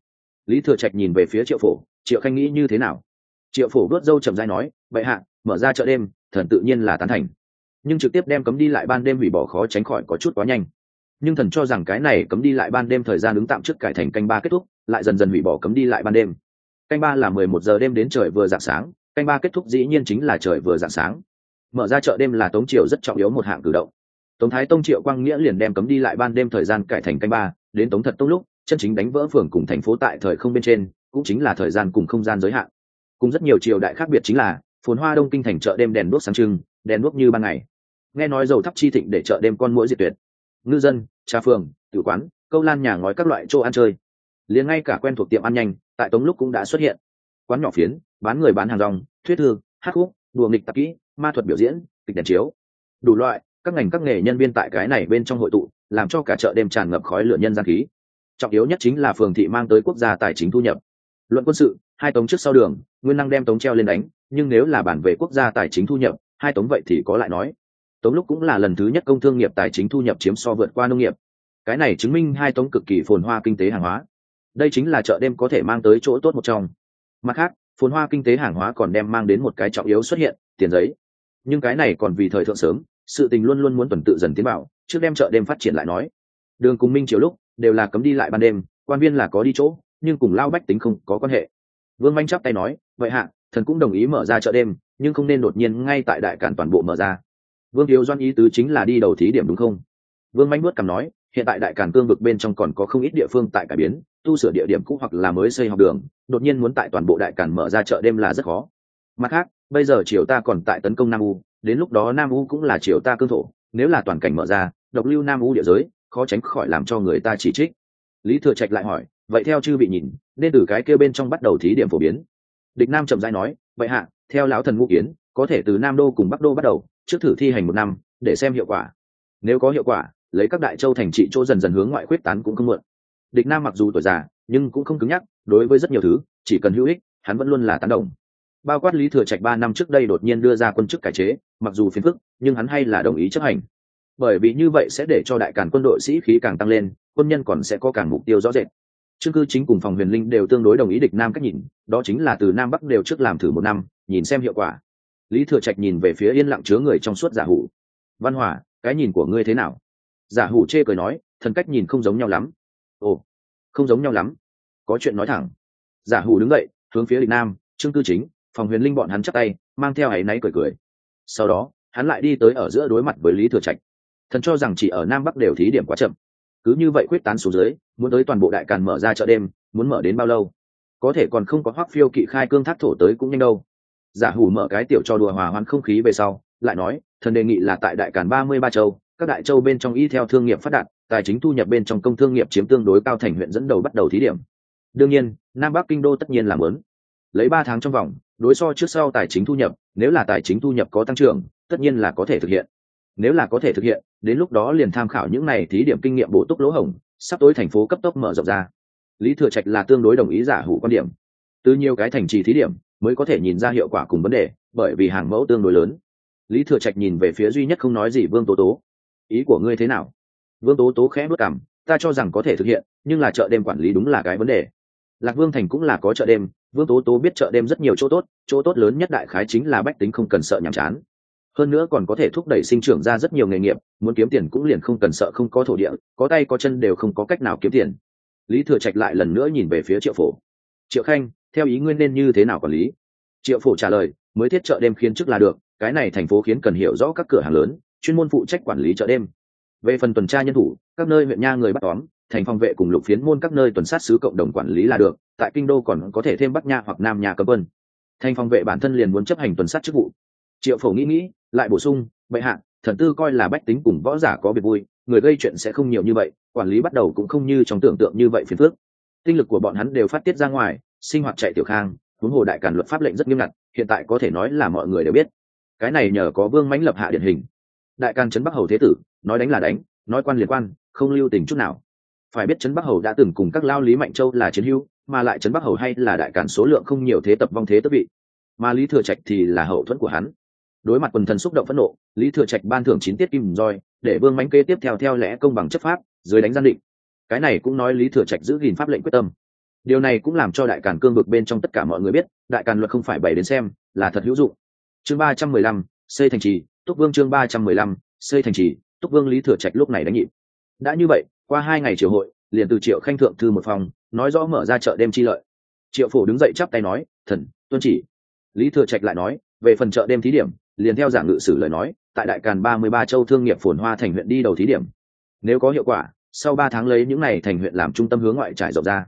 Lý thừa trạch nhìn về phía triệu phổ, triệu khanh nghĩ như thế nào? Triệu phổ đốt dâu trầm dai nói, Bệ hạ, mở ra chợ đêm, thần tự nhiên là tán thành. Nhưng trực tiếp đem cấm đi lại ban đêm hủy bỏ khó tránh khỏi có chút quá nhanh. Nhưng thần cho rằng cái này cấm đi lại ban đêm thời gian ứng tạm trước cải thành canh ba kết thúc, lại dần dần hủy bỏ cấm đi lại ban đêm. Canh ba là mười một giờ đêm đến trời vừa dạng sáng, canh ba kết thúc dĩ nhiên chính là trời vừa dạng sáng. Mở ra chợ đêm là tống triều rất trọng yếu một hạng cử động. Tống thái tông triệu quang nghĩa liền đem cấm đi lại ban đêm thời gian cải thành canh ba, đến tống thật tông lúc, chân chính đánh vỡ phường cùng thành phố tại thời không bên trên, cũng chính là thời gian cùng không gian giới hạn cùng rất nhiều triều đại khác biệt chính là, phồn hoa đông kinh thành chợ đêm đèn đuốc sáng trưng, đèn đuốc như ban ngày. Nghe nói dầu thắp chi thịnh để chợ đêm con mũi diệt tuyệt. Ngư dân, trà phường, tử quán, câu lan nhà ngói các loại chỗ ăn chơi. Liền ngay cả quen thuộc tiệm ăn nhanh, tại tống lúc cũng đã xuất hiện. Quán nhỏ phiến, bán người bán hàng rong, thuyết thư, hát khúc, đùa nghịch tạp kỹ, ma thuật biểu diễn, kịch đèn chiếu. Đủ loại, các ngành các nghề nhân viên tại cái này bên trong hội tụ, làm cho cả chợ đêm tràn ngập khói lửa nhân gian khí. Trọng yếu nhất chính là phường thị mang tới quốc gia tài chính thu nhập luận quân sự, hai tống trước sau đường, nguyên năng đem tống treo lên đánh, nhưng nếu là bản về quốc gia tài chính thu nhập, hai tống vậy thì có lại nói. Tống lúc cũng là lần thứ nhất công thương nghiệp tài chính thu nhập chiếm so vượt qua nông nghiệp. Cái này chứng minh hai tống cực kỳ phồn hoa kinh tế hàng hóa. Đây chính là chợ đêm có thể mang tới chỗ tốt một trong. Mặt khác, phồn hoa kinh tế hàng hóa còn đem mang đến một cái trọng yếu xuất hiện, tiền giấy. Nhưng cái này còn vì thời thượng sớm, sự tình luôn luôn muốn tuần tự dần tiến bảo, trước đem chợ đêm phát triển lại nói. Đường cùng minh chiều lúc, đều là cấm đi lại ban đêm, quan viên là có đi chỗ nhưng cùng lao bách tính không có quan hệ. Vương manh chắp tay nói, vậy hạ, thần cũng đồng ý mở ra chợ đêm, nhưng không nên đột nhiên ngay tại đại cản toàn bộ mở ra. Vương thiếu doan ý tứ chính là đi đầu thí điểm đúng không? Vương manh bước cầm nói, hiện tại đại cản cương vực bên trong còn có không ít địa phương tại cải biến, tu sửa địa điểm cũ hoặc là mới xây học đường, đột nhiên muốn tại toàn bộ đại cản mở ra chợ đêm là rất khó. Mặt khác, bây giờ triều ta còn tại tấn công nam u, đến lúc đó nam u cũng là triều ta cương thổ, nếu là toàn cảnh mở ra, độc lưu nam u địa giới, khó tránh khỏi làm cho người ta chỉ trích. Lý thừa trạch lại hỏi vậy theo chư vị nhìn, nên từ cái kêu bên trong bắt đầu thí điểm phổ biến. Địch nam chậm rãi nói vậy hạ, theo lão thần ngũ kiến, có thể từ nam đô cùng bắc đô bắt đầu, trước thử thi hành một năm, để xem hiệu quả. Nếu có hiệu quả, lấy các đại châu thành trị chỗ dần dần hướng ngoại khuyết tán cũng không muộn. Địch nam mặc dù tuổi già, nhưng cũng không cứng nhắc, đối với rất nhiều thứ, chỉ cần hữu ích, hắn vẫn luôn là tán đồng. Bao quát lý thừa trạch ba năm trước đây đột nhiên đưa ra quân chức cải chế, mặc dù phiền phức, nhưng hắn hay là đồng ý chấp hành. Bởi vì như vậy sẽ để cho đại càn quân đội sĩ khí càng tăng lên, quân nhân còn sẽ có càng mục tiêu rõ rệt. Trương cư chính cùng phòng huyền linh đều tương đối đồng ý địch nam cách nhìn, đó chính là từ nam bắc đều trước làm thử một năm, nhìn xem hiệu quả. Lý thừa trạch nhìn về phía yên lặng chứa người trong suốt giả hủ. Văn hòa, cái nhìn của ngươi thế nào? Giả hủ chê cười nói, thần cách nhìn không giống nhau lắm. Ồ, không giống nhau lắm. Có chuyện nói thẳng. Giả hủ đứng dậy, hướng phía địch nam, trương cư chính, phòng huyền linh bọn hắn chắp tay, mang theo ấy náy cười cười. Sau đó, hắn lại đi tới ở giữa đối mặt với lý thừa trạch. Thần cho rằng chỉ ở nam bắc đều thí điểm quá chậm cứ như vậy quyết tán xuống dưới, muốn tới toàn bộ đại càn mở ra chợ đêm, muốn mở đến bao lâu? Có thể còn không có hoác phiêu kỵ khai cương thác thổ tới cũng nhanh đâu. Giả hủ mở cái tiểu cho đùa hòa hoãn không khí về sau, lại nói, thần đề nghị là tại đại càn ba mươi ba châu, các đại châu bên trong y theo thương nghiệp phát đạt, tài chính thu nhập bên trong công thương nghiệp chiếm tương đối cao thành huyện dẫn đầu bắt đầu thí điểm. Đương nhiên, nam bắc kinh đô tất nhiên làm lớn lấy ba tháng trong vòng, đối so trước sau tài chính thu nhập, nếu là tài chính thu nhập có tăng trưởng, tất nhiên là có thể thực hiện nếu là có thể thực hiện, đến lúc đó liền tham khảo những này thí điểm kinh nghiệm bổ túc lỗ hổng, sắp tối thành phố cấp tốc mở rộng ra. Lý thừa trạch là tương đối đồng ý giả hủ quan điểm. Từ nhiều cái thành trì thí điểm, mới có thể nhìn ra hiệu quả cùng vấn đề, bởi vì hàng mẫu tương đối lớn. Lý thừa trạch nhìn về phía duy nhất không nói gì vương tố tố. Ý của ngươi thế nào? Vương tố tố khẽ bước cảm ta cho rằng có thể thực hiện, nhưng là chợ đêm quản lý đúng là cái vấn đề. Lạc vương thành cũng là có chợ đêm, vương tố tố biết chợ đêm rất nhiều chỗ tốt chỗ tốt lớn nhất đại khái chính là bách tính không cần sợ nhàm chán hơn nữa còn có thể thúc đẩy sinh trưởng ra rất nhiều nghề nghiệp, muốn kiếm tiền cũng liền không cần sợ không có thổ địa, có tay có chân đều không có cách nào kiếm tiền. Lý thừa trạch lại lần nữa nhìn về phía triệu phổ. Triệu khanh, theo ý nguyên nên như thế nào quản lý? Triệu phổ trả lời, mới thiết chợ đêm khiến chức là được, cái này thành phố khiến cần hiểu rõ các cửa hàng lớn, chuyên môn phụ trách quản lý chợ đêm. Về phần tuần tra nhân thủ, các nơi huyện nha người bắt tóm, thành phòng vệ cùng lục phiến môn các nơi tuần sát xứ cộng đồng quản lý là được, tại kinh đô còn có thể thêm bắc nha hoặc nam nha cấm quân. Thành phòng vệ bản thân liền muốn chấp hành tuần sát chức vụ. Triệu phổ nghĩ nghĩ lại bổ sung, bệ hạ, thần tư coi là bách tính cùng võ giả có việc vui, người gây chuyện sẽ không nhiều như vậy, quản lý bắt đầu cũng không như trong tưởng tượng như vậy phiền phước tinh lực của bọn hắn đều phát tiết ra ngoài, sinh hoạt chạy tiểu khang, huống hồ đại càn luật pháp lệnh rất nghiêm ngặt, hiện tại có thể nói là mọi người đều biết. Cái này nhờ có vương mãnh lập hạ điển hình. Đại càn trấn bắc hầu thế tử, nói đánh là đánh, nói quan liên quan, không lưu tình chút nào. Phải biết trấn bắc hầu đã từng cùng các lao lý mạnh châu là chiến hữu, mà lại trấn bắc hầu hay là đại càn số lượng không nhiều thế tập vong thế tấp vị. Mà lý thừa trạch thì là hậu thuẫn của hắn đối mặt quần thần xúc động phẫn nộ, lý thừa trạch ban thưởng chín tiết kim roi, để vương mánh kế tiếp theo theo lẽ công bằng chấp pháp, dưới đánh gian định. Cái này cũng nói lý thừa trạch giữ gìn pháp lệnh quyết tâm. Điều này cũng làm cho đại càn cương vực bên trong tất cả mọi người biết, đại càn luật không phải bày đến xem, là thật hữu dụng. Chương ba trăm mười lăm, xây thành trì, túc vương chương ba trăm mười lăm, xây thành trì, túc vương lý thừa trạch lúc này đánh nhịp. Đã như vậy, qua hai ngày triều hội, liền từ triệu khanh thượng thư một phòng, nói rõ mở ra chợ đêm chi lợi. Triệu phổ đứng dậy chắp tay nói, thần, tuân chỉ. Lý thừa trạch lại nói, về phần chợ đêm thí điểm liền theo giảng ngự sử lời nói, tại đại càn ba mươi ba châu thương nghiệp phồn hoa thành huyện đi đầu thí điểm. Nếu có hiệu quả, sau ba tháng lấy những này thành huyện làm trung tâm hướng ngoại trải rộng ra.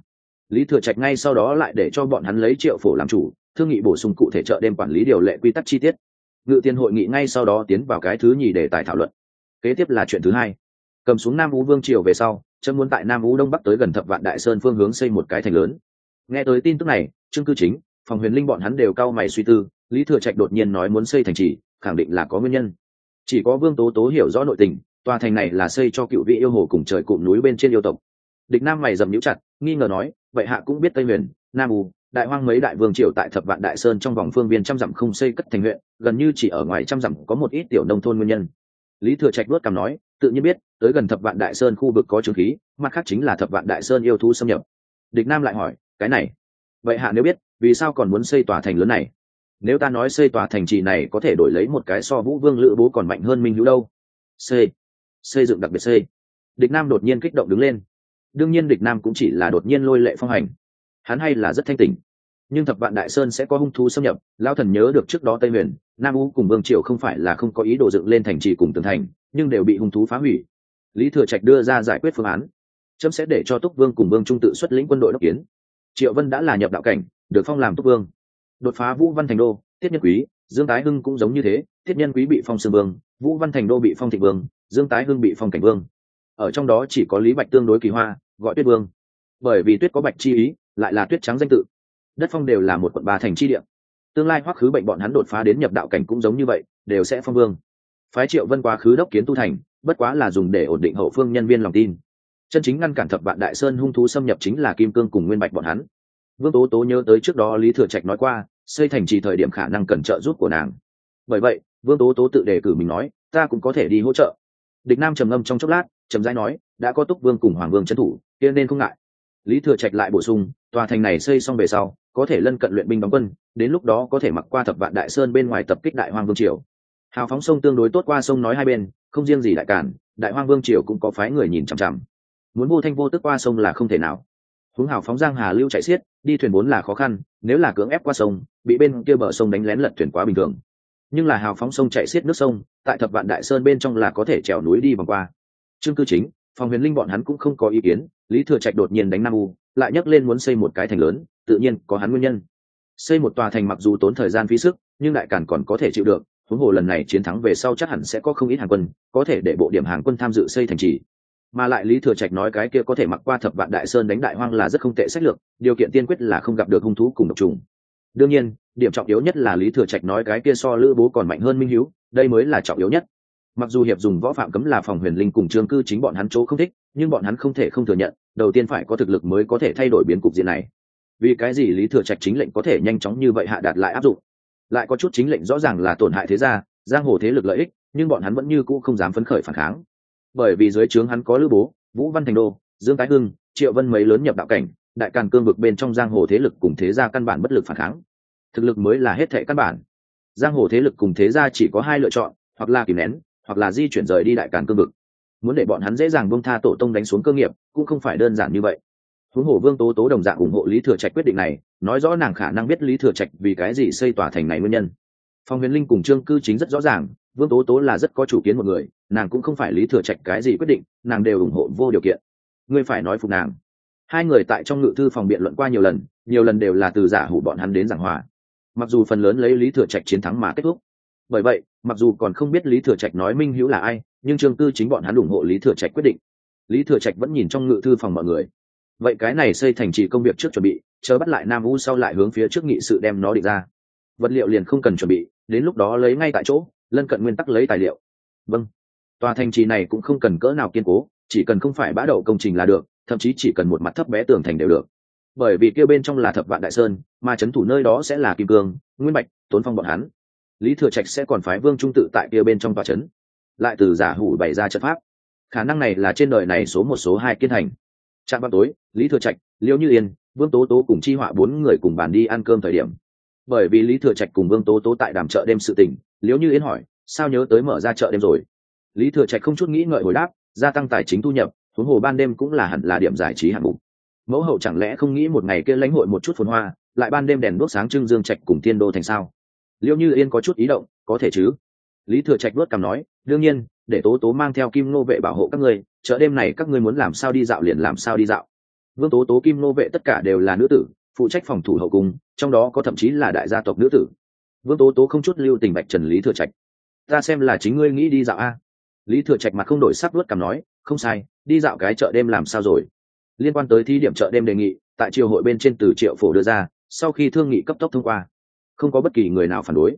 Lý thừa trạch ngay sau đó lại để cho bọn hắn lấy triệu phổ làm chủ, thương nghị bổ sung cụ thể chợ đêm quản lý điều lệ quy tắc chi tiết. Ngự tiên hội nghị ngay sau đó tiến vào cái thứ nhì để tài thảo luận. Kế tiếp là chuyện thứ hai. Cầm xuống nam ú vương triều về sau chân muốn tại nam ú đông bắc tới gần thập vạn đại sơn phương hướng xây một cái thành lớn. Nghe tới tin tức này, trương cư chính, phòng huyền linh bọn hắn đều cao mày suy tư lý thừa trạch đột nhiên nói muốn xây thành trì, khẳng định là có nguyên nhân. Chỉ có vương tố tố hiểu rõ nội tình, tòa thành này là xây cho cựu vị yêu hồ cùng trời cụm núi bên trên yêu tộc. Địch nam mày dầm nhũ chặt, nghi ngờ nói, vậy hạ cũng biết tây huyền, nam u, đại hoang mấy đại vương triều tại thập vạn đại sơn trong vòng phương viên trăm dặm không xây cất thành huyện, gần như chỉ ở ngoài trăm dặm có một ít tiểu nông thôn nguyên nhân. Lý thừa trạch đuốt cằm nói, tự nhiên biết, tới gần thập vạn đại sơn khu vực có trường khí, mặt khác chính là thập vạn đại sơn yêu thú xâm nhập. Địch nam lại hỏi, cái này, vậy hạ nếu biết, vì sao còn muốn xây tòa thành lớn này? Nếu ta nói xây tòa thành trì này có thể đổi lấy một cái so vũ vương lữ bố còn mạnh hơn minh hữu đâu? Xây xây dựng đặc biệt xây địch nam đột nhiên kích động đứng lên. Đương nhiên địch nam cũng chỉ là đột nhiên lôi lệ phong hành. Hắn hay là rất thanh tỉnh. Nhưng thập vạn đại sơn sẽ có hung thú xâm nhập lao thần nhớ được trước đó tây huyền, nam u cùng vương triều không phải là không có ý đồ dựng lên thành trì cùng tường thành, nhưng đều bị hung thú phá hủy. Lý thừa trạch đưa ra giải quyết phương án. Chấm sẽ để cho túc vương cùng vương trung tự xuất lĩnh quân đội đốc kiến. Triệu vân đã là nhập đạo cảnh, được phong làm túc vương đột phá vũ văn thành đô, tiết nhân quý, dương tái hưng cũng giống như thế, tiết nhân quý bị phong sương vương, vũ văn thành đô bị phong thịnh vương, dương tái hưng bị phong cảnh vương. Ở trong đó chỉ có lý bạch tương đối kỳ hoa, gọi tuyết vương. Bởi vì tuyết có bạch chi ý, lại là tuyết trắng danh tự. Đất phong đều là một quận ba thành chi địa. Tương lai hoắc khứ bệnh bọn hắn đột phá đến nhập đạo cảnh cũng giống như vậy, đều sẽ phong vương. Phái triệu vân quá khứ đốc kiến tu thành, bất quá là dùng để ổn định hậu phương nhân viên lòng tin. Chân chính ngăn cản thập vạn đại sơn hung thú xâm nhập chính là kim cương cùng nguyên bạch bọn hắn. Vương tố tố nhớ tới trước đó lý thừa trạch nói qua xây thành trì thời điểm khả năng cần trợ giúp của nàng. Bởi vậy, vương tố tố tự đề cử mình nói, ta cũng có thể đi hỗ trợ. Địch nam trầm ngâm trong chốc lát trầm rãi nói, đã có túc vương cùng hoàng vương trấn thủ, kia nên không ngại. Lý thừa trạch lại bổ sung, tòa thành này xây xong về sau, có thể lân cận luyện binh đóng quân, đến lúc đó có thể mặc qua thập vạn đại sơn bên ngoài tập kích đại hoang vương triều. Hào phóng sông tương đối tốt qua sông nói hai bên, không riêng gì đại cản, đại hoang vương triều cũng có phái người nhìn chằm chằm. Muốn vô thanh vô tức qua sông là không thể nào. Hướng hào phóng giang hà lưu chạy xiết, đi thuyền vốn là khó khăn, nếu là cưỡng ép qua sông, bị bên kia bờ sông đánh lén lật thuyền quá bình thường. Nhưng là hào phóng sông chạy xiết nước sông, tại thập vạn đại sơn bên trong là có thể trèo núi đi vòng qua. Chương cư chính phòng huyền linh bọn hắn cũng không có ý kiến, lý thừa trạch đột nhiên đánh nam u, lại nhắc lên muốn xây một cái thành lớn, tự nhiên có hắn nguyên nhân. Xây một tòa thành mặc dù tốn thời gian phí sức, nhưng đại cản còn có thể chịu được, huống hồ lần này chiến thắng về sau chắc hẳn sẽ có không ít hàng quân, có thể để bộ điểm hàng quân tham dự xây thành trì mà lại lý thừa trạch nói cái kia có thể mặc qua thập vạn đại sơn đánh đại hoang là rất không tệ sách lược, điều kiện tiên quyết là không gặp được hung thú cùng độc trùng. Đương nhiên, điểm trọng yếu nhất là lý thừa trạch nói cái kia so lữ bố còn mạnh hơn minh hiếu, đây mới là trọng yếu nhất. Mặc dù hiệp dùng võ phạm cấm là phòng huyền linh cùng trương cư chính bọn hắn chỗ không thích, nhưng bọn hắn không thể không thừa nhận, đầu tiên phải có thực lực mới có thể thay đổi biến cục diện này. Vì cái gì lý thừa trạch chính lệnh có thể nhanh chóng như vậy hạ đạt lại áp dụng? Lại có chút chính lệnh rõ ràng là tổn hại thế gia, giang hồ thế lực lợi ích, nhưng bọn hắn vẫn như cũ không dám phấn khởi phản kháng bởi vì dưới trướng hắn có lữ bố, vũ văn thành đô, dương tái hưng, triệu vân mấy lớn nhập đạo cảnh, đại càn cương vực bên trong giang hồ thế lực cùng thế gia căn bản bất lực phản kháng. Thực lực mới là hết thệ căn bản. Giang hồ thế lực cùng thế gia chỉ có hai lựa chọn, hoặc là kìm nén, hoặc là di chuyển rời đi đại càn cương vực. Muốn để bọn hắn dễ dàng bông tha tổ tông đánh xuống cơ nghiệp, cũng không phải đơn giản như vậy. Huống hồ vương tố tố đồng dạng ủng hộ lý thừa trạch quyết định này, nói rõ nàng khả năng biết lý thừa trạch vì cái gì xây tòa thành này nguyên nhân. Phong huyền linh cùng trương cư chính rất rõ ràng, vương tố tố là rất có chủ kiến một người nàng cũng không phải lý thừa trạch cái gì quyết định, nàng đều ủng hộ vô điều kiện. Ngươi phải nói phục nàng. Hai người tại trong ngự thư phòng biện luận qua nhiều lần nhiều lần đều là từ giả hủ bọn hắn đến giảng hòa. Mặc dù phần lớn lấy lý thừa trạch chiến thắng mà kết thúc. Bởi vậy, mặc dù còn không biết lý thừa trạch nói minh hữu là ai, nhưng trương tư chính bọn hắn ủng hộ lý thừa trạch quyết định. Lý thừa trạch vẫn nhìn trong ngự thư phòng mọi người. Vậy cái này xây thành trì công việc trước chuẩn bị, chờ bắt lại nam u sau lại hướng phía trước nghị sự đem nó định ra. Vật liệu liền không cần chuẩn bị, đến lúc đó lấy ngay tại chỗ, lân cận nguyên tắc lấy tài liệu. Vâng tòa thành trì này cũng không cần cỡ nào kiên cố, chỉ cần không phải bã đậu công trình là được, thậm chí chỉ cần một mặt thấp bé tường thành đều được. Bởi vì kia bên trong là thập vạn đại sơn, mà c h ấ n thủ nơi đó sẽ là kim cương, nguyên bạch, tốn phong bọn hắn. Lý thừa trạch sẽ còn phái vương trung tự tại kia bên trong tòa c h ấ n lại từ giả hủ bày ra trận pháp. Khả năng này là trên đời này số một, số hai kiên hành. trạm ban tối, lý thừa trạch liễu như yên, vương tố tố cùng chi họa bốn người cùng bàn đi ăn cơm thời điểm. Bởi vì lý thừa trạch cùng vương tố tố tại đàm chợ đêm sự tình liễu như yên hỏi, sao nhớ tới mở ra chợ đêm rồi? Lý thừa trạch không chút nghĩ ngợi hồi đáp, gia tăng tài chính thu nhập, huống hồ ban đêm cũng là hẳn là điểm giải trí hạng mục. Mẫu hậu chẳng lẽ không nghĩ một ngày kia lãnh hội một chút phồn hoa, lại ban đêm đèn đuốc sáng trưng dương trạch cùng thiên đô thành sao? Liêu như yên có chút ý động, có thể chứ? Lý thừa trạch luất cằm nói, đương nhiên, để tố tố mang theo kim nô vệ bảo hộ các ngươi, chợ đêm này các ngươi muốn làm sao đi dạo liền làm sao đi dạo. Vương tố tố, kim nô vệ tất cả đều là nữ tử, phụ trách phòng thủ hậu cung, trong đó có thậm chí là đại gia tộc nữ tử. Vương tố tố không chút lưu tình bạch trần lý thừa trạch. Ta xem là chính ngươi nghĩ đi dạo a lý thừa trạch mặt không đổi sắc luất cằm nói, không sai, đi dạo cái chợ đêm làm sao rồi? Liên quan tới thí điểm chợ đêm đề nghị, tại triều hội bên trên từ triệu phổ đưa ra, sau khi thương nghị cấp tốc thông qua, không có bất kỳ người nào phản đối.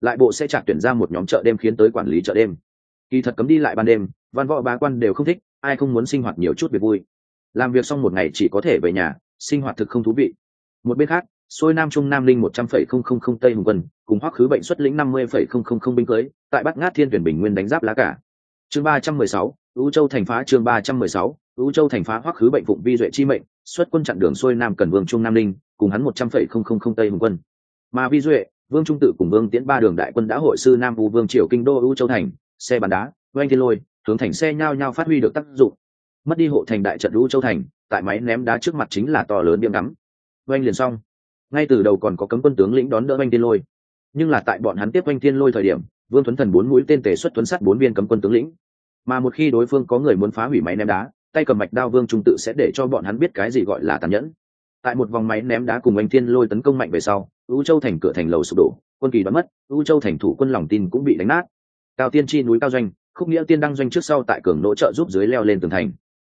Lại bộ sẽ trả tuyển ra một nhóm chợ đêm khiến tới quản lý chợ đêm. Kỳ thật cấm đi lại ban đêm, văn võ bá quan đều không thích, ai không muốn sinh hoạt nhiều chút việc vui. Làm việc xong một ngày chỉ có thể về nhà, sinh hoạt thực không thú vị. Một bên khác, xôi nam trung nam linh một trăm phẩy không không không tây hùng quân, cùng hoắc khứ bệnh xuất lĩnh năm mươi phẩy không không không binh cưới, tại bát ngát thiên tuyển bình nguyên đánh giáp lá cả chương ba trăm mười sáu ưu châu thành phá chương ba trăm mười sáu ưu châu thành phá hoắc khứ bệnh phụng vi duệ chi mệnh, xuất quân chặn đường xuôi nam cần vương trung nam ninh, cùng hắn một trăm phẩy không không không tây hùng quân. Mà vi duệ, vương trung tự cùng vương tiễn ba đường đại quân đã hội sư nam u vương triều kinh đô ưu châu thành, xe bắn đá, oanh thiên lôi, hướng thành xe nhao nhao phát huy được tác dụng. Mất đi hộ thành đại trận ưu châu thành, tại máy ném đá trước mặt chính là to lớn điểm đắm. Oanh liền xong. Ngay từ đầu còn có cấm quân tướng lĩnh đón đỡ oanh thiên lôi. Nhưng là tại bọn hắn tiếp oanh thiên lôi thời điểm vương tuấn thần bốn mũi tên tề xuất tuấn sắt bốn viên cấm quân tướng lĩnh. Mà một khi đối phương có người muốn phá hủy máy ném đá, tay cầm mạch đao vương trung tự sẽ để cho bọn hắn biết cái gì gọi là tàn nhẫn. Tại một vòng máy ném đá cùng anh thiên lôi tấn công mạnh về sau ưu châu thành cửa thành lầu sụp đổ, quân kỳ đoán mất ưu châu thành thủ quân lòng tin cũng bị đánh nát. Cao tiên chi núi cao doanh, khúc nghĩa tiên đăng doanh trước sau tại cường nỗ trợ giúp dưới leo lên tường thành.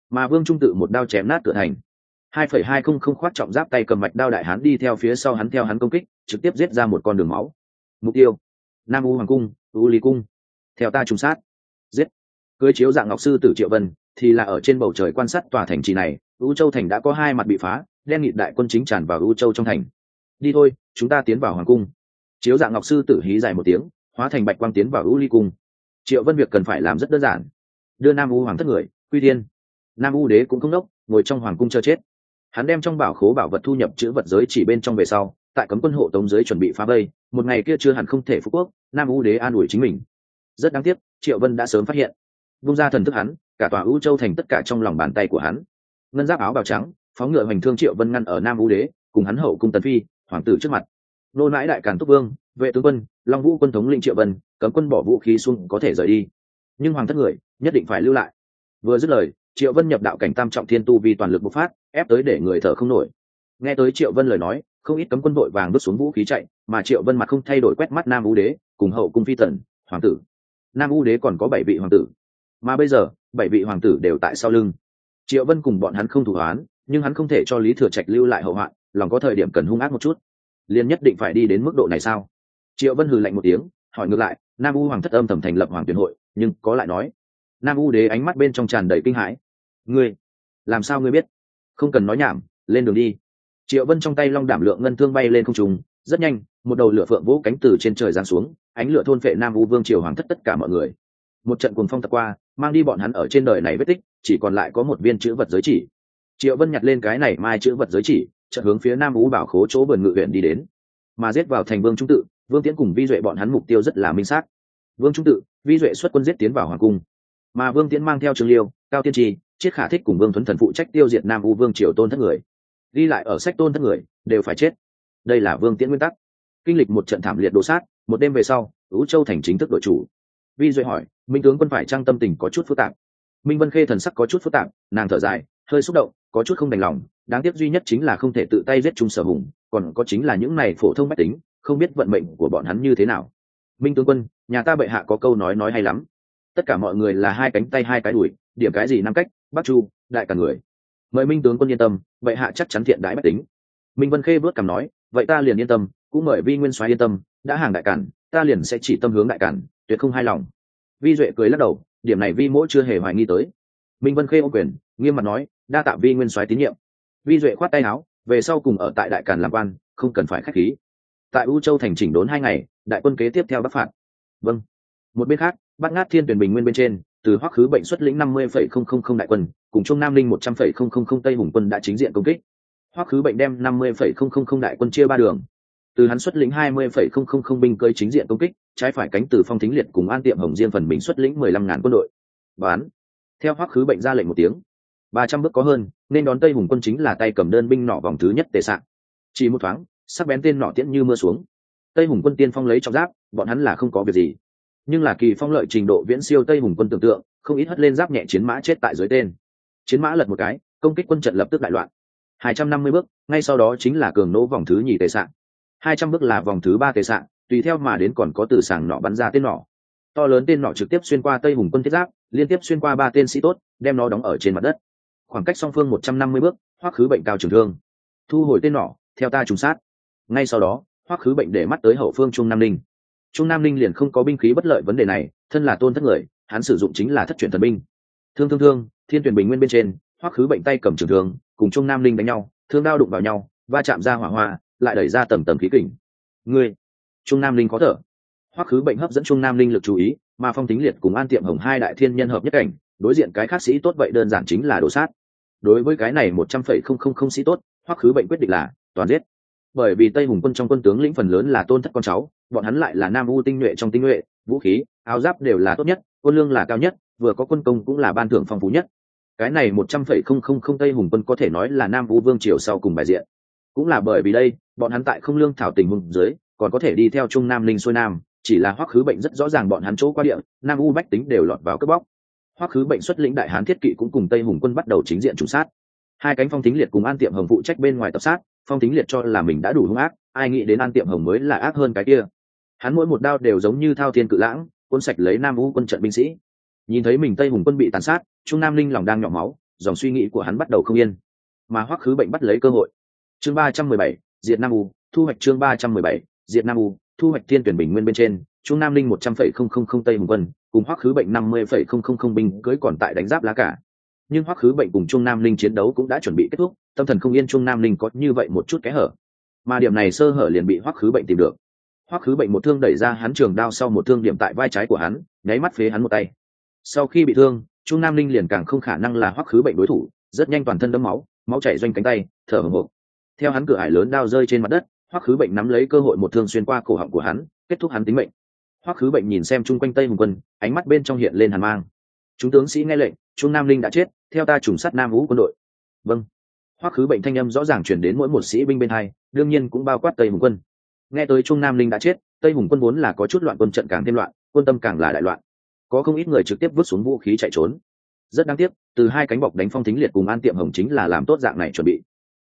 Mà vương trung tự một đao chém nát cửa thành. hai phẩy hai không không khoát trọng giáp tay cầm mạch đao đại hán đi theo phía sau hắn theo hắn công kích, trực tiếp giết ra một con đường máu. Mục tiêu, nam u hoàng cung u lý cung. Theo ta trùng sát. Giết. Cưới chiếu dạng ngọc sư tử triệu vân, thì là ở trên bầu trời quan sát tòa thành trì này, u châu thành đã có hai mặt bị phá, đen nghịt đại quân chính tràn vào u châu trong thành. Đi thôi, chúng ta tiến vào hoàng cung. Chiếu dạng ngọc sư tử hí dài một tiếng, hóa thành bạch quang tiến vào u ly cung. Triệu vân việc cần phải làm rất đơn giản. Đưa nam u hoàng thất người, quy tiên nam u đế cũng không đốc, ngồi trong hoàng cung chờ chết. Hắn đem trong bảo khố bảo vật thu nhập chữ vật giới chỉ bên trong về sau tại cấm quân hộ tống giới chuẩn bị phá vây, một ngày kia chưa hẳn không thể phú quốc, nam u đế an ủi chính mình. Rất đáng tiếc, triệu vân đã sớm phát hiện. Bung ra thần thức hắn, cả tòa u châu thành tất cả trong lòng bàn tay của hắn. Ngân giáp áo bào trắng phóng ngựa hoành thương triệu vân ngăn ở nam u đế, cùng hắn hậu cung tần phi, hoàng tử trước mặt. Nô nãi đại càn túc vương, vệ tướng quân, long vũ quân thống linh triệu vân, cấm quân bỏ vũ khí xuống có thể rời đi. Nhưng hoàng thất người, nhất định phải lưu lại. Vừa dứt lời, triệu vân nhập đạo cảnh tam trọng thiên tu vì toàn lực bộc phát, ép tới để người thở không nổi. Nghe tới triệu vân lời nói không ít cấm quân đội vàng bước xuống vũ khí chạy, mà triệu vân mặt không thay đổi quét mắt nam u đế cùng hậu cung phi tần hoàng tử. Nam u đế còn có bảy vị hoàng tử. Mà bây giờ, bảy vị hoàng tử đều tại sau lưng. Triệu vân cùng bọn hắn không thủ hoán, nhưng hắn không thể cho lý thừa trạch lưu lại hậu hoạn, lòng có thời điểm cần hung ác một chút. Liền nhất định phải đi đến mức độ này sao? Triệu vân hừ lạnh một tiếng, hỏi ngược lại, nam u hoàng thất âm thầm thành lập hoàng tuyển hội, nhưng có lại nói. Nam u đế ánh mắt bên trong tràn đầy kinh hãi. Ngươi, làm sao ngươi biết? Không cần nói nhảm, lên đường đi triệu vân trong tay long đảm lượng ngân thương bay lên không trùng rất nhanh, một đầu lửa phượng vũ cánh từ trên trời giáng xuống, ánh lửa thôn phệ nam u vương triều hoàng thất tất cả mọi người. Một trận cuồng phong tập qua, mang đi bọn hắn ở trên đời này vết tích, chỉ còn lại có một viên chữ vật giới chỉ. Triệu vân nhặt lên cái này mai chữ vật giới chỉ trận hướng phía nam u bảo khố chỗ vườn ngự huyện đi đến. Mà giết vào thành vương trung tự, vương tiễn cùng vi duệ bọn hắn mục tiêu rất là minh xác. Vương trung tự, vi duệ xuất quân giết tiến vào hoàng cung. Mà vương tiễn mang theo trường liêu, cao tiên tri chiết khả thích cùng vương thuấn thần phụ trách tiêu diệt nam u vương triều tôn thất người ghi lại ở sách tôn thất người, đều phải chết. Đây là vương tiễn nguyên tắc. Kinh lịch một trận thảm liệt đổ sát, một đêm về sau, ứ châu thành chính thức đội chủ. Vi duệ hỏi, minh tướng quân phải trang tâm tình có chút phức tạp? Minh vân khê thần sắc có chút phức tạp, nàng thở dài, hơi xúc động, có chút không đành lòng, đáng tiếc duy nhất chính là không thể tự tay giết chúng sở hùng, còn có chính là những này phổ thông mách tính, không biết vận mệnh của bọn hắn như thế nào. Minh tướng quân, nhà ta bệ hạ có câu nói nói hay lắm. Tất cả mọi người là hai cánh tay hai cái đùi, điểm cái gì năm cách, bắc chu, đại cả người. Mời minh tướng quân yên tâm vậy hạ chắc chắn thiện đãi bách tính. Minh vân khê vớt cằm nói, vậy ta liền yên tâm, cũng mời vi nguyên soái yên tâm, đã hàng đại cản, ta liền sẽ chỉ tâm hướng đại cản, tuyệt không hài lòng. Vi duệ cười lắc đầu, điểm này vi mỗi chưa hề hoài nghi tới. Minh vân khê ô quyền, nghiêm mặt nói, đa tạ vi nguyên soái tín nhiệm. Vi duệ khoát tay áo, về sau cùng ở tại đại càn làm quan, không cần phải khách khí. Tại u châu thành chỉnh đốn hai ngày, đại quân kế tiếp theo bắc phạt. Vâng. Một bên khác bắt ngát thiên tuyển bình nguyên bên trên từ hoắc khứ bệnh xuất lĩnh năm mươi phẩy không không không đại quân, cùng trung nam linh một trăm phẩy không không không tây hùng quân đã chính diện công kích. Hoắc khứ bệnh đem năm mươi phẩy không không không đại quân chia ba đường. Từ hắn xuất lĩnh hai mươi phẩy không không không binh cơi chính diện công kích, trái phải cánh từ phong thính liệt cùng an tiệm hồng diên phần mình xuất lĩnh mười lăm ngàn quân đội. Bán theo hoắc khứ bệnh ra lệnh một tiếng, ba trăm bước có hơn, nên đón tây hùng quân chính là tay cầm đơn binh nọ vòng thứ nhất tề sạn chỉ một thoáng, sắc bén tên nọ tiễn như mưa xuống. Tây hùng quân tiên phong lấy trọng giáp, bọn hắn là không có việc gì nhưng là kỳ phong lợi trình độ viễn siêu tây hùng quân tưởng tượng, không ít hất lên giáp nhẹ chiến mã chết tại dưới tên. Chiến mã lật một cái, công kích quân trận lập tức đại loạn. Hai trăm năm mươi bước, ngay sau đó chính là cường nỗ vòng thứ nhì tề sạn hai trăm bước là vòng thứ ba tề sạn tùy theo mà đến còn có từ sàng nọ bắn ra tên nọ. To lớn tên nọ trực tiếp xuyên qua tây hùng quân thiết giáp, liên tiếp xuyên qua ba tên sĩ tốt, đem nó đóng ở trên mặt đất. Khoảng cách song phương một trăm năm mươi bước, hoắc khứ bệnh cao trường thương. Thu hồi tên nọ, theo ta trùng sát. Ngay sau đó, hoắc khứ bệnh để mắt tới hậu phương trung nam ninh trung nam ninh liền không có binh khí bất lợi vấn đề này, thân là tôn thất người, hắn sử dụng chính là thất truyền thần binh. Thương thương thương, thiên tuyển bình nguyên bên trên, hoắc khứ bệnh tay cầm trường thương, cùng trung nam ninh đánh nhau, thương đao đụng vào nhau, va chạm ra hỏa hoa, lại đẩy ra tầm tầm khí kình. Ngươi, trung nam linh có thở. Hoắc khứ bệnh hấp dẫn trung nam linh lực chú ý, mà phong tính liệt cùng an tiệm hồng hai đại thiên nhân hợp nhất cảnh, đối diện cái khác sĩ tốt vậy đơn giản chính là đồ sát. Đối với cái này một trăm phẩy không không không sĩ tốt, hoắc khứ bệnh quyết định là toàn giết. Bởi vì tây hùng quân trong quân tướng lĩnh phần lớn là tôn thất con cháu bọn hắn lại là nam u tinh nhuệ trong tinh nhuệ, vũ khí, áo giáp đều là tốt nhất, quân lương là cao nhất, vừa có quân công cũng là ban thưởng phong phú nhất. Cái này một trăm phẩy không không không tây hùng quân có thể nói là nam u vương triều sau cùng bài diện. Cũng là bởi vì đây, bọn hắn tại không lương thảo tình hùng dưới, còn có thể đi theo trung nam linh xuôi nam, chỉ là hoắc khứ bệnh rất rõ ràng bọn hắn chỗ qua địa, nam u bách tính đều lọt vào cướp bóc. Hoắc khứ bệnh xuất lĩnh đại hán thiết kỵ cũng cùng tây hùng quân bắt đầu chính diện trùng sát. Hai cánh phong tính liệt cùng an tiệm hồng phụ trách bên ngoài tập sát, phong tính liệt cho là mình đã đủ hung ác, ai nghĩ đến an tiệm hồng mới là ác hơn cái kia hắn mỗi một đao đều giống như thao thiên cự lãng quân sạch lấy nam u quân trận binh sĩ. Nhìn thấy mình tây hùng quân bị tàn sát, trung nam linh lòng đang nhỏ máu, dòng suy nghĩ của hắn bắt đầu không yên. Mà hoắc khứ bệnh bắt lấy cơ hội. Chương ba trăm mười bảy, diệt nam u, thu hoạch chương ba trăm mười bảy, diệt nam u, thu hoạch thiên tuyển bình nguyên bên trên, trung nam linh một trăm phẩy không không không tây hùng quân, cùng hoắc khứ bệnh năm mươi phẩy không không không binh cưới còn tại đánh giáp lá cả. Nhưng hoắc khứ bệnh cùng trung nam linh chiến đấu cũng đã chuẩn bị kết thúc, tâm thần không yên trung nam linh có như vậy một chút kẽ hở. Mà điểm này sơ hở liền bị hoắc khứ bệnh tìm được hoắc khứ bệnh một thương đẩy ra hắn trường đao sau một thương điểm tại vai trái của hắn, nháy mắt phế hắn một tay. Sau khi bị thương trung nam linh liền càng không khả năng là hoắc khứ bệnh đối thủ, rất nhanh toàn thân đấm máu máu chảy doanh cánh tay, thở hổn hộc theo hắn cửa ải lớn đao rơi trên mặt đất, hoắc khứ bệnh nắm lấy cơ hội một thương xuyên qua cổ họng của hắn, kết thúc hắn tính mệnh. Hoắc khứ bệnh nhìn xem chung quanh tây hùng quân, ánh mắt bên trong hiện lên hàn mang. Chúng tướng sĩ nghe lệnh trung nam linh đã chết, theo ta trùng sát nam vũ quân đội. Vâng. Hoắc khứ bệnh thanh âm rõ ràng chuyển đến mỗi một sĩ binh bên hai, đương nhiên cũng bao quát tây hùng quân nghe tới trung nam linh đã chết, tây hùng quân vốn là có chút loạn quân trận càng thêm loạn, quân tâm càng là đại loạn. Có không ít người trực tiếp vứt xuống vũ khí chạy trốn. Rất đáng tiếc, từ hai cánh bọc đánh phong thính liệt cùng an tiệm hồng chính là làm tốt dạng này chuẩn bị.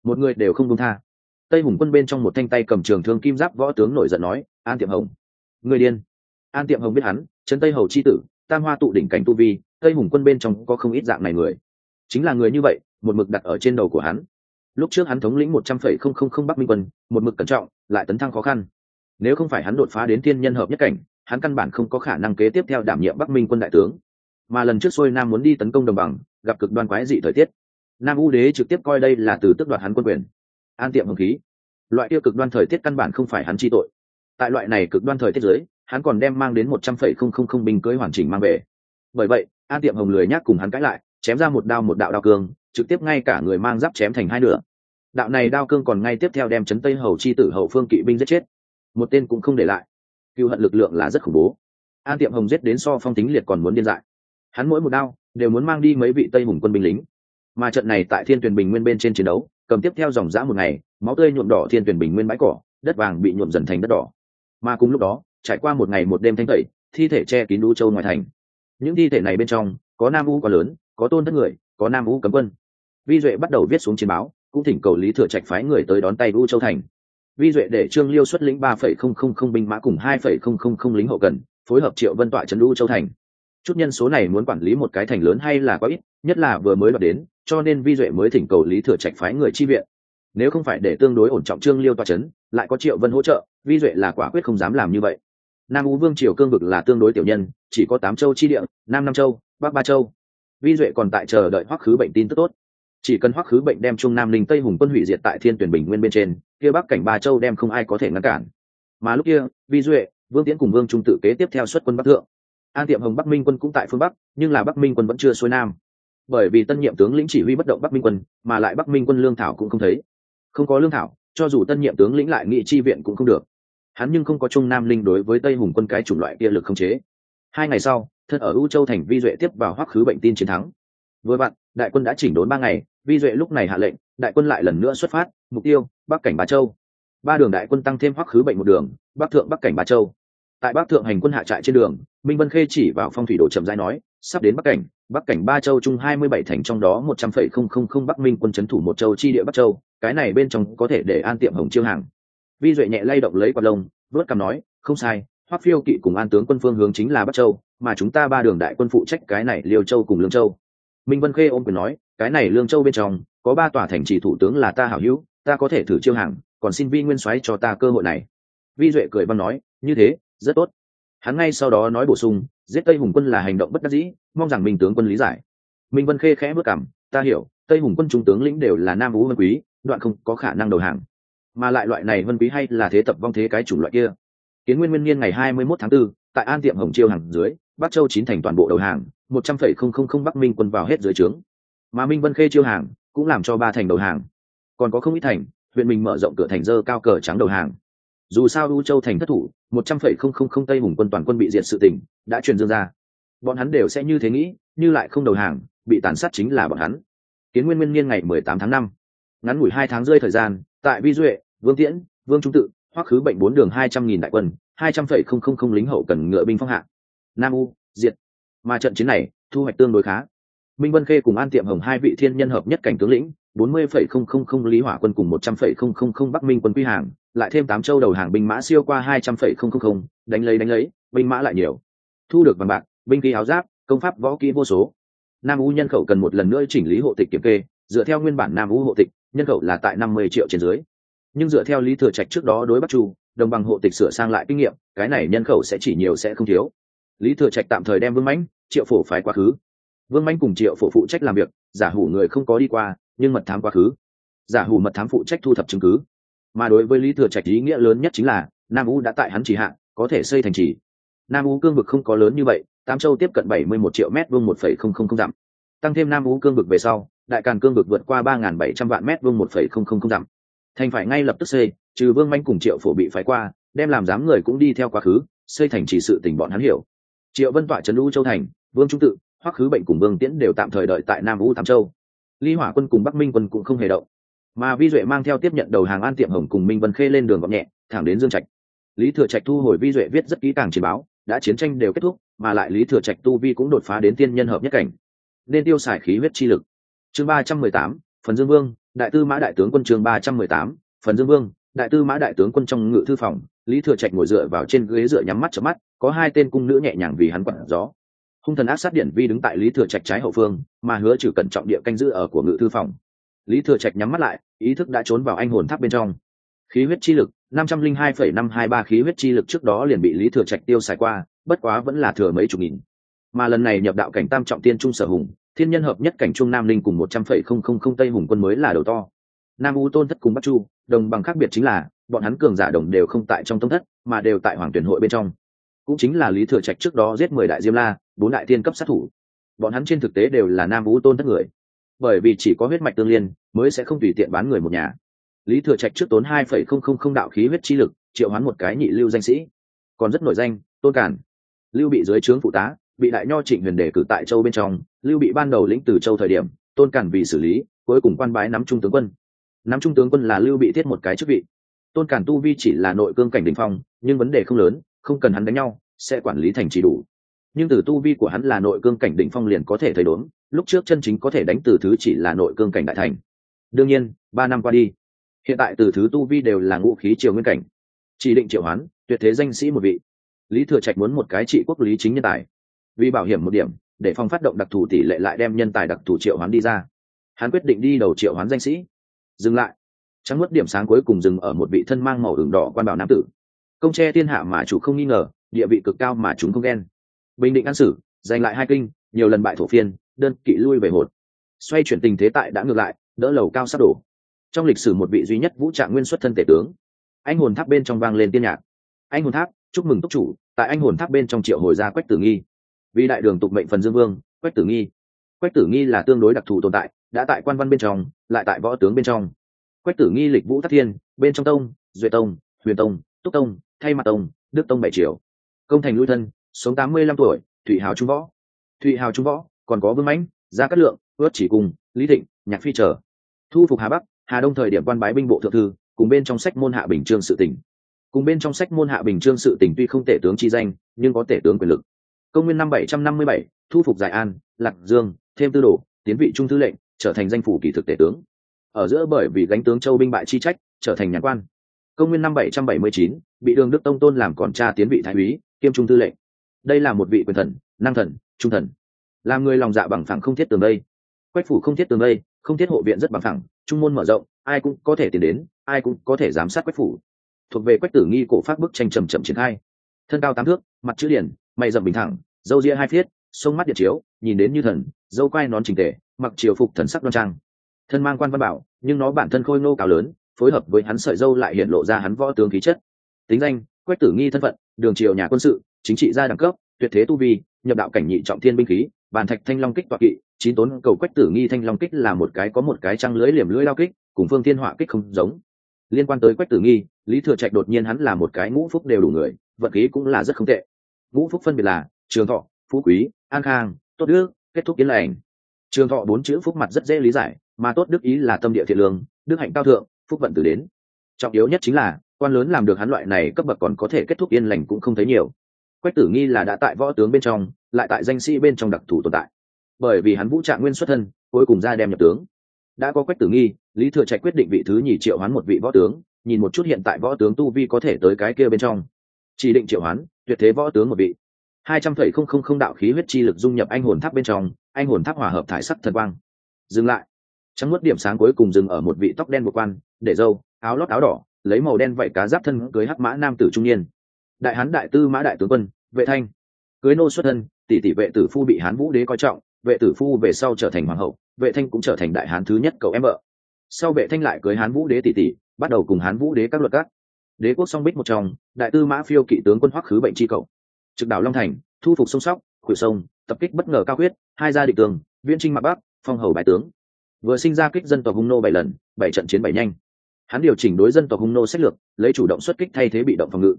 Một người đều không công tha. Tây hùng quân bên trong một thanh tay cầm trường thương kim giáp võ tướng nổi giận nói, an tiệm hồng, người điên. An tiệm hồng biết hắn trấn tây hầu c h i tử, tam hoa tụ đỉnh cảnh tu vi, tây hùng quân bên trong có không ít dạng này người. Chính là người như vậy, một mực đặt ở trên đầu của hắn lúc trước hắn thống lĩnh một trăm phẩy không không không bắc minh quân, một mực cẩn trọng, lại tấn thăng khó khăn. Nếu không phải hắn đột phá đến thiên nhân hợp nhất cảnh, hắn căn bản không có khả năng kế tiếp theo đảm nhiệm bắc minh quân đại tướng. Mà lần trước xuôi nam muốn đi tấn công đồng bằng, gặp cực đoan quái dị thời tiết. Nam u đế trực tiếp coi đây là từ tước đoạt hắn quân quyền. An tiệm hồng khí. Loại tiêu cực đoan thời tiết căn bản không phải hắn chi tội. Tại loại này cực đoan thời tiết giới hắn còn đem mang đến một trăm phẩy không không không binh cưới hoàn chỉnh mang về. Bởi vậy, an tiệm hồng lười nhác cùng hắn cãi lại, chém ra một đao một đạo đao cương trực tiếp ngay cả người mang giáp chém thành hai nửa. Đạo này đao cương còn ngay tiếp theo đem chấn tây hầu chi tử hậu phương kỵ binh giết chết. Một tên cũng không để lại. Cựu hận lực lượng là rất khủng bố. An tiệm hồng giết đến so phong tính liệt còn muốn điên dại. Hắn mỗi một đao đều muốn mang đi mấy vị tây hùng quân binh lính. Mà trận này tại thiên tuyển bình nguyên bên trên chiến đấu, cầm tiếp theo dòng dã một ngày, máu tươi nhuộm đỏ thiên tuyển bình nguyên bãi cỏ, đất vàng bị nhuộm dần thành đất đỏ. Mà cùng lúc đó, trải qua một ngày một đêm thanh tẩy, thi thể che kín đu châu ngoài thành. Những thi thể này bên trong, có nam vũ quá lớn, có tôn thất người, có nam vũ cấm quân vi duệ bắt đầu viết xuống chiến báo, cũng thỉnh cầu lý thừa trạch phái người tới đón tay u châu thành. Vi duệ để trương liêu xuất lĩnh ba phẩy không không không binh mã cùng hai phẩy không không không lính hậu cần, phối hợp triệu vân tọa trấn u châu thành. Chút nhân số này muốn quản lý một cái thành lớn hay là quá ít, nhất là vừa mới đoạt đến, cho nên vi duệ mới thỉnh cầu lý thừa trạch phái người chi viện. Nếu không phải để tương đối ổn trọng trương liêu tọa trấn, lại có triệu vân hỗ trợ, vi duệ là quả quyết không dám làm như vậy. Nam u vương triều cương vực là tương đối tiểu nhân, chỉ có tám châu chi địa, nam nam châu, bắc ba châu. Vi duệ còn tại chờ đợi hoắc khứ bệnh tin tức tốt chỉ cần hoắc khứ bệnh đem trung nam linh tây hùng quân hủy diệt tại thiên tuyển bình nguyên bên trên, kia bắc cảnh ba châu đem không ai có thể ngăn cản. Mà lúc kia, vi duệ, vương tiễn cùng vương trung tự kế tiếp theo xuất quân bắc thượng. An tiệm hồng bắc minh quân cũng tại phương bắc, nhưng là bắc minh quân vẫn chưa xuôi nam. Bởi vì tân nhiệm tướng lĩnh chỉ huy bất động bắc minh quân, mà lại bắc minh quân lương thảo cũng không thấy. Không có lương thảo, cho dù tân nhiệm tướng lĩnh lại nghị chi viện cũng không được. Hắn nhưng không có trung nam linh đối với tây hùng quân cái chủng loại kia lực không chế. Hai ngày sau, thân ở u châu thành vi duệ tiếp vào hoắc khứ bệnh tin chiến thắng. Với bạn đại quân đã chỉnh đốn ba ngày, vi duệ lúc này hạ lệnh, đại quân lại lần nữa xuất phát, mục tiêu, bắc cảnh bà châu. Ba đường đại quân tăng thêm hoắc khứ bệnh một đường, bắc thượng bắc cảnh bà châu. Tại bắc thượng hành quân hạ trại trên đường, minh vân khê chỉ vào phong thủy đồ trầm giai nói, sắp đến bắc cảnh bắc cảnh ba châu chung hai mươi bảy thành trong đó một trăm phẩy không không không bắc minh quân c thủ một châu chi địa bắc châu, cái này bên trong có thể để an tiệm hồng chiêu hàng. Vi duệ nhẹ lay động lấy quạt lông, vớt cằm nói, không sai, hoắc phiêu kỵ cùng an tướng quân phương hướng chính là bắc châu, mà chúng ta ba đường đại quân phụ trách cái này liêu châu cùng lương châu minh vân khê ôm quyền nói cái này lương châu bên trong có ba tòa thành trì thủ tướng là ta hảo hữu ta có thể thử chiêu hàng còn xin vi nguyên soái cho ta cơ hội này. Vi duệ cười văn nói như thế rất tốt. Hắn ngay sau đó nói bổ sung giết tây hùng quân là hành động bất đắc dĩ mong rằng minh tướng quân lý giải. Minh vân khê khẽ bước cảm ta hiểu tây hùng quân trung tướng lĩnh đều là nam vũ vân quý đoạn không có khả năng đầu hàng. Mà lại loại này vân quý hay là thế tập vong thế cái chủng loại kia. Kiến nguyên nguyên niên ngày hai mươi 21 tháng 4, tại an tiệm hồng chiêu hàng dưới bắc châu chín thành toàn bộ đầu hàng một trăm phẩy không không không bắc minh quân vào hết dưới trướng. Mà minh vân khê chiêu hàng cũng làm cho ba thành đầu hàng. Còn có không ít thành, huyện mình mở rộng cửa thành dơ cao cờ trắng đầu hàng. Dù sao u châu thành thất thủ, một trăm phẩy không không không tây hùng quân toàn quân bị diệt sự tỉnh đã truyền dương ra. Bọn hắn đều sẽ như thế nghĩ, như lại không đầu hàng, bị tàn sát chính là bọn hắn. Kiến nguyên nguyên niên ngày mười tám tháng năm. Ngắn ngủi hai tháng rơi thời gian, tại vi duệ, vương tiễn, vương trung tự, hoắc khứ bệnh bốn đường hai trăm nghìn đại quân, hai trăm phẩy không không không lính hậu cần ngựa binh phong hạ. Nam u, diệt mà trận chiến này, thu hoạch tương đối khá. Minh vân khê cùng an tiệm hồng hai vị thiên nhân hợp nhất cảnh tướng lĩnh, bốn mươi phẩy không không không lý hỏa quân cùng một trăm phẩy không không không bắc minh quân quy hàng, lại thêm tám châu đầu hàng binh mã siêu qua hai trăm phẩy không không không, đánh lấy đánh lấy, binh mã lại nhiều. Thu được bằng bạc, binh khí áo giáp, công pháp võ kỹ vô số. Nam u nhân khẩu cần một lần nữa chỉnh lý hộ tịch kiểm kê, dựa theo nguyên bản nam u hộ tịch, nhân khẩu là tại năm mươi triệu trên dưới. Nhưng dựa theo lý thừa trạch trước đó đối bắc chu, đồng bằng hộ tịch sửa sang lại kinh nghiệm, cái này nhân khẩu sẽ chỉ nhiều sẽ không thiếu lý thừa trạch tạm thời đem vương mãnh, triệu phổ phái quá khứ. Vương mãnh cùng triệu phổ phụ trách làm việc, giả hủ người không có đi qua, nhưng mật thám quá khứ. Giả hủ mật thám phụ trách thu thập chứng cứ. Mà đối với lý thừa trạch ý nghĩa lớn nhất chính là, nam u đã tại hắn chỉ hạn có thể xây thành trì nam u cương vực không có lớn như vậy tam châu tiếp cận bảy mươi một triệu mét vuông một phẩy không không không dặm. Tăng thêm nam u cương vực về sau, đại càn cương vực vượt qua ba nghìn bảy trăm vạn mét vuông một phẩy không không không dặm. Thành phải ngay lập tức xây, trừ vương manh cùng triệu phổ bị phái qua, đem làm dám người cũng đi theo quá khứ, xây thành chỉ sự tình bọn hắn hiểu triệu vân tọa trấn lưu châu thành, vương trung tự, hoắc khứ bệnh cùng vương tiễn đều tạm thời đợi tại nam u tam châu. Ly hỏa quân cùng bắc minh quân cũng không hề động. Mà vi duệ mang theo tiếp nhận đầu hàng an tiệm hồng cùng minh vân khê lên đường gọn nhẹ, thẳng đến dương trạch. Lý thừa trạch thu hồi vi duệ viết rất kỹ càng trình báo, đã chiến tranh đều kết thúc, mà lại lý thừa trạch tu vi cũng đột phá đến tiên nhân hợp nhất cảnh. Nên tiêu xài khí huyết chi lực. Chương ba trăm mười tám, phần dương vương, đại tư mã đại tướng quân chương ba trăm mười tám, phần dương vương, đại tư mã đại tướng quân trong ngự thư phòng lý thừa trạch ngồi dựa vào trên ghế dựa nhắm mắt chớp mắt, có hai tên cung nữ nhẹ nhàng vì hắn quặn gió. Hung thần ác sát điển vi đứng tại lý thừa trạch trái hậu phương, mà hứa trừ cẩn trọng địa canh giữ ở của ngự thư phòng. Lý thừa trạch nhắm mắt lại, ý thức đã trốn vào anh hồn tháp bên trong. Khí huyết chi lực, năm trăm linh hai phẩy năm hai ba khí huyết chi lực trước đó liền bị lý thừa trạch tiêu xài qua, bất quá vẫn là thừa mấy chục nghìn. Mà lần này nhập đạo cảnh tam trọng tiên trung sở hùng, thiên nhân hợp nhất cảnh trung nam linh cùng một trăm phẩy không không không tây hùng quân mới là đầu to. Nam u tôn thất cùng bắc chu, đồng bằng khác biệt chính là bọn hắn cường giả đồng đều không tại trong tông thất, mà đều tại hoàng tuyển hội bên trong. Cũng chính là lý thừa trạch trước đó giết mười đại diêm la, bốn đại thiên cấp sát thủ. Bọn hắn trên thực tế đều là nam vũ tôn thất người. Bởi vì chỉ có huyết mạch tương liên, mới sẽ không tùy tiện bán người một nhà. Lý thừa trạch trước tốn hai phẩy không không không đạo khí huyết chi lực, triệu hoán một cái nhị lưu danh sĩ. Còn rất nổi danh, tôn cản lưu bị dưới trướng phụ tá, bị đại nho trịnh huyền đề cử tại châu bên trong. Lưu bị ban đầu lĩnh từ châu thời điểm, tôn cản vì xử lý, cuối cùng quan bái nắm trung tướng quân. Nắm trung tướng quân là lưu bị thiết một cái chức vị tôn cản tu vi chỉ là nội cương cảnh đình phong, nhưng vấn đề không lớn, không cần hắn đánh nhau, sẽ quản lý thành chỉ đủ. Nhưng từ tu vi của hắn là nội cương cảnh đỉnh phong liền có thể thấy đốn lúc trước chân chính có thể đánh từ thứ chỉ là nội cương cảnh đại thành. Đương nhiên, ba năm qua đi, hiện tại từ thứ tu vi đều là ngũ khí triều nguyên cảnh. Chỉ định triệu hoán, tuyệt thế danh sĩ một vị. Lý thừa trạch muốn một cái trị quốc lý chính nhân tài. Vì bảo hiểm một điểm, để phòng phát động đặc thù tỷ lệ lại đem nhân tài đặc thù triệu hoán đi ra. Hắn quyết định đi đầu triệu hoán danh sĩ. Dừng lại trắng mất điểm sáng cuối cùng dừng ở một vị thân mang màu ửng đỏ quan bảo nam tử. Công tre thiên hạ mà chủ không nghi ngờ, địa vị cực cao mà chúng không ghen. Bình định an sử, giành lại hai kinh, nhiều lần bại thổ phiên, đơn kỵ lui về một xoay chuyển tình thế tại đã ngược lại, đỡ lầu cao sắp đổ. Trong lịch sử một vị duy nhất vũ trạng nguyên xuất thân tể tướng, anh hồn tháp bên trong vang lên tiên nhạc. Anh hồn tháp, chúc mừng túc chủ, tại anh hồn tháp bên trong triệu hồi ra quách tử nghi. Vì đại đường tục mệnh phần dương vương, quách tử nghi. Quách tử nghi là tương đối đặc thù tồn tại, đã tại quan văn bên trong, lại tại võ tướng bên trong quách tử nghi lịch vũ thất thiên, bên trong tông, duệ tông, huyền tông, túc tông, thay mặt tông, đức tông bảy triều. Công thành lui thân, sống tám mươi lăm tuổi, thụy hào trung võ. Thụy hào trung võ, còn có vương mãnh, gia cát lượng ướt chỉ cùng, lý thịnh, nhạc phi trở thu phục hà bắc, hà đông thời điểm quan bái binh bộ thượng thư, cùng bên trong sách môn hạ bình trương sự tỉnh. Cùng bên trong sách môn hạ bình trương sự tỉnh tuy không tể tướng chi danh, nhưng có tể tướng quyền lực. Công nguyên năm bảy trăm năm mươi bảy, thu phục giải an, lạc dương, thêm tư đồ, tiến vị trung thư lệnh, trở thành danh phủ kỳ thực tể tướng ở giữa bởi vì gánh tướng châu binh bại chi trách, trở thành nhàn quan. Công nguyên năm bảy trăm bảy mươi chín, bị đường đức tông tôn làm còn cha tiến vị thái úy, kiêm trung Tư lệnh. Đây là một vị quyền thần, năng thần, trung thần. Làm người lòng dạ bằng phẳng không thiết tường đây. Quách phủ không thiết tường đây, không thiết hộ viện rất bằng phẳng, trung môn mở rộng, ai cũng có thể tiến đến, ai cũng có thể giám sát quách phủ. Thuộc về quách tử nghi cổ phát bức tranh trầm trầm triển khai. Thân cao tám thước, mặt chữ điển, mày rậm bình thẳng dâu ria hai phiết, sông mắt điện chiếu, nhìn đến như thần, dâu quai nón trình tề, mặc triều phục thần sắc đoan trang thân mang quan văn bảo, nhưng nó bản thân khôi nô cao lớn, phối hợp với hắn sợi dâu lại hiện lộ ra hắn võ tướng khí chất. Tính danh, quách tử nghi thân phận, đường triều nhà quân sự, chính trị gia đẳng cấp, tuyệt thế tu vi, nhập đạo cảnh nhị trọng thiên binh khí bàn thạch thanh long kích toạc kỵ, chín tốn cầu quách tử nghi thanh long kích là một cái có một cái trăng lưới liềm lưỡi lao kích, cùng phương thiên họa kích không giống. Liên quan tới quách tử nghi, lý thừa trạch đột nhiên hắn là một cái ngũ phúc đều đủ người, vận khí cũng là rất không tệ. Ngũ phúc phân biệt là trường thọ, phú quý, an khang, tốt đức, kết thúc kiến lành. Trường thọ bốn chữ phúc mặt rất dễ lý giải mà tốt đức ý là tâm địa thiện lương, đức hạnh cao thượng, phúc vận tử đến. Trọng yếu nhất chính là, quan lớn làm được hắn loại này cấp bậc còn có thể kết thúc yên lành cũng không thấy nhiều. Quách tử nghi là đã tại võ tướng bên trong, lại tại danh sĩ bên trong đặc thù tồn tại. Bởi vì hắn vũ trạng nguyên xuất thân, cuối cùng ra đem nhập tướng. Đã có quách tử nghi, lý thừa trạch quyết định vị thứ nhì triệu hoán một vị võ tướng, nhìn một chút hiện tại võ tướng tu vi có thể tới cái kia bên trong. Chỉ định triệu hoán, tuyệt thế võ tướng một vị. Hai trăm phẩy không không không đạo khí huyết chi lực dung nhập anh hồn tháp bên trong, anh hồn tháp hòa hợp thải sắc thần quang. Dừng lại trắng nuốt điểm sáng cuối cùng dừng ở một vị tóc đen bộ quan, để dâu, áo lót áo đỏ, lấy màu đen vảy cá giáp thân cưới hắc mã nam tử trung niên. Đại hán đại tư mã đại tướng quân, vệ thanh. Cưới nô xuất thân, tỷ tỷ vệ tử phu bị hán vũ đế coi trọng, vệ tử phu về sau trở thành hoàng hậu, vệ thanh cũng trở thành đại hán thứ nhất cậu em vợ. Sau vệ thanh lại cưới hán vũ đế tỷ tỷ, bắt đầu cùng hán vũ đế các luật các. Đế quốc song bích một trong, đại tư mã phiêu kỵ tướng quân hoắc khứ bệnh chi cậu. Trực đảo long thành, thu phục sông sóc khuỷu sông, tập kích bất ngờ cao huyết hai gia định tường viên trinh mạc bắc, phong hầu bài tướng vừa sinh ra kích dân tộc hung nô bảy lần, bảy trận chiến bảy nhanh. Hắn điều chỉnh đối dân tộc hung nô sách lược, lấy chủ động xuất kích thay thế bị động phòng ngự.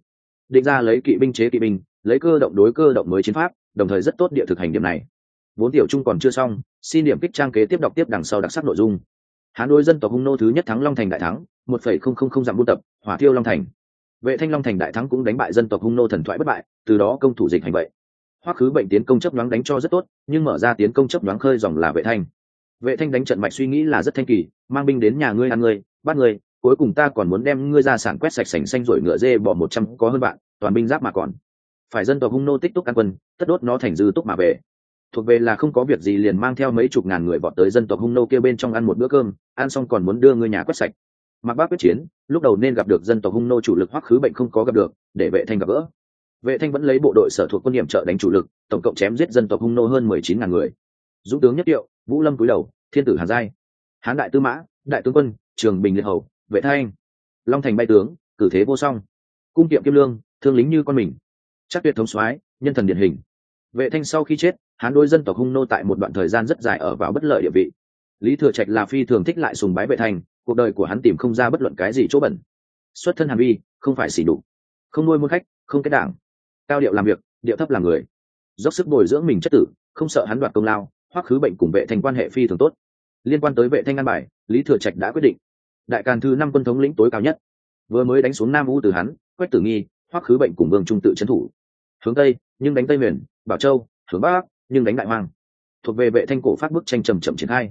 Định ra lấy kỵ binh chế kỵ binh, lấy cơ động đối cơ động mới chiến pháp, đồng thời rất tốt địa thực hành điểm này. Vốn tiểu trung còn chưa xong, xin điểm kích trang kế tiếp đọc tiếp đằng sau đặc sắc nội dung. Hán đối dân tộc hung nô thứ nhất thắng long thành đại thắng, một phẩy không không không dặm buôn tập, hỏa thiêu long thành. Vệ thanh long thành đại thắng cũng đánh bại dân tộc hung nô thần thoại bất bại, từ đó công thủ dịch hành vậy. Hoắc khứ bệnh tiến công chấp đoán đánh cho rất tốt, nhưng mở ra tiến công chấp đoán khơi dòng là vệ thanh vệ thanh đánh trận mạch suy nghĩ là rất thanh kỳ, mang binh đến nhà ngươi ăn ngươi, bắt ngươi, cuối cùng ta còn muốn đem ngươi ra sản quét sạch sành xanh rồi ngựa dê bỏ một trăm có hơn bạn, toàn binh giáp mà còn. Phải dân tộc hung nô tích túc ăn quân, tất đốt nó thành dư túc mà về. Thuộc về là không có việc gì liền mang theo mấy chục ngàn người vọt tới dân tộc hung nô kia bên trong ăn một bữa cơm, ăn xong còn muốn đưa người nhà quét sạch. Mặc bác quyết chiến, lúc đầu nên gặp được dân tộc hung nô chủ lực hoắc khứ bệnh không có gặp được, để vệ thanh gặp gỡ. Vệ thanh vẫn lấy bộ đội sở thuộc quân điểm trợ đánh chủ lực, tổng cộng chém giết dân tộc hung nô hơn mười chín ngàn người dũng tướng nhất tiệu, vũ lâm cúi đầu, thiên tử hàn giai. Hán đại tư mã, đại tướng quân, trường bình liệt hầu, vệ thanh long thành bay tướng, cử thế vô song. Cung kiệm kim lương, thương lính như con mình. Chắc tuyệt thống soái, nhân thần điển hình. Vệ thanh sau khi chết, hán đôi dân tộc hung nô tại một đoạn thời gian rất dài ở vào bất lợi địa vị. Lý thừa trạch là phi thường thích lại sùng bái vệ thanh, cuộc đời của hắn tìm không ra bất luận cái gì chỗ bẩn. Xuất thân hàn vi không phải xỉ đủ không nuôi môn khách, không kết đảng. Cao điệu làm việc, điệu thấp làm người. Dốc sức bồi dưỡng mình chất tử, không sợ hắn đoạt công lao. Hoắc khứ bệnh cùng vệ thanh quan hệ phi thường tốt. Liên quan tới vệ thanh an bài, lý thừa trạch đã quyết định. Đại càn thư năm quân thống lĩnh tối cao nhất. Vừa mới đánh xuống nam u từ hắn quách tử nghi, Hoắc khứ bệnh cùng vương trung tự trấn thủ. Hướng tây, nhưng đánh tây huyền, bảo châu, hướng bắc, nhưng đánh đại hoang. Thuộc về vệ thanh cổ phát bức tranh trầm chậm triển khai.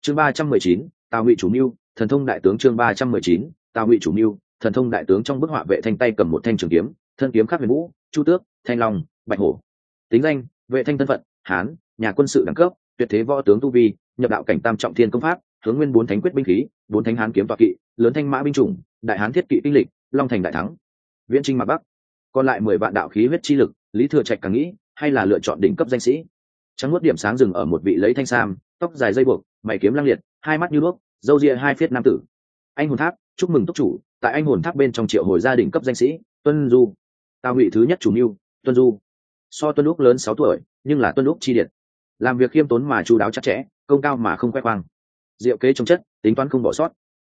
Chương ba trăm mười chín, tào ngụy chủ mưu, thần thông đại tướng chương ba trăm mười chín, tào ngụy chủ mưu, thần thông đại tướng trong bức họa vệ thanh tay cầm một thanh trường kiếm, thân kiếm khắc huyền vũ, chu tước, thanh long, bạch hổ. Tính danh, vệ thanh thân phận, hán, nhà quân sự đẳng cấp tuyệt thế võ tướng tu vi, nhập đạo cảnh tam trọng thiên công pháp, hướng nguyên bốn thánh quyết binh khí, bốn thánh hán kiếm toa kỵ, lớn thanh mã binh chủng, đại hán thiết kỵ kinh lịch, long thành đại thắng. Viễn trinh mặt bắc. Còn lại mười vạn đạo khí huyết chi lực, lý thừa trạch càng nghĩ, hay là lựa chọn đỉnh cấp danh sĩ. Trắng nuốt điểm sáng rừng ở một vị lấy thanh sam, tóc dài dây buộc, mày kiếm lăng liệt, hai mắt như đuốc dâu ria hai phiết nam tử. Anh hồn tháp, chúc mừng túc chủ, tại anh hồn tháp bên trong triệu hồi gia đình cấp danh sĩ, tuân du. Tào ngụy thứ nhất chủ mưu, tuân du. So tuân lúc lớn sáu tuổi, nhưng là tuân lúc chi điện làm việc khiêm tốn mà chú đáo chặt chẽ, công cao mà không khoe khoang. Diệu kế trồng chất, tính toán không bỏ sót.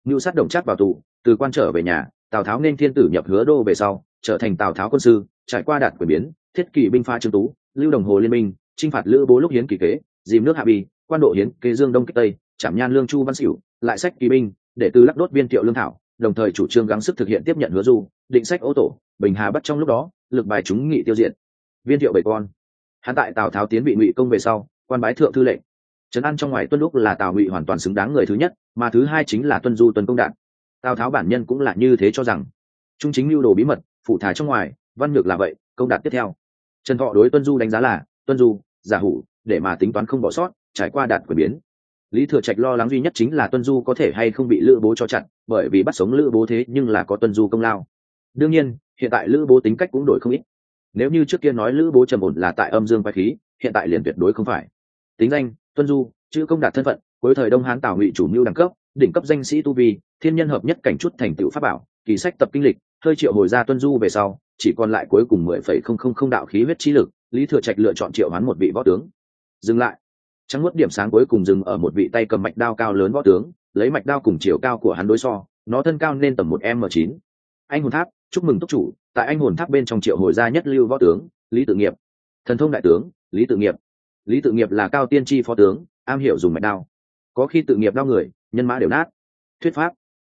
Ngưu sát đồng chát vào tù, từ quan trở về nhà, tào tháo nên thiên tử nhập hứa đô về sau, trở thành tào tháo quân sư, trải qua đạt quyền biến, thiết kỷ binh pha trương tú, lưu đồng hồ liên minh, chinh phạt lữ bố lúc hiến kỳ kế, dìm nước hạ bì, quan độ hiến kế dương đông kích tây, chạm nhan lương chu văn xỉu lại sách kỳ binh, để từ lắc đốt viên thiệu lương thảo, đồng thời chủ trương gắng sức thực hiện tiếp nhận hứa du, định sách ô tổ, bình hà bắt trong lúc đó, lực bài chúng nghị tiêu diệt. Viên thiệu bảy con hắn tại tào tháo tiến bị ngụy công về sau, quan bái thượng thư lệnh. Trấn an trong ngoài tuân lúc là tào ngụy hoàn toàn xứng đáng người thứ nhất, mà thứ hai chính là tuân du tuân công đạn. Tào tháo bản nhân cũng là như thế cho rằng. Trung chính lưu đồ bí mật, phụ thả trong ngoài, văn ngược là vậy, công đạt tiếp theo. Trần thọ đối tuân du đánh giá là, tuân du, giả hủ, để mà tính toán không bỏ sót, trải qua đạt quyền biến. Lý thừa trạch lo lắng duy nhất chính là tuân du có thể hay không bị lữ bố cho chặn bởi vì bắt sống lữ bố thế nhưng là có tuân du công lao. Đương nhiên, hiện tại lữ bố tính cách cũng đổi không ít nếu như trước kia nói lữ bố trầm ổn là tại âm dương quái khí, hiện tại liền tuyệt đối không phải. Tính danh, tuân du, chữ công đạt thân phận, cuối thời đông hán tào ngụy chủ mưu đẳng cấp, đỉnh cấp danh sĩ tu vi, thiên nhân hợp nhất cảnh chút thành tựu pháp bảo, kỳ sách tập kinh lịch, hơi triệu hồi ra tuân du về sau, chỉ còn lại cuối cùng mười phẩy không không không đạo khí huyết trí lực, lý thừa trạch lựa chọn triệu hoán một vị võ tướng. Dừng lại. Trắng mất điểm sáng cuối cùng dừng ở một vị tay cầm mạch đao cao lớn võ tướng, lấy mạch đao cùng chiều cao của hắn đối so, nó thân cao nên tầm một m chín. Anh hồn tháp, chúc mừng túc chủ tại anh hồn tháp bên trong triệu hồi gia nhất lưu võ tướng, lý tự nghiệp. Thần thông đại tướng, lý tự nghiệp. Lý tự nghiệp là cao tiên tri phó tướng, am hiểu dùng mạch đao. Có khi tự nghiệp đao người, nhân mã đều nát. Thuyết pháp.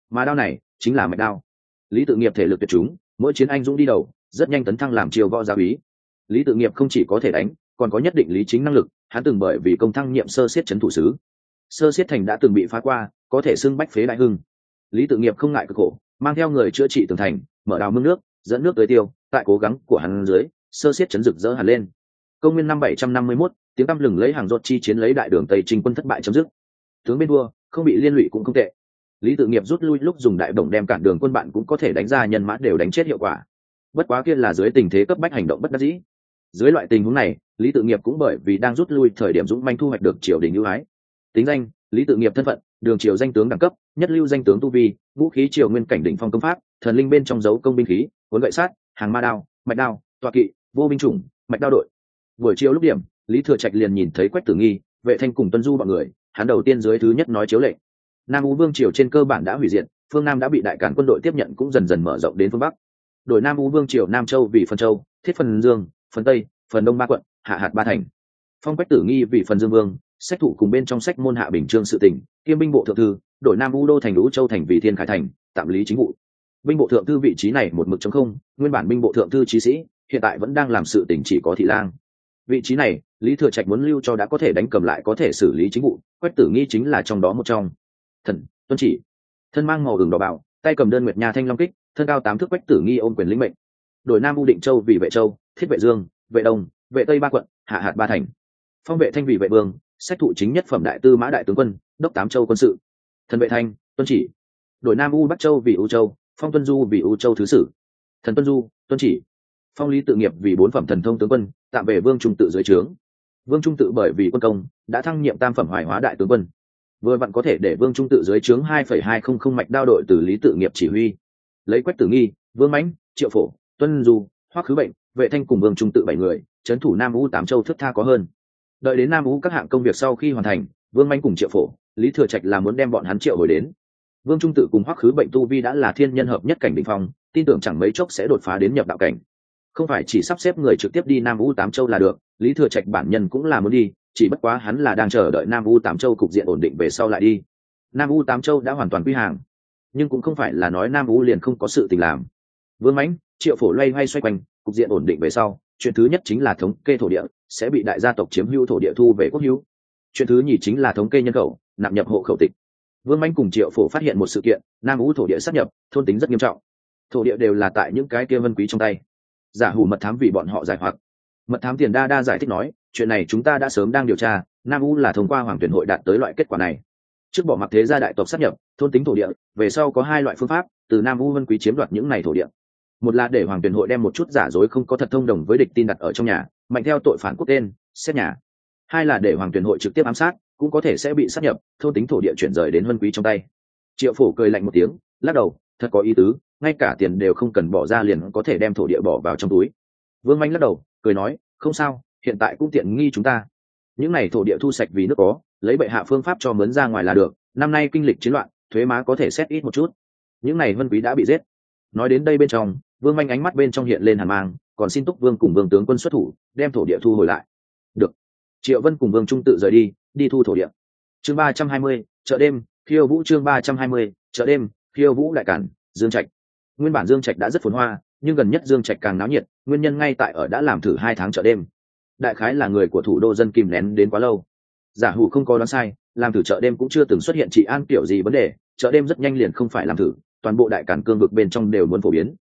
Mà đao này chính là mạch đao. Lý tự nghiệp thể lực tuyệt chúng, mỗi chiến anh dũng đi đầu, rất nhanh tấn thăng làm triều võ gia úy. Lý tự nghiệp không chỉ có thể đánh, còn có nhất định lý chính năng lực, hắn từng bởi vì công thăng nhiệm sơ siết trấn thủ sứ. Sơ siết thành đã từng bị phá qua, có thể xưng bách phế đại hưng. Lý tự nghiệp không ngại cực khổ, mang theo người chữa trị tường thành, mở đào mương nước dẫn nước tới tiêu, tại cố gắng của hắn dưới, sơ siết chấn rực rỡ hẳn lên. Công nguyên năm bảy trăm năm mươi mốt, tiếng tăm lừng lấy hàng rốt chi chiến lấy đại đường tây trình quân thất bại chấm dứt. Tướng bên đua không bị liên lụy cũng không tệ. Lý tự nghiệp rút lui lúc dùng đại đồng đem cản đường quân bạn cũng có thể đánh ra, nhân mã đều đánh chết hiệu quả. Bất quá kia là dưới tình thế cấp bách hành động bất đắc dĩ. Dưới loại tình huống này, lý tự nghiệp cũng bởi vì đang rút lui thời điểm dũng manh thu hoạch được triều đình ưu ái. Tính danh, lý tự nghiệp thân phận, đường triều danh tướng đẳng cấp, nhất lưu danh tướng tu vi, vũ khí triều nguyên cảnh đỉnh phong công pháp, thần linh bên trong dấu công binh khí cuốn gậy sát, hàng ma đao, mạch đao, tọa kỵ, vô binh chủng, mạch đao đội. Buổi chiều lúc điểm, lý thừa trạch liền nhìn thấy quách tử nghi, vệ thanh cùng tuân du bọn người, hắn đầu tiên dưới thứ nhất nói chiếu lệnh. Nam u vương triều trên cơ bản đã hủy diệt, phương nam đã bị đại cản quân đội tiếp nhận cũng dần dần mở rộng đến phương bắc. Đổi nam u vương triều nam châu vì phần châu, thiết phần dương, phần tây, phần đông ba quận, hạ hạt ba thành. Phong quách tử nghi vì phần dương vương, sách thủ cùng bên trong sách môn hạ bình trương sự tỉnh, kiêm binh bộ thượng thư, đổi nam u đô thành lũ châu thành vì thiên khải thành, tạm lý chính vụ binh bộ thượng thư vị trí này một mực chống không, nguyên bản binh bộ thượng thư trí sĩ, hiện tại vẫn đang làm sự tỉnh chỉ có thị lang. Vị trí này, lý thừa trạch muốn lưu cho đã có thể đánh cầm lại có thể xử lý chính vụ, quách tử nghi chính là trong đó một trong. Thần, tuân chỉ. Thân mang màu đường đỏ bảo tay cầm đơn nguyệt nha thanh long kích, thân cao tám thước quách tử nghi ôm quyền lĩnh mệnh. Đổi nam u định châu vì vệ châu, thiết vệ dương, vệ đông, vệ tây ba quận, hạ hạt ba thành. Phong vệ thanh vì vệ vương, sách thụ chính nhất phẩm đại tư mã đại tướng quân, đốc tám châu quân sự. Thần vệ thanh, tuân chỉ. Đổi nam u bắc châu vì u châu phong tuân du vì u châu thứ sử. Thần tuân du, tuân chỉ. Phong lý tự nghiệp vì bốn phẩm thần thông tướng quân, tạm về vương trung tự dưới trướng. Vương trung tự bởi vì quân công, đã thăng nhiệm tam phẩm hoài hóa đại tướng quân. Vừa vặn có thể để vương trung tự dưới trướng hai phẩy hai không không mạch đao đội từ lý tự nghiệp chỉ huy. Lấy quách tử nghi, vương mãnh, triệu phổ, tuân du, hoắc khứ bệnh, vệ thanh cùng vương trung tự bảy người, trấn thủ nam u tám châu thức tha có hơn. Đợi đến nam u các hạng công việc sau khi hoàn thành, vương mãnh cùng triệu phổ, lý thừa trạch là muốn đem bọn hắn triệu hồi đến vương trung tự cùng hoắc khứ bệnh tu vi đã là thiên nhân hợp nhất cảnh định phong, tin tưởng chẳng mấy chốc sẽ đột phá đến nhập đạo cảnh. Không phải chỉ sắp xếp người trực tiếp đi nam u tám châu là được, lý thừa trạch bản nhân cũng là muốn đi, chỉ bất quá hắn là đang chờ đợi nam u tám châu cục diện ổn định về sau lại đi. Nam u tám châu đã hoàn toàn quy hàng, nhưng cũng không phải là nói nam u liền không có sự tình làm. Vương mãnh, triệu phổ loay hoay xoay quanh, cục diện ổn định về sau, chuyện thứ nhất chính là thống kê thổ địa, sẽ bị đại gia tộc chiếm hữu thổ địa thu về quốc hữu. Chuyện thứ nhì chính là thống kê nhân khẩu, nạp nhập hộ khẩu tịch vương manh cùng triệu phổ phát hiện một sự kiện, nam u thổ địa sắp nhập, thôn tính rất nghiêm trọng. Thổ địa đều là tại những cái kia vân quý trong tay. Giả hủ mật thám vì bọn họ giải hoặc. Mật thám tiền đa đa giải thích nói, chuyện này chúng ta đã sớm đang điều tra, nam u là thông qua hoàng tuyển hội đạt tới loại kết quả này. Trước bỏ mặc thế gia đại tộc sắp nhập, thôn tính thổ địa, về sau có hai loại phương pháp, từ nam u vân quý chiếm đoạt những này thổ địa. Một là để hoàng tuyển hội đem một chút giả dối không có thật thông đồng với địch tin đặt ở trong nhà, mạnh theo tội phản quốc tên, xét nhà. Hai là để hoàng tuyển hội trực tiếp ám sát cũng có thể sẽ bị sát nhập, thôn tính thổ địa chuyển rời đến vân quý trong tay. Triệu phổ cười lạnh một tiếng, lắc đầu, thật có ý tứ, ngay cả tiền đều không cần bỏ ra liền có thể đem thổ địa bỏ vào trong túi. Vương manh lắc đầu, cười nói, không sao, hiện tại cũng tiện nghi chúng ta. Những này thổ địa thu sạch vì nước có, lấy bệ hạ phương pháp cho mướn ra ngoài là được, năm nay kinh lịch chiến loạn, thuế má có thể xét ít một chút. Những này vân quý đã bị giết. Nói đến đây bên trong, vương manh ánh mắt bên trong hiện lên hàn mang, còn xin túc vương cùng vương tướng quân xuất thủ, đem thổ địa thu hồi lại. Được. Triệu vân cùng vương trung tự rời đi đi thu thổ địa. Chương ba trăm hai mươi, chợ đêm, khiêu vũ chương ba trăm hai mươi, chợ đêm, khiêu vũ đại cản, dương trạch. Nguyên bản dương trạch đã rất phồn hoa, nhưng gần nhất dương trạch càng náo nhiệt, nguyên nhân ngay tại ở đã làm thử hai tháng chợ đêm. Đại khái là người của thủ đô dân kìm nén đến quá lâu. Giả hủ không có đoán sai, làm thử chợ đêm cũng chưa từng xuất hiện trị an kiểu gì vấn đề, chợ đêm rất nhanh liền không phải làm thử, toàn bộ đại cản cương vực bên trong đều muốn phổ biến.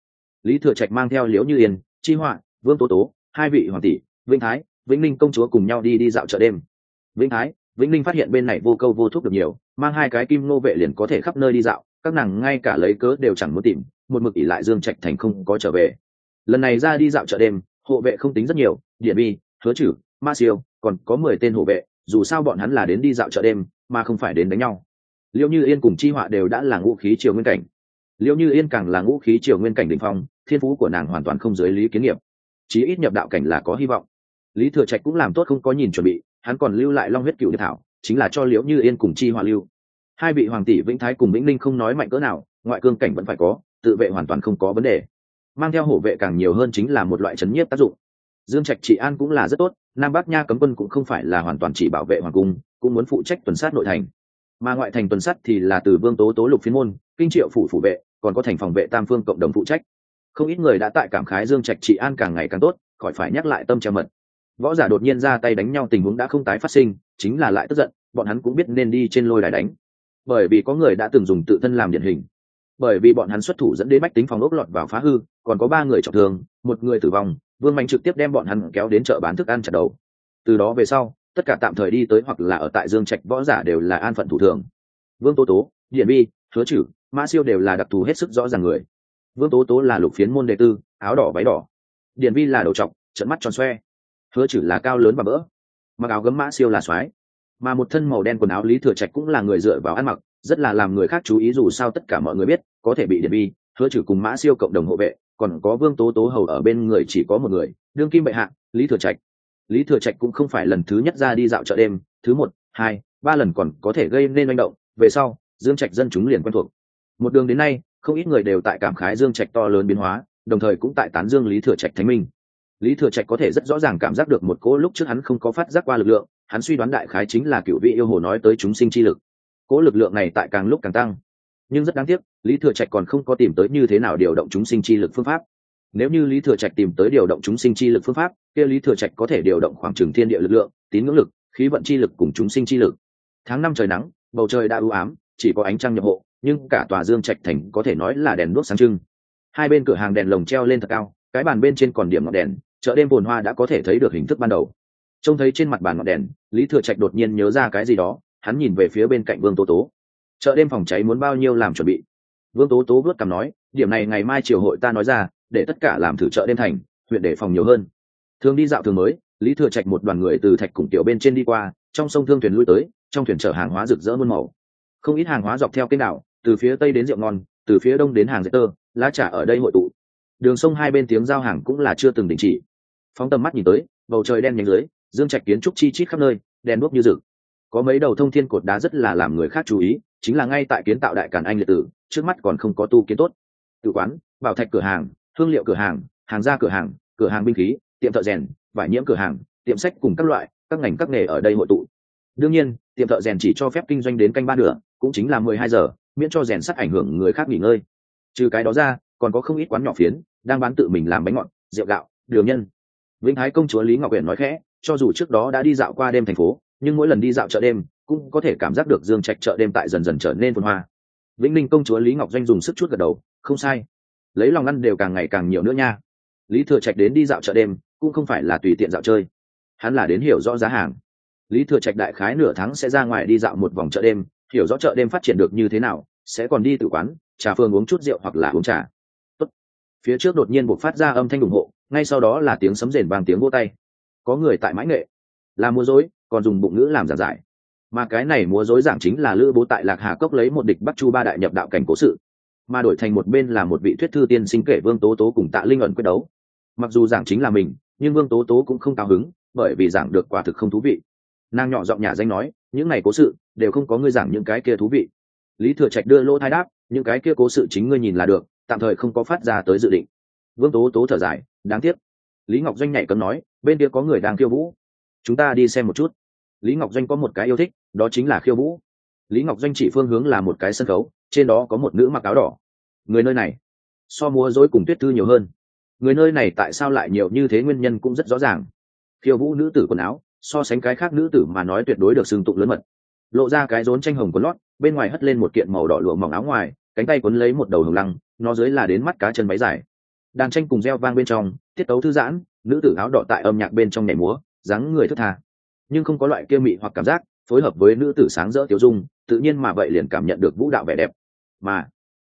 Lý thừa trạch mang theo liễu như yên, chi họa, vương tố tố, hai vị hoàng tỷ, vĩnh thái, vĩnh ninh công chúa cùng nhau đi đi dạo chợ đêm. Vĩnh thái vĩnh Linh phát hiện bên này vô câu vô thuốc được nhiều, mang hai cái kim nô vệ liền có thể khắp nơi đi dạo, các nàng ngay cả lấy cớ đều chẳng muốn tìm, một mực ỉ lại dương trạch thành không có trở về. Lần này ra đi dạo chợ đêm, hộ vệ không tính rất nhiều, điện bi, hứa chử ma siêu, còn có mười tên hộ vệ, dù sao bọn hắn là đến đi dạo chợ đêm, mà không phải đến đánh nhau. Liệu như yên cùng chi họa đều đã là ngũ khí triều nguyên cảnh. Liệu như yên càng là ngũ khí triều nguyên cảnh đình phong, thiên phú của nàng hoàn toàn không dưới lý kiến nghiệp. Chí ít nhập đạo cảnh là có hy vọng. Lý thừa trạch cũng làm tốt không có nhìn chuẩn bị hắn còn lưu lại long huyết cựu điệp thảo, chính là cho liễu như yên cùng chi hòa lưu. Hai vị hoàng tỷ vĩnh thái cùng vĩnh linh không nói mạnh cỡ nào, ngoại cương cảnh vẫn phải có, tự vệ hoàn toàn không có vấn đề. Mang theo hổ vệ càng nhiều hơn chính là một loại chấn nhiếp tác dụng. Dương trạch trị an cũng là rất tốt, nam bắc nha cấm quân cũng không phải là hoàn toàn chỉ bảo vệ hoàng cung, cũng muốn phụ trách tuần sát nội thành. Mà ngoại thành tuần sát thì là từ vương tố tố lục phiên môn, kinh triệu phủ phủ vệ, còn có thành phòng vệ tam phương cộng đồng phụ trách. Không ít người đã tại cảm khái dương trạch trị an càng ngày càng tốt, khỏi phải nhắc lại tâm treo mật võ giả đột nhiên ra tay đánh nhau tình huống đã không tái phát sinh, chính là lại tức giận, bọn hắn cũng biết nên đi trên lôi đài đánh. Bởi vì có người đã từng dùng tự thân làm điển hình. Bởi vì bọn hắn xuất thủ dẫn đến bách tính phòng ốc lọt vào phá hư, còn có ba người trọng thương, một người tử vong, vương mạnh trực tiếp đem bọn hắn kéo đến chợ bán thức ăn chặt đầu. Từ đó về sau, tất cả tạm thời đi tới hoặc là ở tại dương trạch võ giả đều là an phận thủ thường. Vương tố tố, điện bi, hứa chử mã siêu đều là đặc thù hết sức rõ ràng người. Vương tố tố là lục phiến môn đệ tư áo đỏ váy đỏ. Điện vi là đầu trọc trận mắt tròn xoe hứa chử là cao lớn và bỡ. Mặc áo gấm mã siêu là soái. Mà một thân màu đen quần áo lý thừa trạch cũng là người dựa vào ăn mặc, rất là làm người khác chú ý dù sao tất cả mọi người biết, có thể bị điện bi hứa trừ cùng mã siêu cộng đồng hộ vệ, còn có vương tố tố hầu ở bên người chỉ có một người, đương kim bệ hạ, lý thừa trạch. Lý thừa trạch cũng không phải lần thứ nhất ra đi dạo chợ đêm, thứ một, hai, ba lần còn có thể gây nên manh động, về sau, dương trạch dân chúng liền quen thuộc. Một đường đến nay, không ít người đều tại cảm khái dương trạch to lớn biến hóa, đồng thời cũng tại tán dương lý thừa trạch thánh minh lý thừa trạch có thể rất rõ ràng cảm giác được một cỗ lúc trước hắn không có phát giác qua lực lượng, hắn suy đoán đại khái chính là cựu vị yêu hồ nói tới chúng sinh chi lực. Cỗ lực lượng này tại càng lúc càng tăng. Nhưng rất đáng tiếc, lý thừa trạch còn không có tìm tới như thế nào điều động chúng sinh chi lực phương pháp. Nếu như lý thừa trạch tìm tới điều động chúng sinh chi lực phương pháp, kia lý thừa trạch có thể điều động khoảng trừng thiên địa lực lượng, tín ngưỡng lực, khí vận chi lực cùng chúng sinh chi lực. Tháng năm trời nắng, bầu trời đã ưu ám, chỉ có ánh trăng nhập hộ, nhưng cả tòa dương trạch thành có thể nói là đèn đuốc sáng trưng. Hai bên cửa hàng đèn lồng treo lên thật cao, cái bàn bên trên còn điểm ngọn đèn chợ đêm bồn hoa đã có thể thấy được hình thức ban đầu. Trông thấy trên mặt bàn ngọn đèn, lý thừa trạch đột nhiên nhớ ra cái gì đó, hắn nhìn về phía bên cạnh vương tố tố. Chợ đêm phòng cháy muốn bao nhiêu làm chuẩn bị? Vương tố tố vớt cằm nói, điểm này ngày mai triều hội ta nói ra, để tất cả làm thử chợ đêm thành, huyện để phòng nhiều hơn. Thường đi dạo thường mới, lý thừa trạch một đoàn người từ thạch cùng tiểu bên trên đi qua, trong sông thương thuyền lui tới, trong thuyền chở hàng hóa rực rỡ muôn màu. Không ít hàng hóa dọc theo kênh đảo, từ phía tây đến rượu ngon, từ phía đông đến hàng dễ tơ, lá trà ở đây hội tụ. Đường sông hai bên tiếng giao hàng cũng là chưa từng đình chỉ phóng tầm mắt nhìn tới, bầu trời đen nhánh dưới, dương trạch kiến trúc chi chít khắp nơi, đèn đuốc như rực. Có mấy đầu thông thiên cột đá rất là làm người khác chú ý, chính là ngay tại kiến tạo đại cản anh liệt tử, trước mắt còn không có tu kiến tốt. Tự quán, bảo thạch cửa hàng, hương liệu cửa hàng hàng gia cửa hàng cửa hàng binh khí, tiệm thợ rèn, vải nhiễm cửa hàng, tiệm sách cùng các loại, các ngành các nghề ở đây hội tụ. Đương nhiên, tiệm thợ rèn chỉ cho phép kinh doanh đến canh ba nửa, cũng chính là mười hai giờ, miễn cho rèn sắt ảnh hưởng người khác nghỉ ngơi. Trừ cái đó ra, còn có không ít quán nhỏ phiến, đang bán tự mình làm bánh ngọt, rượu gạo, đường nhân vĩnh thái công chúa lý ngọc huyền nói khẽ, cho dù trước đó đã đi dạo qua đêm thành phố, nhưng mỗi lần đi dạo chợ đêm, cũng có thể cảm giác được dương trạch chợ đêm tại dần dần trở nên phồn hoa. Vĩnh ninh công chúa lý ngọc doanh dùng sức chút gật đầu, không sai. Lấy lòng ăn đều càng ngày càng nhiều nữa nha. Lý thừa trạch đến đi dạo chợ đêm, cũng không phải là tùy tiện dạo chơi. Hắn là đến hiểu rõ giá hàng. Lý thừa trạch đại khái nửa tháng sẽ ra ngoài đi dạo một vòng chợ đêm, hiểu rõ chợ đêm phát triển được như thế nào, sẽ còn đi tự quán, trà phương uống chút rượu hoặc là uống trà. Tốt. phía trước đột nhiên buộc phát ra âm thanh ủng hộ ngay sau đó là tiếng sấm rền vang tiếng vô tay. Có người tại mãi nghệ. Là múa dối, còn dùng bụng ngữ làm giảng giải. Mà cái này múa dối giảng chính là lữ bố tại lạc hà cốc lấy một địch bắt chu ba đại nhập đạo cảnh cố sự. Mà đổi thành một bên là một vị thuyết thư tiên sinh kể vương tố tố cùng tạ linh ẩn quyết đấu. Mặc dù giảng chính là mình, nhưng vương tố tố cũng không cao hứng, bởi vì giảng được quả thực không thú vị. Nàng nhỏ giọng nhà danh nói, những này cố sự đều không có ngươi giảng những cái kia thú vị. Lý thừa trạch đưa lỗ thai đáp, những cái kia cố sự chính ngươi nhìn là được, tạm thời không có phát ra tới dự định. Vương tố tố thở dài đáng tiếc. Lý ngọc doanh nhảy cấm nói, bên kia có người đang khiêu vũ. Chúng ta đi xem một chút. Lý ngọc doanh có một cái yêu thích, đó chính là khiêu vũ. Lý ngọc doanh chỉ phương hướng là một cái sân khấu, trên đó có một nữ mặc áo đỏ. Người nơi này, so múa dối cùng tuyết thư nhiều hơn. Người nơi này tại sao lại nhiều như thế nguyên nhân cũng rất rõ ràng. Khiêu vũ nữ tử quần áo, so sánh cái khác nữ tử mà nói tuyệt đối được sừng tụng lớn mật. Lộ ra cái rốn tranh hồng quần lót, bên ngoài hất lên một kiện màu đỏ lụa mỏng áo ngoài, cánh tay quấn lấy một đầu hồng lăng, nó dưới là đến mắt cá chân váy dài đàn tranh cùng reo vang bên trong, tiết tấu thư giãn, nữ tử áo đỏ tại âm nhạc bên trong nhảy múa, dáng người thất tha. Nhưng không có loại kia mị hoặc cảm giác, phối hợp với nữ tử sáng rỡ tiểu dung, tự nhiên mà vậy liền cảm nhận được vũ đạo vẻ đẹp. Mà,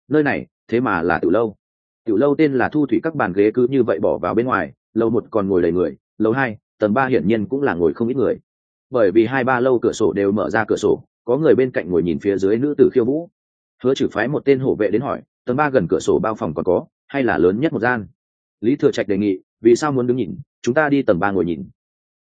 nơi này, thế mà là tiểu lâu. Tiểu lâu tên là thu thủy các bàn ghế cứ như vậy bỏ vào bên ngoài, lâu một còn ngồi đầy người, lâu hai, tầng ba hiển nhiên cũng là ngồi không ít người. Bởi vì hai ba lâu cửa sổ đều mở ra cửa sổ, có người bên cạnh ngồi nhìn phía dưới nữ tử khiêu vũ. Hứa trừ phái một tên hổ vệ đến hỏi, tầng ba gần cửa sổ bao phòng còn có? Hay là lớn nhất một gian? Lý thừa trạch đề nghị, vì sao muốn đứng nhìn? Chúng ta đi tầng ba ngồi nhìn.